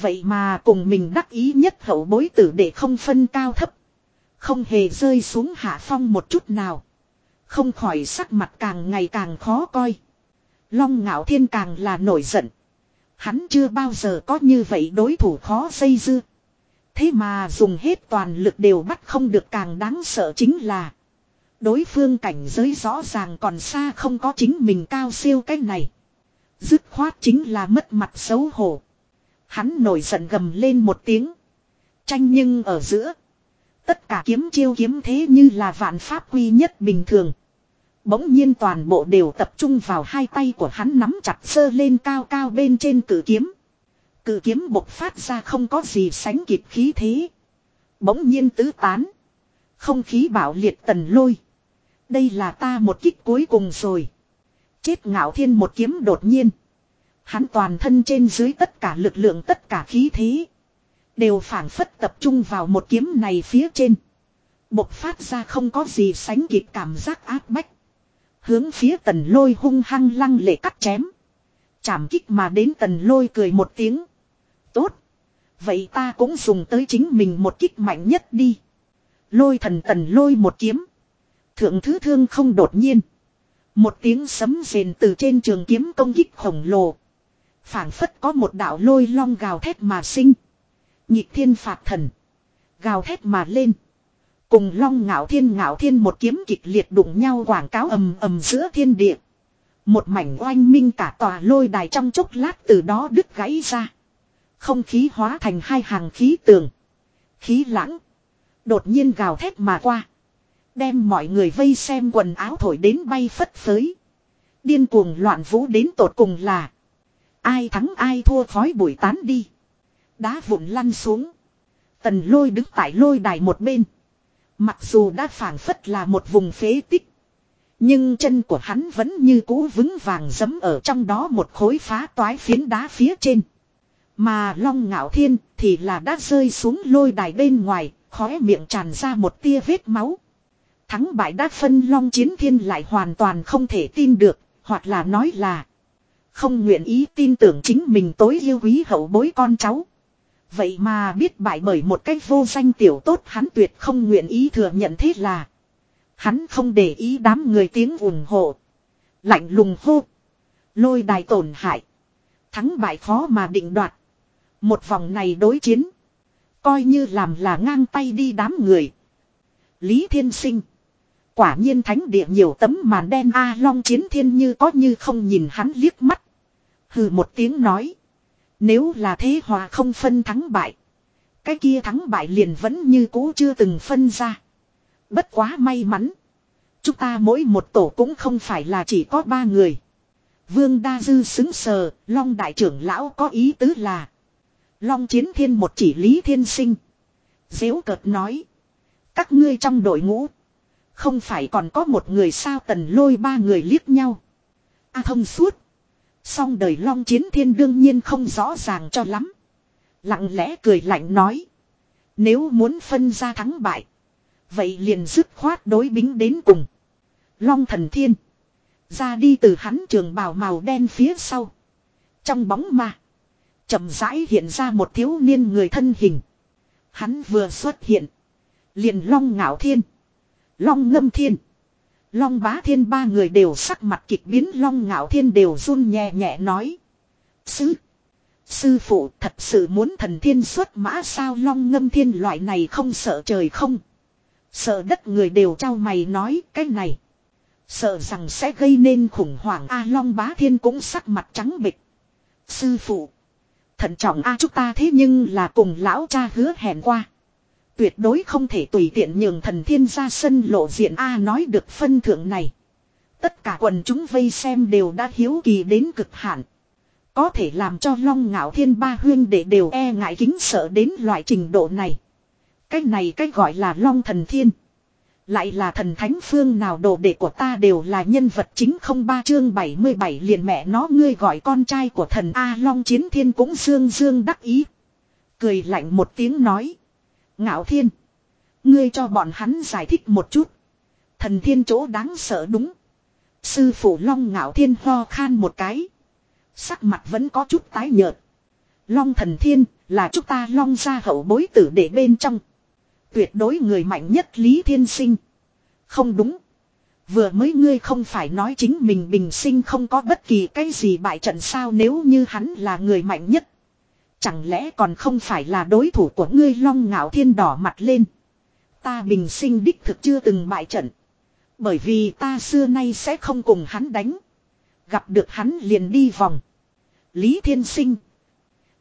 Vậy mà cùng mình đắc ý nhất hậu bối tử để không phân cao thấp. Không hề rơi xuống hạ phong một chút nào. Không khỏi sắc mặt càng ngày càng khó coi. Long ngạo thiên càng là nổi giận. Hắn chưa bao giờ có như vậy đối thủ khó xây dưa. Thế mà dùng hết toàn lực đều bắt không được càng đáng sợ chính là. Đối phương cảnh giới rõ ràng còn xa không có chính mình cao siêu cái này. Dứt khoát chính là mất mặt xấu hổ. Hắn nổi giận gầm lên một tiếng. Tranh nhưng ở giữa. Tất cả kiếm chiêu kiếm thế như là vạn pháp quy nhất bình thường. Bỗng nhiên toàn bộ đều tập trung vào hai tay của hắn nắm chặt sơ lên cao cao bên trên cử kiếm. Cử kiếm bộc phát ra không có gì sánh kịp khí thế. Bỗng nhiên tứ tán. Không khí bảo liệt tần lôi. Đây là ta một kích cuối cùng rồi. Chết ngạo thiên một kiếm đột nhiên. Hắn toàn thân trên dưới tất cả lực lượng tất cả khí thế. Đều phản phất tập trung vào một kiếm này phía trên. Bộc phát ra không có gì sánh kịp cảm giác áp bách. Hướng phía tần lôi hung hăng lăng lệ cắt chém. Chảm kích mà đến tần lôi cười một tiếng. Tốt. Vậy ta cũng dùng tới chính mình một kích mạnh nhất đi. Lôi thần tần lôi một kiếm. Thượng thứ thương không đột nhiên. Một tiếng sấm rền từ trên trường kiếm công kích khổng lồ. phảng phất có một đạo lôi long gào thét mà sinh. Nhịp thiên phạt thần. Gào thét mà lên. Cùng long ngạo thiên ngạo thiên một kiếm kịch liệt đụng nhau quảng cáo ầm ầm giữa thiên địa. Một mảnh oanh minh cả tòa lôi đài trong chốc lát từ đó đứt gãy ra. Không khí hóa thành hai hàng khí tường. Khí lãng. Đột nhiên gào thét mà qua. Đem mọi người vây xem quần áo thổi đến bay phất phới. Điên cuồng loạn vũ đến tột cùng là. Ai thắng ai thua khói bụi tán đi. Đá vụn lăn xuống. Tần lôi đứng tại lôi đài một bên. Mặc dù đã phản phất là một vùng phế tích. Nhưng chân của hắn vẫn như cũ vững vàng dấm ở trong đó một khối phá toái phiến đá phía trên. Mà long ngạo thiên thì là đã rơi xuống lôi đài bên ngoài, khóe miệng tràn ra một tia vết máu. Thắng bại đã phân long chiến thiên lại hoàn toàn không thể tin được, hoặc là nói là không nguyện ý tin tưởng chính mình tối yêu quý hậu bối con cháu. Vậy mà biết bại bởi một cách vô danh tiểu tốt hắn tuyệt không nguyện ý thừa nhận thế là. Hắn không để ý đám người tiếng ủng hộ. Lạnh lùng hô. Lôi đài tổn hại. Thắng bại khó mà định đoạt. Một vòng này đối chiến. Coi như làm là ngang tay đi đám người. Lý Thiên Sinh. Quả nhiên thánh địa nhiều tấm màn đen A Long chiến thiên như có như không nhìn hắn liếc mắt. Hừ một tiếng nói. Nếu là thế hòa không phân thắng bại. Cái kia thắng bại liền vẫn như cũ chưa từng phân ra. Bất quá may mắn. Chúng ta mỗi một tổ cũng không phải là chỉ có ba người. Vương Đa Dư xứng sờ, Long Đại trưởng Lão có ý tứ là. Long Chiến Thiên một chỉ Lý Thiên Sinh. Dễu cợt nói. Các ngươi trong đội ngũ. Không phải còn có một người sao tần lôi ba người liếc nhau. A thông suốt. Song đời long chiến thiên đương nhiên không rõ ràng cho lắm. Lặng lẽ cười lạnh nói. Nếu muốn phân ra thắng bại. Vậy liền dứt khoát đối bính đến cùng. Long thần thiên. Ra đi từ hắn trường bào màu đen phía sau. Trong bóng ma. chậm rãi hiện ra một thiếu niên người thân hình. Hắn vừa xuất hiện. Liền long ngạo thiên. Long ngâm thiên. Long bá thiên ba người đều sắc mặt kịch biến, long ngạo thiên đều run nhẹ nhẹ nói. Sư. Sư phụ thật sự muốn thần thiên xuất mã sao long ngâm thiên loại này không sợ trời không. Sợ đất người đều trao mày nói, cái này. Sợ rằng sẽ gây nên khủng hoảng A, long bá thiên cũng sắc mặt trắng bịch. Sư phụ. Thận trọng A, chúng ta thế nhưng là cùng lão cha hứa hẹn qua. Tuyệt đối không thể tùy tiện nhường thần thiên ra sân lộ diện A nói được phân thượng này. Tất cả quần chúng vây xem đều đã hiếu kỳ đến cực hạn. Có thể làm cho long ngạo thiên ba huyên để đều e ngại kính sợ đến loại trình độ này. Cái này cái gọi là long thần thiên. Lại là thần thánh phương nào đồ đệ của ta đều là nhân vật chính không ba chương 77 liền mẹ nó ngươi gọi con trai của thần A Long Chiến Thiên cũng dương dương đắc ý. Cười lạnh một tiếng nói. Ngạo thiên. Ngươi cho bọn hắn giải thích một chút. Thần thiên chỗ đáng sợ đúng. Sư phụ long ngạo thiên ho khan một cái. Sắc mặt vẫn có chút tái nhợt. Long thần thiên là chúng ta long ra hậu bối tử để bên trong. Tuyệt đối người mạnh nhất Lý Thiên Sinh. Không đúng. Vừa mới ngươi không phải nói chính mình bình sinh không có bất kỳ cái gì bại trận sao nếu như hắn là người mạnh nhất. Chẳng lẽ còn không phải là đối thủ của ngươi long ngạo thiên đỏ mặt lên. Ta bình sinh đích thực chưa từng bại trận. Bởi vì ta xưa nay sẽ không cùng hắn đánh. Gặp được hắn liền đi vòng. Lý thiên sinh.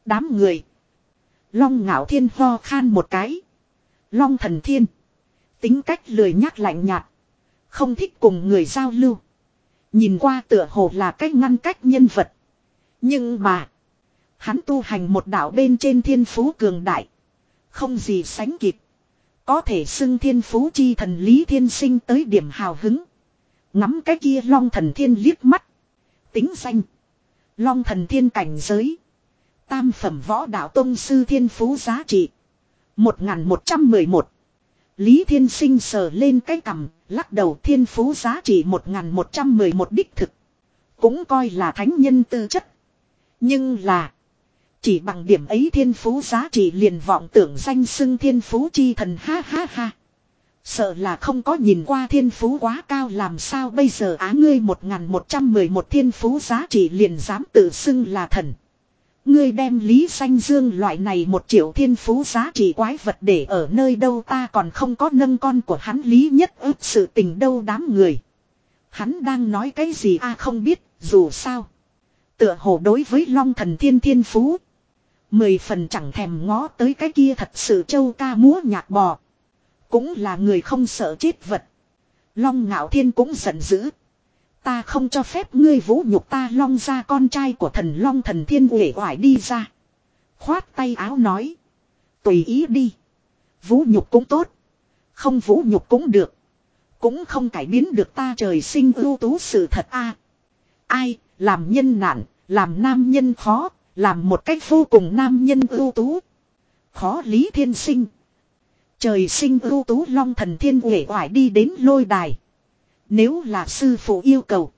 Đám người. Long ngạo thiên ho khan một cái. Long thần thiên. Tính cách lười nhắc lạnh nhạt. Không thích cùng người giao lưu. Nhìn qua tựa hồ là cách ngăn cách nhân vật. Nhưng mà. Hắn tu hành một đạo bên trên thiên phú cường đại. Không gì sánh kịp. Có thể xưng thiên phú chi thần lý thiên sinh tới điểm hào hứng. Ngắm cái kia long thần thiên liếc mắt. Tính danh. Long thần thiên cảnh giới. Tam phẩm võ đạo tông sư thiên phú giá trị. 1111. Lý Thiên Sinh sờ lên cái cằm, lắc đầu thiên phú giá trị 1111 đích thực. Cũng coi là thánh nhân tư chất. Nhưng là. Chỉ bằng điểm ấy thiên phú giá trị liền vọng tưởng danh xưng thiên phú chi thần ha ha ha. Sợ là không có nhìn qua thiên phú quá cao làm sao bây giờ á ngươi 1111 thiên phú giá trị liền dám tự xưng là thần. Ngươi đem Lý Xanh Dương loại này một triệu thiên phú giá trị quái vật để ở nơi đâu ta còn không có nâng con của hắn Lý nhất ước sự tình đâu đám người. Hắn đang nói cái gì a à không biết, dù sao. Tựa hồ đối với long thần thiên thiên phú. Mười phần chẳng thèm ngó tới cái kia thật sự châu ca múa nhạc bò. Cũng là người không sợ chết vật. Long ngạo thiên cũng giận dữ. Ta không cho phép ngươi vũ nhục ta long ra con trai của thần long thần thiên uể oải đi ra. Khoát tay áo nói. Tùy ý đi. Vũ nhục cũng tốt. Không vũ nhục cũng được. Cũng không cải biến được ta trời sinh ưu tú sự thật a. ai, làm nhân nạn, làm nam nhân khó, làm một cách vô cùng nam nhân ưu tú. Khó lý thiên sinh. Trời sinh ưu tú long thần thiên uể oải đi đến lôi đài. Nếu là sư phụ yêu cầu.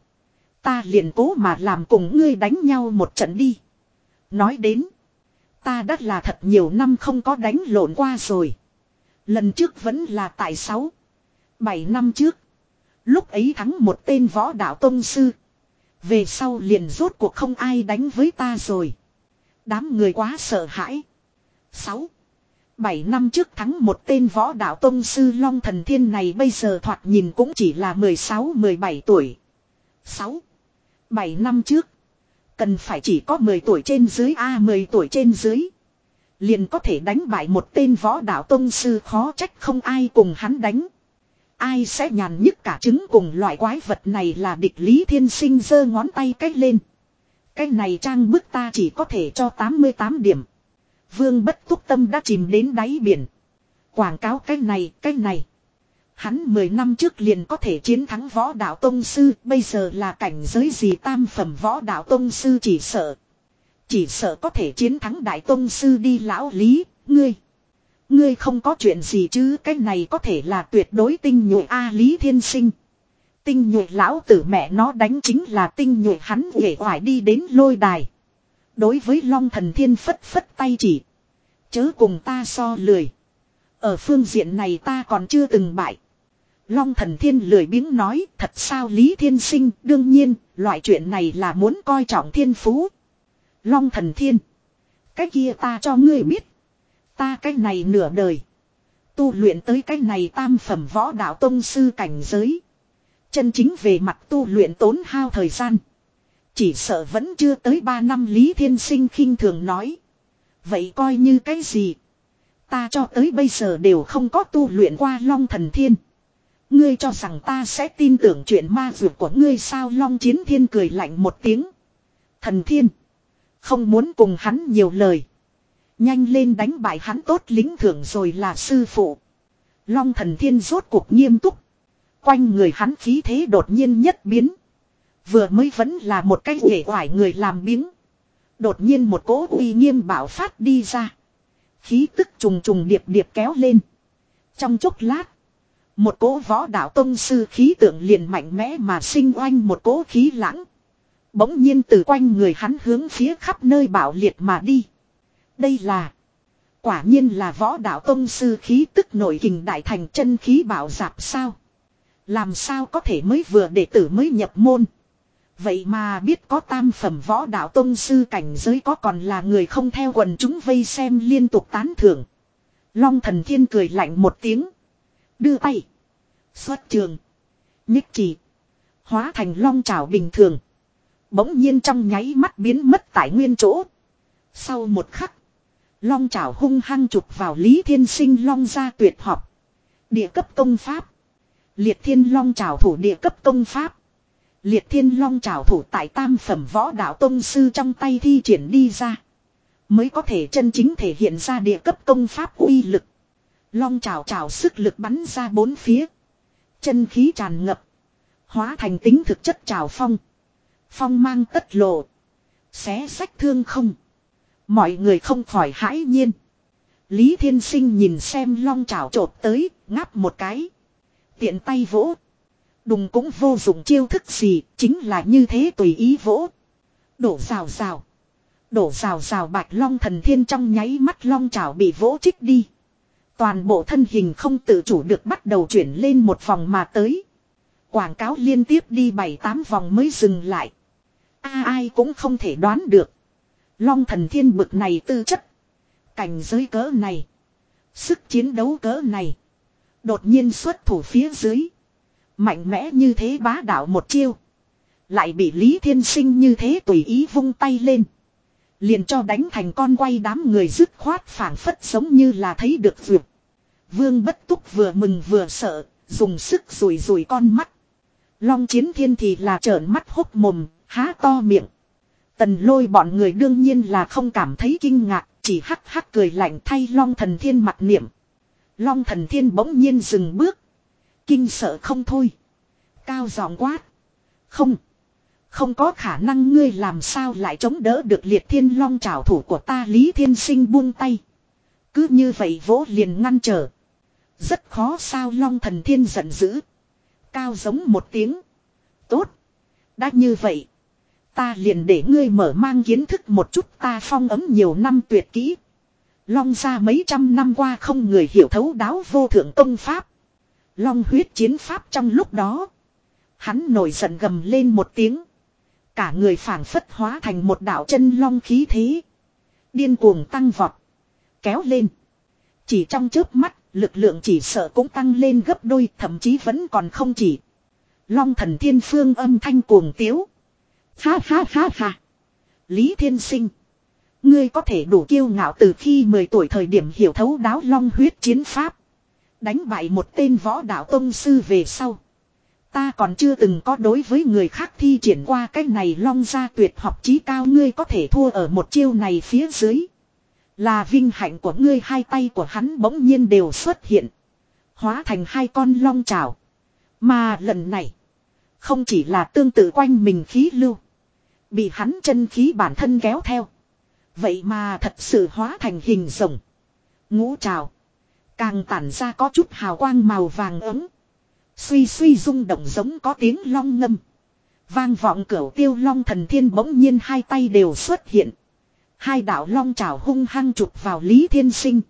Ta liền cố mà làm cùng ngươi đánh nhau một trận đi. Nói đến. Ta đã là thật nhiều năm không có đánh lộn qua rồi. Lần trước vẫn là tại 6. 7 năm trước. Lúc ấy thắng một tên võ đạo tông sư. Về sau liền rốt cuộc không ai đánh với ta rồi. Đám người quá sợ hãi. 6. 7 năm trước thắng một tên võ đạo tông sư Long Thần Thiên này bây giờ thoạt nhìn cũng chỉ là 16-17 tuổi. 6. 7 năm trước. Cần phải chỉ có 10 tuổi trên dưới A 10 tuổi trên dưới. Liền có thể đánh bại một tên võ đạo tông sư khó trách không ai cùng hắn đánh. Ai sẽ nhàn nhất cả trứng cùng loại quái vật này là địch lý thiên sinh giơ ngón tay cách lên. Cái này trang bức ta chỉ có thể cho 88 điểm. Vương bất túc tâm đã chìm đến đáy biển. Quảng cáo cái này, cái này. Hắn 10 năm trước liền có thể chiến thắng võ đạo tông sư, bây giờ là cảnh giới gì tam phẩm võ đạo tông sư chỉ sợ. Chỉ sợ có thể chiến thắng đại tông sư đi lão lý, ngươi. Ngươi không có chuyện gì chứ cái này có thể là tuyệt đối tinh nhuệ A Lý Thiên Sinh. Tinh nhuệ lão tử mẹ nó đánh chính là tinh nhuệ hắn nghệ hoài đi đến lôi đài. Đối với Long Thần Thiên phất phất tay chỉ. Chớ cùng ta so lười. Ở phương diện này ta còn chưa từng bại. Long Thần Thiên lười biếng nói, thật sao Lý Thiên Sinh, đương nhiên, loại chuyện này là muốn coi trọng thiên phú. Long Thần Thiên. Cái kia ta cho ngươi biết. Ta cái này nửa đời. Tu luyện tới cái này tam phẩm võ đạo tông sư cảnh giới. Chân chính về mặt tu luyện tốn hao thời gian. Chỉ sợ vẫn chưa tới 3 năm Lý Thiên Sinh khinh thường nói. Vậy coi như cái gì? Ta cho tới bây giờ đều không có tu luyện qua Long Thần Thiên. Ngươi cho rằng ta sẽ tin tưởng chuyện ma dược của ngươi sao Long Chiến Thiên cười lạnh một tiếng. Thần Thiên. Không muốn cùng hắn nhiều lời. Nhanh lên đánh bại hắn tốt lính thưởng rồi là sư phụ. Long Thần Thiên rốt cuộc nghiêm túc. Quanh người hắn khí thế đột nhiên nhất biến. Vừa mới vẫn là một cái nghệ hoài người làm biếng. Đột nhiên một cỗ uy nghiêm bảo phát đi ra. Khí tức trùng trùng điệp điệp kéo lên. Trong chốc lát. Một cỗ võ đạo tông sư khí tượng liền mạnh mẽ mà sinh oanh một cỗ khí lãng. Bỗng nhiên từ quanh người hắn hướng phía khắp nơi bảo liệt mà đi. Đây là. Quả nhiên là võ đạo tông sư khí tức nổi hình đại thành chân khí bảo giạp sao. Làm sao có thể mới vừa đệ tử mới nhập môn. Vậy mà biết có tam phẩm võ đạo tông sư cảnh giới có còn là người không theo quần chúng vây xem liên tục tán thưởng. Long thần thiên cười lạnh một tiếng. Đưa tay. Xuất trường. Nhích chỉ. Hóa thành long trào bình thường. Bỗng nhiên trong nháy mắt biến mất tại nguyên chỗ. Sau một khắc. Long trào hung hăng chụp vào Lý Thiên Sinh long ra tuyệt học. Địa cấp công pháp. Liệt thiên long trào thủ địa cấp công pháp. Liệt thiên long trào thủ tại tam phẩm võ đạo tông sư trong tay thi triển đi ra. Mới có thể chân chính thể hiện ra địa cấp công pháp uy lực. Long trào trào sức lực bắn ra bốn phía. Chân khí tràn ngập. Hóa thành tính thực chất trào phong. Phong mang tất lộ. Xé sách thương không. Mọi người không khỏi hãi nhiên. Lý Thiên Sinh nhìn xem long trào trột tới, ngáp một cái. Tiện tay vỗ. Đùng cũng vô dụng chiêu thức gì, chính là như thế tùy ý vỗ. Đổ rào rào. Đổ rào rào bạch long thần thiên trong nháy mắt long chảo bị vỗ trích đi. Toàn bộ thân hình không tự chủ được bắt đầu chuyển lên một vòng mà tới. Quảng cáo liên tiếp đi bảy tám vòng mới dừng lại. A ai cũng không thể đoán được. Long thần thiên bực này tư chất. Cảnh giới cỡ này. Sức chiến đấu cỡ này. Đột nhiên xuất thủ phía dưới. Mạnh mẽ như thế bá đạo một chiêu. Lại bị Lý Thiên Sinh như thế tùy ý vung tay lên. Liền cho đánh thành con quay đám người dứt khoát phản phất giống như là thấy được vượt. Vương bất túc vừa mừng vừa sợ, dùng sức rủi rủi con mắt. Long chiến thiên thì là trợn mắt hốc mồm, há to miệng. Tần lôi bọn người đương nhiên là không cảm thấy kinh ngạc, chỉ hắc hắc cười lạnh thay long thần thiên mặt niệm. Long thần thiên bỗng nhiên dừng bước. Kinh sợ không thôi. Cao giọng quát. Không. Không có khả năng ngươi làm sao lại chống đỡ được liệt thiên long trảo thủ của ta Lý Thiên Sinh buông tay. Cứ như vậy vỗ liền ngăn trở. Rất khó sao long thần thiên giận dữ. Cao giống một tiếng. Tốt. Đã như vậy. Ta liền để ngươi mở mang kiến thức một chút ta phong ấm nhiều năm tuyệt kỹ. Long ra mấy trăm năm qua không người hiểu thấu đáo vô thượng công pháp. Long huyết chiến pháp trong lúc đó. Hắn nổi giận gầm lên một tiếng. Cả người phảng phất hóa thành một đạo chân long khí thế. Điên cuồng tăng vọt. Kéo lên. Chỉ trong chớp mắt, lực lượng chỉ sợ cũng tăng lên gấp đôi, thậm chí vẫn còn không chỉ. Long thần thiên phương âm thanh cuồng tiếu. Ha ha ha ha. Lý Thiên Sinh. Ngươi có thể đủ kiêu ngạo từ khi 10 tuổi thời điểm hiểu thấu đáo long huyết chiến pháp. Đánh bại một tên võ đạo tông sư về sau. Ta còn chưa từng có đối với người khác thi triển qua cái này long ra tuyệt học trí cao ngươi có thể thua ở một chiêu này phía dưới. Là vinh hạnh của ngươi, hai tay của hắn bỗng nhiên đều xuất hiện. Hóa thành hai con long trào. Mà lần này. Không chỉ là tương tự quanh mình khí lưu. Bị hắn chân khí bản thân kéo theo. Vậy mà thật sự hóa thành hình rồng. Ngũ trào. Càng tản ra có chút hào quang màu vàng ấm. Suy suy rung động giống có tiếng long ngâm. Vang vọng cửu tiêu long thần thiên bỗng nhiên hai tay đều xuất hiện. Hai đạo long trào hung hăng chụp vào Lý Thiên Sinh.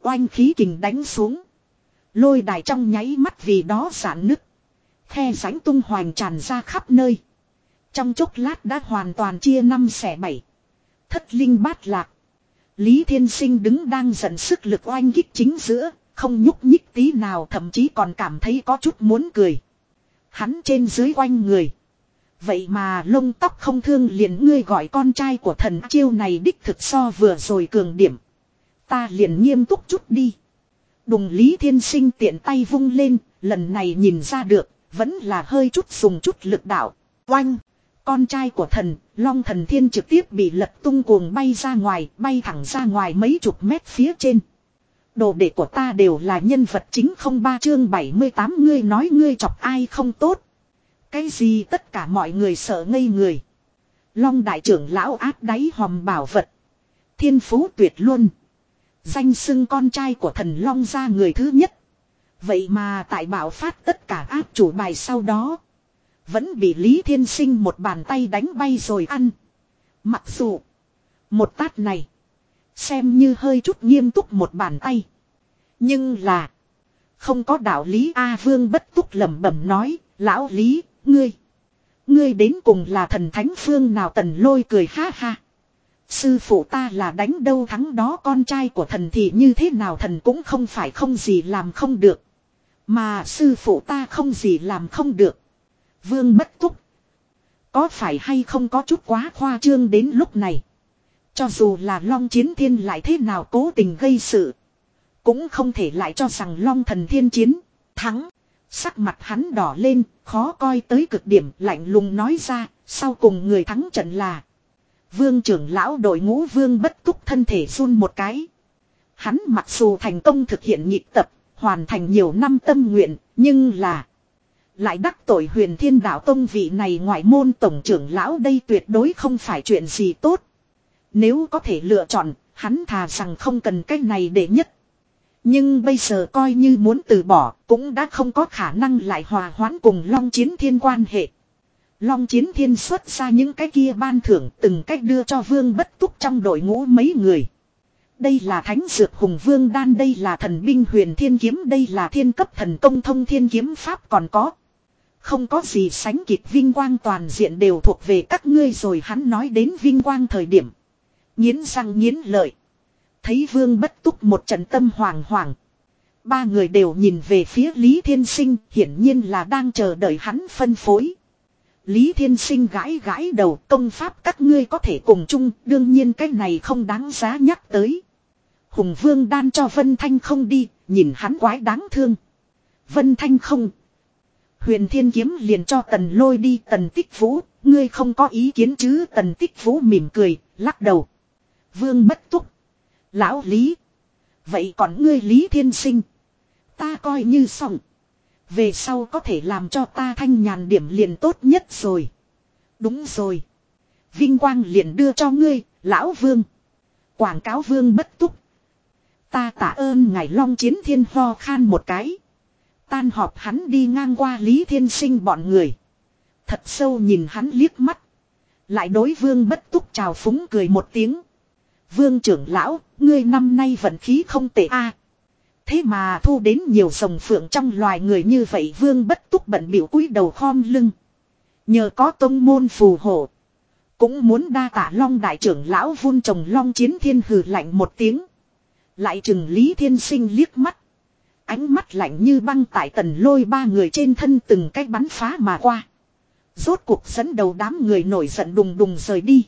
Oanh khí kình đánh xuống. Lôi đài trong nháy mắt vì đó giãn nứt. Khe rãnh tung hoành tràn ra khắp nơi. Trong chốc lát đã hoàn toàn chia năm xẻ bảy. Thất linh bát lạc. Lý Thiên Sinh đứng đang dần sức lực oanh kích chính giữa, không nhúc nhích tí nào thậm chí còn cảm thấy có chút muốn cười. Hắn trên dưới quanh người. Vậy mà lông tóc không thương liền ngươi gọi con trai của thần chiêu này đích thực so vừa rồi cường điểm. Ta liền nghiêm túc chút đi. Đùng Lý Thiên Sinh tiện tay vung lên, lần này nhìn ra được, vẫn là hơi chút dùng chút lực đạo. Oanh! Con trai của thần, Long thần thiên trực tiếp bị lật tung cuồng bay ra ngoài, bay thẳng ra ngoài mấy chục mét phía trên. Đồ đệ của ta đều là nhân vật chính không ba chương 78 ngươi nói ngươi chọc ai không tốt. Cái gì tất cả mọi người sợ ngây người. Long đại trưởng lão áp đáy hòm bảo vật. Thiên phú tuyệt luôn. Danh xưng con trai của thần Long ra người thứ nhất. Vậy mà tại bảo phát tất cả áp chủ bài sau đó. Vẫn bị Lý Thiên Sinh một bàn tay đánh bay rồi ăn. Mặc dù. Một tát này. Xem như hơi chút nghiêm túc một bàn tay. Nhưng là. Không có đạo lý A Vương bất túc lẩm bẩm nói. Lão Lý, ngươi. Ngươi đến cùng là thần thánh phương nào tần lôi cười ha ha. Sư phụ ta là đánh đâu thắng đó con trai của thần thì như thế nào thần cũng không phải không gì làm không được. Mà sư phụ ta không gì làm không được. Vương bất túc. Có phải hay không có chút quá khoa trương đến lúc này. Cho dù là Long Chiến Thiên lại thế nào cố tình gây sự. Cũng không thể lại cho rằng Long Thần Thiên Chiến thắng. Sắc mặt hắn đỏ lên, khó coi tới cực điểm lạnh lùng nói ra, sau cùng người thắng trận là. Vương trưởng lão đội ngũ vương bất túc thân thể run một cái. Hắn mặc dù thành công thực hiện nhịp tập, hoàn thành nhiều năm tâm nguyện, nhưng là lại đắc tội huyền thiên đạo tông vị này ngoại môn tổng trưởng lão đây tuyệt đối không phải chuyện gì tốt. Nếu có thể lựa chọn, hắn thà rằng không cần cái này để nhất. Nhưng bây giờ coi như muốn từ bỏ, cũng đã không có khả năng lại hòa hoãn cùng Long Chiến Thiên quan hệ. Long Chiến Thiên xuất ra những cái kia ban thưởng từng cách đưa cho Vương Bất Túc trong đội ngũ mấy người. Đây là thánh dược hùng vương đan đây là thần binh huyền thiên kiếm đây là thiên cấp thần công thông thiên kiếm pháp còn có. Không có gì sánh kịp vinh quang toàn diện đều thuộc về các ngươi rồi hắn nói đến vinh quang thời điểm. Nhiến răng nhiến lợi. Thấy vương bất túc một trận tâm hoàng hoàng. Ba người đều nhìn về phía Lý Thiên Sinh hiển nhiên là đang chờ đợi hắn phân phối. Lý Thiên Sinh gãi gãi đầu công pháp các ngươi có thể cùng chung đương nhiên cái này không đáng giá nhắc tới. Hùng Vương đan cho Vân Thanh không đi, nhìn hắn quái đáng thương. Vân Thanh không. Huyền Thiên Kiếm liền cho Tần lôi đi Tần Tích Vũ, ngươi không có ý kiến chứ Tần Tích Vũ mỉm cười, lắc đầu. Vương bất túc. Lão Lý. Vậy còn ngươi Lý Thiên Sinh. Ta coi như xong. Về sau có thể làm cho ta thanh nhàn điểm liền tốt nhất rồi. Đúng rồi. Vinh quang liền đưa cho ngươi, lão vương. Quảng cáo vương bất túc. Ta tạ ơn ngài long chiến thiên ho khan một cái. Tan họp hắn đi ngang qua Lý Thiên Sinh bọn người. Thật sâu nhìn hắn liếc mắt. Lại đối vương bất túc chào phúng cười một tiếng. Vương trưởng lão, ngươi năm nay vận khí không tệ a. Thế mà thu đến nhiều sồng phượng trong loài người như vậy vương bất túc bận biểu cúi đầu khom lưng. Nhờ có tông môn phù hộ. Cũng muốn đa tạ long đại trưởng lão vun trồng long chiến thiên hừ lạnh một tiếng. Lại chừng Lý Thiên Sinh liếc mắt. Ánh mắt lạnh như băng tại tần lôi ba người trên thân từng cách bắn phá mà qua. Rốt cuộc dẫn đầu đám người nổi giận đùng đùng rời đi.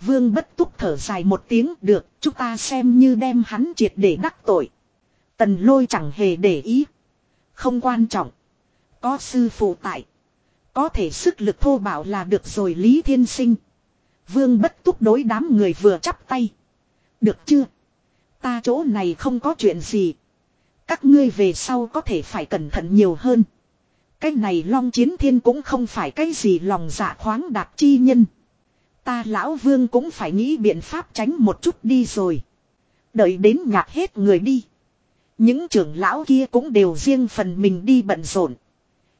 Vương bất túc thở dài một tiếng được, chúng ta xem như đem hắn triệt để đắc tội. Tần lôi chẳng hề để ý. Không quan trọng. Có sư phụ tại. Có thể sức lực thô bảo là được rồi Lý Thiên Sinh. Vương bất túc đối đám người vừa chắp tay. Được chưa? Ta chỗ này không có chuyện gì. Các ngươi về sau có thể phải cẩn thận nhiều hơn. Cái này long chiến thiên cũng không phải cái gì lòng dạ khoáng đạt chi nhân. Ta lão vương cũng phải nghĩ biện pháp tránh một chút đi rồi. Đợi đến nhạc hết người đi. Những trưởng lão kia cũng đều riêng phần mình đi bận rộn.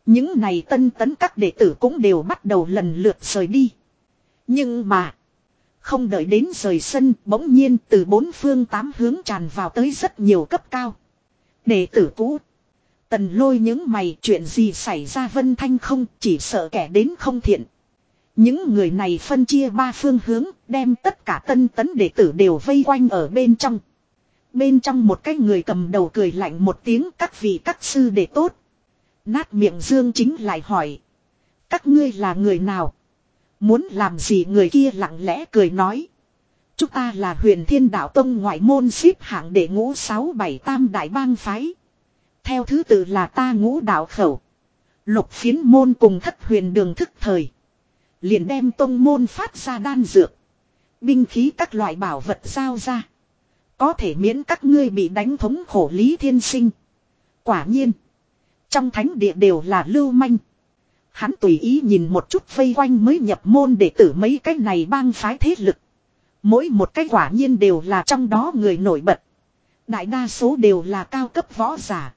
Những này tân tấn các đệ tử cũng đều bắt đầu lần lượt rời đi. Nhưng mà. Không đợi đến rời sân, bỗng nhiên từ bốn phương tám hướng tràn vào tới rất nhiều cấp cao. Đệ tử cũ. Tần lôi những mày, chuyện gì xảy ra vân thanh không chỉ sợ kẻ đến không thiện. Những người này phân chia ba phương hướng, đem tất cả tân tấn đệ tử đều vây quanh ở bên trong. Bên trong một cái người cầm đầu cười lạnh một tiếng, các vị, các sư đệ tốt. Nát miệng dương chính lại hỏi. Các ngươi là người nào? Muốn làm gì người kia lặng lẽ cười nói. Chúng ta là huyền thiên đạo tông ngoại môn xếp hạng để ngũ sáu bảy tam đại bang phái. Theo thứ tự là ta ngũ đạo khẩu. Lục phiến môn cùng thất huyền đường thức thời. Liền đem tông môn phát ra đan dược. Binh khí các loại bảo vật giao ra. Có thể miễn các ngươi bị đánh thống khổ lý thiên sinh. Quả nhiên. Trong thánh địa đều là lưu manh. Hắn tùy ý nhìn một chút vây quanh mới nhập môn để tử mấy cái này bang phái thế lực. Mỗi một cái quả nhiên đều là trong đó người nổi bật. Đại đa số đều là cao cấp võ giả.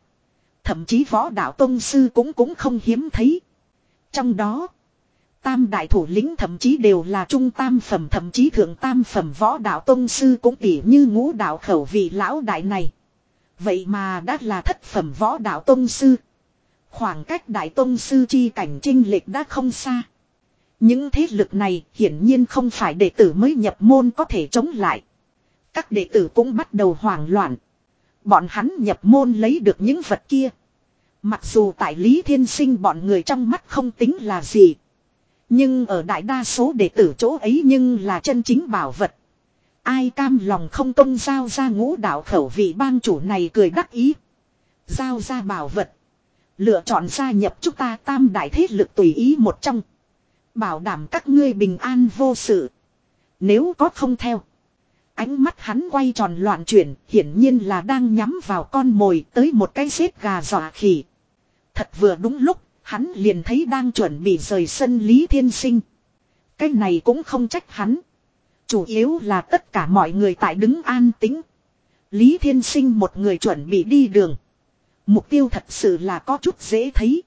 Thậm chí võ đạo tông sư cũng cũng không hiếm thấy. Trong đó, tam đại thủ lĩnh thậm chí đều là trung tam phẩm thậm chí thượng tam phẩm võ đạo tông sư cũng tỉ như ngũ đạo khẩu vị lão đại này. Vậy mà đã là thất phẩm võ đạo tông sư. Khoảng cách đại tông sư chi cảnh trinh lệch đã không xa. Những thế lực này hiển nhiên không phải đệ tử mới nhập môn có thể chống lại. Các đệ tử cũng bắt đầu hoảng loạn. Bọn hắn nhập môn lấy được những vật kia. Mặc dù tại Lý Thiên Sinh bọn người trong mắt không tính là gì. Nhưng ở đại đa số đệ tử chỗ ấy nhưng là chân chính bảo vật. Ai cam lòng không công giao ra ngũ đạo khẩu vị bang chủ này cười đắc ý. Giao ra bảo vật. Lựa chọn gia nhập chúng ta tam đại thế lực tùy ý một trong. Bảo đảm các ngươi bình an vô sự. Nếu có không theo. Ánh mắt hắn quay tròn loạn chuyển, hiển nhiên là đang nhắm vào con mồi tới một cái xếp gà dọa khỉ. Thật vừa đúng lúc, Hắn liền thấy đang chuẩn bị rời sân Lý Thiên Sinh. Cái này cũng không trách hắn. Chủ yếu là tất cả mọi người tại đứng an tĩnh. Lý Thiên Sinh một người chuẩn bị đi đường. Mục tiêu thật sự là có chút dễ thấy.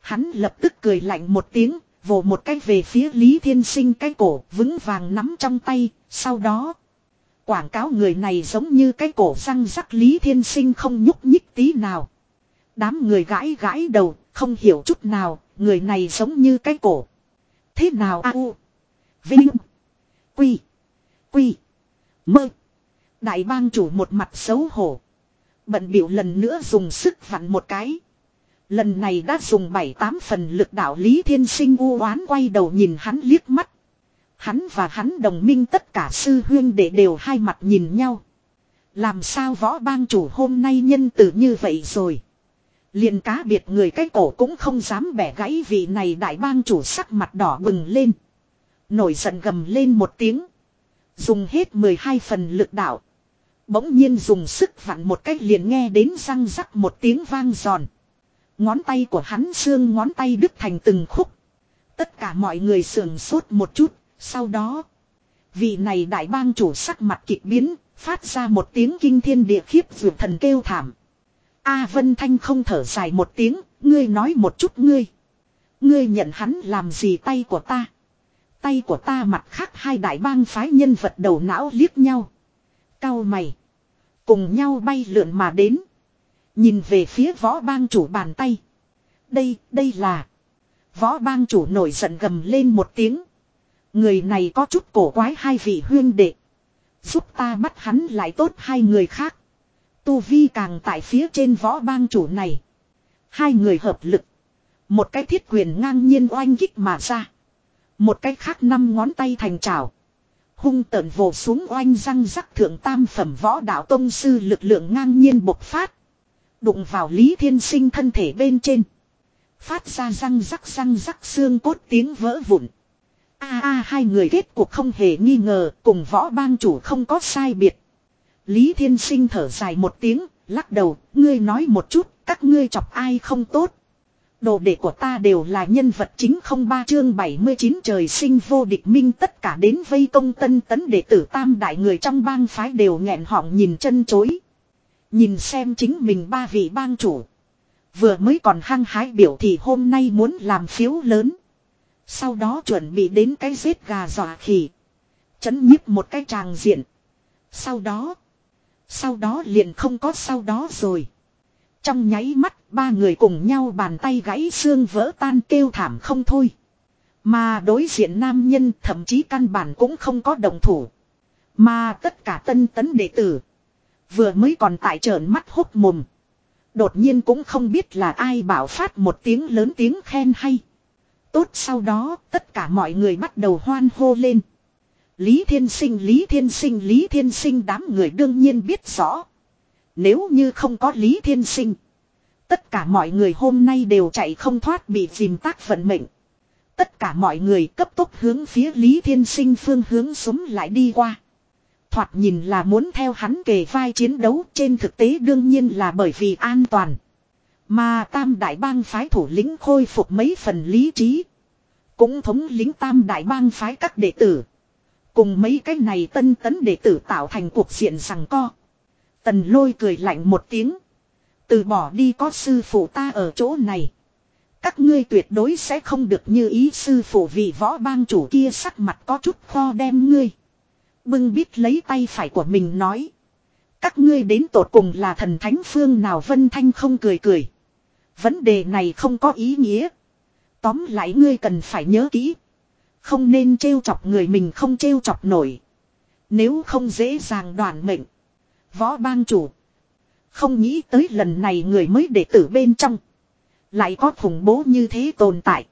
Hắn lập tức cười lạnh một tiếng, vồ một cái về phía Lý Thiên Sinh cái cổ vững vàng nắm trong tay, sau đó. Quảng cáo người này giống như cái cổ răng rắc Lý Thiên Sinh không nhúc nhích tí nào. Đám người gãi gãi đầu, không hiểu chút nào, người này giống như cái cổ. Thế nào a u? Vinh. Quy. Quy. Mơ. Đại bang chủ một mặt xấu hổ. Bận biểu lần nữa dùng sức vặn một cái. Lần này đã dùng bảy tám phần lực đạo Lý Thiên Sinh u oán quay đầu nhìn hắn liếc mắt. Hắn và hắn đồng minh tất cả sư huyên để đều hai mặt nhìn nhau. Làm sao võ bang chủ hôm nay nhân tử như vậy rồi. liền cá biệt người cái cổ cũng không dám bẻ gãy vị này đại bang chủ sắc mặt đỏ bừng lên. Nổi giận gầm lên một tiếng. Dùng hết 12 phần lực đạo. Bỗng nhiên dùng sức vặn một cách liền nghe đến răng rắc một tiếng vang giòn. Ngón tay của hắn xương ngón tay đứt thành từng khúc. Tất cả mọi người sườn sốt một chút, sau đó. Vị này đại bang chủ sắc mặt kịch biến, phát ra một tiếng kinh thiên địa khiếp vượt thần kêu thảm. A Vân Thanh không thở dài một tiếng, ngươi nói một chút ngươi. Ngươi nhận hắn làm gì tay của ta. Tay của ta mặt khác hai đại bang phái nhân vật đầu não liếc nhau. Cao mày. Cùng nhau bay lượn mà đến. Nhìn về phía võ bang chủ bàn tay. Đây, đây là. Võ bang chủ nổi giận gầm lên một tiếng. Người này có chút cổ quái hai vị huyên đệ. Giúp ta bắt hắn lại tốt hai người khác. Tu Vi càng tại phía trên võ bang chủ này. Hai người hợp lực. Một cái thiết quyền ngang nhiên oanh kích mà ra. Một cái khác năm ngón tay thành trào. Hung tợn vồ xuống oanh răng rắc thượng tam phẩm võ đạo tông sư lực lượng ngang nhiên bộc phát. Đụng vào Lý Thiên Sinh thân thể bên trên. Phát ra răng rắc răng rắc xương cốt tiếng vỡ vụn. A a hai người kết cuộc không hề nghi ngờ cùng võ bang chủ không có sai biệt. Lý Thiên Sinh thở dài một tiếng, lắc đầu, ngươi nói một chút, các ngươi chọc ai không tốt. Đồ đệ của ta đều là nhân vật chính không ba chương 79 trời sinh vô địch minh tất cả đến vây công tân tấn đệ tử tam đại người trong bang phái đều nghẹn họng nhìn chân chối. Nhìn xem chính mình ba vị bang chủ. Vừa mới còn hăng hái biểu thì hôm nay muốn làm phiếu lớn. Sau đó chuẩn bị đến cái giết gà dọa khỉ. Chấn nhíp một cái tràng diện. Sau đó. Sau đó liền không có sau đó rồi. Trong nháy mắt, ba người cùng nhau bàn tay gãy xương vỡ tan kêu thảm không thôi. Mà đối diện nam nhân thậm chí căn bản cũng không có đồng thủ. Mà tất cả tân tấn đệ tử. Vừa mới còn tại trợn mắt hốt mồm. Đột nhiên cũng không biết là ai bảo phát một tiếng lớn tiếng khen hay. Tốt sau đó, tất cả mọi người bắt đầu hoan hô lên. Lý Thiên Sinh, Lý Thiên Sinh, Lý Thiên Sinh đám người đương nhiên biết rõ. Nếu như không có Lý Thiên Sinh. Tất cả mọi người hôm nay đều chạy không thoát bị dìm tác vận mệnh. Tất cả mọi người cấp tốc hướng phía Lý Thiên Sinh phương hướng súng lại đi qua. Thoạt nhìn là muốn theo hắn kề vai chiến đấu, trên thực tế đương nhiên là bởi vì an toàn. Mà tam đại bang phái thủ lĩnh khôi phục mấy phần lý trí. Cũng thống lĩnh tam đại bang phái các đệ tử. Cùng mấy cái này tân tấn đệ tử tạo thành cuộc diện rằng co. Tần lôi cười lạnh một tiếng. Từ bỏ đi có sư phụ ta ở chỗ này. Các ngươi tuyệt đối sẽ không được như ý sư phụ vì võ bang chủ kia sắc mặt có chút kho đem ngươi. Bưng bít lấy tay phải của mình nói. Các ngươi đến tột cùng là thần thánh phương nào Vân Thanh không cười cười. Vấn đề này không có ý nghĩa. Tóm lại ngươi cần phải nhớ kỹ. Không nên trêu chọc người mình không trêu chọc nổi. Nếu không dễ dàng đoàn mệnh. Võ bang chủ. Không nghĩ tới lần này người mới đệ tử bên trong. Lại có khủng bố như thế tồn tại.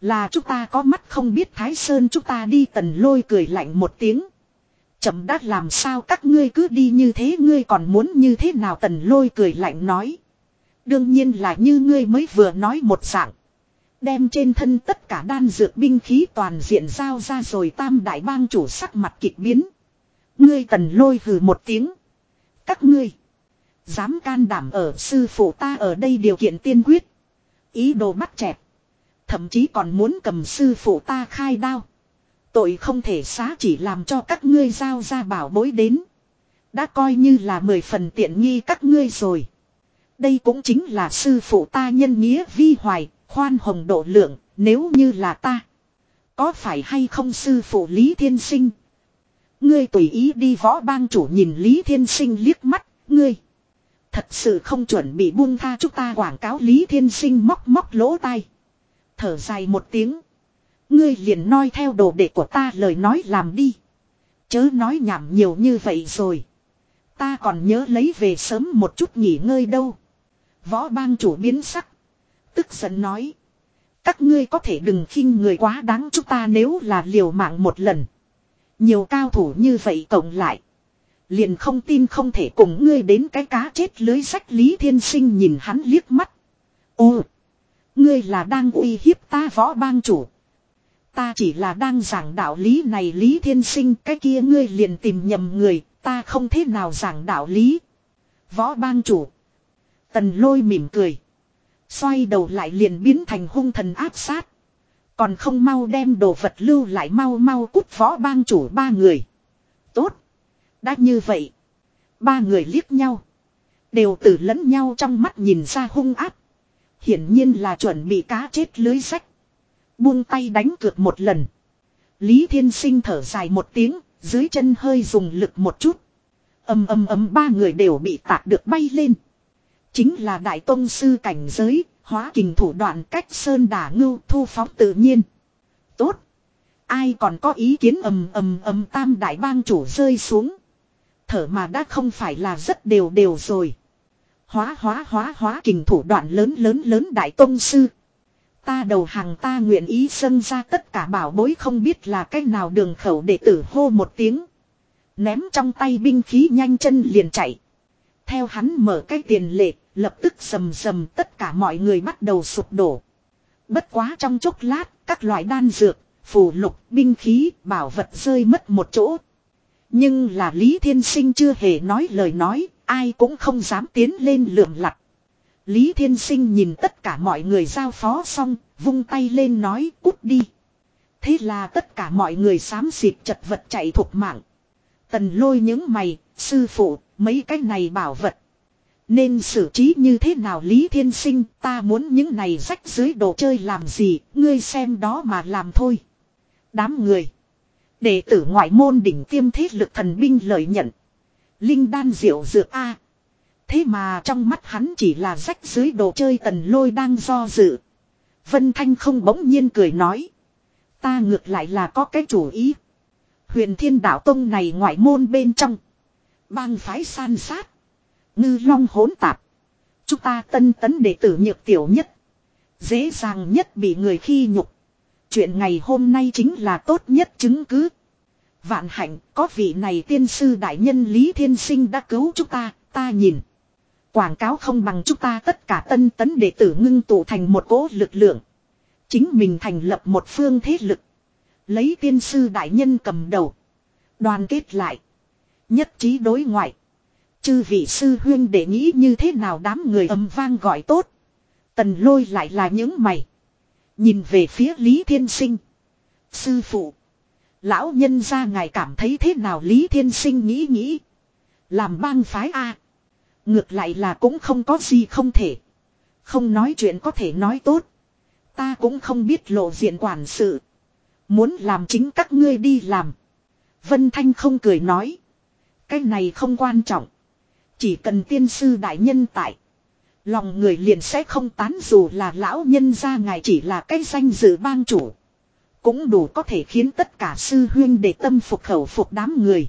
Là chúng ta có mắt không biết Thái Sơn chúng ta đi tần lôi cười lạnh một tiếng. Chậm đã làm sao các ngươi cứ đi như thế, ngươi còn muốn như thế nào tần lôi cười lạnh nói. Đương nhiên là như ngươi mới vừa nói một dạng. Đem trên thân tất cả đan dược binh khí toàn diện giao ra rồi tam đại bang chủ sắc mặt kịch biến. Ngươi tần lôi hừ một tiếng. Các ngươi. Dám can đảm ở sư phụ ta ở đây điều kiện tiên quyết. Ý đồ bắt chẹp. Thậm chí còn muốn cầm sư phụ ta khai đao. Tội không thể xá chỉ làm cho các ngươi giao ra bảo bối đến. Đã coi như là mười phần tiện nghi các ngươi rồi. Đây cũng chính là sư phụ ta nhân nghĩa vi hoài, khoan hồng độ lượng, nếu như là ta. Có phải hay không sư phụ Lý Thiên Sinh? Ngươi tùy ý đi võ bang chủ nhìn Lý Thiên Sinh liếc mắt, ngươi. Thật sự không chuẩn bị buông tha chúng ta quảng cáo Lý Thiên Sinh móc móc lỗ tai. Thở dài một tiếng. Ngươi liền noi theo đồ đệ của ta lời nói làm đi. Chớ nói nhảm nhiều như vậy rồi. Ta còn nhớ lấy về sớm một chút nghỉ ngơi đâu. Võ bang chủ biến sắc. Tức giận nói. Các ngươi có thể đừng khinh người quá đáng chúng ta nếu là liều mạng một lần. Nhiều cao thủ như vậy cộng lại. Liền không tin không thể cùng ngươi đến cái cá chết lưới sách Lý Thiên Sinh nhìn hắn liếc mắt. Ô! Ngươi là đang uy hiếp ta võ bang chủ. Ta chỉ là đang giảng đạo lý này Lý Thiên Sinh cái kia ngươi liền tìm nhầm người, ta không thế nào giảng đạo lý. Võ bang chủ. Tần lôi mỉm cười. Xoay đầu lại liền biến thành hung thần áp sát. Còn không mau đem đồ vật lưu lại mau mau cút võ bang chủ ba người. Tốt. Đã như vậy. Ba người liếc nhau. Đều tử lẫn nhau trong mắt nhìn ra hung áp. Hiển nhiên là chuẩn bị cá chết lưới sách. Buông tay đánh cược một lần. Lý Thiên Sinh thở dài một tiếng, dưới chân hơi dùng lực một chút. Âm âm âm ba người đều bị tạc được bay lên. Chính là Đại Tông Sư cảnh giới, hóa kình thủ đoạn cách sơn đả ngưu thu phóng tự nhiên. Tốt. Ai còn có ý kiến ầm ầm ầm tam đại bang chủ rơi xuống. Thở mà đã không phải là rất đều đều rồi. Hóa hóa hóa hóa kình thủ đoạn lớn lớn lớn đại tông sư. Ta đầu hàng ta nguyện ý dâng ra tất cả bảo bối không biết là cách nào đường khẩu để tử hô một tiếng. Ném trong tay binh khí nhanh chân liền chạy. Theo hắn mở cái tiền lệ, lập tức sầm sầm tất cả mọi người bắt đầu sụp đổ. Bất quá trong chốc lát, các loại đan dược, phù lục, binh khí, bảo vật rơi mất một chỗ. Nhưng là Lý Thiên Sinh chưa hề nói lời nói, ai cũng không dám tiến lên lượm lặt. Lý Thiên Sinh nhìn tất cả mọi người giao phó xong, vung tay lên nói cút đi. Thế là tất cả mọi người xám xịt chật vật chạy thuộc mạng. Tần lôi những mày, sư phụ, mấy cái này bảo vật. Nên xử trí như thế nào Lý Thiên Sinh ta muốn những này rách dưới đồ chơi làm gì, ngươi xem đó mà làm thôi. Đám người. Đệ tử ngoại môn đỉnh tiêm thế lực thần binh lợi nhận. Linh đan diệu dược A. Thế mà trong mắt hắn chỉ là rách dưới đồ chơi tần lôi đang do dự. Vân Thanh không bỗng nhiên cười nói. Ta ngược lại là có cái chủ ý. Huyền thiên đạo tông này ngoại môn bên trong. Bang phái san sát. Ngư long hỗn tạp. Chúng ta tân tấn đệ tử nhược tiểu nhất. Dễ dàng nhất bị người khi nhục. Chuyện ngày hôm nay chính là tốt nhất chứng cứ. Vạn hạnh có vị này tiên sư đại nhân Lý Thiên Sinh đã cứu chúng ta, ta nhìn. Quảng cáo không bằng chúng ta tất cả tân tấn đệ tử ngưng tụ thành một cỗ lực lượng. Chính mình thành lập một phương thế lực. Lấy tiên sư đại nhân cầm đầu. Đoàn kết lại. Nhất trí đối ngoại. Chư vị sư huyên để nghĩ như thế nào đám người âm vang gọi tốt. Tần lôi lại là những mày. Nhìn về phía Lý Thiên Sinh. Sư phụ. Lão nhân ra ngài cảm thấy thế nào Lý Thiên Sinh nghĩ nghĩ. Làm bang phái A. Ngược lại là cũng không có gì không thể. Không nói chuyện có thể nói tốt. Ta cũng không biết lộ diện quản sự. Muốn làm chính các ngươi đi làm. Vân Thanh không cười nói. Cái này không quan trọng. Chỉ cần tiên sư đại nhân tại. Lòng người liền sẽ không tán dù là lão nhân ra ngài chỉ là cái danh dự bang chủ. Cũng đủ có thể khiến tất cả sư huyên để tâm phục khẩu phục đám người.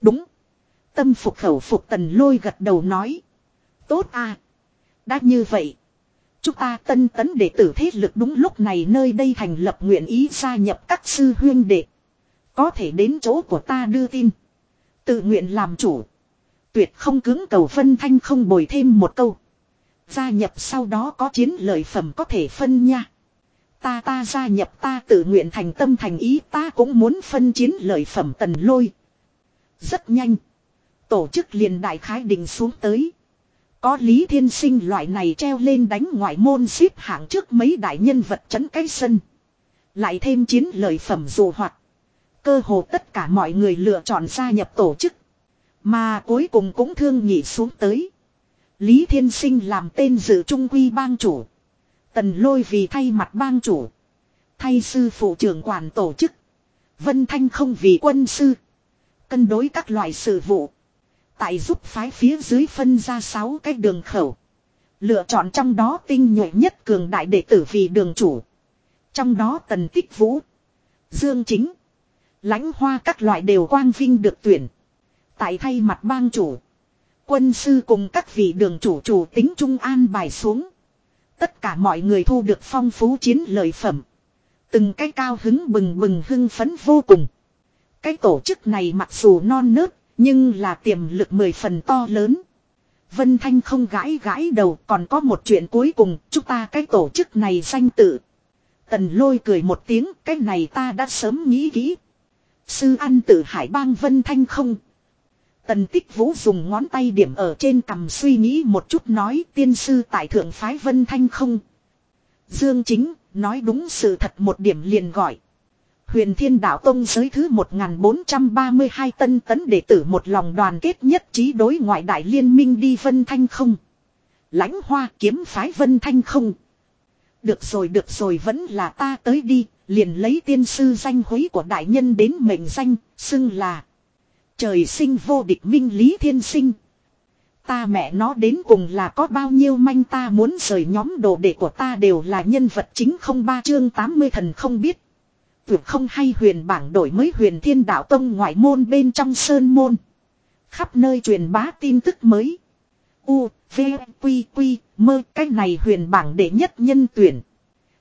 Đúng. Tâm phục khẩu phục tần lôi gật đầu nói. Tốt à. Đã như vậy. Chúng ta tân tấn đệ tử thế lực đúng lúc này nơi đây thành lập nguyện ý gia nhập các sư huyên đệ. Có thể đến chỗ của ta đưa tin. Tự nguyện làm chủ. Tuyệt không cứng cầu phân thanh không bồi thêm một câu. Gia nhập sau đó có chiến lợi phẩm có thể phân nha. Ta ta gia nhập ta tự nguyện thành tâm thành ý ta cũng muốn phân chiến lợi phẩm tần lôi. Rất nhanh. Tổ chức liền đại khái đình xuống tới. Có Lý Thiên Sinh loại này treo lên đánh ngoại môn xếp hạng trước mấy đại nhân vật chấn cái sân. Lại thêm chiến lợi phẩm dù hoạt. Cơ hồ tất cả mọi người lựa chọn gia nhập tổ chức. Mà cuối cùng cũng thương nhị xuống tới. Lý Thiên Sinh làm tên dự trung quy bang chủ. Tần lôi vì thay mặt bang chủ. Thay sư phụ trưởng quản tổ chức. Vân Thanh không vì quân sư. Cân đối các loại sự vụ. Tại giúp phái phía dưới phân ra 6 cái đường khẩu. Lựa chọn trong đó tinh nhuệ nhất cường đại đệ tử vì đường chủ. Trong đó tần tích vũ. Dương chính. lãnh hoa các loại đều quang vinh được tuyển. Tại thay mặt bang chủ. Quân sư cùng các vị đường chủ chủ tính trung an bài xuống. Tất cả mọi người thu được phong phú chiến lợi phẩm. Từng cái cao hứng bừng bừng hưng phấn vô cùng. Cái tổ chức này mặc dù non nớt, nhưng là tiềm lực mười phần to lớn. Vân Thanh không gãi gãi đầu còn có một chuyện cuối cùng, chúng ta cái tổ chức này danh tự. Tần lôi cười một tiếng, cái này ta đã sớm nghĩ kỹ. Sư ăn tử hải bang Vân Thanh không. Tần tích vũ dùng ngón tay điểm ở trên cằm suy nghĩ một chút nói tiên sư tại thượng phái Vân Thanh không. Dương chính, nói đúng sự thật một điểm liền gọi. Huyền Thiên Đạo Tông giới thứ 1432 tân tấn đệ tử một lòng đoàn kết nhất trí đối ngoại đại liên minh đi Vân Thanh không. Lãnh hoa kiếm phái Vân Thanh không. Được rồi được rồi vẫn là ta tới đi, liền lấy tiên sư danh hối của đại nhân đến mệnh danh, xưng là. Trời sinh vô địch minh lý thiên sinh. Ta mẹ nó đến cùng là có bao nhiêu manh ta muốn rời nhóm đồ đệ của ta đều là nhân vật chính không ba chương 80 thần không biết. Tuyệt không hay huyền bảng đổi mới huyền thiên đạo tông ngoại môn bên trong sơn môn. Khắp nơi truyền bá tin tức mới. U, V, Quy, Quy, mơ cái này huyền bảng đệ nhất nhân tuyển.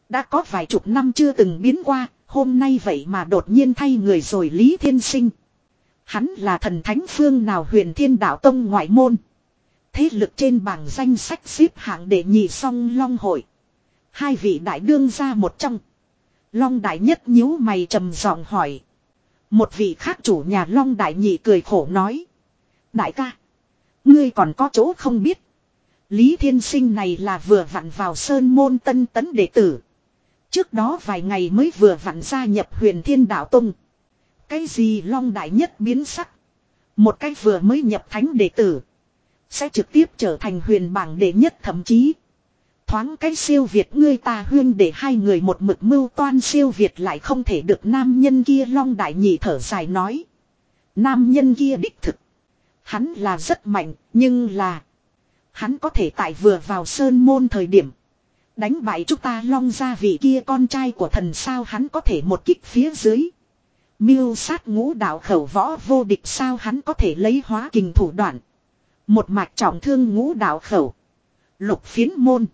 Đã có vài chục năm chưa từng biến qua, hôm nay vậy mà đột nhiên thay người rồi Lý Thiên Sinh. Hắn là thần thánh phương nào huyền thiên đạo tông ngoại môn. Thế lực trên bảng danh sách xếp hạng đệ nhị song long hội. Hai vị đại đương ra một trong. Long đại nhất nhíu mày trầm giọng hỏi. Một vị khác chủ nhà long đại nhị cười khổ nói. Đại ca. Ngươi còn có chỗ không biết. Lý thiên sinh này là vừa vặn vào sơn môn tân tấn đệ tử. Trước đó vài ngày mới vừa vặn gia nhập huyền thiên đạo tông. Cái gì long đại nhất biến sắc. Một cái vừa mới nhập thánh đệ tử. Sẽ trực tiếp trở thành huyền bảng đệ nhất thậm chí. Thoáng cái siêu Việt ngươi ta huyên để hai người một mực mưu toan siêu Việt lại không thể được nam nhân kia long đại nhị thở dài nói. Nam nhân kia đích thực. Hắn là rất mạnh, nhưng là. Hắn có thể tại vừa vào sơn môn thời điểm. Đánh bại chúng ta long ra vị kia con trai của thần sao hắn có thể một kích phía dưới. Miêu sát ngũ đạo khẩu võ vô địch sao hắn có thể lấy hóa kình thủ đoạn. Một mạch trọng thương ngũ đạo khẩu. Lục phiến môn.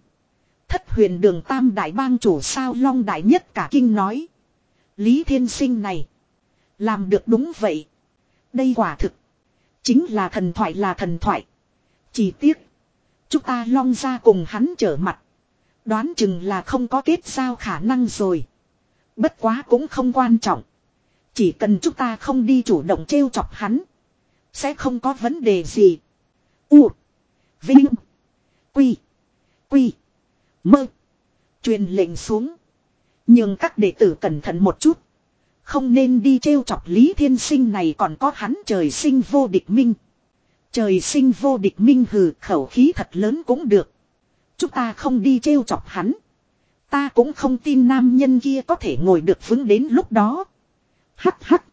Thất huyền đường tam đại bang chủ sao long đại nhất cả kinh nói. Lý thiên sinh này. Làm được đúng vậy. Đây quả thực. Chính là thần thoại là thần thoại. Chỉ tiếc. Chúng ta long ra cùng hắn trở mặt. Đoán chừng là không có kết giao khả năng rồi. Bất quá cũng không quan trọng. Chỉ cần chúng ta không đi chủ động trêu chọc hắn. Sẽ không có vấn đề gì. U. Vinh. Quy. Quy. Mơ. Truyền lệnh xuống. Nhưng các đệ tử cẩn thận một chút. Không nên đi trêu chọc Lý Thiên Sinh này còn có hắn trời sinh vô địch minh. Trời sinh vô địch minh hừ khẩu khí thật lớn cũng được. Chúng ta không đi trêu chọc hắn. Ta cũng không tin nam nhân kia có thể ngồi được vững đến lúc đó. Hắc hắc.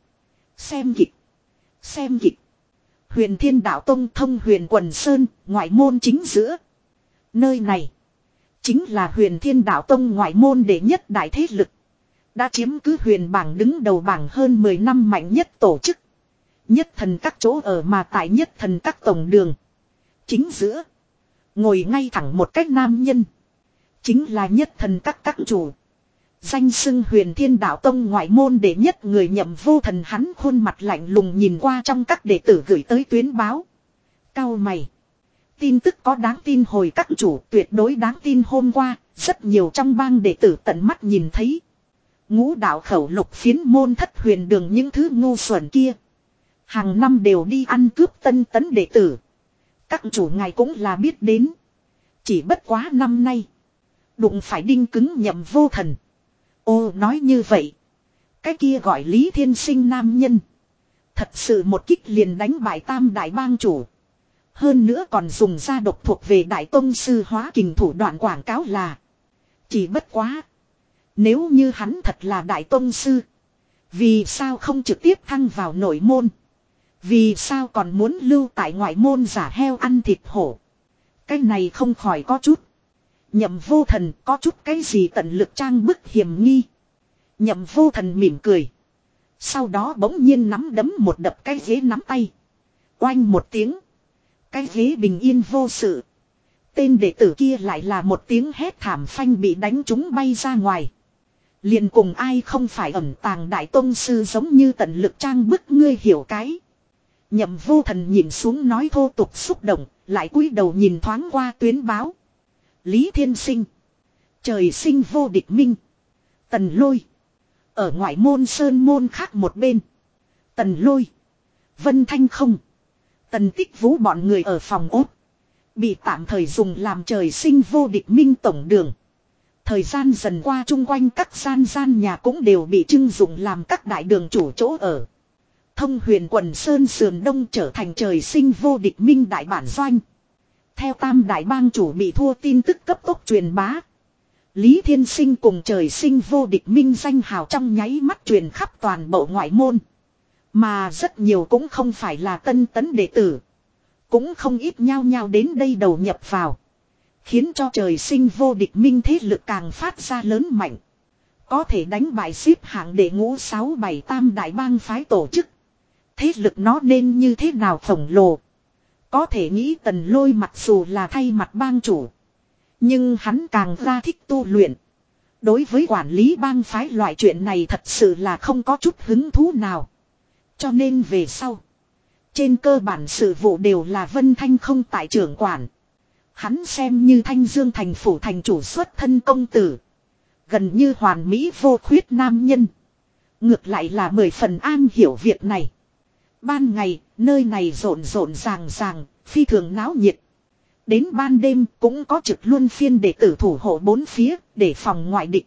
Xem kịch. Xem kịch. Huyền thiên đạo tông thông huyền quần sơn, ngoại môn chính giữa. Nơi này. Chính là huyền thiên đạo tông ngoại môn đệ nhất đại thế lực. Đã chiếm cứ huyền bảng đứng đầu bảng hơn 10 năm mạnh nhất tổ chức. Nhất thần các chỗ ở mà tại nhất thần các tổng đường. Chính giữa. Ngồi ngay thẳng một cách nam nhân. Chính là nhất thần các các chủ. Danh xưng huyền thiên đạo tông ngoại môn đệ nhất người nhậm vô thần hắn khuôn mặt lạnh lùng nhìn qua trong các đệ tử gửi tới tuyến báo. Cao mày. Tin tức có đáng tin hồi các chủ tuyệt đối đáng tin hôm qua, rất nhiều trong bang đệ tử tận mắt nhìn thấy. Ngũ đạo khẩu lục phiến môn thất huyền đường những thứ ngu xuẩn kia. Hàng năm đều đi ăn cướp tân tấn đệ tử. Các chủ ngài cũng là biết đến. Chỉ bất quá năm nay. Đụng phải đinh cứng nhậm vô thần. Ô nói như vậy. Cái kia gọi Lý Thiên Sinh nam nhân. Thật sự một kích liền đánh bại tam đại bang chủ. Hơn nữa còn dùng ra độc thuộc về đại tông sư hóa kình thủ đoạn quảng cáo là. Chỉ bất quá. Nếu như hắn thật là đại tông sư. Vì sao không trực tiếp thăng vào nội môn. Vì sao còn muốn lưu tại ngoại môn giả heo ăn thịt hổ. Cái này không khỏi có chút. Nhậm vô thần có chút cái gì tận lực trang bức hiểm nghi. Nhậm vô thần mỉm cười. Sau đó bỗng nhiên nắm đấm một đập cái ghế nắm tay. Oanh một tiếng. Cái ghế bình yên vô sự. Tên đệ tử kia lại là một tiếng hét thảm phanh bị đánh chúng bay ra ngoài. liền cùng ai không phải ẩm tàng đại tôn sư giống như tận lực trang bức ngươi hiểu cái. Nhậm vô thần nhìn xuống nói thô tục xúc động, lại cúi đầu nhìn thoáng qua tuyến báo. Lý Thiên Sinh. Trời sinh vô địch minh. Tần lôi. Ở ngoại môn sơn môn khác một bên. Tần lôi. Vân Thanh không. Tần tích vũ bọn người ở phòng ốt. Bị tạm thời dùng làm trời sinh vô địch minh tổng đường. Thời gian dần qua chung quanh các gian gian nhà cũng đều bị trưng dụng làm các đại đường chủ chỗ ở. Thông huyền quần Sơn Sườn Đông trở thành trời sinh vô địch minh đại bản doanh. Theo tam đại bang chủ bị thua tin tức cấp tốc truyền bá. Lý Thiên Sinh cùng trời sinh vô địch minh danh hào trong nháy mắt truyền khắp toàn bộ ngoại môn. Mà rất nhiều cũng không phải là tân tấn đệ tử. Cũng không ít nhau nhau đến đây đầu nhập vào. Khiến cho trời sinh vô địch minh thế lực càng phát ra lớn mạnh. Có thể đánh bại xếp hạng đệ ngũ sáu bảy tam đại bang phái tổ chức. Thế lực nó nên như thế nào khổng lồ. Có thể nghĩ tần lôi mặc dù là thay mặt bang chủ. Nhưng hắn càng ra thích tu luyện. Đối với quản lý bang phái loại chuyện này thật sự là không có chút hứng thú nào. Cho nên về sau. Trên cơ bản sự vụ đều là Vân Thanh không tại trưởng quản. Hắn xem như Thanh Dương thành phủ thành chủ xuất thân công tử. Gần như hoàn mỹ vô khuyết nam nhân. Ngược lại là mười phần an hiểu việc này. Ban ngày, nơi này rộn rộn ràng ràng, phi thường náo nhiệt. Đến ban đêm cũng có trực luân phiên để tử thủ hộ bốn phía, để phòng ngoại địch.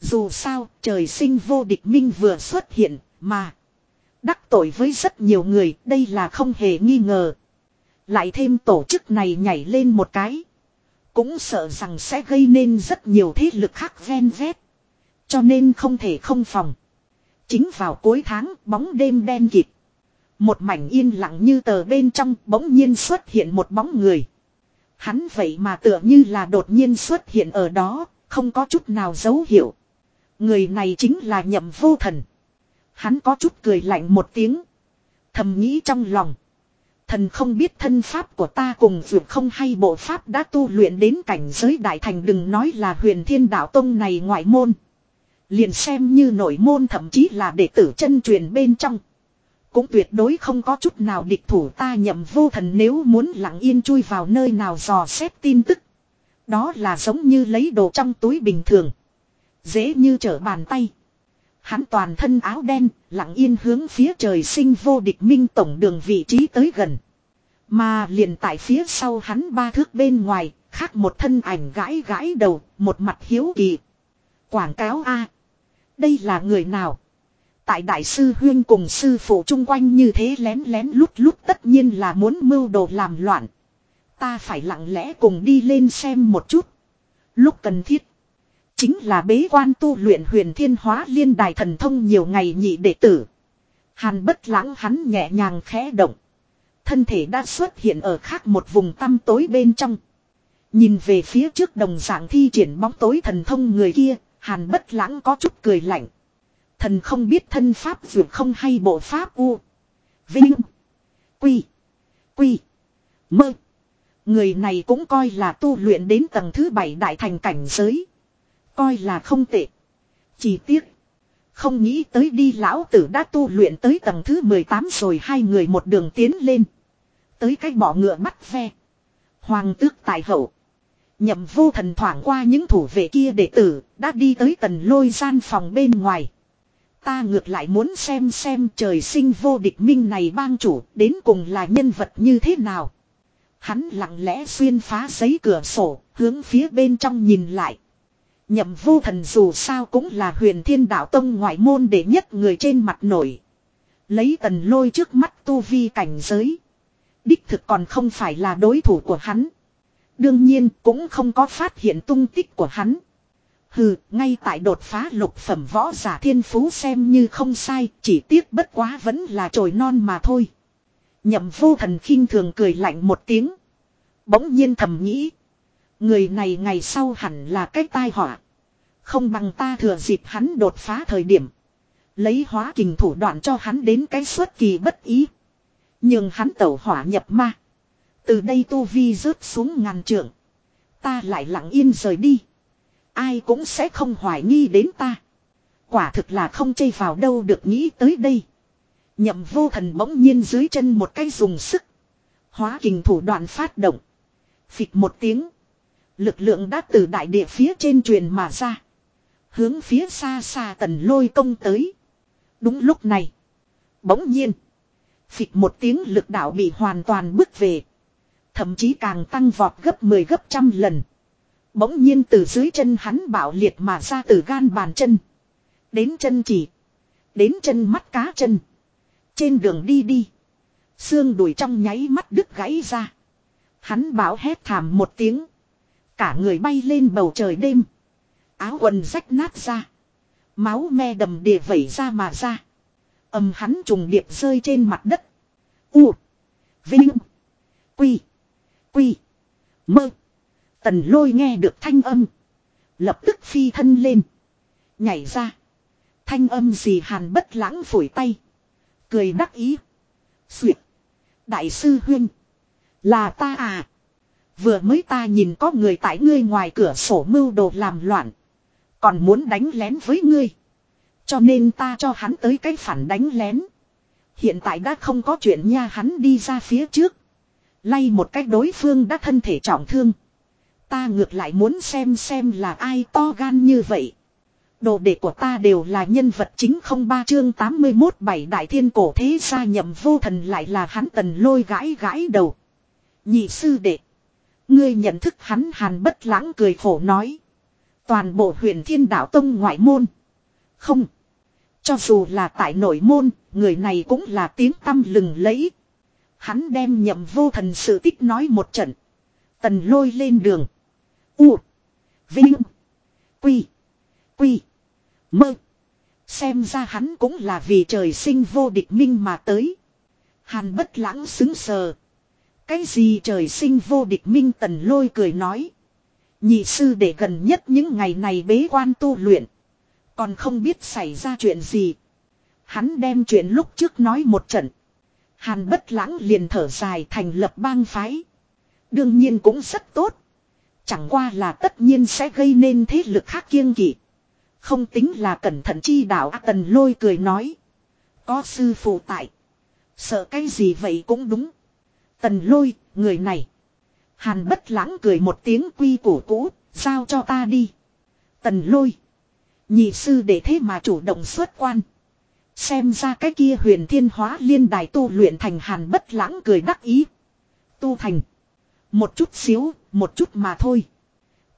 Dù sao, trời sinh vô địch minh vừa xuất hiện, mà. Đắc tội với rất nhiều người, đây là không hề nghi ngờ. Lại thêm tổ chức này nhảy lên một cái. Cũng sợ rằng sẽ gây nên rất nhiều thế lực khác ven vét. Cho nên không thể không phòng. Chính vào cuối tháng, bóng đêm đen kịt. Một mảnh yên lặng như tờ bên trong bỗng nhiên xuất hiện một bóng người. Hắn vậy mà tựa như là đột nhiên xuất hiện ở đó, không có chút nào dấu hiệu. Người này chính là nhậm vô thần. Hắn có chút cười lạnh một tiếng. Thầm nghĩ trong lòng. Thần không biết thân pháp của ta cùng vượt không hay bộ pháp đã tu luyện đến cảnh giới đại thành đừng nói là huyền thiên đạo tông này ngoại môn. Liền xem như nội môn thậm chí là đệ tử chân truyền bên trong. Cũng tuyệt đối không có chút nào địch thủ ta nhậm vô thần nếu muốn lặng yên chui vào nơi nào dò xét tin tức. Đó là giống như lấy đồ trong túi bình thường. Dễ như trở bàn tay. Hắn toàn thân áo đen, lặng yên hướng phía trời sinh vô địch minh tổng đường vị trí tới gần. Mà liền tại phía sau hắn ba thước bên ngoài, khác một thân ảnh gãi gãi đầu, một mặt hiếu kỳ. Quảng cáo A. Đây là người nào? Tại đại sư huyên cùng sư phụ chung quanh như thế lén lén lút lút tất nhiên là muốn mưu đồ làm loạn. Ta phải lặng lẽ cùng đi lên xem một chút. Lúc cần thiết. Chính là bế quan tu luyện huyền thiên hóa liên đài thần thông nhiều ngày nhị đệ tử. Hàn bất lãng hắn nhẹ nhàng khẽ động. Thân thể đã xuất hiện ở khác một vùng tăm tối bên trong. Nhìn về phía trước đồng dạng thi triển bóng tối thần thông người kia, hàn bất lãng có chút cười lạnh. Thần không biết thân pháp vượt không hay bộ pháp u. Vinh. Quy. Quy. Mơ. Người này cũng coi là tu luyện đến tầng thứ bảy đại thành cảnh giới. Coi là không tệ. Chỉ tiếc. Không nghĩ tới đi lão tử đã tu luyện tới tầng thứ 18 rồi hai người một đường tiến lên. Tới cái bỏ ngựa bắt ve. Hoàng tước tài hậu. Nhậm vô thần thoảng qua những thủ vệ kia đệ tử, đã đi tới tần lôi gian phòng bên ngoài. Ta ngược lại muốn xem xem trời sinh vô địch minh này bang chủ đến cùng là nhân vật như thế nào. Hắn lặng lẽ xuyên phá giấy cửa sổ, hướng phía bên trong nhìn lại. Nhậm vô thần dù sao cũng là huyền thiên đạo tông ngoại môn để nhất người trên mặt nổi. Lấy tần lôi trước mắt tu vi cảnh giới. Đích thực còn không phải là đối thủ của hắn. Đương nhiên cũng không có phát hiện tung tích của hắn. Hừ, ngay tại đột phá lục phẩm võ giả thiên phú xem như không sai, chỉ tiếc bất quá vẫn là trồi non mà thôi. Nhậm vô thần khinh thường cười lạnh một tiếng. Bỗng nhiên thầm nghĩ. Người này ngày sau hẳn là cái tai họa. Không bằng ta thừa dịp hắn đột phá thời điểm. Lấy hóa kình thủ đoạn cho hắn đến cái xuất kỳ bất ý. Nhưng hắn tẩu hỏa nhập ma. Từ đây tu vi rớt xuống ngàn trượng. Ta lại lặng yên rời đi. Ai cũng sẽ không hoài nghi đến ta. Quả thực là không chây vào đâu được nghĩ tới đây. Nhậm vô thần bỗng nhiên dưới chân một cái dùng sức. Hóa kình thủ đoạn phát động. Phịch một tiếng. Lực lượng đã từ đại địa phía trên truyền mà ra. Hướng phía xa xa tần lôi công tới. Đúng lúc này. Bỗng nhiên. Phịch một tiếng lực đạo bị hoàn toàn bước về. Thậm chí càng tăng vọt gấp 10 gấp trăm lần. Bỗng nhiên từ dưới chân hắn bạo liệt mà ra từ gan bàn chân. Đến chân chỉ. Đến chân mắt cá chân. Trên đường đi đi. Xương đùi trong nháy mắt đứt gãy ra. Hắn bảo hét thảm một tiếng. Cả người bay lên bầu trời đêm. Áo quần rách nát ra. Máu me đầm đìa vẩy ra mà ra. Âm hắn trùng điệp rơi trên mặt đất. U. Vinh. Quy. Quy. Mơ. Tần lôi nghe được thanh âm. Lập tức phi thân lên. Nhảy ra. Thanh âm gì hàn bất lãng phổi tay. Cười đắc ý. Xuyệt. Đại sư huyên. Là ta à. Vừa mới ta nhìn có người tại ngươi ngoài cửa sổ mưu đồ làm loạn. Còn muốn đánh lén với ngươi. Cho nên ta cho hắn tới cái phản đánh lén. Hiện tại đã không có chuyện nha, hắn đi ra phía trước. Lay một cách đối phương đã thân thể trọng thương. Ta ngược lại muốn xem xem là ai to gan như vậy. Đồ đệ của ta đều là nhân vật chính không ba chương 81 bảy đại thiên cổ thế gia nhậm vô thần lại là hắn tần lôi gãi gãi đầu. Nhị sư đệ. Ngươi nhận thức hắn hàn bất lãng cười khổ nói. Toàn bộ huyện thiên đạo tông ngoại môn. Không. Cho dù là tại nội môn, người này cũng là tiếng tâm lừng lẫy. Hắn đem nhậm vô thần sự tích nói một trận. Tần lôi lên đường. U. Vinh. Quy. Quy. Mơ. Xem ra hắn cũng là vì trời sinh vô địch minh mà tới. Hàn bất lãng xứng sờ. Cái gì trời sinh vô địch minh tần lôi cười nói. Nhị sư để gần nhất những ngày này bế quan tu luyện. Còn không biết xảy ra chuyện gì. Hắn đem chuyện lúc trước nói một trận. Hàn bất lãng liền thở dài thành lập bang phái. Đương nhiên cũng rất tốt. Chẳng qua là tất nhiên sẽ gây nên thế lực khác kiêng kỵ. Không tính là cẩn thận chi đạo tần lôi cười nói. Có sư phụ tại. Sợ cái gì vậy cũng đúng. Tần lôi, người này. Hàn bất lãng cười một tiếng quy củ cũ, giao cho ta đi. Tần lôi. Nhị sư để thế mà chủ động xuất quan. Xem ra cái kia huyền thiên hóa liên đài tu luyện thành hàn bất lãng cười đắc ý. Tu thành. Một chút xíu, một chút mà thôi.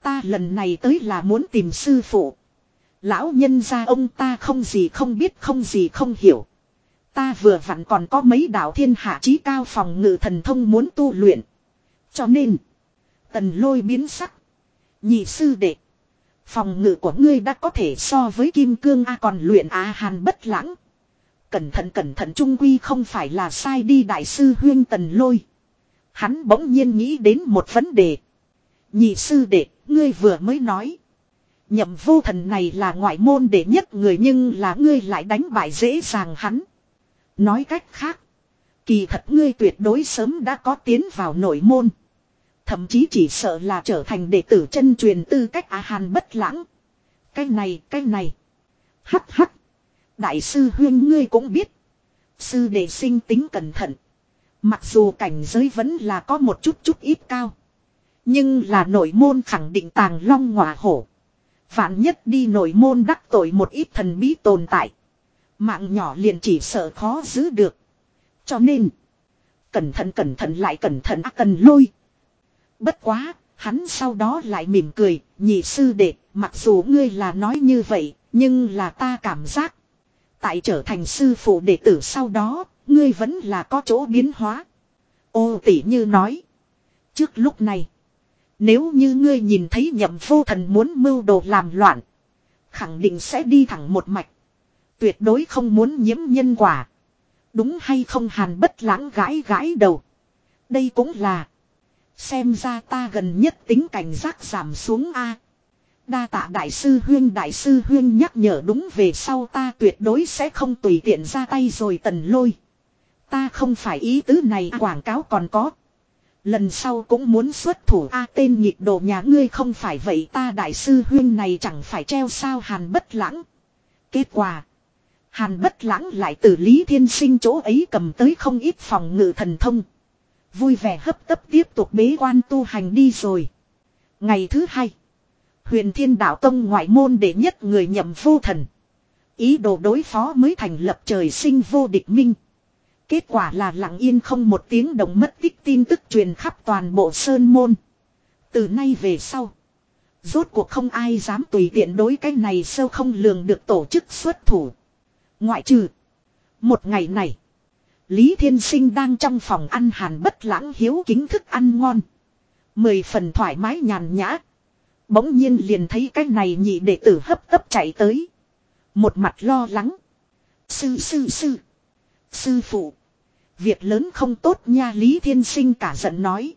Ta lần này tới là muốn tìm sư phụ. Lão nhân gia ông ta không gì không biết không gì không hiểu. Ta vừa vặn còn có mấy đạo thiên hạ trí cao phòng ngự thần thông muốn tu luyện. Cho nên. Tần lôi biến sắc. Nhị sư đệ. Phòng ngự của ngươi đã có thể so với kim cương A còn luyện a hàn bất lãng. Cẩn thận cẩn thận trung quy không phải là sai đi đại sư huyên tần lôi. Hắn bỗng nhiên nghĩ đến một vấn đề. Nhị sư đệ, ngươi vừa mới nói. Nhậm vô thần này là ngoại môn đệ nhất người nhưng là ngươi lại đánh bại dễ dàng hắn. Nói cách khác. Kỳ thật ngươi tuyệt đối sớm đã có tiến vào nội môn. Thậm chí chỉ sợ là trở thành đệ tử chân truyền tư cách á hàn bất lãng. Cái này, cái này. Hắc hắc. Đại sư huyên ngươi cũng biết. Sư đệ sinh tính cẩn thận. Mặc dù cảnh giới vẫn là có một chút chút ít cao. Nhưng là nội môn khẳng định tàng long ngọa hổ. Vạn nhất đi nội môn đắc tội một ít thần bí tồn tại. Mạng nhỏ liền chỉ sợ khó giữ được. Cho nên. Cẩn thận cẩn thận lại cẩn thận ác cần lôi. Bất quá, hắn sau đó lại mỉm cười, nhị sư đệ, mặc dù ngươi là nói như vậy, nhưng là ta cảm giác. Tại trở thành sư phụ đệ tử sau đó, ngươi vẫn là có chỗ biến hóa. Ô tỷ như nói. Trước lúc này, nếu như ngươi nhìn thấy nhậm vô thần muốn mưu đồ làm loạn, khẳng định sẽ đi thẳng một mạch. Tuyệt đối không muốn nhiễm nhân quả. Đúng hay không hàn bất lãng gãi gãi đầu. Đây cũng là. Xem ra ta gần nhất tính cảnh giác giảm xuống A. Đa tạ đại sư huyên, đại sư huyên nhắc nhở đúng về sau ta tuyệt đối sẽ không tùy tiện ra tay rồi tần lôi. Ta không phải ý tứ này à, quảng cáo còn có. Lần sau cũng muốn xuất thủ A à, tên nhịp đồ nhà ngươi không phải vậy, ta đại sư huyên này chẳng phải treo sao hàn bất lãng. Kết quả. Hàn bất lãng lại từ Lý Thiên Sinh chỗ ấy cầm tới không ít phòng ngự thần thông. Vui vẻ hấp tấp tiếp tục bế quan tu hành đi rồi. Ngày thứ hai. Huyền Thiên Đạo Tông ngoại môn đệ nhất người nhậm vô thần. Ý đồ đối phó mới thành lập trời sinh vô địch minh. Kết quả là lặng yên không một tiếng động mất tích tin tức truyền khắp toàn bộ sơn môn. Từ nay về sau. Rốt cuộc không ai dám tùy tiện đối cái này sâu không lường được tổ chức xuất thủ. Ngoại trừ. Một ngày này. Lý Thiên Sinh đang trong phòng ăn hàn bất lãng hiếu kính thức ăn ngon. Mười phần thoải mái nhàn nhã. Bỗng nhiên liền thấy cái này nhị đệ tử hấp tấp chạy tới. Một mặt lo lắng. Sư sư sư. Sư phụ. Việc lớn không tốt nha, Lý Thiên Sinh cả giận nói.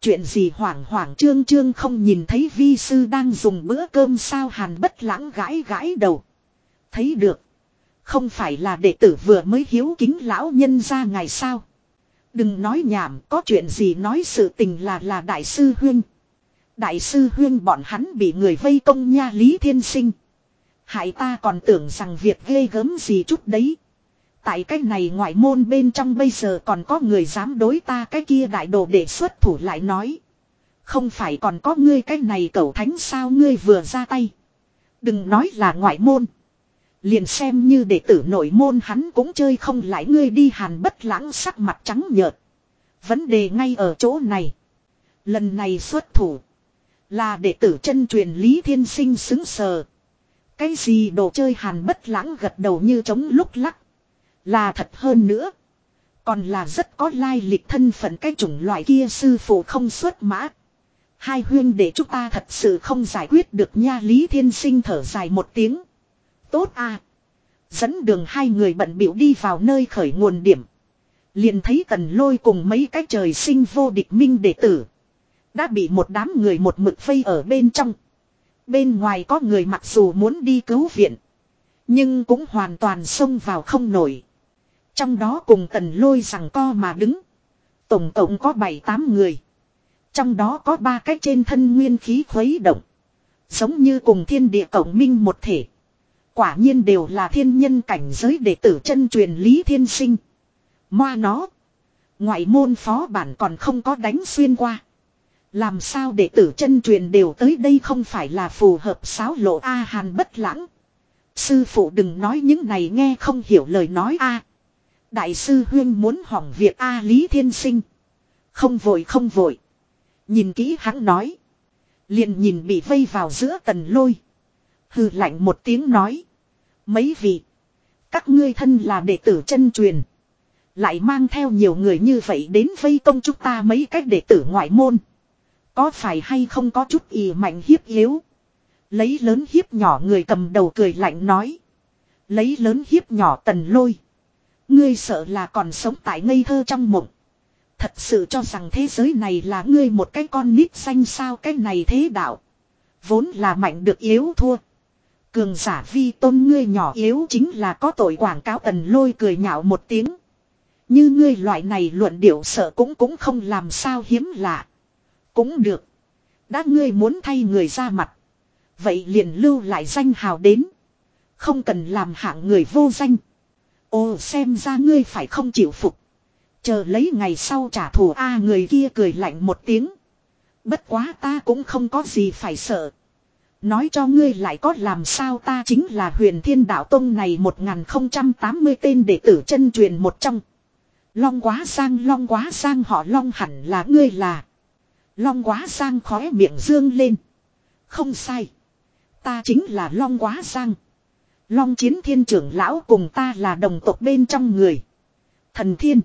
Chuyện gì hoảng hoảng trương trương không nhìn thấy vi sư đang dùng bữa cơm sao hàn bất lãng gãi gãi đầu. Thấy được. Không phải là đệ tử vừa mới hiếu kính lão nhân ra ngày sao. Đừng nói nhảm, có chuyện gì nói sự tình là là đại sư huyên. Đại sư huyên bọn hắn bị người vây công nha Lý Thiên Sinh. Hại ta còn tưởng rằng việc ghê gớm gì chút đấy. Tại cái này ngoại môn bên trong bây giờ còn có người dám đối ta cái kia đại đồ để xuất thủ lại nói. Không phải còn có ngươi cái này cẩu thánh sao ngươi vừa ra tay. Đừng nói là ngoại môn. Liền xem như đệ tử nội môn hắn cũng chơi không lại ngươi đi hàn bất lãng sắc mặt trắng nhợt. Vấn đề ngay ở chỗ này. Lần này xuất thủ. Là đệ tử chân truyền Lý Thiên Sinh xứng sờ. Cái gì đồ chơi hàn bất lãng gật đầu như trống lúc lắc. Là thật hơn nữa. Còn là rất có lai lịch thân phận cái chủng loại kia sư phụ không xuất mã. Hai huyên để chúng ta thật sự không giải quyết được nha Lý Thiên Sinh thở dài một tiếng. Tốt à. Dẫn đường hai người bận biểu đi vào nơi khởi nguồn điểm. Liền thấy tần lôi cùng mấy cái trời sinh vô địch minh đệ tử. Đã bị một đám người một mực vây ở bên trong. Bên ngoài có người mặc dù muốn đi cứu viện. Nhưng cũng hoàn toàn xông vào không nổi. Trong đó cùng tần lôi rằng co mà đứng. Tổng cộng có 7-8 người. Trong đó có ba cái trên thân nguyên khí khuấy động. Giống như cùng thiên địa cộng minh một thể. Quả nhiên đều là thiên nhân cảnh giới đệ tử chân truyền Lý Thiên Sinh. Moa nó. Ngoại môn phó bản còn không có đánh xuyên qua. Làm sao đệ tử chân truyền đều tới đây không phải là phù hợp sáo lộ A hàn bất lãng. Sư phụ đừng nói những này nghe không hiểu lời nói A. Đại sư Huyên muốn hỏng việc A Lý Thiên Sinh. Không vội không vội. Nhìn kỹ hắn nói. Liền nhìn bị vây vào giữa tần lôi. Hừ lạnh một tiếng nói. Mấy vị. Các ngươi thân là đệ tử chân truyền. Lại mang theo nhiều người như vậy đến vây công chúng ta mấy cách đệ tử ngoại môn. Có phải hay không có chút ì mạnh hiếp yếu. Lấy lớn hiếp nhỏ người cầm đầu cười lạnh nói. Lấy lớn hiếp nhỏ tần lôi. Ngươi sợ là còn sống tại ngây thơ trong mộng. Thật sự cho rằng thế giới này là ngươi một cái con nít xanh sao cái này thế đạo. Vốn là mạnh được yếu thua. Cường giả vi tôn ngươi nhỏ yếu chính là có tội quảng cáo tần lôi cười nhạo một tiếng. Như ngươi loại này luận điệu sợ cũng cũng không làm sao hiếm lạ. Cũng được. Đã ngươi muốn thay người ra mặt. Vậy liền lưu lại danh hào đến. Không cần làm hạng người vô danh. Ồ, xem ra ngươi phải không chịu phục. Chờ lấy ngày sau trả thù A à, người kia cười lạnh một tiếng. Bất quá ta cũng không có gì phải sợ. Nói cho ngươi lại có làm sao ta chính là huyền thiên đạo tông này 1080 tên đệ tử chân truyền một trong. Long quá sang, long quá sang, họ long hẳn là ngươi là. Long quá sang khóe miệng dương lên. Không sai. Ta chính là long quá sang. Long chiến thiên trưởng lão cùng ta là đồng tộc bên trong người. Thần thiên.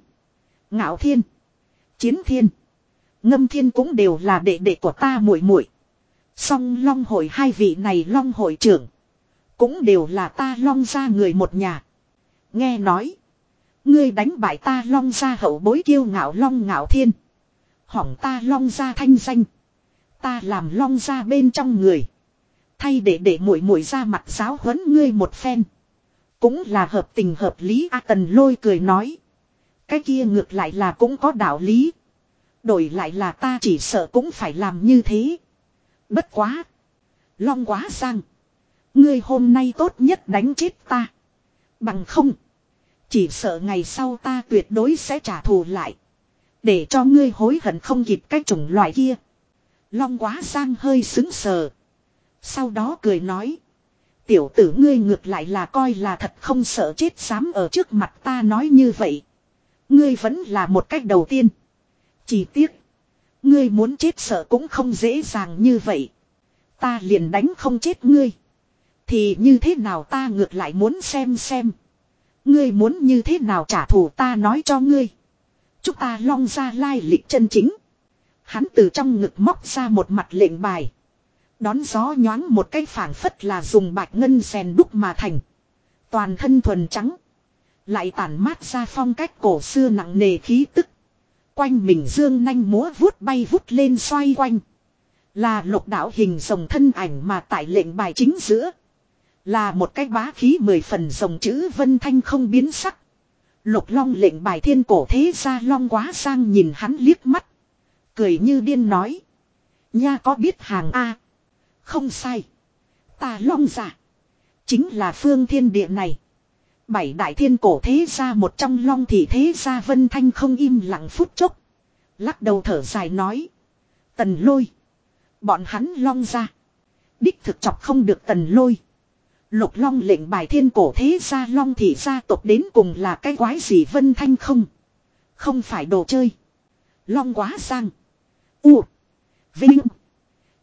Ngạo thiên. Chiến thiên. Ngâm thiên cũng đều là đệ đệ của ta muội muội. Song long hội hai vị này long hội trưởng. Cũng đều là ta long ra người một nhà. Nghe nói. Ngươi đánh bại ta long ra hậu bối kiêu ngạo long ngạo thiên. Hỏng ta long ra thanh danh. Ta làm long ra bên trong người. Thay để để muội muội ra mặt giáo huấn ngươi một phen. Cũng là hợp tình hợp lý, A tần lôi cười nói. Cái kia ngược lại là cũng có đạo lý. Đổi lại là ta chỉ sợ cũng phải làm như thế. Bất quá. Long quá sang. Ngươi hôm nay tốt nhất đánh chết ta. Bằng không. Chỉ sợ ngày sau ta tuyệt đối sẽ trả thù lại. Để cho ngươi hối hận không kịp cái chủng loại kia. Long quá sang hơi xứng sờ. Sau đó cười nói. Tiểu tử ngươi ngược lại là coi là thật không sợ chết dám ở trước mặt ta nói như vậy. Ngươi vẫn là một cách đầu tiên. Chỉ tiếc. Ngươi muốn chết sợ cũng không dễ dàng như vậy. Ta liền đánh không chết ngươi. Thì như thế nào ta ngược lại muốn xem xem. Ngươi muốn như thế nào trả thù ta nói cho ngươi. Chúng ta long ra lai lịch chân chính. Hắn từ trong ngực móc ra một mặt lệnh bài. Đón gió nhoáng một cái phảng phất là dùng bạch ngân rèn đúc mà thành. Toàn thân thuần trắng. Lại tản mát ra phong cách cổ xưa nặng nề khí tức. Quanh mình dương nanh múa vuốt bay vút lên xoay quanh. Là lục đạo hình rồng thân ảnh mà tại lệnh bài chính giữa. Là một cái bá khí mười phần rồng chữ vân thanh không biến sắc. Lục long lệnh bài thiên cổ thế ra long quá sang nhìn hắn liếc mắt. Cười như điên nói. Nha có biết hàng A. Không sai. Ta long giả. Chính là phương thiên địa này. Bảy đại thiên cổ thế ra một trong long thị thế ra vân thanh không im lặng phút chốc. Lắc đầu thở dài nói. Tần lôi. Bọn hắn long ra. Đích thực chọc không được tần lôi. Lục long lệnh bài thiên cổ thế gia long thị gia tộc đến cùng là cái quái gì vân thanh không. Không phải đồ chơi. Long quá sang. U. Vinh.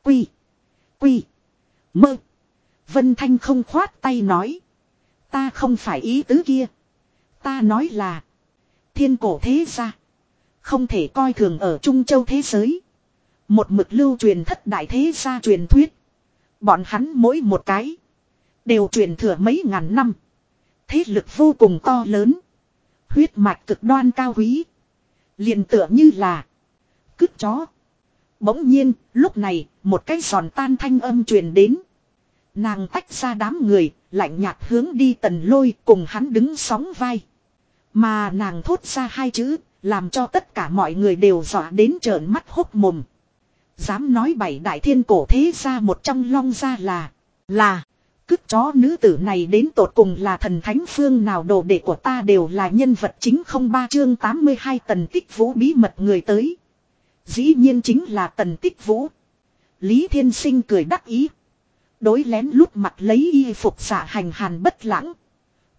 Quy. Quy. Mơ. Vân thanh không khoát tay nói. Ta không phải ý tứ kia. Ta nói là. Thiên cổ thế gia. Không thể coi thường ở Trung Châu thế giới. Một mực lưu truyền thất đại thế gia truyền thuyết. Bọn hắn mỗi một cái. Đều truyền thừa mấy ngàn năm. Thế lực vô cùng to lớn. Huyết mạch cực đoan cao quý. liền tựa như là. Cứt chó. Bỗng nhiên, lúc này, một cái giòn tan thanh âm truyền đến. Nàng tách ra đám người, lạnh nhạt hướng đi tần lôi cùng hắn đứng sóng vai. Mà nàng thốt ra hai chữ, làm cho tất cả mọi người đều dọa đến trợn mắt hốc mồm. Dám nói bảy đại thiên cổ thế ra một trong long ra là, là, cứt chó nữ tử này đến tột cùng là thần thánh phương nào đồ đệ của ta đều là nhân vật chính không ba chương 82 tần tích vũ bí mật người tới. Dĩ nhiên chính là tần tích vũ. Lý Thiên Sinh cười đắc ý. Đối lén lút mặt lấy y phục xả hành hàn bất lãng.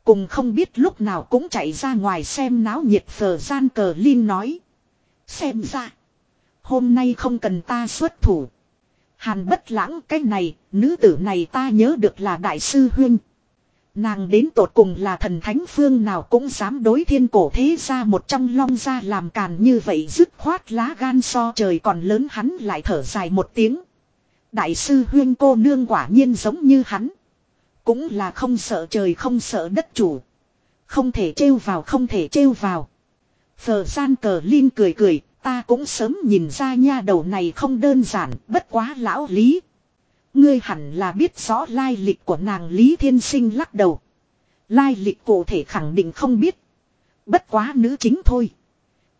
Cùng không biết lúc nào cũng chạy ra ngoài xem náo nhiệt phở gian cờ Linh nói. Xem ra. Hôm nay không cần ta xuất thủ. Hàn bất lãng cái này, nữ tử này ta nhớ được là đại sư huyên. Nàng đến tột cùng là thần thánh phương nào cũng dám đối thiên cổ thế ra một trong long ra làm càn như vậy dứt khoát lá gan so trời còn lớn hắn lại thở dài một tiếng. Đại sư huyên cô nương quả nhiên giống như hắn. Cũng là không sợ trời không sợ đất chủ. Không thể trêu vào không thể trêu vào. Phở gian cờ Linh cười cười, ta cũng sớm nhìn ra nha đầu này không đơn giản, bất quá lão lý. Ngươi hẳn là biết rõ lai lịch của nàng Lý Thiên Sinh lắc đầu. Lai lịch cụ thể khẳng định không biết. Bất quá nữ chính thôi.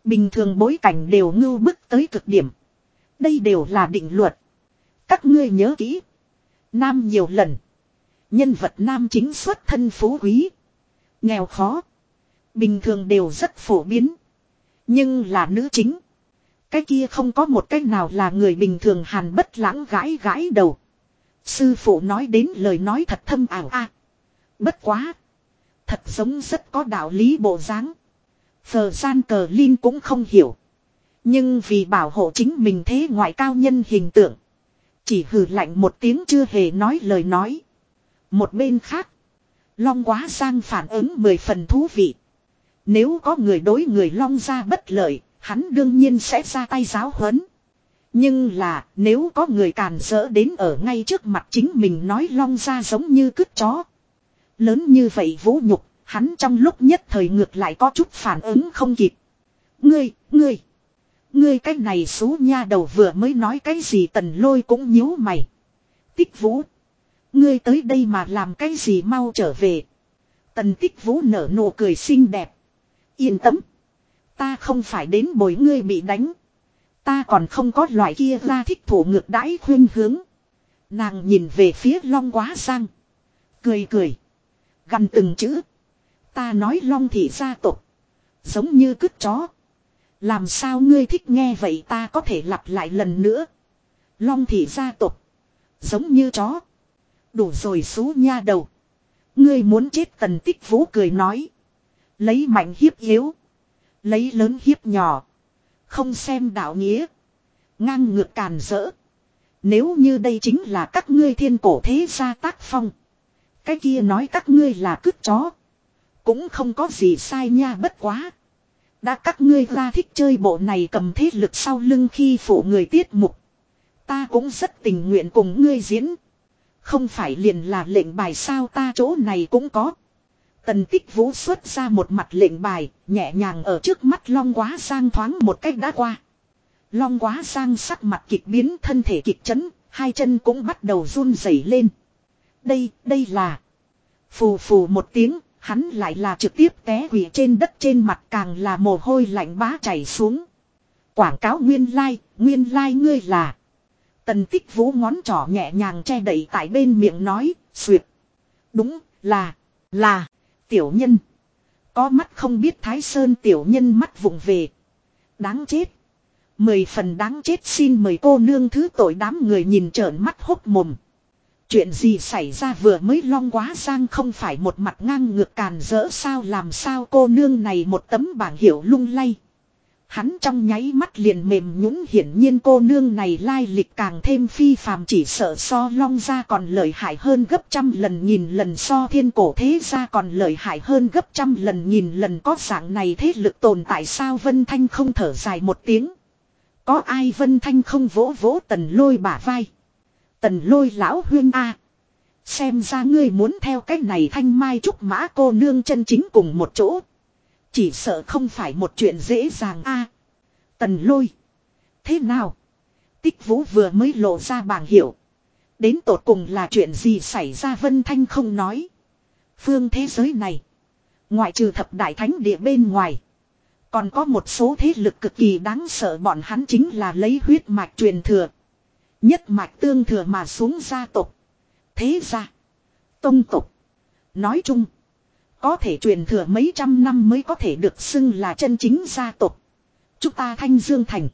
Bình thường bối cảnh đều ngưu bức tới cực điểm. Đây đều là định luật. Các ngươi nhớ kỹ. Nam nhiều lần. Nhân vật nam chính xuất thân phú quý. Nghèo khó. Bình thường đều rất phổ biến. Nhưng là nữ chính. Cái kia không có một cách nào là người bình thường hàn bất lãng gãi gãi đầu. Sư phụ nói đến lời nói thật thâm ảo a. bất quá. Thật giống rất có đạo lý bộ dáng. Phờ gian cờ Linh cũng không hiểu. Nhưng vì bảo hộ chính mình thế ngoại cao nhân hình tượng. Chỉ hừ lạnh một tiếng chưa hề nói lời nói. Một bên khác. Long quá sang phản ứng mười phần thú vị. Nếu có người đối người long ra bất lợi, hắn đương nhiên sẽ ra tay giáo huấn. Nhưng là nếu có người càn rỡ đến ở ngay trước mặt chính mình nói long ra giống như cứt chó. Lớn như vậy vũ nhục, hắn trong lúc nhất thời ngược lại có chút phản ứng không kịp. Ngươi, ngươi, ngươi cái này xú nha đầu vừa mới nói cái gì tần lôi cũng nhíu mày. Tích vũ, ngươi tới đây mà làm cái gì mau trở về. Tần tích vũ nở nụ cười xinh đẹp. Yên tâm, ta không phải đến bồi ngươi bị đánh. Ta còn không có loại kia ra thích thủ ngược đãi khuyên hướng. Nàng nhìn về phía long quá sang. Cười cười. Gần từng chữ. Ta nói long thị gia tộc Giống như cứt chó. Làm sao ngươi thích nghe vậy ta có thể lặp lại lần nữa. Long thị gia tộc Giống như chó. Đủ rồi xú nha đầu. Ngươi muốn chết tần tích vũ cười nói. Lấy mạnh hiếp yếu. Lấy lớn hiếp nhỏ. Không xem đạo nghĩa. Ngang ngược càn rỡ. Nếu như đây chính là các ngươi thiên cổ thế gia tác phong. Cái kia nói các ngươi là cướp chó. Cũng không có gì sai nha bất quá. Đã các ngươi ra thích chơi bộ này cầm thế lực sau lưng khi phụ người tiết mục. Ta cũng rất tình nguyện cùng ngươi diễn. Không phải liền là lệnh bài sao ta chỗ này cũng có. Tần tích vũ xuất ra một mặt lệnh bài, nhẹ nhàng ở trước mắt long quá sang thoáng một cách đã qua. Long quá sang sắc mặt kịch biến thân thể kịch chấn, hai chân cũng bắt đầu run rẩy lên. Đây, đây là... Phù phù một tiếng, hắn lại là trực tiếp té quỷ trên đất trên mặt càng là mồ hôi lạnh bá chảy xuống. Quảng cáo nguyên lai, like, nguyên lai like ngươi là... Tần tích vũ ngón trỏ nhẹ nhàng che đẩy tại bên miệng nói, suyệt. Đúng, là, là, tiểu nhân. Có mắt không biết Thái Sơn tiểu nhân mắt vụng về. Đáng chết. Mười phần đáng chết xin mời cô nương thứ tội đám người nhìn trợn mắt hốc mồm. Chuyện gì xảy ra vừa mới long quá sang không phải một mặt ngang ngược càn rỡ sao làm sao cô nương này một tấm bảng hiểu lung lay. Hắn trong nháy mắt liền mềm nhũng hiển nhiên cô nương này lai lịch càng thêm phi phàm, chỉ sợ so long ra còn lợi hại hơn gấp trăm lần nghìn lần so thiên cổ thế ra còn lợi hại hơn gấp trăm lần nghìn lần có dạng này thế lực tồn tại sao Vân Thanh không thở dài một tiếng. Có ai Vân Thanh không vỗ vỗ tần lôi bả vai. Tần lôi lão huyên a Xem ra ngươi muốn theo cách này thanh mai trúc mã cô nương chân chính cùng một chỗ. Chỉ sợ không phải một chuyện dễ dàng a Tần lôi. Thế nào? Tích vũ vừa mới lộ ra bảng hiệu. Đến tột cùng là chuyện gì xảy ra Vân Thanh không nói. Phương thế giới này. Ngoại trừ thập đại thánh địa bên ngoài. Còn có một số thế lực cực kỳ đáng sợ bọn hắn chính là lấy huyết mạch truyền thừa. Nhất mạch tương thừa mà xuống gia tộc. Thế gia. Tông tộc. Nói chung. Có thể truyền thừa mấy trăm năm mới có thể được xưng là chân chính gia tộc. Chúng ta thanh dương thành.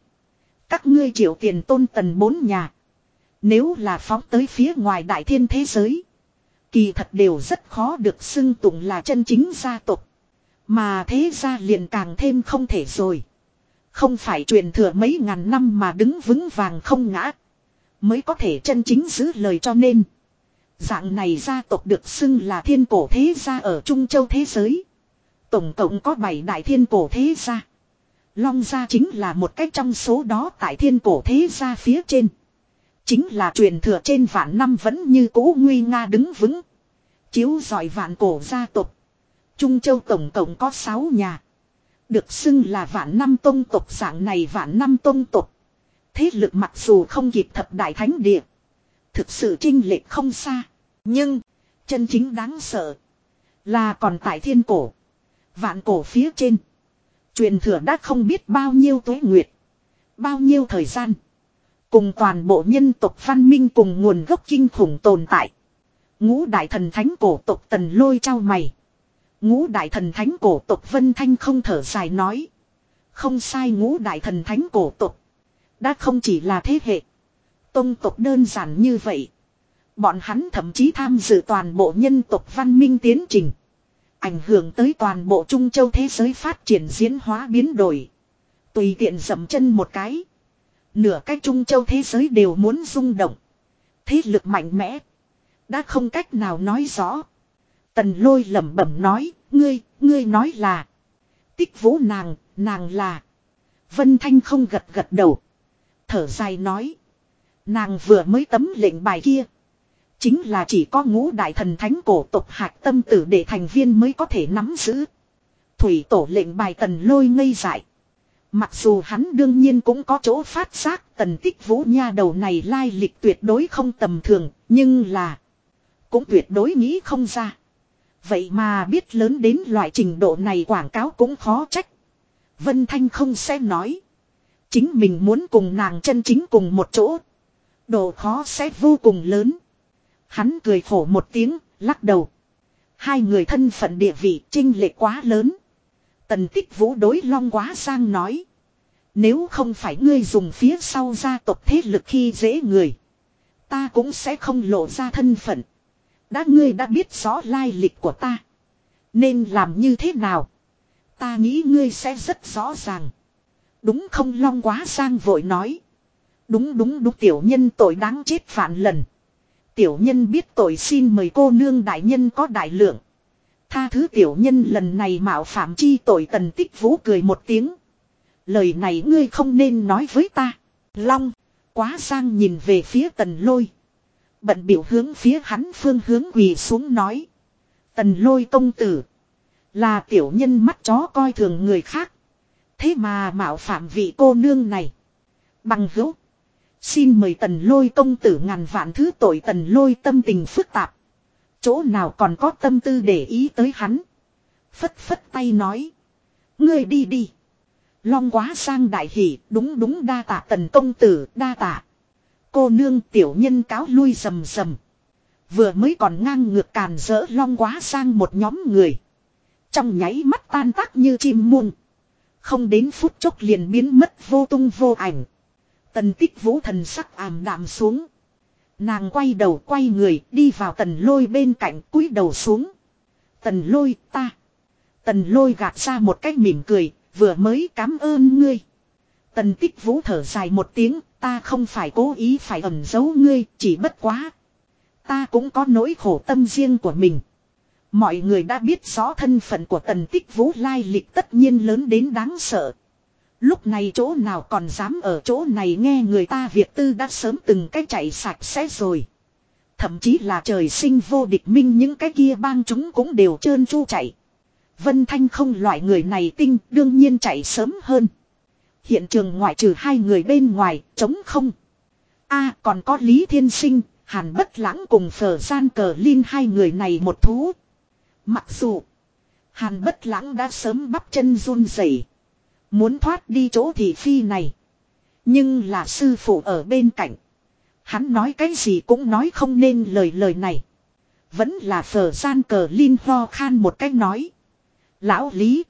Các ngươi triệu tiền tôn tần bốn nhà. Nếu là phóng tới phía ngoài đại thiên thế giới. Kỳ thật đều rất khó được xưng tụng là chân chính gia tộc. Mà thế gia liền càng thêm không thể rồi. Không phải truyền thừa mấy ngàn năm mà đứng vững vàng không ngã. Mới có thể chân chính giữ lời cho nên. Dạng này gia tộc được xưng là thiên cổ thế gia ở Trung Châu thế giới. Tổng cộng có 7 đại thiên cổ thế gia. Long gia chính là một cách trong số đó tại thiên cổ thế gia phía trên. Chính là truyền thừa trên vạn năm vẫn như cũ nguy nga đứng vững. Chiếu giỏi vạn cổ gia tộc. Trung Châu tổng cộng có 6 nhà. Được xưng là vạn năm tông tộc, dạng này vạn năm tông tộc. Thế lực mặc dù không kịp thập đại thánh địa. Thực sự trinh lệch không xa. Nhưng, chân chính đáng sợ. Là còn tại thiên cổ. Vạn cổ phía trên. Truyền thừa đã không biết bao nhiêu tuế nguyệt. Bao nhiêu thời gian. Cùng toàn bộ nhân tộc văn minh cùng nguồn gốc kinh khủng tồn tại. Ngũ đại thần thánh cổ tộc tần lôi trao mày. Ngũ đại thần thánh cổ tộc Vân Thanh không thở dài nói. Không sai ngũ đại thần thánh cổ tộc. Đã không chỉ là thế hệ. Tông tộc đơn giản như vậy. Bọn hắn thậm chí tham dự toàn bộ nhân tộc văn minh tiến trình. Ảnh hưởng tới toàn bộ Trung Châu thế giới phát triển diễn hóa biến đổi. Tùy tiện dậm chân một cái. Nửa cái Trung Châu thế giới đều muốn rung động. Thế lực mạnh mẽ. Đã không cách nào nói rõ. Tần lôi lẩm bẩm nói, ngươi, ngươi nói là. Tích vũ nàng, nàng là. Vân Thanh không gật gật đầu. Thở dài nói. Nàng vừa mới tấm lệnh bài kia. Chính là chỉ có ngũ đại thần thánh cổ tộc hạc tâm tử để thành viên mới có thể nắm giữ. Thủy tổ lệnh bài tần lôi ngây dại. Mặc dù hắn đương nhiên cũng có chỗ phát giác tần tích vũ nha đầu này lai lịch tuyệt đối không tầm thường, nhưng là cũng tuyệt đối nghĩ không ra. Vậy mà biết lớn đến loại trình độ này quảng cáo cũng khó trách. Vân Thanh không xem nói. Chính mình muốn cùng nàng chân chính cùng một chỗ. Độ khó sẽ vô cùng lớn. Hắn cười khổ một tiếng, lắc đầu. Hai người thân phận địa vị trinh lệ quá lớn. Tần tích vũ đối long quá sang nói. Nếu không phải ngươi dùng phía sau gia tộc thế lực khi dễ người. Ta cũng sẽ không lộ ra thân phận. Đã ngươi đã biết rõ lai lịch của ta. Nên làm như thế nào? Ta nghĩ ngươi sẽ rất rõ ràng. Đúng không long quá sang vội nói. Đúng đúng đúng tiểu nhân tội đáng chết phản lần. Tiểu nhân biết tội xin mời cô nương đại nhân có đại lượng. Tha thứ tiểu nhân lần này mạo phạm chi tội tần tích vũ cười một tiếng. Lời này ngươi không nên nói với ta. Long, quá sang nhìn về phía tần lôi. Bận biểu hướng phía hắn phương hướng quỳ xuống nói. Tần lôi công tử. Là tiểu nhân mắt chó coi thường người khác. Thế mà mạo phạm vị cô nương này. Bằng hữu. Xin mời tần lôi công tử ngàn vạn thứ tội tần lôi tâm tình phức tạp. Chỗ nào còn có tâm tư để ý tới hắn. Phất phất tay nói. Ngươi đi đi. Long quá sang đại hỷ, đúng đúng đa tạ tần công tử, đa tạ. Cô nương tiểu nhân cáo lui rầm rầm. Vừa mới còn ngang ngược càn rỡ long quá sang một nhóm người. Trong nháy mắt tan tác như chim muôn. Không đến phút chốc liền biến mất vô tung vô ảnh. Tần tích vũ thần sắc ảm đạm xuống. Nàng quay đầu quay người đi vào tần lôi bên cạnh cúi đầu xuống. Tần lôi ta. Tần lôi gạt ra một cách mỉm cười, vừa mới cảm ơn ngươi. Tần tích vũ thở dài một tiếng, ta không phải cố ý phải ẩn giấu ngươi, chỉ bất quá. Ta cũng có nỗi khổ tâm riêng của mình. Mọi người đã biết rõ thân phận của tần tích vũ lai lịch tất nhiên lớn đến đáng sợ. Lúc này chỗ nào còn dám ở chỗ này nghe người ta việt tư đã sớm từng cái chạy sạch sẽ rồi. Thậm chí là trời sinh vô địch minh những cái kia bang chúng cũng đều trơn chu chạy. Vân Thanh không loại người này tinh đương nhiên chạy sớm hơn. Hiện trường ngoại trừ hai người bên ngoài, trống không. a còn có Lý Thiên Sinh, Hàn Bất Lãng cùng Phở Gian Cờ Linh hai người này một thú. Mặc dù, Hàn Bất Lãng đã sớm bắp chân run rẩy Muốn thoát đi chỗ thị phi này. Nhưng là sư phụ ở bên cạnh. Hắn nói cái gì cũng nói không nên lời lời này. Vẫn là phở gian cờ Linh ho khan một cách nói. Lão Lý.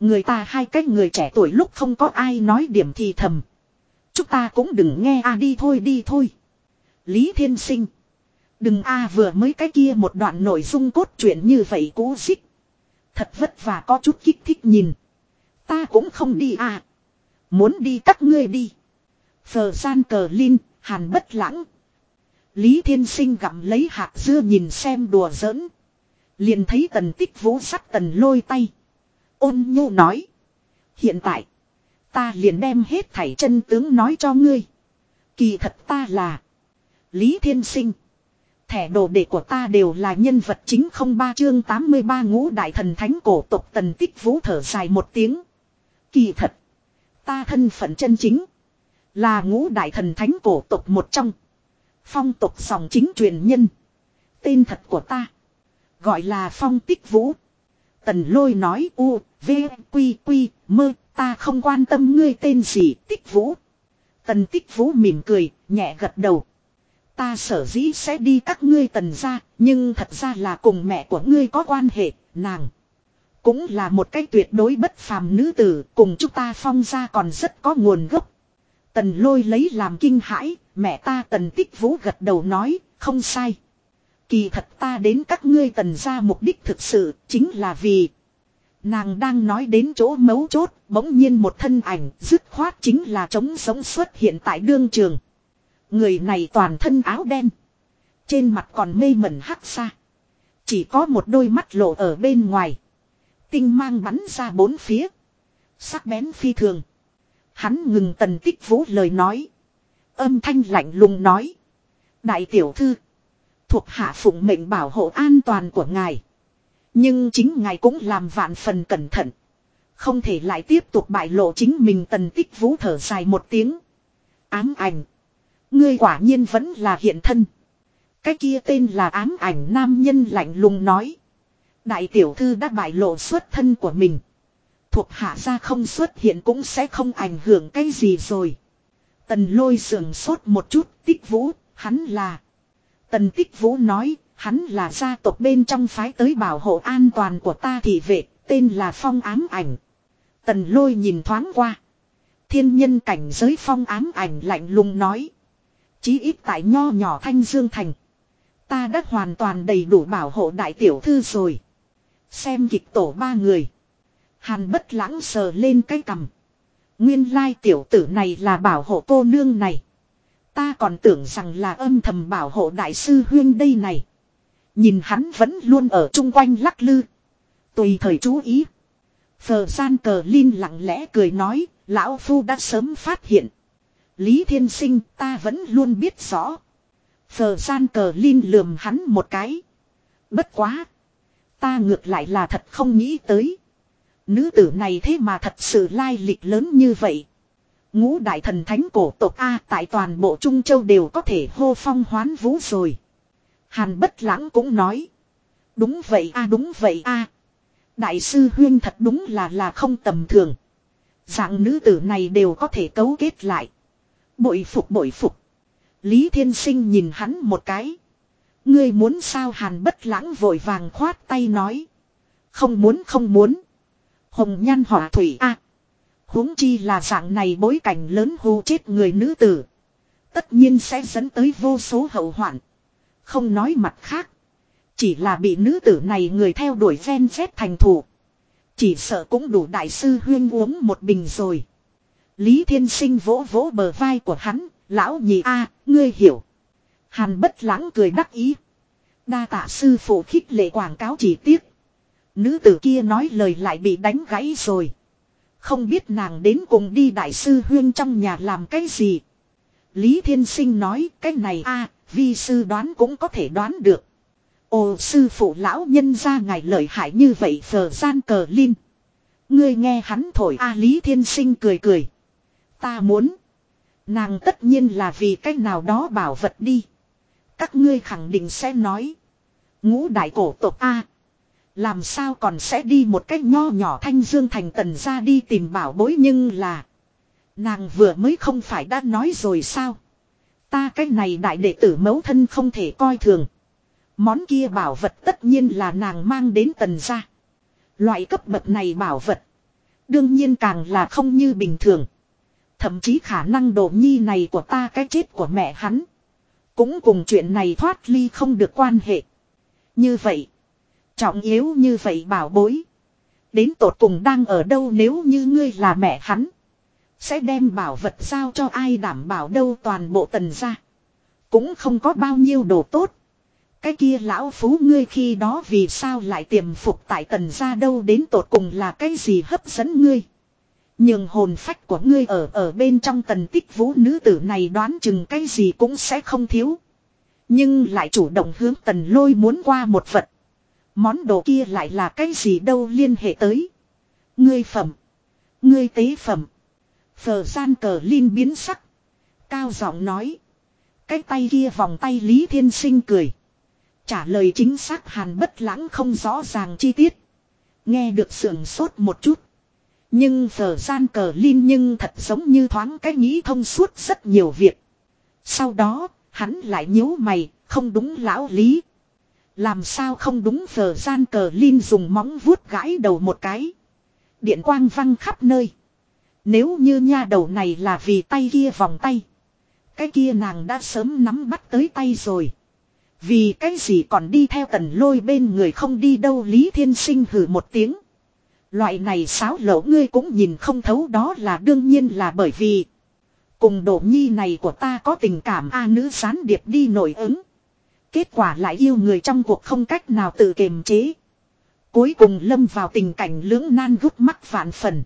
Người ta hai cái người trẻ tuổi lúc không có ai nói điểm thì thầm. Chúng ta cũng đừng nghe a đi thôi đi thôi. Lý Thiên Sinh. Đừng a vừa mới cái kia một đoạn nội dung cốt truyện như vậy cũ xích. Thật vất vả có chút kích thích nhìn. Ta cũng không đi à. Muốn đi các ngươi đi. Phờ gian cờ linh, hàn bất lãng. Lý Thiên Sinh gặm lấy hạt dưa nhìn xem đùa giỡn. Liền thấy tần tích vũ sắt tần lôi tay. Ôn nhu nói. Hiện tại. Ta liền đem hết thảy chân tướng nói cho ngươi. Kỳ thật ta là. Lý Thiên Sinh. Thẻ đồ đệ của ta đều là nhân vật chính không ba chương 83 ngũ đại thần thánh cổ tộc tần tích vũ thở dài một tiếng. Kỳ thật. Ta thân phận chân chính. Là ngũ đại thần thánh cổ tộc một trong. Phong tộc dòng chính truyền nhân. Tên thật của ta. Gọi là phong tích vũ. Tần lôi nói u, v, quy, quy, mơ, ta không quan tâm ngươi tên gì, tích vũ. Tần tích vũ mỉm cười, nhẹ gật đầu. Ta sở dĩ sẽ đi các ngươi tần ra, nhưng thật ra là cùng mẹ của ngươi có quan hệ, nàng. Cũng là một cái tuyệt đối bất phàm nữ tử, cùng chúng ta phong ra còn rất có nguồn gốc. Tần lôi lấy làm kinh hãi, mẹ ta tần tích vũ gật đầu nói, không sai. Kỳ thật ta đến các ngươi tần ra mục đích thực sự chính là vì. Nàng đang nói đến chỗ mấu chốt, bỗng nhiên một thân ảnh dứt khoát chính là trống sống xuất hiện tại đương trường. Người này toàn thân áo đen. Trên mặt còn mê mẩn hắc xa. Chỉ có một đôi mắt lộ ở bên ngoài. Tinh mang bắn ra bốn phía. Sắc bén phi thường. Hắn ngừng tần tích vũ lời nói. Âm thanh lạnh lùng nói. Đại tiểu thư. Thuộc hạ phụng mệnh bảo hộ an toàn của ngài. Nhưng chính ngài cũng làm vạn phần cẩn thận. Không thể lại tiếp tục bại lộ chính mình tần tích vũ thở dài một tiếng. Ám ảnh. Ngươi quả nhiên vẫn là hiện thân. Cái kia tên là ám ảnh nam nhân lạnh lùng nói. Đại tiểu thư đã bại lộ xuất thân của mình. Thuộc hạ ra không xuất hiện cũng sẽ không ảnh hưởng cái gì rồi. Tần lôi sườn sốt một chút tích vũ, hắn là. Tần tích vũ nói, hắn là gia tộc bên trong phái tới bảo hộ an toàn của ta thị vệ, tên là phong ám ảnh. Tần lôi nhìn thoáng qua. Thiên nhân cảnh giới phong ám ảnh lạnh lùng nói. Chí ít tại nho nhỏ thanh dương thành. Ta đã hoàn toàn đầy đủ bảo hộ đại tiểu thư rồi. Xem kịch tổ ba người. Hàn bất lãng sờ lên cái cằm. Nguyên lai tiểu tử này là bảo hộ cô nương này. Ta còn tưởng rằng là âm thầm bảo hộ đại sư huyên đây này. Nhìn hắn vẫn luôn ở chung quanh lắc lư. Tùy thời chú ý. Phờ gian cờ Linh lặng lẽ cười nói, lão phu đã sớm phát hiện. Lý Thiên Sinh, ta vẫn luôn biết rõ. Phờ gian cờ Linh lườm hắn một cái. Bất quá. Ta ngược lại là thật không nghĩ tới. Nữ tử này thế mà thật sự lai lịch lớn như vậy. Ngũ đại thần thánh cổ tộc A tại toàn bộ Trung Châu đều có thể hô phong hoán vũ rồi. Hàn bất lãng cũng nói. Đúng vậy a, đúng vậy a Đại sư Huyên thật đúng là là không tầm thường. Dạng nữ tử này đều có thể cấu kết lại. Bội phục bội phục. Lý Thiên Sinh nhìn hắn một cái. Ngươi muốn sao hàn bất lãng vội vàng khoát tay nói. Không muốn không muốn. Hồng nhan hỏa thủy a huống chi là dạng này bối cảnh lớn hù chết người nữ tử. Tất nhiên sẽ dẫn tới vô số hậu hoạn. Không nói mặt khác. Chỉ là bị nữ tử này người theo đuổi ven xét thành thủ. Chỉ sợ cũng đủ đại sư huyên uống một bình rồi. Lý Thiên Sinh vỗ vỗ bờ vai của hắn, lão nhị a, ngươi hiểu. Hàn bất lãng cười đắc ý. Đa tạ sư phụ khích lệ quảng cáo chỉ tiếc. Nữ tử kia nói lời lại bị đánh gãy rồi. Không biết nàng đến cùng đi đại sư huyên trong nhà làm cái gì. Lý Thiên Sinh nói cái này a vi sư đoán cũng có thể đoán được. Ồ sư phụ lão nhân ra ngài lợi hại như vậy phờ gian cờ linh. Ngươi nghe hắn thổi a Lý Thiên Sinh cười cười. Ta muốn. Nàng tất nhiên là vì cách nào đó bảo vật đi. Các ngươi khẳng định sẽ nói. Ngũ đại cổ tộc A. Làm sao còn sẽ đi một cách nho nhỏ thanh dương thành tần ra đi tìm bảo bối nhưng là. Nàng vừa mới không phải đã nói rồi sao. Ta cái này đại đệ tử mẫu thân không thể coi thường. Món kia bảo vật tất nhiên là nàng mang đến tần gia. Loại cấp bậc này bảo vật. Đương nhiên càng là không như bình thường. Thậm chí khả năng đồ nhi này của ta cái chết của mẹ hắn. Cũng cùng chuyện này thoát ly không được quan hệ. Như vậy. Trọng yếu như vậy bảo bối. Đến tột cùng đang ở đâu nếu như ngươi là mẹ hắn. Sẽ đem bảo vật sao cho ai đảm bảo đâu toàn bộ tần gia Cũng không có bao nhiêu đồ tốt. Cái kia lão phú ngươi khi đó vì sao lại tiềm phục tại tần gia đâu đến tột cùng là cái gì hấp dẫn ngươi. Nhưng hồn phách của ngươi ở ở bên trong tần tích vũ nữ tử này đoán chừng cái gì cũng sẽ không thiếu. Nhưng lại chủ động hướng tần lôi muốn qua một vật. Món đồ kia lại là cái gì đâu liên hệ tới. Ngươi phẩm. Ngươi tế phẩm. Phờ gian cờ Linh biến sắc. Cao giọng nói. Cái tay kia vòng tay Lý Thiên Sinh cười. Trả lời chính xác hàn bất lãng không rõ ràng chi tiết. Nghe được sườn sốt một chút. Nhưng giờ gian cờ Linh nhưng thật giống như thoáng cái nghĩ thông suốt rất nhiều việc. Sau đó, hắn lại nhíu mày, không đúng lão lý. Làm sao không đúng giờ gian cờ Linh dùng móng vuốt gãi đầu một cái. Điện quang văng khắp nơi. Nếu như nha đầu này là vì tay kia vòng tay. Cái kia nàng đã sớm nắm bắt tới tay rồi. Vì cái gì còn đi theo tần lôi bên người không đi đâu Lý Thiên Sinh hừ một tiếng. Loại này sáo lỗ ngươi cũng nhìn không thấu đó là đương nhiên là bởi vì. Cùng độ nhi này của ta có tình cảm A nữ gián điệp đi nổi ứng. Kết quả lại yêu người trong cuộc không cách nào tự kiềm chế. Cuối cùng lâm vào tình cảnh lưỡng nan gút mắt vạn phần.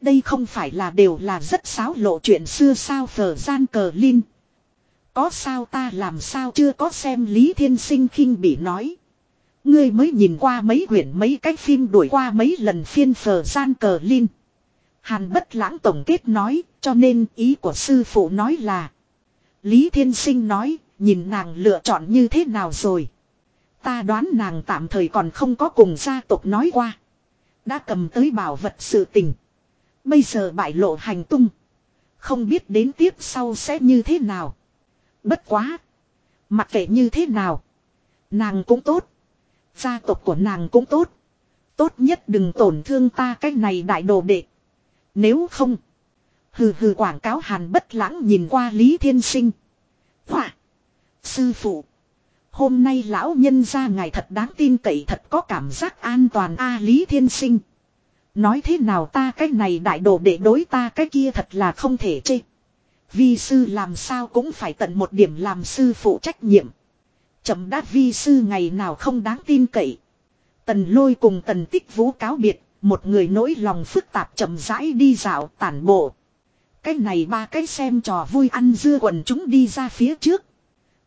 Đây không phải là đều là rất xáo lộ chuyện xưa sao phở gian cờ linh. Có sao ta làm sao chưa có xem Lý Thiên Sinh khinh bị nói. Ngươi mới nhìn qua mấy quyển mấy cái phim đuổi qua mấy lần phiên phở gian cờ linh. Hàn bất lãng tổng kết nói, cho nên ý của sư phụ nói là. Lý Thiên Sinh nói, nhìn nàng lựa chọn như thế nào rồi. Ta đoán nàng tạm thời còn không có cùng gia tộc nói qua. Đã cầm tới bảo vật sự tình. Bây giờ bại lộ hành tung. Không biết đến tiếp sau sẽ như thế nào. Bất quá. Mặc kệ như thế nào. Nàng cũng tốt. Gia tộc của nàng cũng tốt. Tốt nhất đừng tổn thương ta cách này đại đồ đệ. Nếu không. Hừ hừ quảng cáo hàn bất lãng nhìn qua Lý Thiên Sinh. Hỏa. Sư phụ. Hôm nay lão nhân ra ngài thật đáng tin cậy thật có cảm giác an toàn a à, Lý Thiên Sinh. Nói thế nào ta cái này đại đồ để đối ta cái kia thật là không thể chê. Vi sư làm sao cũng phải tận một điểm làm sư phụ trách nhiệm. Chậm đát vi sư ngày nào không đáng tin cậy. Tần lôi cùng tần tích vũ cáo biệt, một người nỗi lòng phức tạp chậm rãi đi dạo tản bộ. Cái này ba cái xem trò vui ăn dưa quần chúng đi ra phía trước.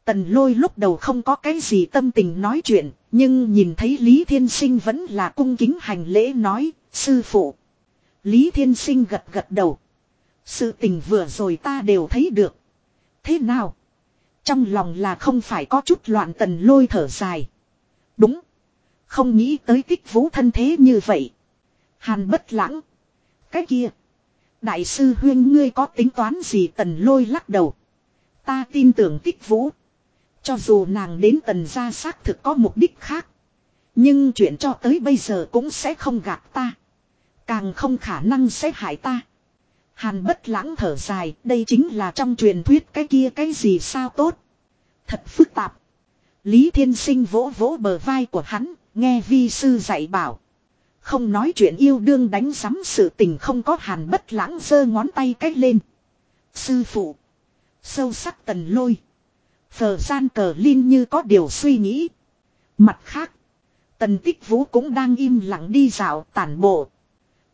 Tần lôi lúc đầu không có cái gì tâm tình nói chuyện, nhưng nhìn thấy Lý Thiên Sinh vẫn là cung kính hành lễ nói, sư phụ. Lý Thiên Sinh gật gật đầu. Sự tình vừa rồi ta đều thấy được. Thế nào? Trong lòng là không phải có chút loạn tần lôi thở dài. Đúng. Không nghĩ tới tích vũ thân thế như vậy. Hàn bất lãng. Cái kia. Đại sư huyên ngươi có tính toán gì tần lôi lắc đầu. Ta tin tưởng tích vũ. Cho dù nàng đến tần gia xác thực có mục đích khác. Nhưng chuyện cho tới bây giờ cũng sẽ không gạt ta. Càng không khả năng sẽ hại ta. Hàn bất lãng thở dài, đây chính là trong truyền thuyết cái kia cái gì sao tốt. Thật phức tạp. Lý Thiên Sinh vỗ vỗ bờ vai của hắn, nghe vi sư dạy bảo. Không nói chuyện yêu đương đánh sắm sự tình không có hàn bất lãng giơ ngón tay cách lên. Sư phụ. Sâu sắc tần lôi. Phờ gian cờ Linh như có điều suy nghĩ. Mặt khác. Tần tích vũ cũng đang im lặng đi dạo tản bộ.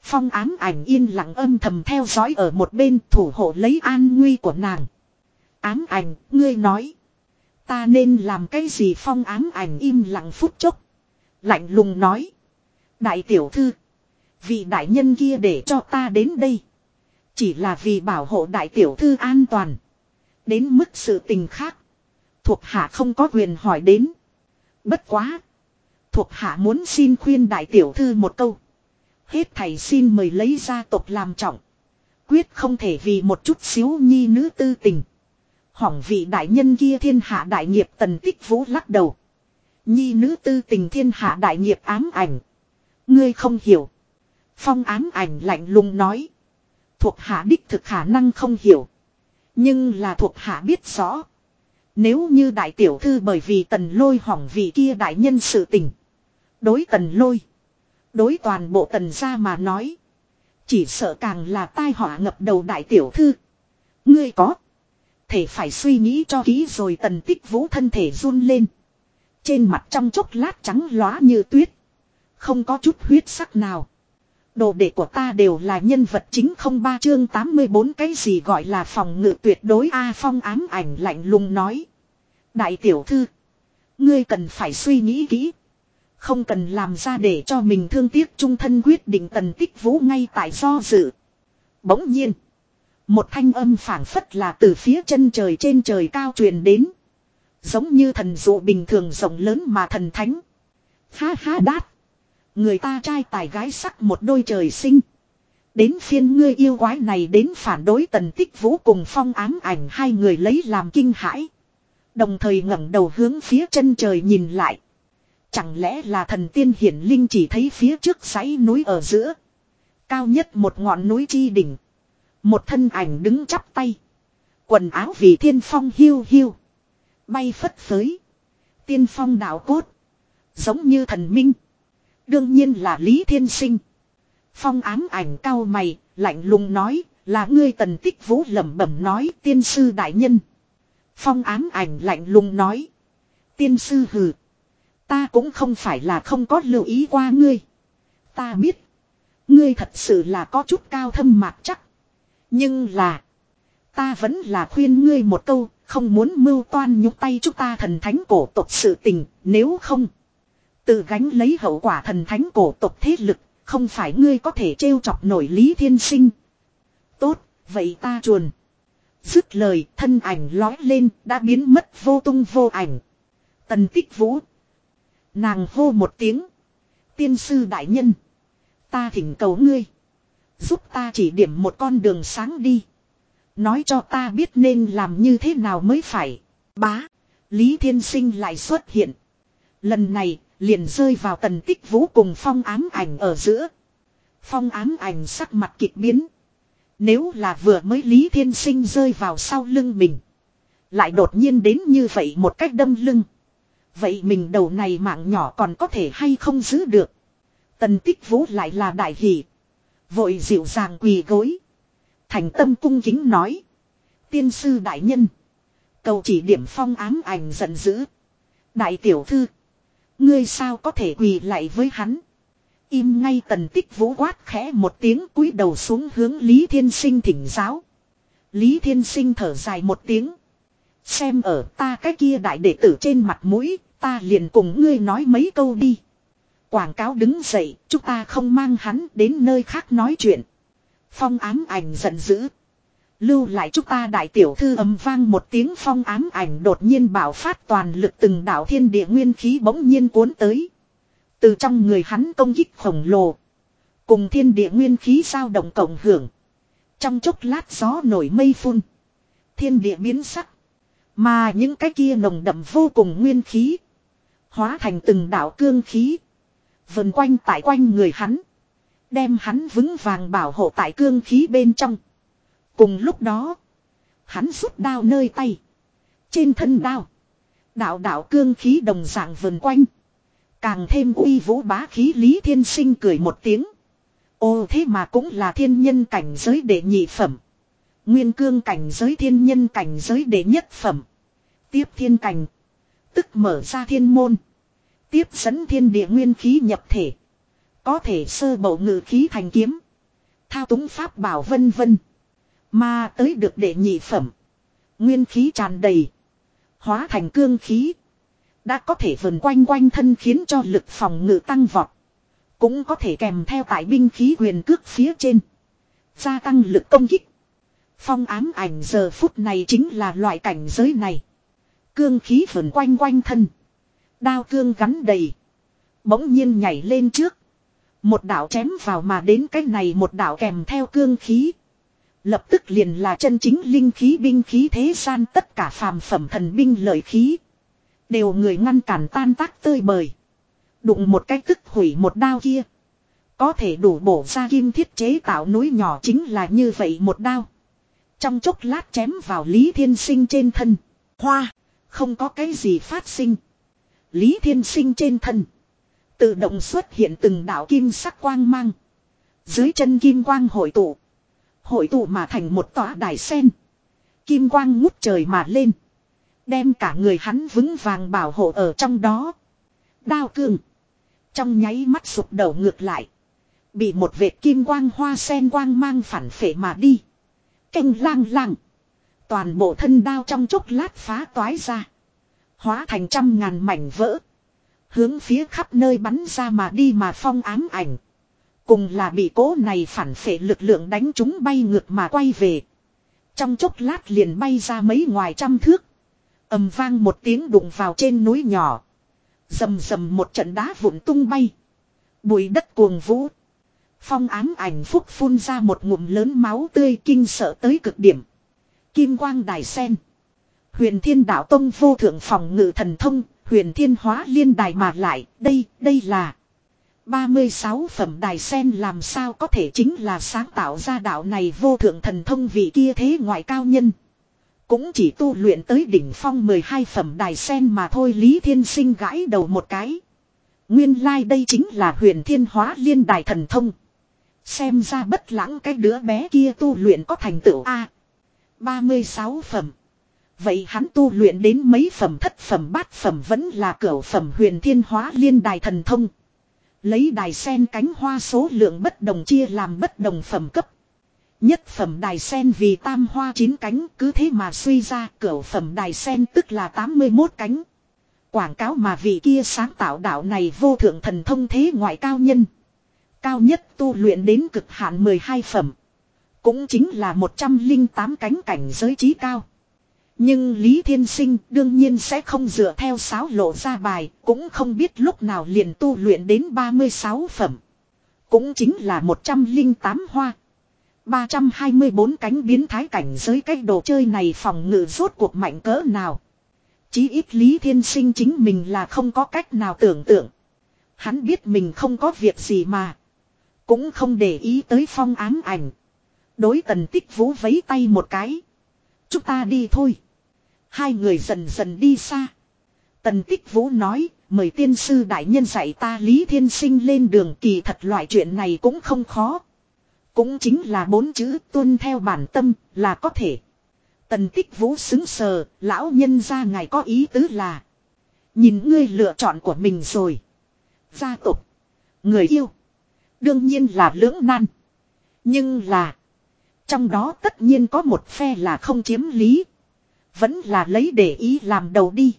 Phong ám ảnh yên lặng âm thầm theo dõi ở một bên thủ hộ lấy an nguy của nàng. Ám ảnh, ngươi nói. Ta nên làm cái gì phong ám ảnh im lặng phút chốc. Lạnh lùng nói. Đại tiểu thư. Vị đại nhân kia để cho ta đến đây. Chỉ là vì bảo hộ đại tiểu thư an toàn. Đến mức sự tình khác. Thuộc hạ không có quyền hỏi đến. Bất quá. Thuộc hạ muốn xin khuyên đại tiểu thư một câu. Hết thầy xin mời lấy gia tộc làm trọng. Quyết không thể vì một chút xíu nhi nữ tư tình. Hỏng vị đại nhân kia thiên hạ đại nghiệp tần tích vũ lắc đầu. Nhi nữ tư tình thiên hạ đại nghiệp ám ảnh. Ngươi không hiểu. Phong ám ảnh lạnh lùng nói. Thuộc hạ đích thực khả năng không hiểu. Nhưng là thuộc hạ biết rõ. Nếu như đại tiểu thư bởi vì tần lôi hỏng vị kia đại nhân sự tình. Đối tần lôi. Đối toàn bộ tần gia mà nói. Chỉ sợ càng là tai họa ngập đầu đại tiểu thư. Ngươi có. Thể phải suy nghĩ cho kỹ rồi tần tích vũ thân thể run lên. Trên mặt trong chốc lát trắng lóa như tuyết. Không có chút huyết sắc nào. Đồ đệ của ta đều là nhân vật chính không ba chương 84 cái gì gọi là phòng ngự tuyệt đối A phong ám ảnh lạnh lùng nói. Đại tiểu thư. Ngươi cần phải suy nghĩ kỹ. Không cần làm ra để cho mình thương tiếc trung thân quyết định tần tích vũ ngay tại do dự. Bỗng nhiên. Một thanh âm phảng phất là từ phía chân trời trên trời cao truyền đến. Giống như thần dụ bình thường rộng lớn mà thần thánh. Ha ha đát. Người ta trai tài gái sắc một đôi trời sinh. Đến phiên ngươi yêu quái này đến phản đối tần tích vũ cùng phong ám ảnh hai người lấy làm kinh hãi. Đồng thời ngẩng đầu hướng phía chân trời nhìn lại. Chẳng lẽ là thần tiên hiển linh chỉ thấy phía trước dãy núi ở giữa. Cao nhất một ngọn núi chi đỉnh. Một thân ảnh đứng chắp tay. Quần áo vì thiên phong hiu hiu. Bay phất phới. Tiên phong đạo cốt. Giống như thần minh. Đương nhiên là Lý Thiên Sinh. Phong ám ảnh cao mày, lạnh lùng nói, là ngươi tần tích vũ lẩm bẩm nói tiên sư đại nhân. Phong ám ảnh lạnh lùng nói. Tiên sư hừ. Ta cũng không phải là không có lưu ý qua ngươi. Ta biết. Ngươi thật sự là có chút cao thâm mạc chắc. Nhưng là. Ta vẫn là khuyên ngươi một câu. Không muốn mưu toan nhúc tay chúng ta thần thánh cổ tộc sự tình. Nếu không. Tự gánh lấy hậu quả thần thánh cổ tộc thế lực. Không phải ngươi có thể trêu chọc nổi lý thiên sinh. Tốt. Vậy ta chuồn. Dứt lời, thân ảnh lói lên, đã biến mất vô tung vô ảnh. Tần tích vũ. Nàng hô một tiếng. Tiên sư đại nhân. Ta thỉnh cầu ngươi. Giúp ta chỉ điểm một con đường sáng đi. Nói cho ta biết nên làm như thế nào mới phải. Bá. Lý Thiên Sinh lại xuất hiện. Lần này, liền rơi vào tần tích vũ cùng phong ám ảnh ở giữa. Phong ám ảnh sắc mặt kịch biến. Nếu là vừa mới Lý Thiên Sinh rơi vào sau lưng mình. Lại đột nhiên đến như vậy một cách đâm lưng. Vậy mình đầu này mạng nhỏ còn có thể hay không giữ được. Tần tích vũ lại là đại hỷ. Vội dịu dàng quỳ gối. Thành tâm cung kính nói. Tiên sư đại nhân. Cầu chỉ điểm phong ám ảnh giận dữ. Đại tiểu thư. Ngươi sao có thể quỳ lại với hắn. Im ngay tần tích vũ quát khẽ một tiếng cúi đầu xuống hướng Lý Thiên Sinh thỉnh giáo. Lý Thiên Sinh thở dài một tiếng. Xem ở ta cái kia đại đệ tử trên mặt mũi, ta liền cùng ngươi nói mấy câu đi. Quảng cáo đứng dậy, chúng ta không mang hắn đến nơi khác nói chuyện. Phong ám ảnh giận dữ. Lưu lại chúng ta đại tiểu thư ấm vang một tiếng phong ám ảnh đột nhiên bảo phát toàn lực từng đảo thiên địa nguyên khí bỗng nhiên cuốn tới. Từ trong người hắn công kích khổng lồ. Cùng thiên địa nguyên khí sao động cộng hưởng. Trong chốc lát gió nổi mây phun. Thiên địa biến sắc. Mà những cái kia nồng đậm vô cùng nguyên khí. Hóa thành từng đạo cương khí. Vần quanh tại quanh người hắn. Đem hắn vững vàng bảo hộ tại cương khí bên trong. Cùng lúc đó. Hắn rút đao nơi tay. Trên thân đao. Đạo đạo cương khí đồng dạng vần quanh. Càng thêm uy vũ bá khí Lý Thiên Sinh cười một tiếng. Ô, thế mà cũng là thiên nhân cảnh giới đệ nhị phẩm. Nguyên cương cảnh giới thiên nhân cảnh giới đệ nhất phẩm. Tiếp thiên cảnh. Tức mở ra thiên môn. Tiếp dẫn thiên địa nguyên khí nhập thể. Có thể sơ bộ ngự khí thành kiếm. Thao túng pháp bảo vân vân. Mà tới được đệ nhị phẩm. Nguyên khí tràn đầy. Hóa thành cương khí. Đã có thể vần quanh quanh thân khiến cho lực phòng ngự tăng vọt. Cũng có thể kèm theo tại binh khí quyền cước phía trên. Gia tăng lực công kích. Phong ám ảnh giờ phút này chính là loại cảnh giới này. Cương khí vần quanh quanh thân. Đao cương gắn đầy. Bỗng nhiên nhảy lên trước. Một đạo chém vào mà đến cái này một đạo kèm theo cương khí. Lập tức liền là chân chính linh khí binh khí thế gian tất cả phàm phẩm thần binh lợi khí. Đều người ngăn cản tan tác tơi bời. Đụng một cái tức hủy một đao kia. Có thể đủ bổ ra kim thiết chế tạo núi nhỏ chính là như vậy một đao. Trong chốc lát chém vào Lý Thiên Sinh trên thân. Hoa, không có cái gì phát sinh. Lý Thiên Sinh trên thân. Tự động xuất hiện từng đạo kim sắc quang mang. Dưới chân kim quang hội tụ. Hội tụ mà thành một tòa đài sen. Kim quang ngút trời mà lên. Đem cả người hắn vững vàng bảo hộ ở trong đó. Đao cương. Trong nháy mắt sụp đầu ngược lại. Bị một vệt kim quang hoa sen quang mang phản phệ mà đi. Canh lang lang. Toàn bộ thân đao trong chốc lát phá toái ra. Hóa thành trăm ngàn mảnh vỡ. Hướng phía khắp nơi bắn ra mà đi mà phong ám ảnh. Cùng là bị cố này phản phệ lực lượng đánh chúng bay ngược mà quay về. Trong chốc lát liền bay ra mấy ngoài trăm thước ầm vang một tiếng đụng vào trên núi nhỏ. Dầm dầm một trận đá vụn tung bay. Bụi đất cuồng vũ. Phong ám ảnh phúc phun ra một ngụm lớn máu tươi kinh sợ tới cực điểm. Kim quang đài sen. Huyền thiên đạo tông vô thượng phòng ngự thần thông, huyền thiên hóa liên đài mà lại, đây, đây là 36 phẩm đài sen làm sao có thể chính là sáng tạo ra đạo này vô thượng thần thông vị kia thế ngoại cao nhân. Cũng chỉ tu luyện tới đỉnh phong 12 phẩm đài sen mà thôi Lý Thiên Sinh gãi đầu một cái. Nguyên lai like đây chính là huyền thiên hóa liên đài thần thông. Xem ra bất lãng cái đứa bé kia tu luyện có thành tựu A. 36 phẩm. Vậy hắn tu luyện đến mấy phẩm thất phẩm bát phẩm vẫn là cửu phẩm huyền thiên hóa liên đài thần thông. Lấy đài sen cánh hoa số lượng bất đồng chia làm bất đồng phẩm cấp. Nhất phẩm đài sen vì tam hoa chín cánh cứ thế mà suy ra cửu phẩm đài sen tức là 81 cánh. Quảng cáo mà vị kia sáng tạo đạo này vô thượng thần thông thế ngoại cao nhân. Cao nhất tu luyện đến cực hạn 12 phẩm. Cũng chính là 108 cánh cảnh giới trí cao. Nhưng Lý Thiên Sinh đương nhiên sẽ không dựa theo sáo lộ ra bài, cũng không biết lúc nào liền tu luyện đến 36 phẩm. Cũng chính là 108 hoa. 324 cánh biến thái cảnh giới cách đồ chơi này phòng ngự rốt cuộc mạnh cỡ nào. Chí ít Lý Thiên Sinh chính mình là không có cách nào tưởng tượng. Hắn biết mình không có việc gì mà. Cũng không để ý tới phong ám ảnh. Đối tần tích vũ vấy tay một cái. Chúng ta đi thôi. Hai người dần dần đi xa. Tần tích vũ nói, mời tiên sư đại nhân dạy ta Lý Thiên Sinh lên đường kỳ thật loại chuyện này cũng không khó. Cũng chính là bốn chữ tuân theo bản tâm là có thể. Tần tích vũ xứng sờ, lão nhân ra ngài có ý tứ là. Nhìn ngươi lựa chọn của mình rồi. Gia tục. Người yêu. Đương nhiên là lưỡng nan. Nhưng là. Trong đó tất nhiên có một phe là không chiếm lý. Vẫn là lấy để ý làm đầu đi.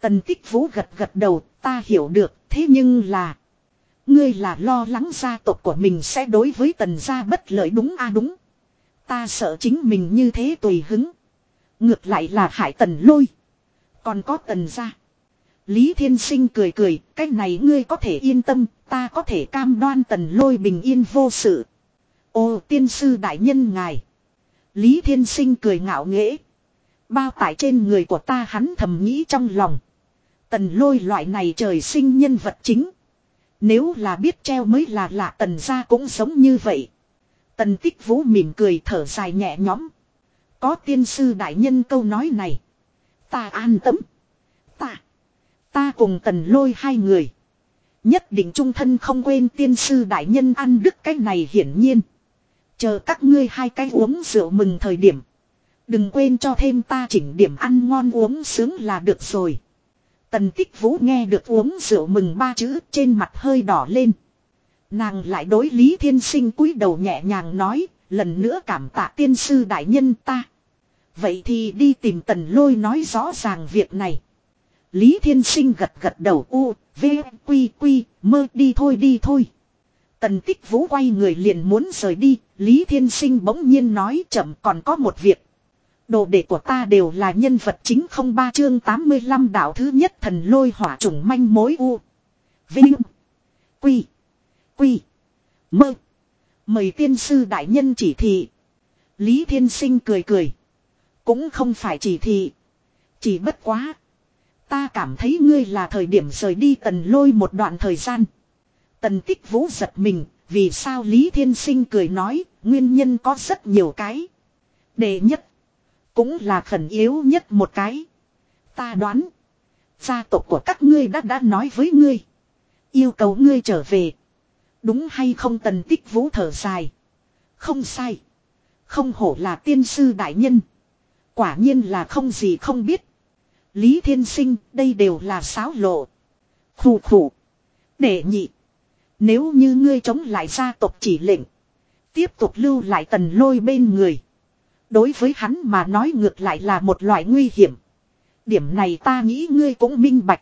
Tần tích vũ gật gật đầu, ta hiểu được, thế nhưng là. Ngươi là lo lắng gia tộc của mình sẽ đối với tần gia bất lợi đúng a à đúng. Ta sợ chính mình như thế tùy hứng. Ngược lại là hại tần lôi. Còn có tần gia. Lý Thiên Sinh cười cười, cái này ngươi có thể yên tâm, ta có thể cam đoan tần lôi bình yên vô sự. Ô tiên sư đại nhân ngài. Lý Thiên Sinh cười ngạo nghễ. Bao tải trên người của ta hắn thầm nghĩ trong lòng. Tần lôi loại này trời sinh nhân vật chính. Nếu là biết treo mới là lạ tần ra cũng sống như vậy. Tần tích vũ mỉm cười thở dài nhẹ nhõm. Có tiên sư đại nhân câu nói này. Ta an tâm. Ta. Ta cùng tần lôi hai người. Nhất định trung thân không quên tiên sư đại nhân ăn đức cái này hiển nhiên. Chờ các ngươi hai cái uống rượu mừng thời điểm. Đừng quên cho thêm ta chỉnh điểm ăn ngon uống sướng là được rồi. Tần tích vũ nghe được uống rượu mừng ba chữ trên mặt hơi đỏ lên. Nàng lại đối Lý Thiên Sinh cúi đầu nhẹ nhàng nói, lần nữa cảm tạ tiên sư đại nhân ta. Vậy thì đi tìm tần lôi nói rõ ràng việc này. Lý Thiên Sinh gật gật đầu u, v, quy quy, mơ đi thôi đi thôi. Tần tích vũ quay người liền muốn rời đi, Lý Thiên Sinh bỗng nhiên nói chậm còn có một việc. Đồ đệ của ta đều là nhân vật chính không ba chương 85 đạo thứ nhất thần lôi hỏa trùng manh mối u. Vinh. Quy. Quy. Mơ. Mời tiên sư đại nhân chỉ thị. Lý Thiên Sinh cười cười. Cũng không phải chỉ thị. Chỉ bất quá. Ta cảm thấy ngươi là thời điểm rời đi tần lôi một đoạn thời gian. Tần tích vũ giật mình. Vì sao Lý Thiên Sinh cười nói. Nguyên nhân có rất nhiều cái. Đệ nhất. Cũng là khẩn yếu nhất một cái. Ta đoán. Gia tộc của các ngươi đã đã nói với ngươi. Yêu cầu ngươi trở về. Đúng hay không tần tích vũ thở dài. Không sai. Không hổ là tiên sư đại nhân. Quả nhiên là không gì không biết. Lý Thiên Sinh, đây đều là sáo lộ. Khủ khủ. Để nhị. Nếu như ngươi chống lại gia tộc chỉ lệnh. Tiếp tục lưu lại tần lôi bên người. Đối với hắn mà nói ngược lại là một loại nguy hiểm. Điểm này ta nghĩ ngươi cũng minh bạch.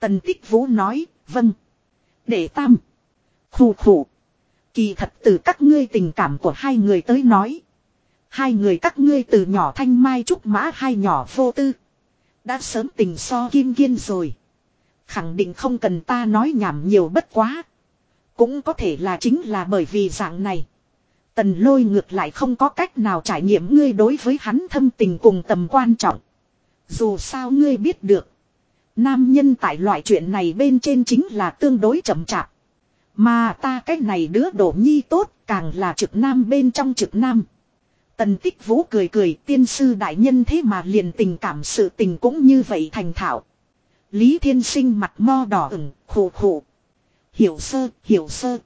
Tần tích vũ nói, vâng. Để tam. Khủ khủ. Kỳ thật từ các ngươi tình cảm của hai người tới nói. Hai người các ngươi từ nhỏ thanh mai trúc mã hai nhỏ vô tư. Đã sớm tình so kim kiên rồi. Khẳng định không cần ta nói nhảm nhiều bất quá. Cũng có thể là chính là bởi vì dạng này. Tần lôi ngược lại không có cách nào trải nghiệm ngươi đối với hắn thâm tình cùng tầm quan trọng. Dù sao ngươi biết được. Nam nhân tại loại chuyện này bên trên chính là tương đối chậm chạp. Mà ta cách này đứa đổ nhi tốt càng là trực nam bên trong trực nam. Tần tích vũ cười cười tiên sư đại nhân thế mà liền tình cảm sự tình cũng như vậy thành thạo. Lý thiên sinh mặt mo đỏ ửng, khổ khổ. Hiểu sơ, hiểu sơ.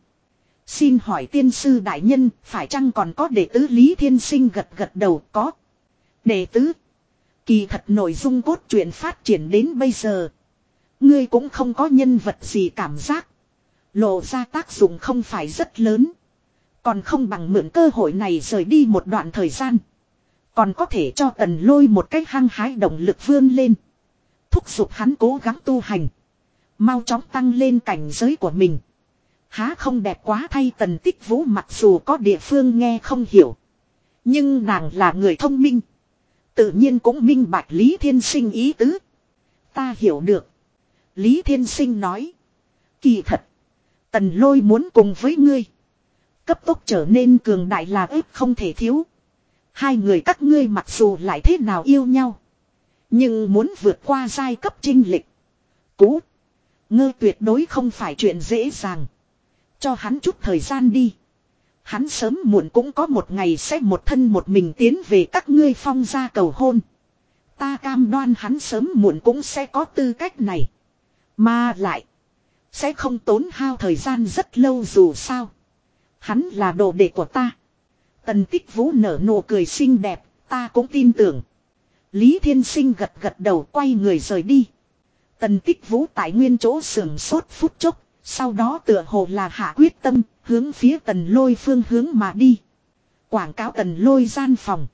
Xin hỏi tiên sư đại nhân, phải chăng còn có đệ tứ Lý Thiên Sinh gật gật đầu có. Đệ tứ. Kỳ thật nội dung cốt truyện phát triển đến bây giờ. Ngươi cũng không có nhân vật gì cảm giác. Lộ ra tác dụng không phải rất lớn. Còn không bằng mượn cơ hội này rời đi một đoạn thời gian. Còn có thể cho tần lôi một cách hăng hái động lực vươn lên. Thúc giục hắn cố gắng tu hành. Mau chóng tăng lên cảnh giới của mình. Há không đẹp quá thay tần tích vũ mặc dù có địa phương nghe không hiểu. Nhưng nàng là người thông minh. Tự nhiên cũng minh bạch Lý Thiên Sinh ý tứ. Ta hiểu được. Lý Thiên Sinh nói. Kỳ thật. Tần lôi muốn cùng với ngươi. Cấp tốc trở nên cường đại là ếp không thể thiếu. Hai người các ngươi mặc dù lại thế nào yêu nhau. Nhưng muốn vượt qua giai cấp trinh lịch. Cú. Ngơ tuyệt đối không phải chuyện dễ dàng. Cho hắn chút thời gian đi. Hắn sớm muộn cũng có một ngày sẽ một thân một mình tiến về các ngươi phong gia cầu hôn. Ta cam đoan hắn sớm muộn cũng sẽ có tư cách này. Mà lại. Sẽ không tốn hao thời gian rất lâu dù sao. Hắn là đồ đệ của ta. Tần tích vũ nở nụ cười xinh đẹp. Ta cũng tin tưởng. Lý Thiên Sinh gật gật đầu quay người rời đi. Tần tích vũ tại nguyên chỗ sườn sốt phút chốc. Sau đó tựa hồ là hạ quyết tâm, hướng phía tần lôi phương hướng mà đi. Quảng cáo tần lôi gian phòng.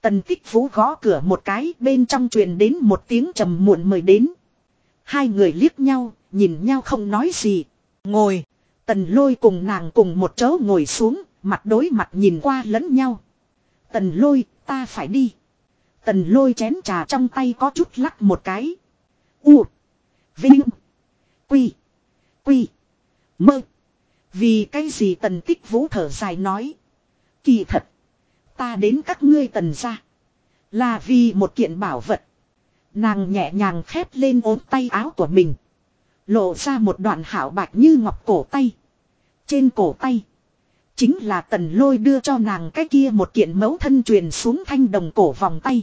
Tần tích vũ gõ cửa một cái bên trong truyền đến một tiếng trầm muộn mời đến. Hai người liếc nhau, nhìn nhau không nói gì. Ngồi. Tần lôi cùng nàng cùng một chỗ ngồi xuống, mặt đối mặt nhìn qua lẫn nhau. Tần lôi, ta phải đi. Tần lôi chén trà trong tay có chút lắc một cái. U. Vinh. Quy. Quy. Mơ. Vì cái gì tần tích vũ thở dài nói. Kỳ thật. Ta đến các ngươi tần ra. Là vì một kiện bảo vật. Nàng nhẹ nhàng khép lên ốm tay áo của mình. Lộ ra một đoạn hảo bạch như ngọc cổ tay. Trên cổ tay. Chính là tần lôi đưa cho nàng cái kia một kiện mẫu thân truyền xuống thanh đồng cổ vòng tay.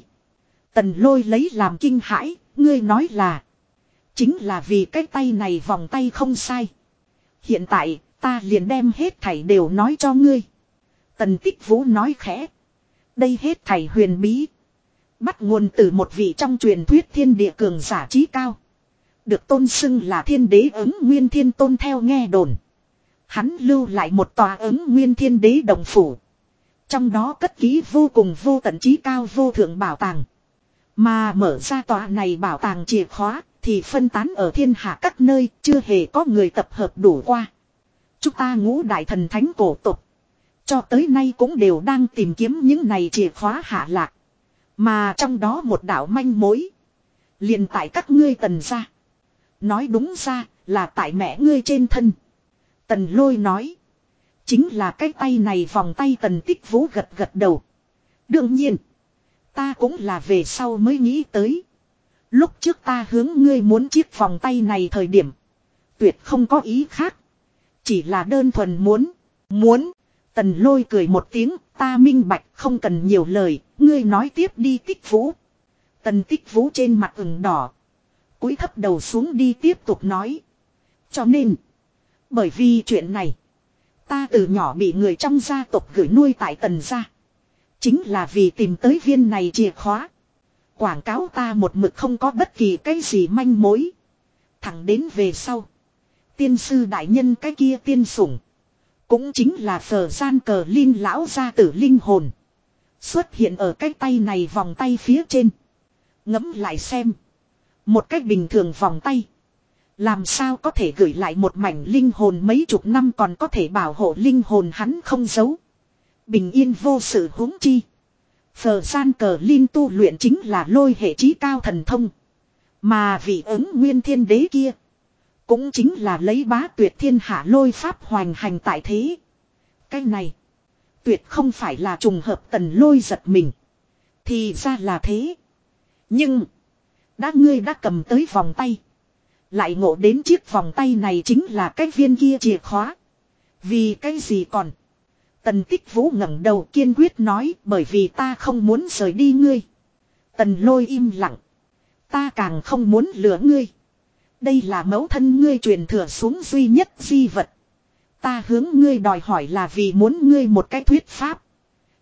Tần lôi lấy làm kinh hãi, ngươi nói là. Chính là vì cái tay này vòng tay không sai. Hiện tại, ta liền đem hết thảy đều nói cho ngươi. Tần tích vũ nói khẽ. Đây hết thảy huyền bí. Bắt nguồn từ một vị trong truyền thuyết thiên địa cường giả trí cao. Được tôn xưng là thiên đế ứng nguyên thiên tôn theo nghe đồn. Hắn lưu lại một tòa ứng nguyên thiên đế đồng phủ. Trong đó cất ký vô cùng vô tận trí cao vô thượng bảo tàng. Mà mở ra tòa này bảo tàng chìa khóa thì phân tán ở thiên hạ các nơi, chưa hề có người tập hợp đủ qua. Chúng ta ngũ đại thần thánh cổ tục. Cho tới nay cũng đều đang tìm kiếm những này chìa khóa hạ lạc. Mà trong đó một đạo manh mối. liền tại các ngươi tần ra. Nói đúng ra là tại mẹ ngươi trên thân. Tần lôi nói. Chính là cái tay này vòng tay tần tích vũ gật gật đầu. Đương nhiên. Ta cũng là về sau mới nghĩ tới. Lúc trước ta hướng ngươi muốn chiếc vòng tay này thời điểm. Tuyệt không có ý khác. Chỉ là đơn thuần muốn. Muốn. Tần lôi cười một tiếng. Ta minh bạch, không cần nhiều lời. Ngươi nói tiếp đi tích vũ. Tần tích vũ trên mặt ửng đỏ. cúi thấp đầu xuống đi tiếp tục nói. Cho nên. Bởi vì chuyện này. Ta từ nhỏ bị người trong gia tộc gửi nuôi tại tần gia. Chính là vì tìm tới viên này chìa khóa. Quảng cáo ta một mực không có bất kỳ cái gì manh mối. Thẳng đến về sau. Tiên sư đại nhân cái kia tiên sủng. Cũng chính là phở gian cờ linh lão gia tử linh hồn. Xuất hiện ở cái tay này vòng tay phía trên. Ngấm lại xem. Một cách bình thường vòng tay. Làm sao có thể gửi lại một mảnh linh hồn mấy chục năm còn có thể bảo hộ linh hồn hắn không giấu. Bình yên vô sự huống chi phờ gian cờ linh tu luyện chính là lôi hệ trí cao thần thông. Mà vị ứng nguyên thiên đế kia. Cũng chính là lấy bá tuyệt thiên hạ lôi pháp hoành hành tại thế. Cái này. Tuyệt không phải là trùng hợp tần lôi giật mình. Thì ra là thế. Nhưng. Đã ngươi đã cầm tới vòng tay. Lại ngộ đến chiếc vòng tay này chính là cái viên kia chìa khóa. Vì cái gì còn. Tần tích vũ ngẩng đầu kiên quyết nói, bởi vì ta không muốn rời đi ngươi. Tần lôi im lặng. Ta càng không muốn lừa ngươi. Đây là mẫu thân ngươi truyền thừa xuống duy nhất di vật. Ta hướng ngươi đòi hỏi là vì muốn ngươi một cái thuyết pháp.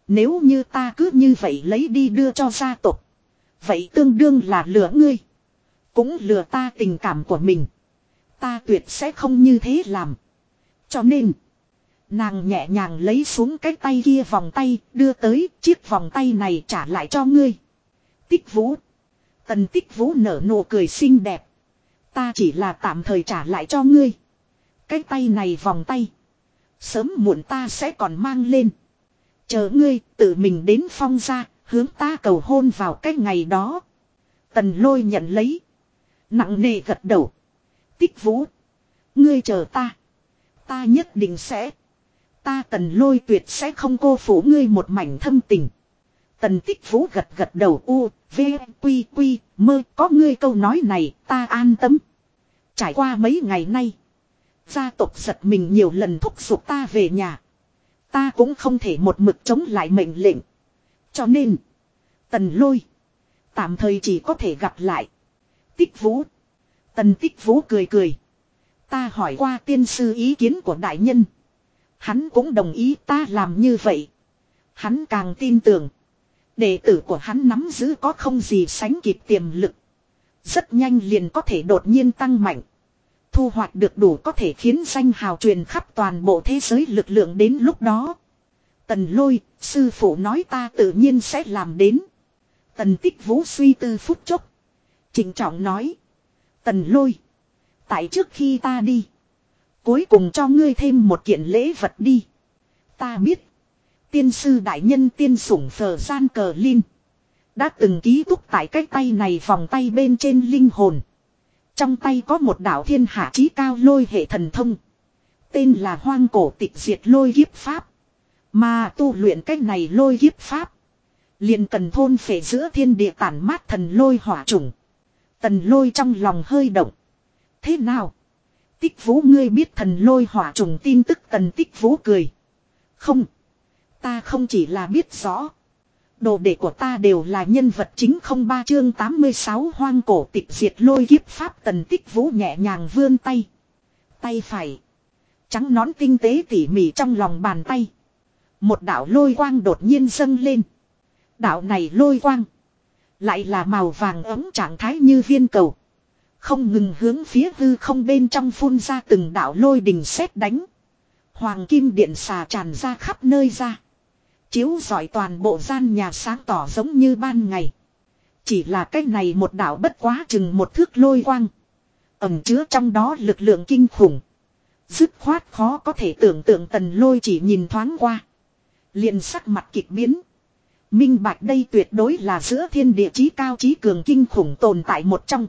Nếu như ta cứ như vậy lấy đi đưa cho gia tộc. Vậy tương đương là lừa ngươi. Cũng lừa ta tình cảm của mình. Ta tuyệt sẽ không như thế làm. Cho nên. Nàng nhẹ nhàng lấy xuống cái tay kia vòng tay đưa tới chiếc vòng tay này trả lại cho ngươi. Tích vũ. Tần tích vũ nở nụ cười xinh đẹp. Ta chỉ là tạm thời trả lại cho ngươi. Cái tay này vòng tay. Sớm muộn ta sẽ còn mang lên. Chờ ngươi tự mình đến phong ra, hướng ta cầu hôn vào cái ngày đó. Tần lôi nhận lấy. Nặng nề gật đầu. Tích vũ. Ngươi chờ ta. Ta nhất định sẽ. Ta tần lôi tuyệt sẽ không cô phủ ngươi một mảnh thâm tình. Tần tích vũ gật gật đầu u, v, quy quy, mơ có ngươi câu nói này ta an tâm. Trải qua mấy ngày nay. Gia tộc giật mình nhiều lần thúc giục ta về nhà. Ta cũng không thể một mực chống lại mệnh lệnh. Cho nên. Tần lôi. Tạm thời chỉ có thể gặp lại. Tích vũ. Tần tích vũ cười cười. Ta hỏi qua tiên sư ý kiến của đại nhân. Hắn cũng đồng ý ta làm như vậy. Hắn càng tin tưởng. Đệ tử của hắn nắm giữ có không gì sánh kịp tiềm lực. Rất nhanh liền có thể đột nhiên tăng mạnh. Thu hoạch được đủ có thể khiến danh hào truyền khắp toàn bộ thế giới lực lượng đến lúc đó. Tần lôi, sư phụ nói ta tự nhiên sẽ làm đến. Tần tích vũ suy tư phút chốc. Trịnh trọng nói. Tần lôi. Tại trước khi ta đi. Cuối cùng cho ngươi thêm một kiện lễ vật đi. Ta biết. Tiên sư đại nhân tiên sủng phờ gian cờ linh. Đã từng ký túc tại cái tay này vòng tay bên trên linh hồn. Trong tay có một đạo thiên hạ trí cao lôi hệ thần thông. Tên là hoang cổ tịch diệt lôi kiếp pháp. Mà tu luyện cách này lôi kiếp pháp. liền cần thôn phệ giữa thiên địa tản mát thần lôi hỏa trùng. Tần lôi trong lòng hơi động. Thế nào? Tích vũ ngươi biết thần lôi hỏa trùng tin tức tần tích vũ cười. Không. Ta không chỉ là biết rõ. Đồ đệ của ta đều là nhân vật chính không ba chương 86 hoang cổ tịch diệt lôi kiếp pháp tần tích vũ nhẹ nhàng vươn tay. Tay phải. Trắng nón tinh tế tỉ mỉ trong lòng bàn tay. Một đạo lôi quang đột nhiên dâng lên. Đạo này lôi quang. Lại là màu vàng ấm trạng thái như viên cầu. Không ngừng hướng phía hư không bên trong phun ra từng đạo lôi đình sét đánh. Hoàng kim điện xà tràn ra khắp nơi ra. Chiếu giỏi toàn bộ gian nhà sáng tỏ giống như ban ngày. Chỉ là cái này một đạo bất quá chừng một thước lôi quang. Ẩm chứa trong đó lực lượng kinh khủng. Dứt khoát khó có thể tưởng tượng tần lôi chỉ nhìn thoáng qua. liền sắc mặt kịch biến. Minh bạch đây tuyệt đối là giữa thiên địa chí cao chí cường kinh khủng tồn tại một trong.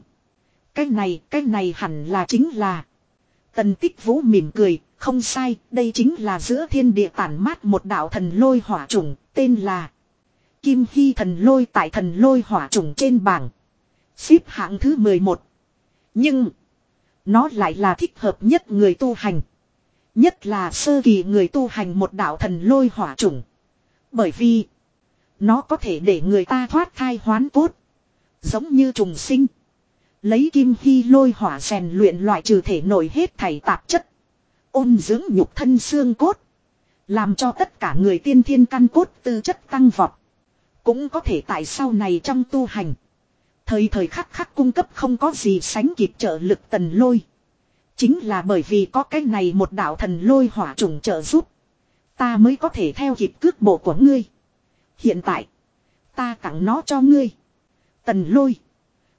Cái này, cái này hẳn là chính là. Tần tích vũ mỉm cười, không sai, đây chính là giữa thiên địa tản mát một đạo thần lôi hỏa trùng, tên là Kim Hy thần lôi tại thần lôi hỏa trùng trên bảng. Xếp hạng thứ 11. Nhưng, nó lại là thích hợp nhất người tu hành. Nhất là sơ kỳ người tu hành một đạo thần lôi hỏa trùng. Bởi vì, nó có thể để người ta thoát thai hoán cốt. Giống như trùng sinh. Lấy kim hy lôi hỏa rèn luyện loại trừ thể nổi hết thảy tạp chất. Ôn dưỡng nhục thân xương cốt. Làm cho tất cả người tiên thiên căn cốt tư chất tăng vọt. Cũng có thể tại sau này trong tu hành. Thời thời khắc khắc cung cấp không có gì sánh kịp trợ lực tần lôi. Chính là bởi vì có cái này một đạo thần lôi hỏa trùng trợ giúp. Ta mới có thể theo kịp cước bộ của ngươi. Hiện tại. Ta tặng nó cho ngươi. Tần lôi.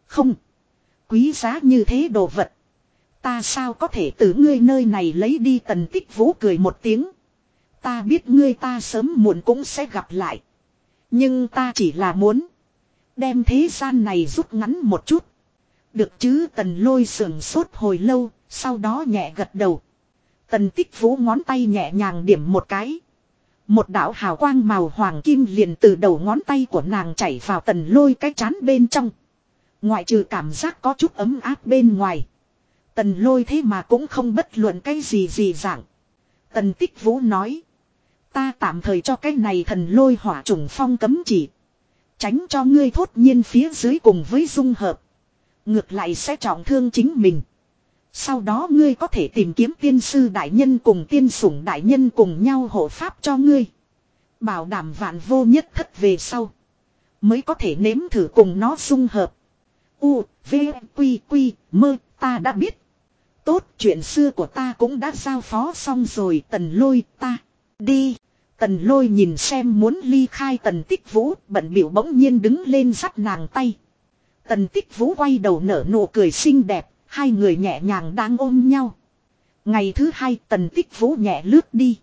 Không. Quý giá như thế đồ vật. Ta sao có thể từ ngươi nơi này lấy đi tần tích vũ cười một tiếng. Ta biết ngươi ta sớm muộn cũng sẽ gặp lại. Nhưng ta chỉ là muốn. Đem thế gian này rút ngắn một chút. Được chứ tần lôi sườn sốt hồi lâu. Sau đó nhẹ gật đầu. Tần tích vũ ngón tay nhẹ nhàng điểm một cái. Một đạo hào quang màu hoàng kim liền từ đầu ngón tay của nàng chảy vào tần lôi cái chán bên trong. Ngoại trừ cảm giác có chút ấm áp bên ngoài. Tần lôi thế mà cũng không bất luận cái gì gì dạng. Tần tích vũ nói. Ta tạm thời cho cái này thần lôi hỏa trùng phong cấm chỉ. Tránh cho ngươi thốt nhiên phía dưới cùng với dung hợp. Ngược lại sẽ trọng thương chính mình. Sau đó ngươi có thể tìm kiếm tiên sư đại nhân cùng tiên sủng đại nhân cùng nhau hộ pháp cho ngươi. Bảo đảm vạn vô nhất thất về sau. Mới có thể nếm thử cùng nó dung hợp. U, V, Quy, Quy, mơ, ta đã biết. Tốt, chuyện xưa của ta cũng đã giao phó xong rồi, tần lôi, ta, đi. Tần lôi nhìn xem muốn ly khai tần tích vũ, bận biểu bỗng nhiên đứng lên dắt nàng tay. Tần tích vũ quay đầu nở nụ cười xinh đẹp, hai người nhẹ nhàng đang ôm nhau. Ngày thứ hai tần tích vũ nhẹ lướt đi.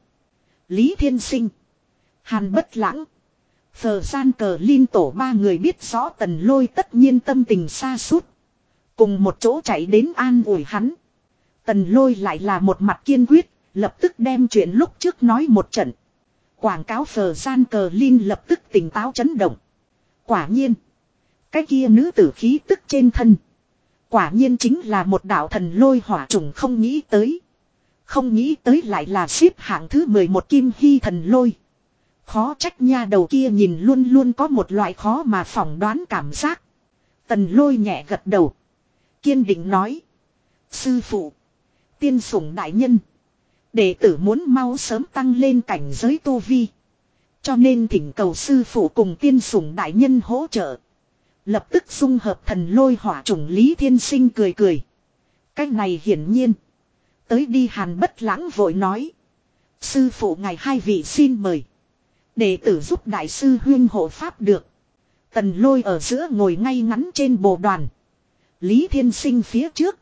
Lý Thiên Sinh. Hàn bất lãng. Phờ gian cờ liên tổ ba người biết rõ tần lôi tất nhiên tâm tình xa suốt. Cùng một chỗ chạy đến an ủi hắn. Tần lôi lại là một mặt kiên quyết, lập tức đem chuyện lúc trước nói một trận. Quảng cáo phờ gian cờ liên lập tức tỉnh táo chấn động. Quả nhiên. Cái kia nữ tử khí tức trên thân. Quả nhiên chính là một đạo thần lôi hỏa trùng không nghĩ tới. Không nghĩ tới lại là xếp hạng thứ 11 kim hy thần lôi. Khó trách nha đầu kia nhìn luôn luôn có một loại khó mà phỏng đoán cảm giác. Tần lôi nhẹ gật đầu. Kiên định nói. Sư phụ. Tiên sủng đại nhân. Đệ tử muốn mau sớm tăng lên cảnh giới tu vi. Cho nên thỉnh cầu sư phụ cùng tiên sủng đại nhân hỗ trợ. Lập tức dung hợp thần lôi hỏa trùng Lý Thiên Sinh cười cười. Cách này hiển nhiên. Tới đi hàn bất lãng vội nói. Sư phụ ngài hai vị xin mời. Đệ tử giúp đại sư huyên hộ pháp được. Tần lôi ở giữa ngồi ngay ngắn trên bồ đoàn. Lý Thiên Sinh phía trước.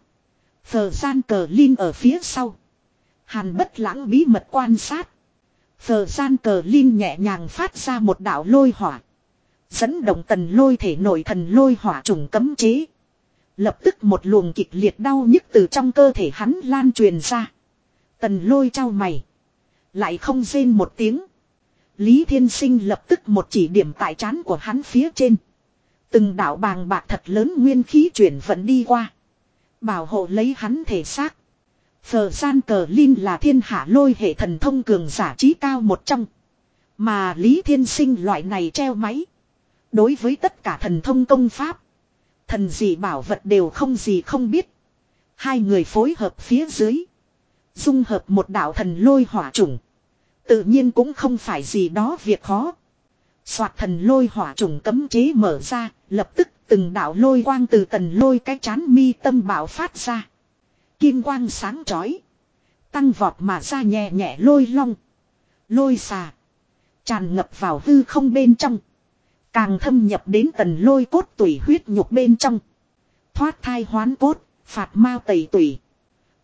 Phờ gian cờ Linh ở phía sau. Hàn bất lãng bí mật quan sát. Phờ gian cờ Linh nhẹ nhàng phát ra một đạo lôi hỏa. Dẫn động tần lôi thể nội thần lôi hỏa trùng cấm chế. Lập tức một luồng kịch liệt đau nhức từ trong cơ thể hắn lan truyền ra. Tần lôi trao mày. Lại không rên một tiếng. Lý Thiên Sinh lập tức một chỉ điểm tại trán của hắn phía trên. Từng đạo bàng bạc thật lớn nguyên khí chuyển vận đi qua. Bảo hộ lấy hắn thể xác. Phờ gian cờ Linh là thiên hạ lôi hệ thần thông cường giả trí cao một trong. Mà Lý Thiên Sinh loại này treo máy. Đối với tất cả thần thông công pháp. Thần gì bảo vật đều không gì không biết. Hai người phối hợp phía dưới. Dung hợp một đạo thần lôi hỏa trùng. Tự nhiên cũng không phải gì đó việc khó. Soạt thần lôi hỏa trùng cấm chế mở ra, lập tức từng đạo lôi quang từ tần lôi cái chán mi tâm bảo phát ra. Kim quang sáng chói Tăng vọt mà ra nhẹ nhẹ lôi long. Lôi xà. Tràn ngập vào hư không bên trong. Càng thâm nhập đến tần lôi cốt tủy huyết nhục bên trong. Thoát thai hoán cốt, phạt mau tẩy tủy.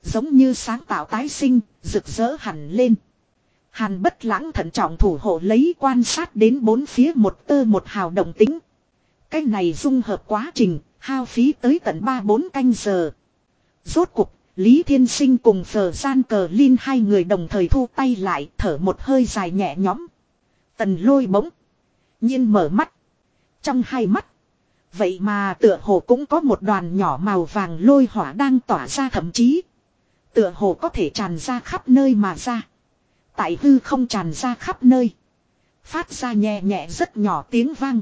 Giống như sáng tạo tái sinh, rực rỡ hẳn lên. Hàn bất lãng thận trọng thủ hộ lấy quan sát đến bốn phía một tơ một hào động tính. Cái này dung hợp quá trình, hao phí tới tận 3-4 canh giờ. Rốt cuộc, Lý Thiên Sinh cùng Phờ Gian Cờ Linh hai người đồng thời thu tay lại thở một hơi dài nhẹ nhõm. Tần lôi bỗng. nhiên mở mắt. Trong hai mắt. Vậy mà tựa hồ cũng có một đoàn nhỏ màu vàng lôi hỏa đang tỏa ra thậm chí. Tựa hồ có thể tràn ra khắp nơi mà ra. Tại hư không tràn ra khắp nơi. Phát ra nhẹ nhẹ rất nhỏ tiếng vang.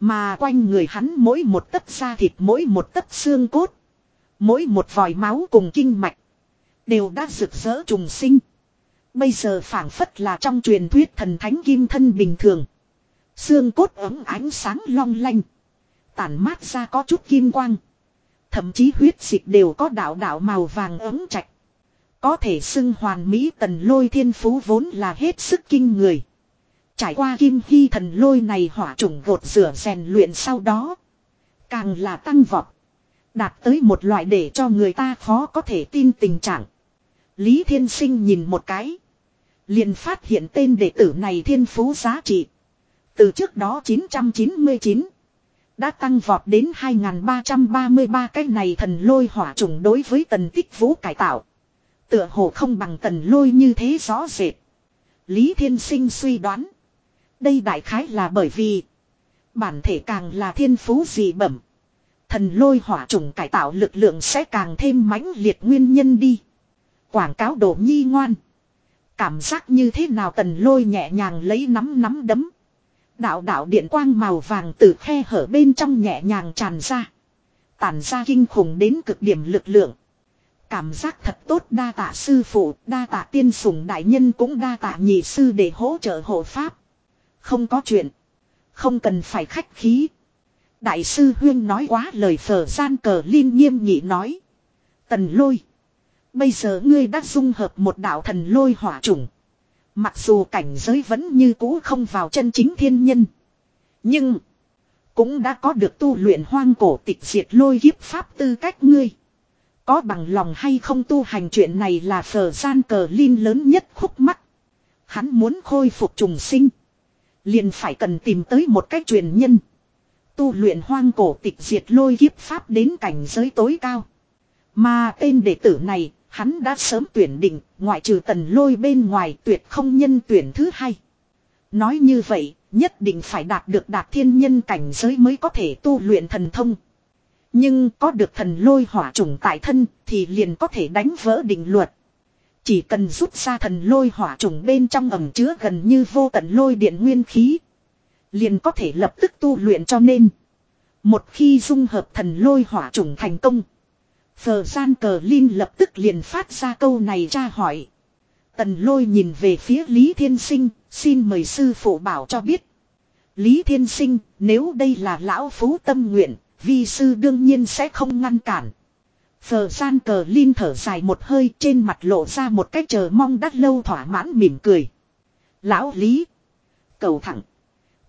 Mà quanh người hắn mỗi một tấc da thịt, mỗi một tấc xương cốt. Mỗi một vòi máu cùng kinh mạch. Đều đã rực rỡ trùng sinh. Bây giờ phảng phất là trong truyền thuyết thần thánh kim thân bình thường. Xương cốt ấm ánh sáng long lanh. Tản mát ra có chút kim quang. Thậm chí huyết dịch đều có đạo đạo màu vàng ấm trạch. Có thể xưng hoàn mỹ tần lôi thiên phú vốn là hết sức kinh người. Trải qua kim hy thần lôi này hỏa trùng gột rửa rèn luyện sau đó. Càng là tăng vọt. Đạt tới một loại để cho người ta khó có thể tin tình trạng. Lý Thiên Sinh nhìn một cái. liền phát hiện tên đệ tử này thiên phú giá trị. Từ trước đó 999. Đã tăng vọt đến 2333 cái này thần lôi hỏa trùng đối với tần tích vũ cải tạo. Tựa hồ không bằng tần lôi như thế rõ rệt. Lý Thiên Sinh suy đoán. Đây đại khái là bởi vì. Bản thể càng là thiên phú dị bẩm. Thần lôi hỏa trùng cải tạo lực lượng sẽ càng thêm mãnh liệt nguyên nhân đi. Quảng cáo đồ nhi ngoan. Cảm giác như thế nào tần lôi nhẹ nhàng lấy nắm nắm đấm. Đạo đạo điện quang màu vàng từ khe hở bên trong nhẹ nhàng tràn ra. Tản ra kinh khủng đến cực điểm lực lượng. Cảm giác thật tốt đa tạ sư phụ, đa tạ tiên sủng đại nhân cũng đa tạ nhị sư để hỗ trợ hộ pháp. Không có chuyện. Không cần phải khách khí. Đại sư Huyên nói quá lời phở gian cờ liên nghiêm nhị nói. Tần lôi. Bây giờ ngươi đã dung hợp một đạo thần lôi hỏa chủng. Mặc dù cảnh giới vẫn như cũ không vào chân chính thiên nhân. Nhưng. Cũng đã có được tu luyện hoang cổ tịch diệt lôi hiếp pháp tư cách ngươi. Có bằng lòng hay không tu hành chuyện này là phở gian cờ linh lớn nhất khúc mắt. Hắn muốn khôi phục trùng sinh. Liền phải cần tìm tới một cách truyền nhân. Tu luyện hoang cổ tịch diệt lôi kiếp pháp đến cảnh giới tối cao. Mà tên đệ tử này, hắn đã sớm tuyển định, ngoại trừ tần lôi bên ngoài tuyệt không nhân tuyển thứ hai. Nói như vậy, nhất định phải đạt được đạt thiên nhân cảnh giới mới có thể tu luyện thần thông. Nhưng có được thần lôi hỏa trùng tại thân thì liền có thể đánh vỡ định luật. Chỉ cần rút ra thần lôi hỏa trùng bên trong ẩm chứa gần như vô tận lôi điện nguyên khí. Liền có thể lập tức tu luyện cho nên. Một khi dung hợp thần lôi hỏa trùng thành công. Phờ gian cờ Linh lập tức liền phát ra câu này tra hỏi. Tần lôi nhìn về phía Lý Thiên Sinh, xin mời sư phụ bảo cho biết. Lý Thiên Sinh, nếu đây là lão phú tâm nguyện, vi sư đương nhiên sẽ không ngăn cản. Phờ gian cờ Linh thở dài một hơi, trên mặt lộ ra một cách chờ mong đắt lâu thỏa mãn mỉm cười. Lão Lý. Cầu thẳng.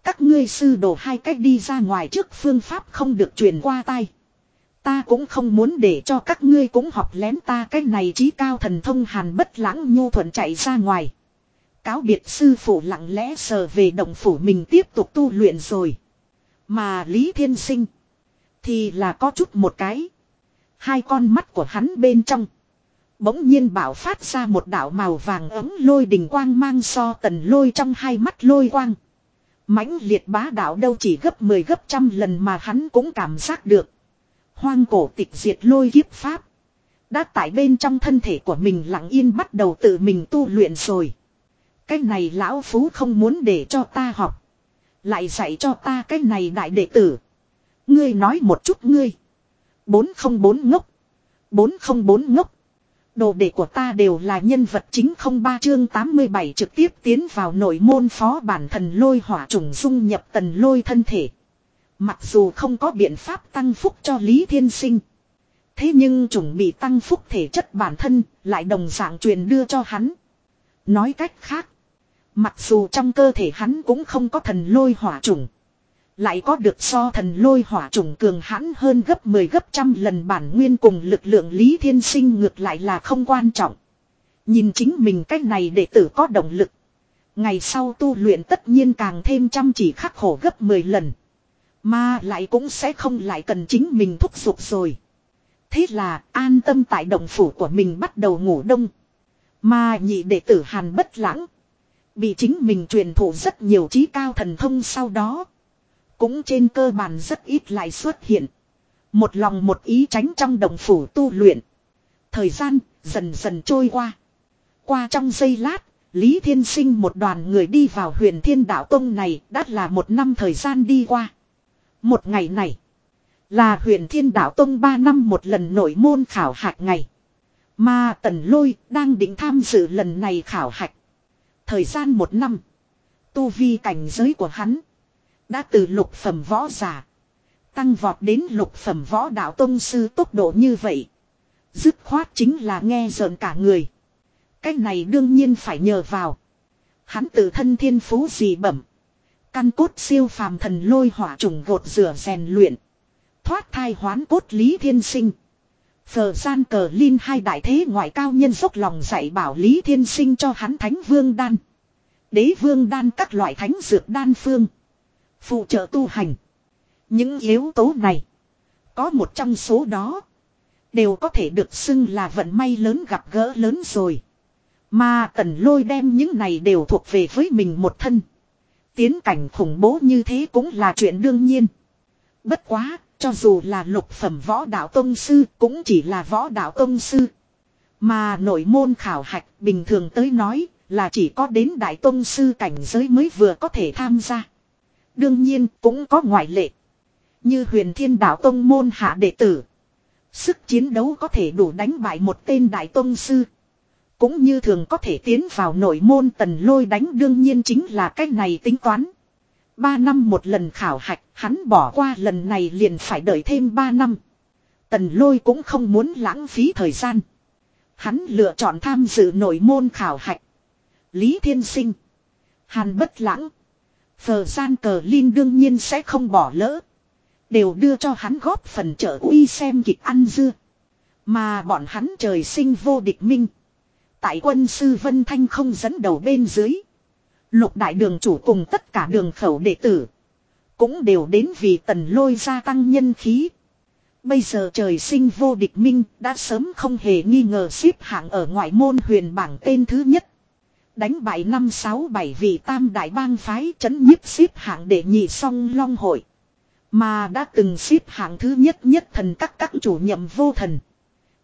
Các ngươi sư đồ hai cách đi ra ngoài trước phương pháp không được truyền qua tay. Ta cũng không muốn để cho các ngươi cũng học lén ta, cái này trí cao thần thông hàn bất lãng nhu thuận chạy ra ngoài. Cáo biệt sư phụ lặng lẽ sờ về động phủ mình tiếp tục tu luyện rồi. Mà Lý Thiên Sinh thì là có chút một cái. Hai con mắt của hắn bên trong. Bỗng nhiên bảo phát ra một đạo màu vàng ấm lôi đình quang mang so tần lôi trong hai mắt lôi quang mãnh liệt bá đạo đâu chỉ gấp 10 gấp trăm lần mà hắn cũng cảm giác được. Hoang cổ tịch diệt lôi kiếp pháp. Đã tại bên trong thân thể của mình lặng yên bắt đầu tự mình tu luyện rồi. Cái này lão phú không muốn để cho ta học. Lại dạy cho ta cái này đại đệ tử. Ngươi nói một chút ngươi. 404 ngốc. 404 ngốc. Đồ đệ của ta đều là nhân vật chính không ba chương 87 trực tiếp tiến vào nội môn phó bản thần lôi hỏa trùng dung nhập tần lôi thân thể. Mặc dù không có biện pháp tăng phúc cho Lý Thiên Sinh. Thế nhưng trùng bị tăng phúc thể chất bản thân lại đồng dạng truyền đưa cho hắn. Nói cách khác. Mặc dù trong cơ thể hắn cũng không có thần lôi hỏa trùng. Lại có được so thần lôi hỏa trùng cường hãn hơn gấp 10 gấp trăm lần bản nguyên cùng lực lượng Lý Thiên Sinh ngược lại là không quan trọng. Nhìn chính mình cách này để tử có động lực. Ngày sau tu luyện tất nhiên càng thêm chăm chỉ khắc khổ gấp 10 lần. Mà lại cũng sẽ không lại cần chính mình thúc giục rồi. Thế là, an tâm tại động phủ của mình bắt đầu ngủ đông. Mà nhị đệ tử Hàn bất lãng. Bị chính mình truyền thụ rất nhiều trí cao thần thông sau đó. Cũng trên cơ bản rất ít lại xuất hiện. Một lòng một ý tránh trong đồng phủ tu luyện. Thời gian dần dần trôi qua. Qua trong giây lát, Lý Thiên Sinh một đoàn người đi vào huyền thiên đạo tông này đã là một năm thời gian đi qua. Một ngày này, là huyền thiên đạo tông ba năm một lần nổi môn khảo hạch ngày. Mà Tần Lôi đang định tham dự lần này khảo hạch. Thời gian một năm, tu vi cảnh giới của hắn đã từ lục phẩm võ giả. Tăng vọt đến lục phẩm võ đạo tông sư tốc độ như vậy. Dứt khoát chính là nghe rợn cả người. Cái này đương nhiên phải nhờ vào. Hắn tự thân thiên phú gì bẩm. Căn cốt siêu phàm thần lôi hỏa trùng gột rửa rèn luyện. Thoát thai hoán cốt lý thiên sinh. Phờ gian cờ linh hai đại thế ngoại cao nhân dốc lòng dạy bảo Lý Thiên Sinh cho hắn thánh vương đan. Đế vương đan các loại thánh dược đan phương. Phụ trợ tu hành. Những yếu tố này. Có một trong số đó. Đều có thể được xưng là vận may lớn gặp gỡ lớn rồi. Mà tần lôi đem những này đều thuộc về với mình một thân. Tiến cảnh khủng bố như thế cũng là chuyện đương nhiên. Bất quá, cho dù là lục phẩm võ đạo tông sư cũng chỉ là võ đạo tông sư. Mà nội môn khảo hạch bình thường tới nói là chỉ có đến Đại Tông Sư cảnh giới mới vừa có thể tham gia. Đương nhiên cũng có ngoại lệ. Như huyền thiên đạo Tông môn hạ đệ tử. Sức chiến đấu có thể đủ đánh bại một tên Đại Tông Sư. Cũng như thường có thể tiến vào nội môn tần lôi đánh đương nhiên chính là cách này tính toán. Ba năm một lần khảo hạch, hắn bỏ qua lần này liền phải đợi thêm ba năm. Tần lôi cũng không muốn lãng phí thời gian. Hắn lựa chọn tham dự nội môn khảo hạch. Lý Thiên Sinh. Hàn Bất Lãng. Phờ gian cờ Linh đương nhiên sẽ không bỏ lỡ. Đều đưa cho hắn góp phần trợ uy xem kịch ăn dưa. Mà bọn hắn trời sinh vô địch minh. Tại quân sư Vân Thanh không dẫn đầu bên dưới. Lục đại đường chủ cùng tất cả đường khẩu đệ tử. Cũng đều đến vì tần lôi gia tăng nhân khí. Bây giờ trời sinh vô địch minh đã sớm không hề nghi ngờ xếp hạng ở ngoại môn huyền bảng tên thứ nhất. Đánh bại năm sáu bảy vị tam đại bang phái chấn nhiếp xếp hạng để nhị song long hội. Mà đã từng xếp hạng thứ nhất nhất thần các các chủ nhậm vô thần.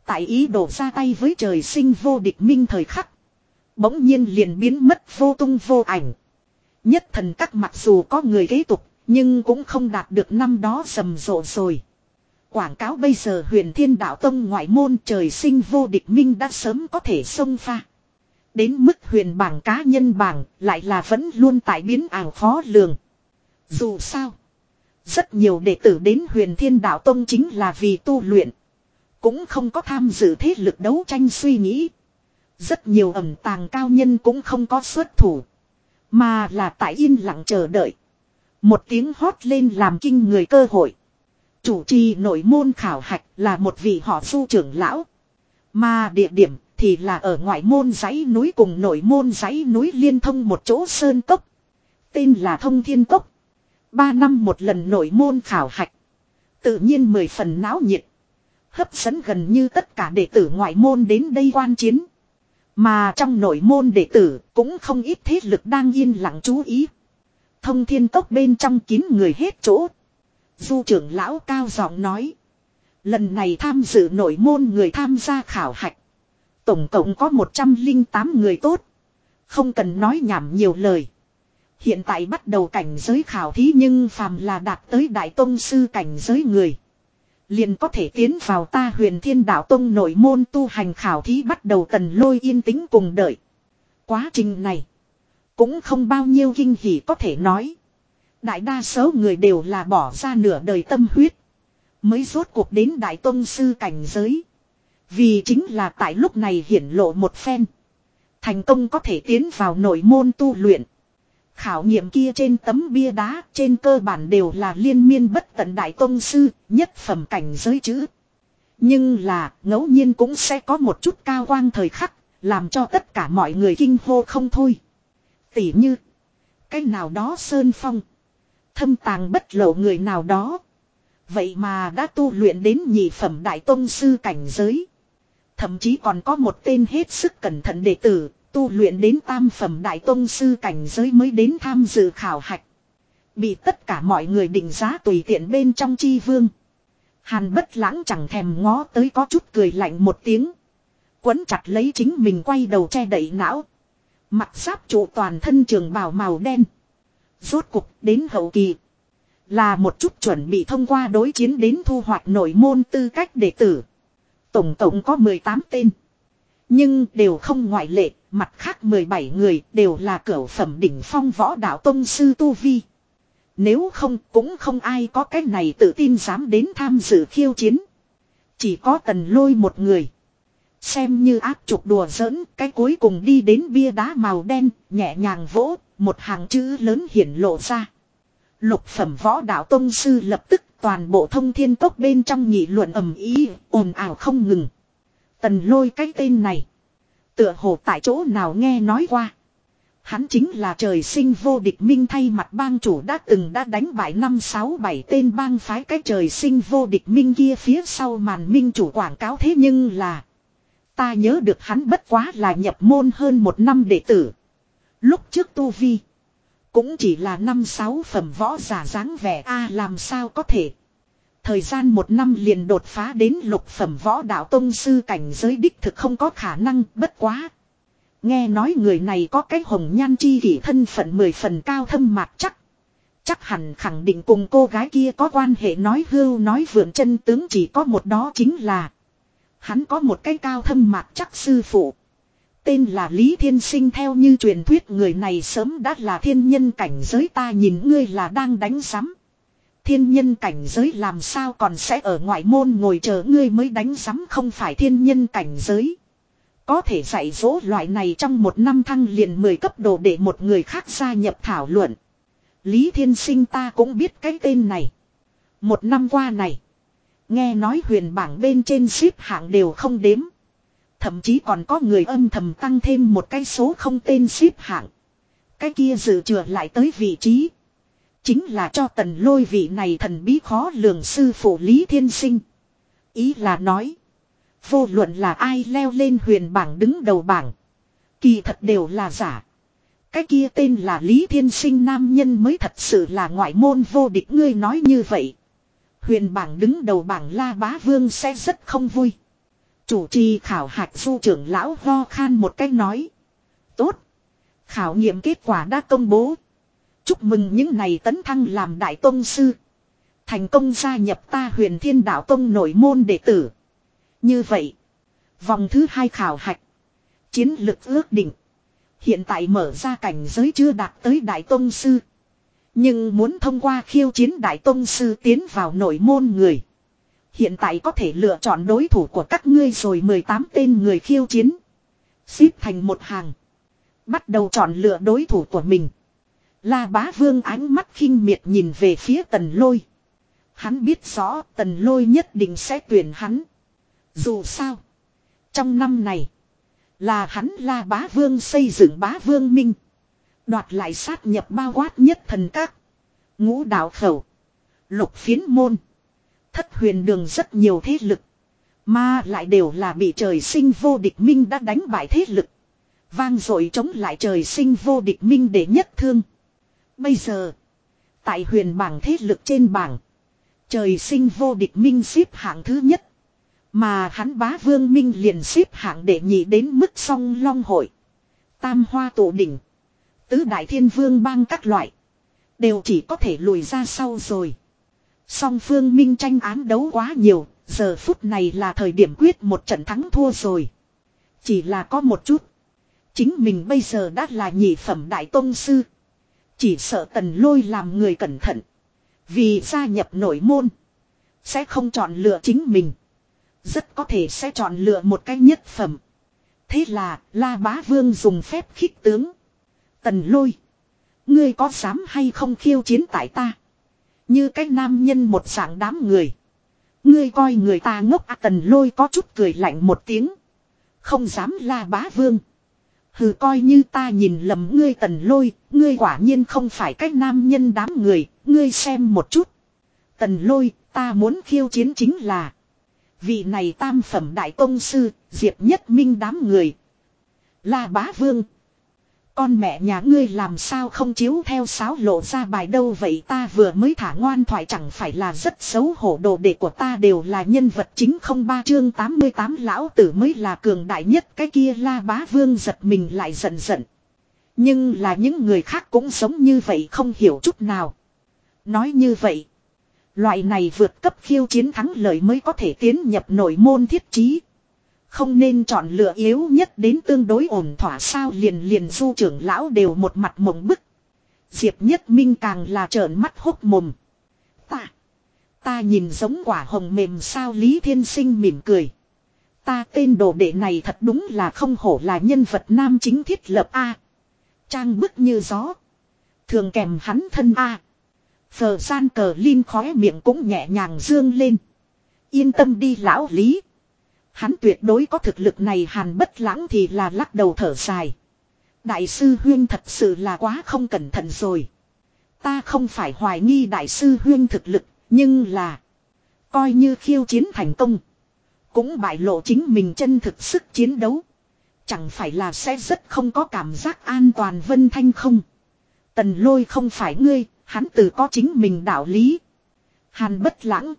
Tại ý đồ ra tay với trời sinh vô địch minh thời khắc. Bỗng nhiên liền biến mất vô tung vô ảnh. Nhất thần các mặc dù có người kế tục, nhưng cũng không đạt được năm đó rầm rộ rồi. Quảng cáo bây giờ huyền thiên đạo tông ngoại môn trời sinh vô địch minh đã sớm có thể xông pha. Đến mức huyền bảng cá nhân bảng lại là vẫn luôn tại biến ảo khó lường. Dù sao, rất nhiều đệ tử đến huyền thiên đạo tông chính là vì tu luyện. Cũng không có tham dự thế lực đấu tranh suy nghĩ. Rất nhiều ẩm tàng cao nhân cũng không có xuất thủ. Mà là tại yên lặng chờ đợi. Một tiếng hót lên làm kinh người cơ hội. Chủ trì nội môn khảo hạch là một vị họ su trưởng lão. Mà địa điểm thì là ở ngoại môn dãy núi cùng nội môn dãy núi liên thông một chỗ sơn cốc. Tên là Thông Thiên Cốc. Ba năm một lần nội môn khảo hạch. Tự nhiên mười phần náo nhiệt. Hấp dẫn gần như tất cả đệ tử ngoại môn đến đây quan chiến. Mà trong nội môn đệ tử cũng không ít thế lực đang yên lặng chú ý. Thông thiên cốc bên trong kín người hết chỗ. Du trưởng lão cao giọng nói. Lần này tham dự nội môn người tham gia khảo hạch. Tổng cộng có 108 người tốt. Không cần nói nhảm nhiều lời. Hiện tại bắt đầu cảnh giới khảo thí nhưng phàm là đạt tới đại tông sư cảnh giới người. Liền có thể tiến vào ta huyền thiên đạo tông nội môn tu hành khảo thí bắt đầu tần lôi yên tĩnh cùng đợi. Quá trình này. Cũng không bao nhiêu kinh hỉ có thể nói. Đại đa số người đều là bỏ ra nửa đời tâm huyết. Mới rốt cuộc đến đại tông sư cảnh giới. Vì chính là tại lúc này hiển lộ một phen. Thành công có thể tiến vào nội môn tu luyện. Khảo nghiệm kia trên tấm bia đá trên cơ bản đều là liên miên bất tận đại tông sư, nhất phẩm cảnh giới chữ. Nhưng là ngẫu nhiên cũng sẽ có một chút cao quang thời khắc, làm cho tất cả mọi người kinh hô không thôi. Tỉ như, cái nào đó sơn phong, thâm tàng bất lộ người nào đó. Vậy mà đã tu luyện đến nhị phẩm đại tông sư cảnh giới. Thậm chí còn có một tên hết sức cẩn thận đệ tử, tu luyện đến tam phẩm đại tông sư cảnh giới mới đến tham dự khảo hạch. Bị tất cả mọi người định giá tùy tiện bên trong chi vương. Hàn bất lãng chẳng thèm ngó tới có chút cười lạnh một tiếng. Quấn chặt lấy chính mình quay đầu che đậy não. Mặt giáp trụ toàn thân trường bào màu đen. Rốt cục đến hậu kỳ. Là một chút chuẩn bị thông qua đối chiến đến thu hoạch nội môn tư cách đệ tử. Tổng tổng có 18 tên. Nhưng đều không ngoại lệ, mặt khác 17 người đều là cửu phẩm đỉnh phong võ đạo tông sư Tu Vi. Nếu không cũng không ai có cái này tự tin dám đến tham dự khiêu chiến. Chỉ có tần lôi một người. Xem như áp trục đùa giỡn, cái cuối cùng đi đến bia đá màu đen, nhẹ nhàng vỗ, một hàng chữ lớn hiển lộ ra. Lục phẩm võ đạo tông sư lập tức toàn bộ thông thiên tốc bên trong nhị luận ầm ý, ồn ào không ngừng. Tần lôi cái tên này. Tựa hồ tại chỗ nào nghe nói qua. Hắn chính là trời sinh vô địch minh thay mặt bang chủ đã từng đã đánh bại năm sáu bảy tên bang phái cái trời sinh vô địch minh kia phía sau màn minh chủ quảng cáo thế nhưng là. Ta nhớ được hắn bất quá là nhập môn hơn một năm đệ tử. Lúc trước tu vi. Cũng chỉ là năm sáu phẩm võ giả dáng vẻ a à, làm sao có thể. Thời gian một năm liền đột phá đến lục phẩm võ đạo tông sư cảnh giới đích thực không có khả năng, bất quá. Nghe nói người này có cái hồng nhan chi kỷ thân phận mười phần cao thâm mạc chắc. Chắc hẳn khẳng định cùng cô gái kia có quan hệ nói hưu nói vượn chân tướng chỉ có một đó chính là. Hắn có một cái cao thâm mạc chắc sư phụ. Tên là Lý Thiên Sinh theo như truyền thuyết người này sớm đã là thiên nhân cảnh giới ta nhìn ngươi là đang đánh sắm. Thiên nhân cảnh giới làm sao còn sẽ ở ngoại môn ngồi chờ ngươi mới đánh sắm không phải thiên nhân cảnh giới. Có thể dạy dỗ loại này trong một năm thăng liền 10 cấp độ để một người khác gia nhập thảo luận. Lý Thiên Sinh ta cũng biết cái tên này. Một năm qua này. Nghe nói huyền bảng bên trên ship hạng đều không đếm. Thậm chí còn có người âm thầm tăng thêm một cái số không tên xếp hạng. Cái kia dự trừa lại tới vị trí. Chính là cho tần lôi vị này thần bí khó lường sư phụ Lý Thiên Sinh. Ý là nói. Vô luận là ai leo lên huyền bảng đứng đầu bảng. Kỳ thật đều là giả. Cái kia tên là Lý Thiên Sinh nam nhân mới thật sự là ngoại môn vô địch, ngươi nói như vậy. Huyền bảng đứng đầu bảng La Bá Vương sẽ rất không vui. Chủ trì khảo hạch du trưởng lão ho khan một cách nói. Tốt. Khảo nghiệm kết quả đã công bố. Chúc mừng những này tấn thăng làm đại tôn sư. Thành công gia nhập ta huyền thiên đạo tông nội môn đệ tử. Như vậy. Vòng thứ hai khảo hạch. Chiến lực ước định. Hiện tại mở ra cảnh giới chưa đạt tới đại tôn sư. Nhưng muốn thông qua khiêu chiến đại tôn sư tiến vào nội môn người. Hiện tại có thể lựa chọn đối thủ của các ngươi rồi 18 tên người khiêu chiến. Xếp thành một hàng. Bắt đầu chọn lựa đối thủ của mình. La bá vương ánh mắt khinh miệt nhìn về phía tần lôi. Hắn biết rõ tần lôi nhất định sẽ tuyển hắn. Dù sao. Trong năm này. Là hắn la bá vương xây dựng bá vương minh. Đoạt lại sát nhập bao quát nhất thần các. Ngũ đạo khẩu. Lục phiến môn. Thất huyền đường rất nhiều thế lực. Mà lại đều là bị trời sinh vô địch minh đã đánh bại thế lực. Vang dội chống lại trời sinh vô địch minh để nhất thương. Bây giờ. Tại huyền bảng thế lực trên bảng. Trời sinh vô địch minh xếp hạng thứ nhất. Mà hắn bá vương minh liền xếp hạng để nhị đến mức song long hội. Tam hoa tổ đỉnh. Tứ đại thiên vương bang các loại. Đều chỉ có thể lùi ra sau rồi. Song phương minh tranh án đấu quá nhiều. Giờ phút này là thời điểm quyết một trận thắng thua rồi. Chỉ là có một chút. Chính mình bây giờ đã là nhị phẩm đại tôn sư. Chỉ sợ tần lôi làm người cẩn thận. Vì gia nhập nội môn. Sẽ không chọn lựa chính mình. Rất có thể sẽ chọn lựa một cái nhất phẩm. Thế là, La Bá Vương dùng phép khích tướng. Tần lôi. Ngươi có dám hay không khiêu chiến tại ta? Như cái nam nhân một dạng đám người. Ngươi coi người ta ngốc à, tần lôi có chút cười lạnh một tiếng. Không dám la bá vương. Hừ coi như ta nhìn lầm ngươi tần lôi, ngươi quả nhiên không phải cái nam nhân đám người, ngươi xem một chút. Tần lôi, ta muốn khiêu chiến chính là. Vị này tam phẩm đại công sư, diệp nhất minh đám người. La bá vương, con mẹ nhà ngươi làm sao không chiếu theo sáo lộ ra bài đâu vậy ta vừa mới thả ngoan thoại chẳng phải là rất xấu hổ, đồ đệ của ta đều là nhân vật chính không ba chương 88 lão tử mới là cường đại nhất, cái kia la bá vương giật mình lại giận giận. Nhưng là những người khác cũng sống như vậy không hiểu chút nào. Nói như vậy. Loại này vượt cấp khiêu chiến thắng lợi mới có thể tiến nhập nội môn thiết trí. Không nên chọn lựa yếu nhất đến tương đối ổn thỏa sao liền liền du trưởng lão đều một mặt mộng bức. Diệp nhất minh càng là trợn mắt hốc mồm. Ta. Ta nhìn giống quả hồng mềm sao Lý Thiên Sinh mỉm cười. Ta tên đồ đệ này thật đúng là không hổ là nhân vật nam chính thiết lập A. Trang bức như gió. Thường kèm hắn thân A. Phờ gian cờ Linh khóe miệng cũng nhẹ nhàng dương lên. Yên tâm đi lão Lý. Hắn tuyệt đối có thực lực này hàn bất lãng thì là lắc đầu thở dài. Đại sư Huyên thật sự là quá không cẩn thận rồi. Ta không phải hoài nghi đại sư Huyên thực lực, nhưng là... Coi như khiêu chiến thành công. Cũng bại lộ chính mình chân thực sức chiến đấu. Chẳng phải là sẽ rất không có cảm giác an toàn vân thanh không. Tần lôi không phải ngươi, hắn tự có chính mình đạo lý. Hàn bất lãng,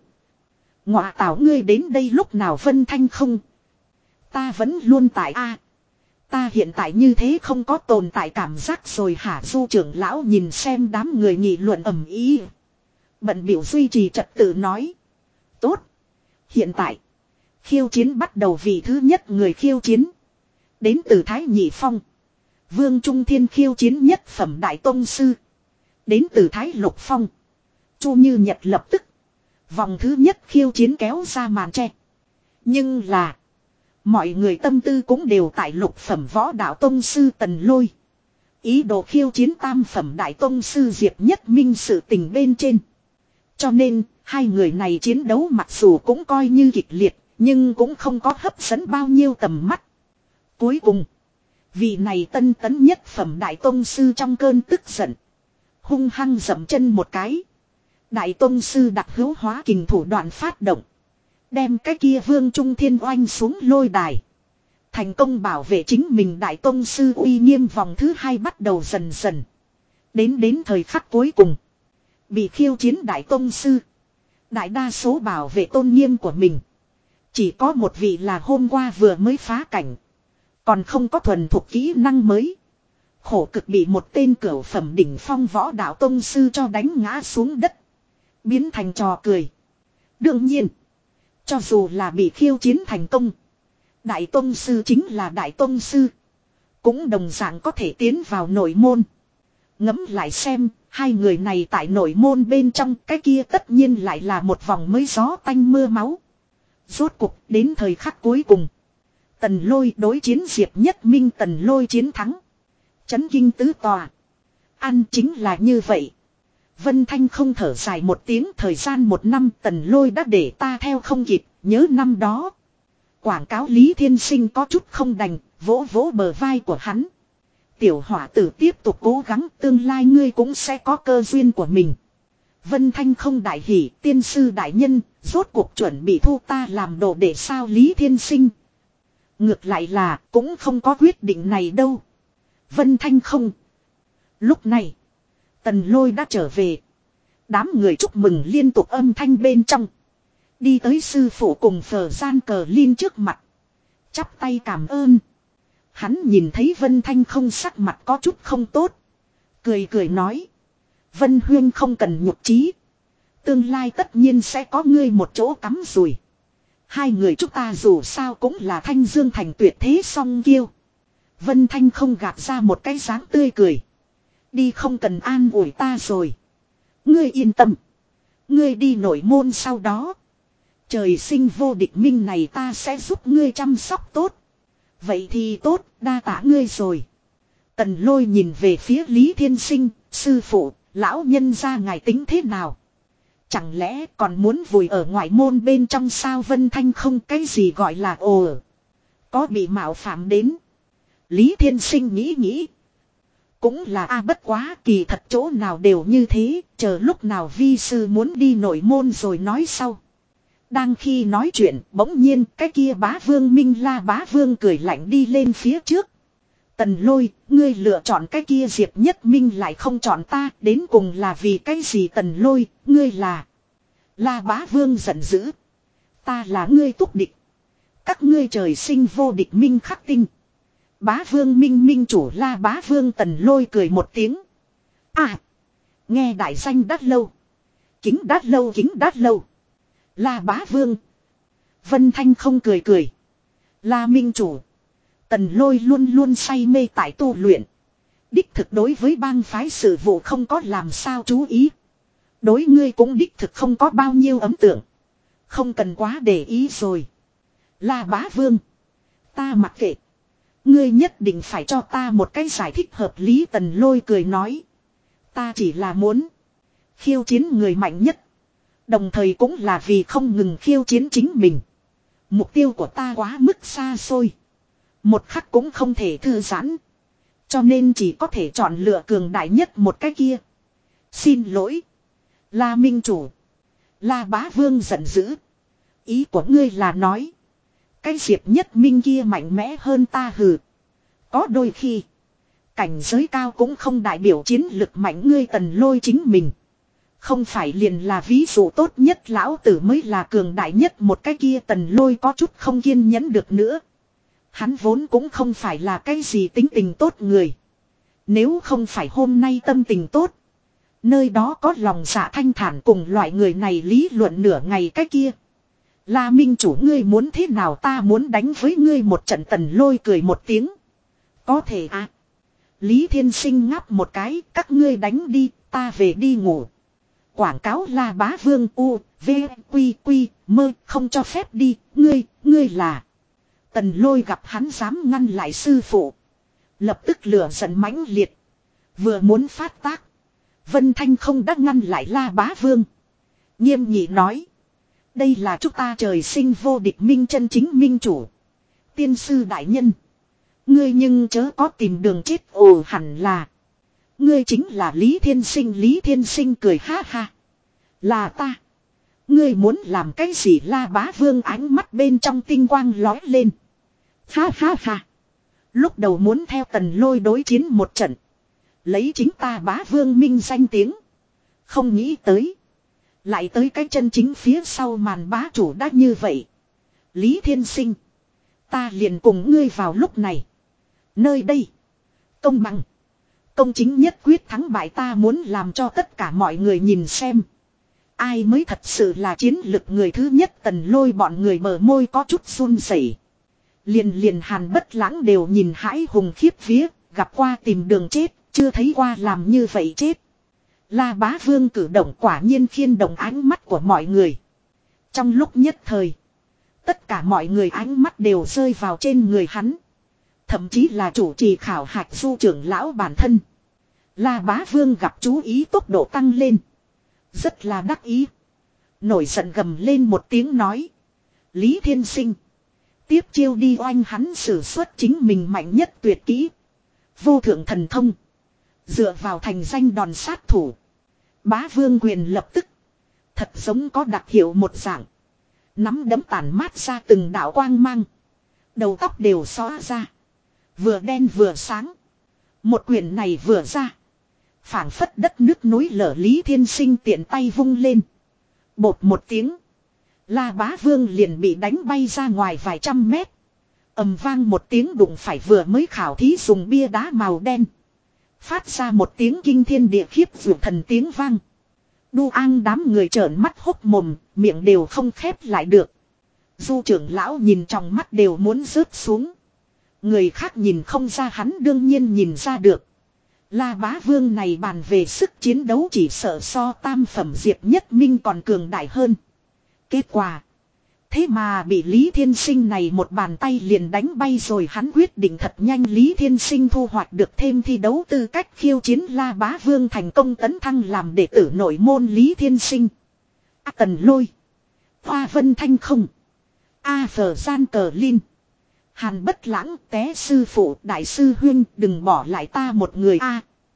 Ngọa tảo ngươi đến đây lúc nào vân thanh không. Ta vẫn luôn tại A. Ta hiện tại như thế không có tồn tại cảm giác rồi hả du trưởng lão nhìn xem đám người nghị luận ầm ý. Bận biểu duy trì trật tự nói. Tốt. Hiện tại. Khiêu chiến bắt đầu vì thứ nhất người khiêu chiến. Đến từ Thái Nhị Phong. Vương Trung Thiên khiêu chiến nhất phẩm Đại Tông Sư. Đến từ Thái Lục Phong. Chu Như Nhật lập tức. Vòng thứ nhất khiêu chiến kéo ra màn tre. Nhưng là. Mọi người tâm tư cũng đều tại lục phẩm võ đạo Tông Sư Tần Lôi. Ý đồ khiêu chiến tam phẩm Đại Tông Sư Diệp Nhất Minh sự tình bên trên. Cho nên, hai người này chiến đấu mặc dù cũng coi như kịch liệt, nhưng cũng không có hấp dẫn bao nhiêu tầm mắt. Cuối cùng, vị này tân tấn nhất phẩm Đại Tông Sư trong cơn tức giận. Hung hăng dậm chân một cái. Đại Tông Sư đặc hữu hóa kình thủ đoạn phát động. Đem cái kia vương trung thiên oanh xuống lôi đài. Thành công bảo vệ chính mình Đại Tông Sư uy nghiêm vòng thứ hai bắt đầu dần dần. Đến đến thời khắc cuối cùng. Bị khiêu chiến Đại Tông Sư. Đại đa số bảo vệ tôn nghiêm của mình. Chỉ có một vị là hôm qua vừa mới phá cảnh. Còn không có thuần thuộc kỹ năng mới. Khổ cực bị một tên cửu phẩm đỉnh phong võ đạo tông sư cho đánh ngã xuống đất. Biến thành trò cười. Đương nhiên. Cho dù là bị khiêu chiến thành công. Đại tông sư chính là đại tông sư. Cũng đồng dạng có thể tiến vào nội môn. ngẫm lại xem, hai người này tại nội môn bên trong cái kia tất nhiên lại là một vòng mới gió tanh mưa máu. Rốt cục đến thời khắc cuối cùng. Tần lôi đối chiến diệp nhất minh tần lôi chiến thắng. Chấn kinh tứ tòa. Ăn chính là như vậy. Vân Thanh không thở dài một tiếng thời gian một năm tần lôi đã để ta theo không kịp, nhớ năm đó. Quảng cáo Lý Thiên Sinh có chút không đành, vỗ vỗ bờ vai của hắn. Tiểu hỏa tử tiếp tục cố gắng tương lai ngươi cũng sẽ có cơ duyên của mình. Vân Thanh không đại hỷ, tiên sư đại nhân, rốt cuộc chuẩn bị thu ta làm đồ để sao Lý Thiên Sinh. Ngược lại là, cũng không có quyết định này đâu. Vân Thanh không. Lúc này, Tần Lôi đã trở về. Đám người chúc mừng liên tục âm thanh bên trong. Đi tới sư phụ cùng phở gian cờ liên trước mặt. Chắp tay cảm ơn. Hắn nhìn thấy Vân Thanh không sắc mặt có chút không tốt. Cười cười nói. Vân Huyên không cần nhục trí. Tương lai tất nhiên sẽ có ngươi một chỗ cắm rùi. Hai người chúng ta dù sao cũng là thanh dương thành tuyệt thế song kiêu. Vân Thanh không gạt ra một cái dáng tươi cười. Đi không cần an ủi ta rồi. Ngươi yên tâm. Ngươi đi nổi môn sau đó. Trời sinh vô địch minh này ta sẽ giúp ngươi chăm sóc tốt. Vậy thì tốt, đa tả ngươi rồi. Tần lôi nhìn về phía Lý Thiên Sinh, sư phụ, lão nhân ra ngài tính thế nào? Chẳng lẽ còn muốn vùi ở ngoại môn bên trong sao Vân Thanh không cái gì gọi là ồ. Có bị mạo phạm đến. Lý Thiên Sinh nghĩ nghĩ. Cũng là a bất quá kỳ thật chỗ nào đều như thế, chờ lúc nào vi sư muốn đi nội môn rồi nói sau. Đang khi nói chuyện, bỗng nhiên cái kia bá vương minh la bá vương cười lạnh đi lên phía trước. Tần lôi, ngươi lựa chọn cái kia diệp nhất minh lại không chọn ta, đến cùng là vì cái gì tần lôi, ngươi là. La bá vương giận dữ. Ta là ngươi túc địch. Các ngươi trời sinh vô địch minh khắc tinh. Bá vương minh minh chủ la bá vương tần lôi cười một tiếng. À. Nghe đại danh đắt lâu. Kính đắt lâu, kính đắt lâu. La bá vương. Vân Thanh không cười cười. La minh chủ. Tần lôi luôn luôn say mê tại tu luyện. Đích thực đối với bang phái sự vụ không có làm sao chú ý. Đối ngươi cũng đích thực không có bao nhiêu ấm tượng. Không cần quá để ý rồi. La bá vương. Ta mặc kệ. Ngươi nhất định phải cho ta một cái giải thích hợp lý, tần lôi cười nói. Ta chỉ là muốn. Khiêu chiến người mạnh nhất. Đồng thời cũng là vì không ngừng khiêu chiến chính mình. Mục tiêu của ta quá mức xa xôi. Một khắc cũng không thể thư giãn. Cho nên chỉ có thể chọn lựa cường đại nhất một cái kia. Xin lỗi. La Minh Chủ. La Bá Vương giận dữ. Ý của ngươi là nói. Cái diệp nhất minh kia mạnh mẽ hơn ta hừ. Có đôi khi. Cảnh giới cao cũng không đại biểu chiến lực mạnh ngươi tần lôi chính mình. Không phải liền là ví dụ tốt nhất lão tử mới là cường đại nhất một cái kia tần lôi có chút không kiên nhẫn được nữa. Hắn vốn cũng không phải là cái gì tính tình tốt người. Nếu không phải hôm nay tâm tình tốt. Nơi đó có lòng dạ thanh thản cùng loại người này lý luận nửa ngày cái kia. La Minh chủ ngươi muốn thế nào ta muốn đánh với ngươi một trận tần lôi cười một tiếng. Có thể à. Lý Thiên Sinh ngáp một cái, các ngươi đánh đi, ta về đi ngủ. Quảng cáo là Bá Vương U, V, Quy, Quy, mơ, không cho phép đi, ngươi, ngươi là. Tần lôi gặp hắn dám ngăn lại sư phụ. Lập tức lửa giận mãnh liệt. Vừa muốn phát tác. Vân Thanh không đã ngăn lại La Bá Vương. Nghiêm nhị nói. Đây là chúng ta trời sinh vô địch minh chân chính minh chủ. Tiên sư đại nhân. Ngươi nhưng chớ có tìm đường chết, ồ hẳn là. Ngươi chính là Lý Thiên Sinh, Lý Thiên Sinh cười ha ha. Là ta. Ngươi muốn làm cái gì la bá vương ánh mắt bên trong tinh quang lói lên. Ha ha ha. Lúc đầu muốn theo tần lôi đối chiến một trận. Lấy chính ta bá vương minh danh tiếng. Không nghĩ tới. Lại tới cái chân chính phía sau màn bá chủ đã như vậy. Lý Thiên Sinh. Ta liền cùng ngươi vào lúc này. Nơi đây. Công bằng. Công chính nhất quyết thắng bại ta muốn làm cho tất cả mọi người nhìn xem. Ai mới thật sự là chiến lực người thứ nhất tần lôi bọn người mở môi có chút run rẩy. Liền liền hàn bất lãng đều nhìn hãi hùng khiếp vía, gặp qua tìm đường chết, chưa thấy qua làm như vậy chết. La bá vương cử động quả nhiên khiên động ánh mắt của mọi người. Trong lúc nhất thời, tất cả mọi người ánh mắt đều rơi vào trên người hắn. Thậm chí là chủ trì khảo hạch du trưởng lão bản thân. La bá vương gặp chú ý tốc độ tăng lên. Rất là đắc ý. Nổi giận gầm lên một tiếng nói. Lý thiên sinh. Tiếp chiêu đi oanh hắn sử xuất chính mình mạnh nhất tuyệt kỹ. Vô thượng thần thông. Dựa vào thành danh đòn sát thủ. Bá vương quyền lập tức. Thật giống có đặc hiệu một dạng. Nắm đấm tàn mát ra từng đạo quang mang. Đầu tóc đều xóa ra. Vừa đen vừa sáng. Một quyền này vừa ra. phảng phất đất nước núi lở Lý Thiên Sinh tiện tay vung lên. Bột một tiếng. La bá vương liền bị đánh bay ra ngoài vài trăm mét. ầm vang một tiếng đụng phải vừa mới khảo thí dùng bia đá màu đen. Phát ra một tiếng kinh thiên địa khiếp vượt thần tiếng vang. Đu an đám người trợn mắt hốc mồm, miệng đều không khép lại được. Du trưởng lão nhìn trong mắt đều muốn rớt xuống. Người khác nhìn không ra hắn đương nhiên nhìn ra được. La bá vương này bàn về sức chiến đấu chỉ sợ so tam phẩm diệp nhất minh còn cường đại hơn. Kết quả. Thế mà bị Lý Thiên Sinh này một bàn tay liền đánh bay rồi hắn quyết định thật nhanh Lý Thiên Sinh thu hoạch được thêm thi đấu tư cách khiêu chiến La Bá Vương thành công tấn thăng làm đệ tử nội môn Lý Thiên Sinh. A Tần Lôi. Hoa Vân Thanh không. A Phở Gian Cờ Linh. Hàn bất lãng, té sư phụ, đại sư huyên, đừng bỏ lại ta một người a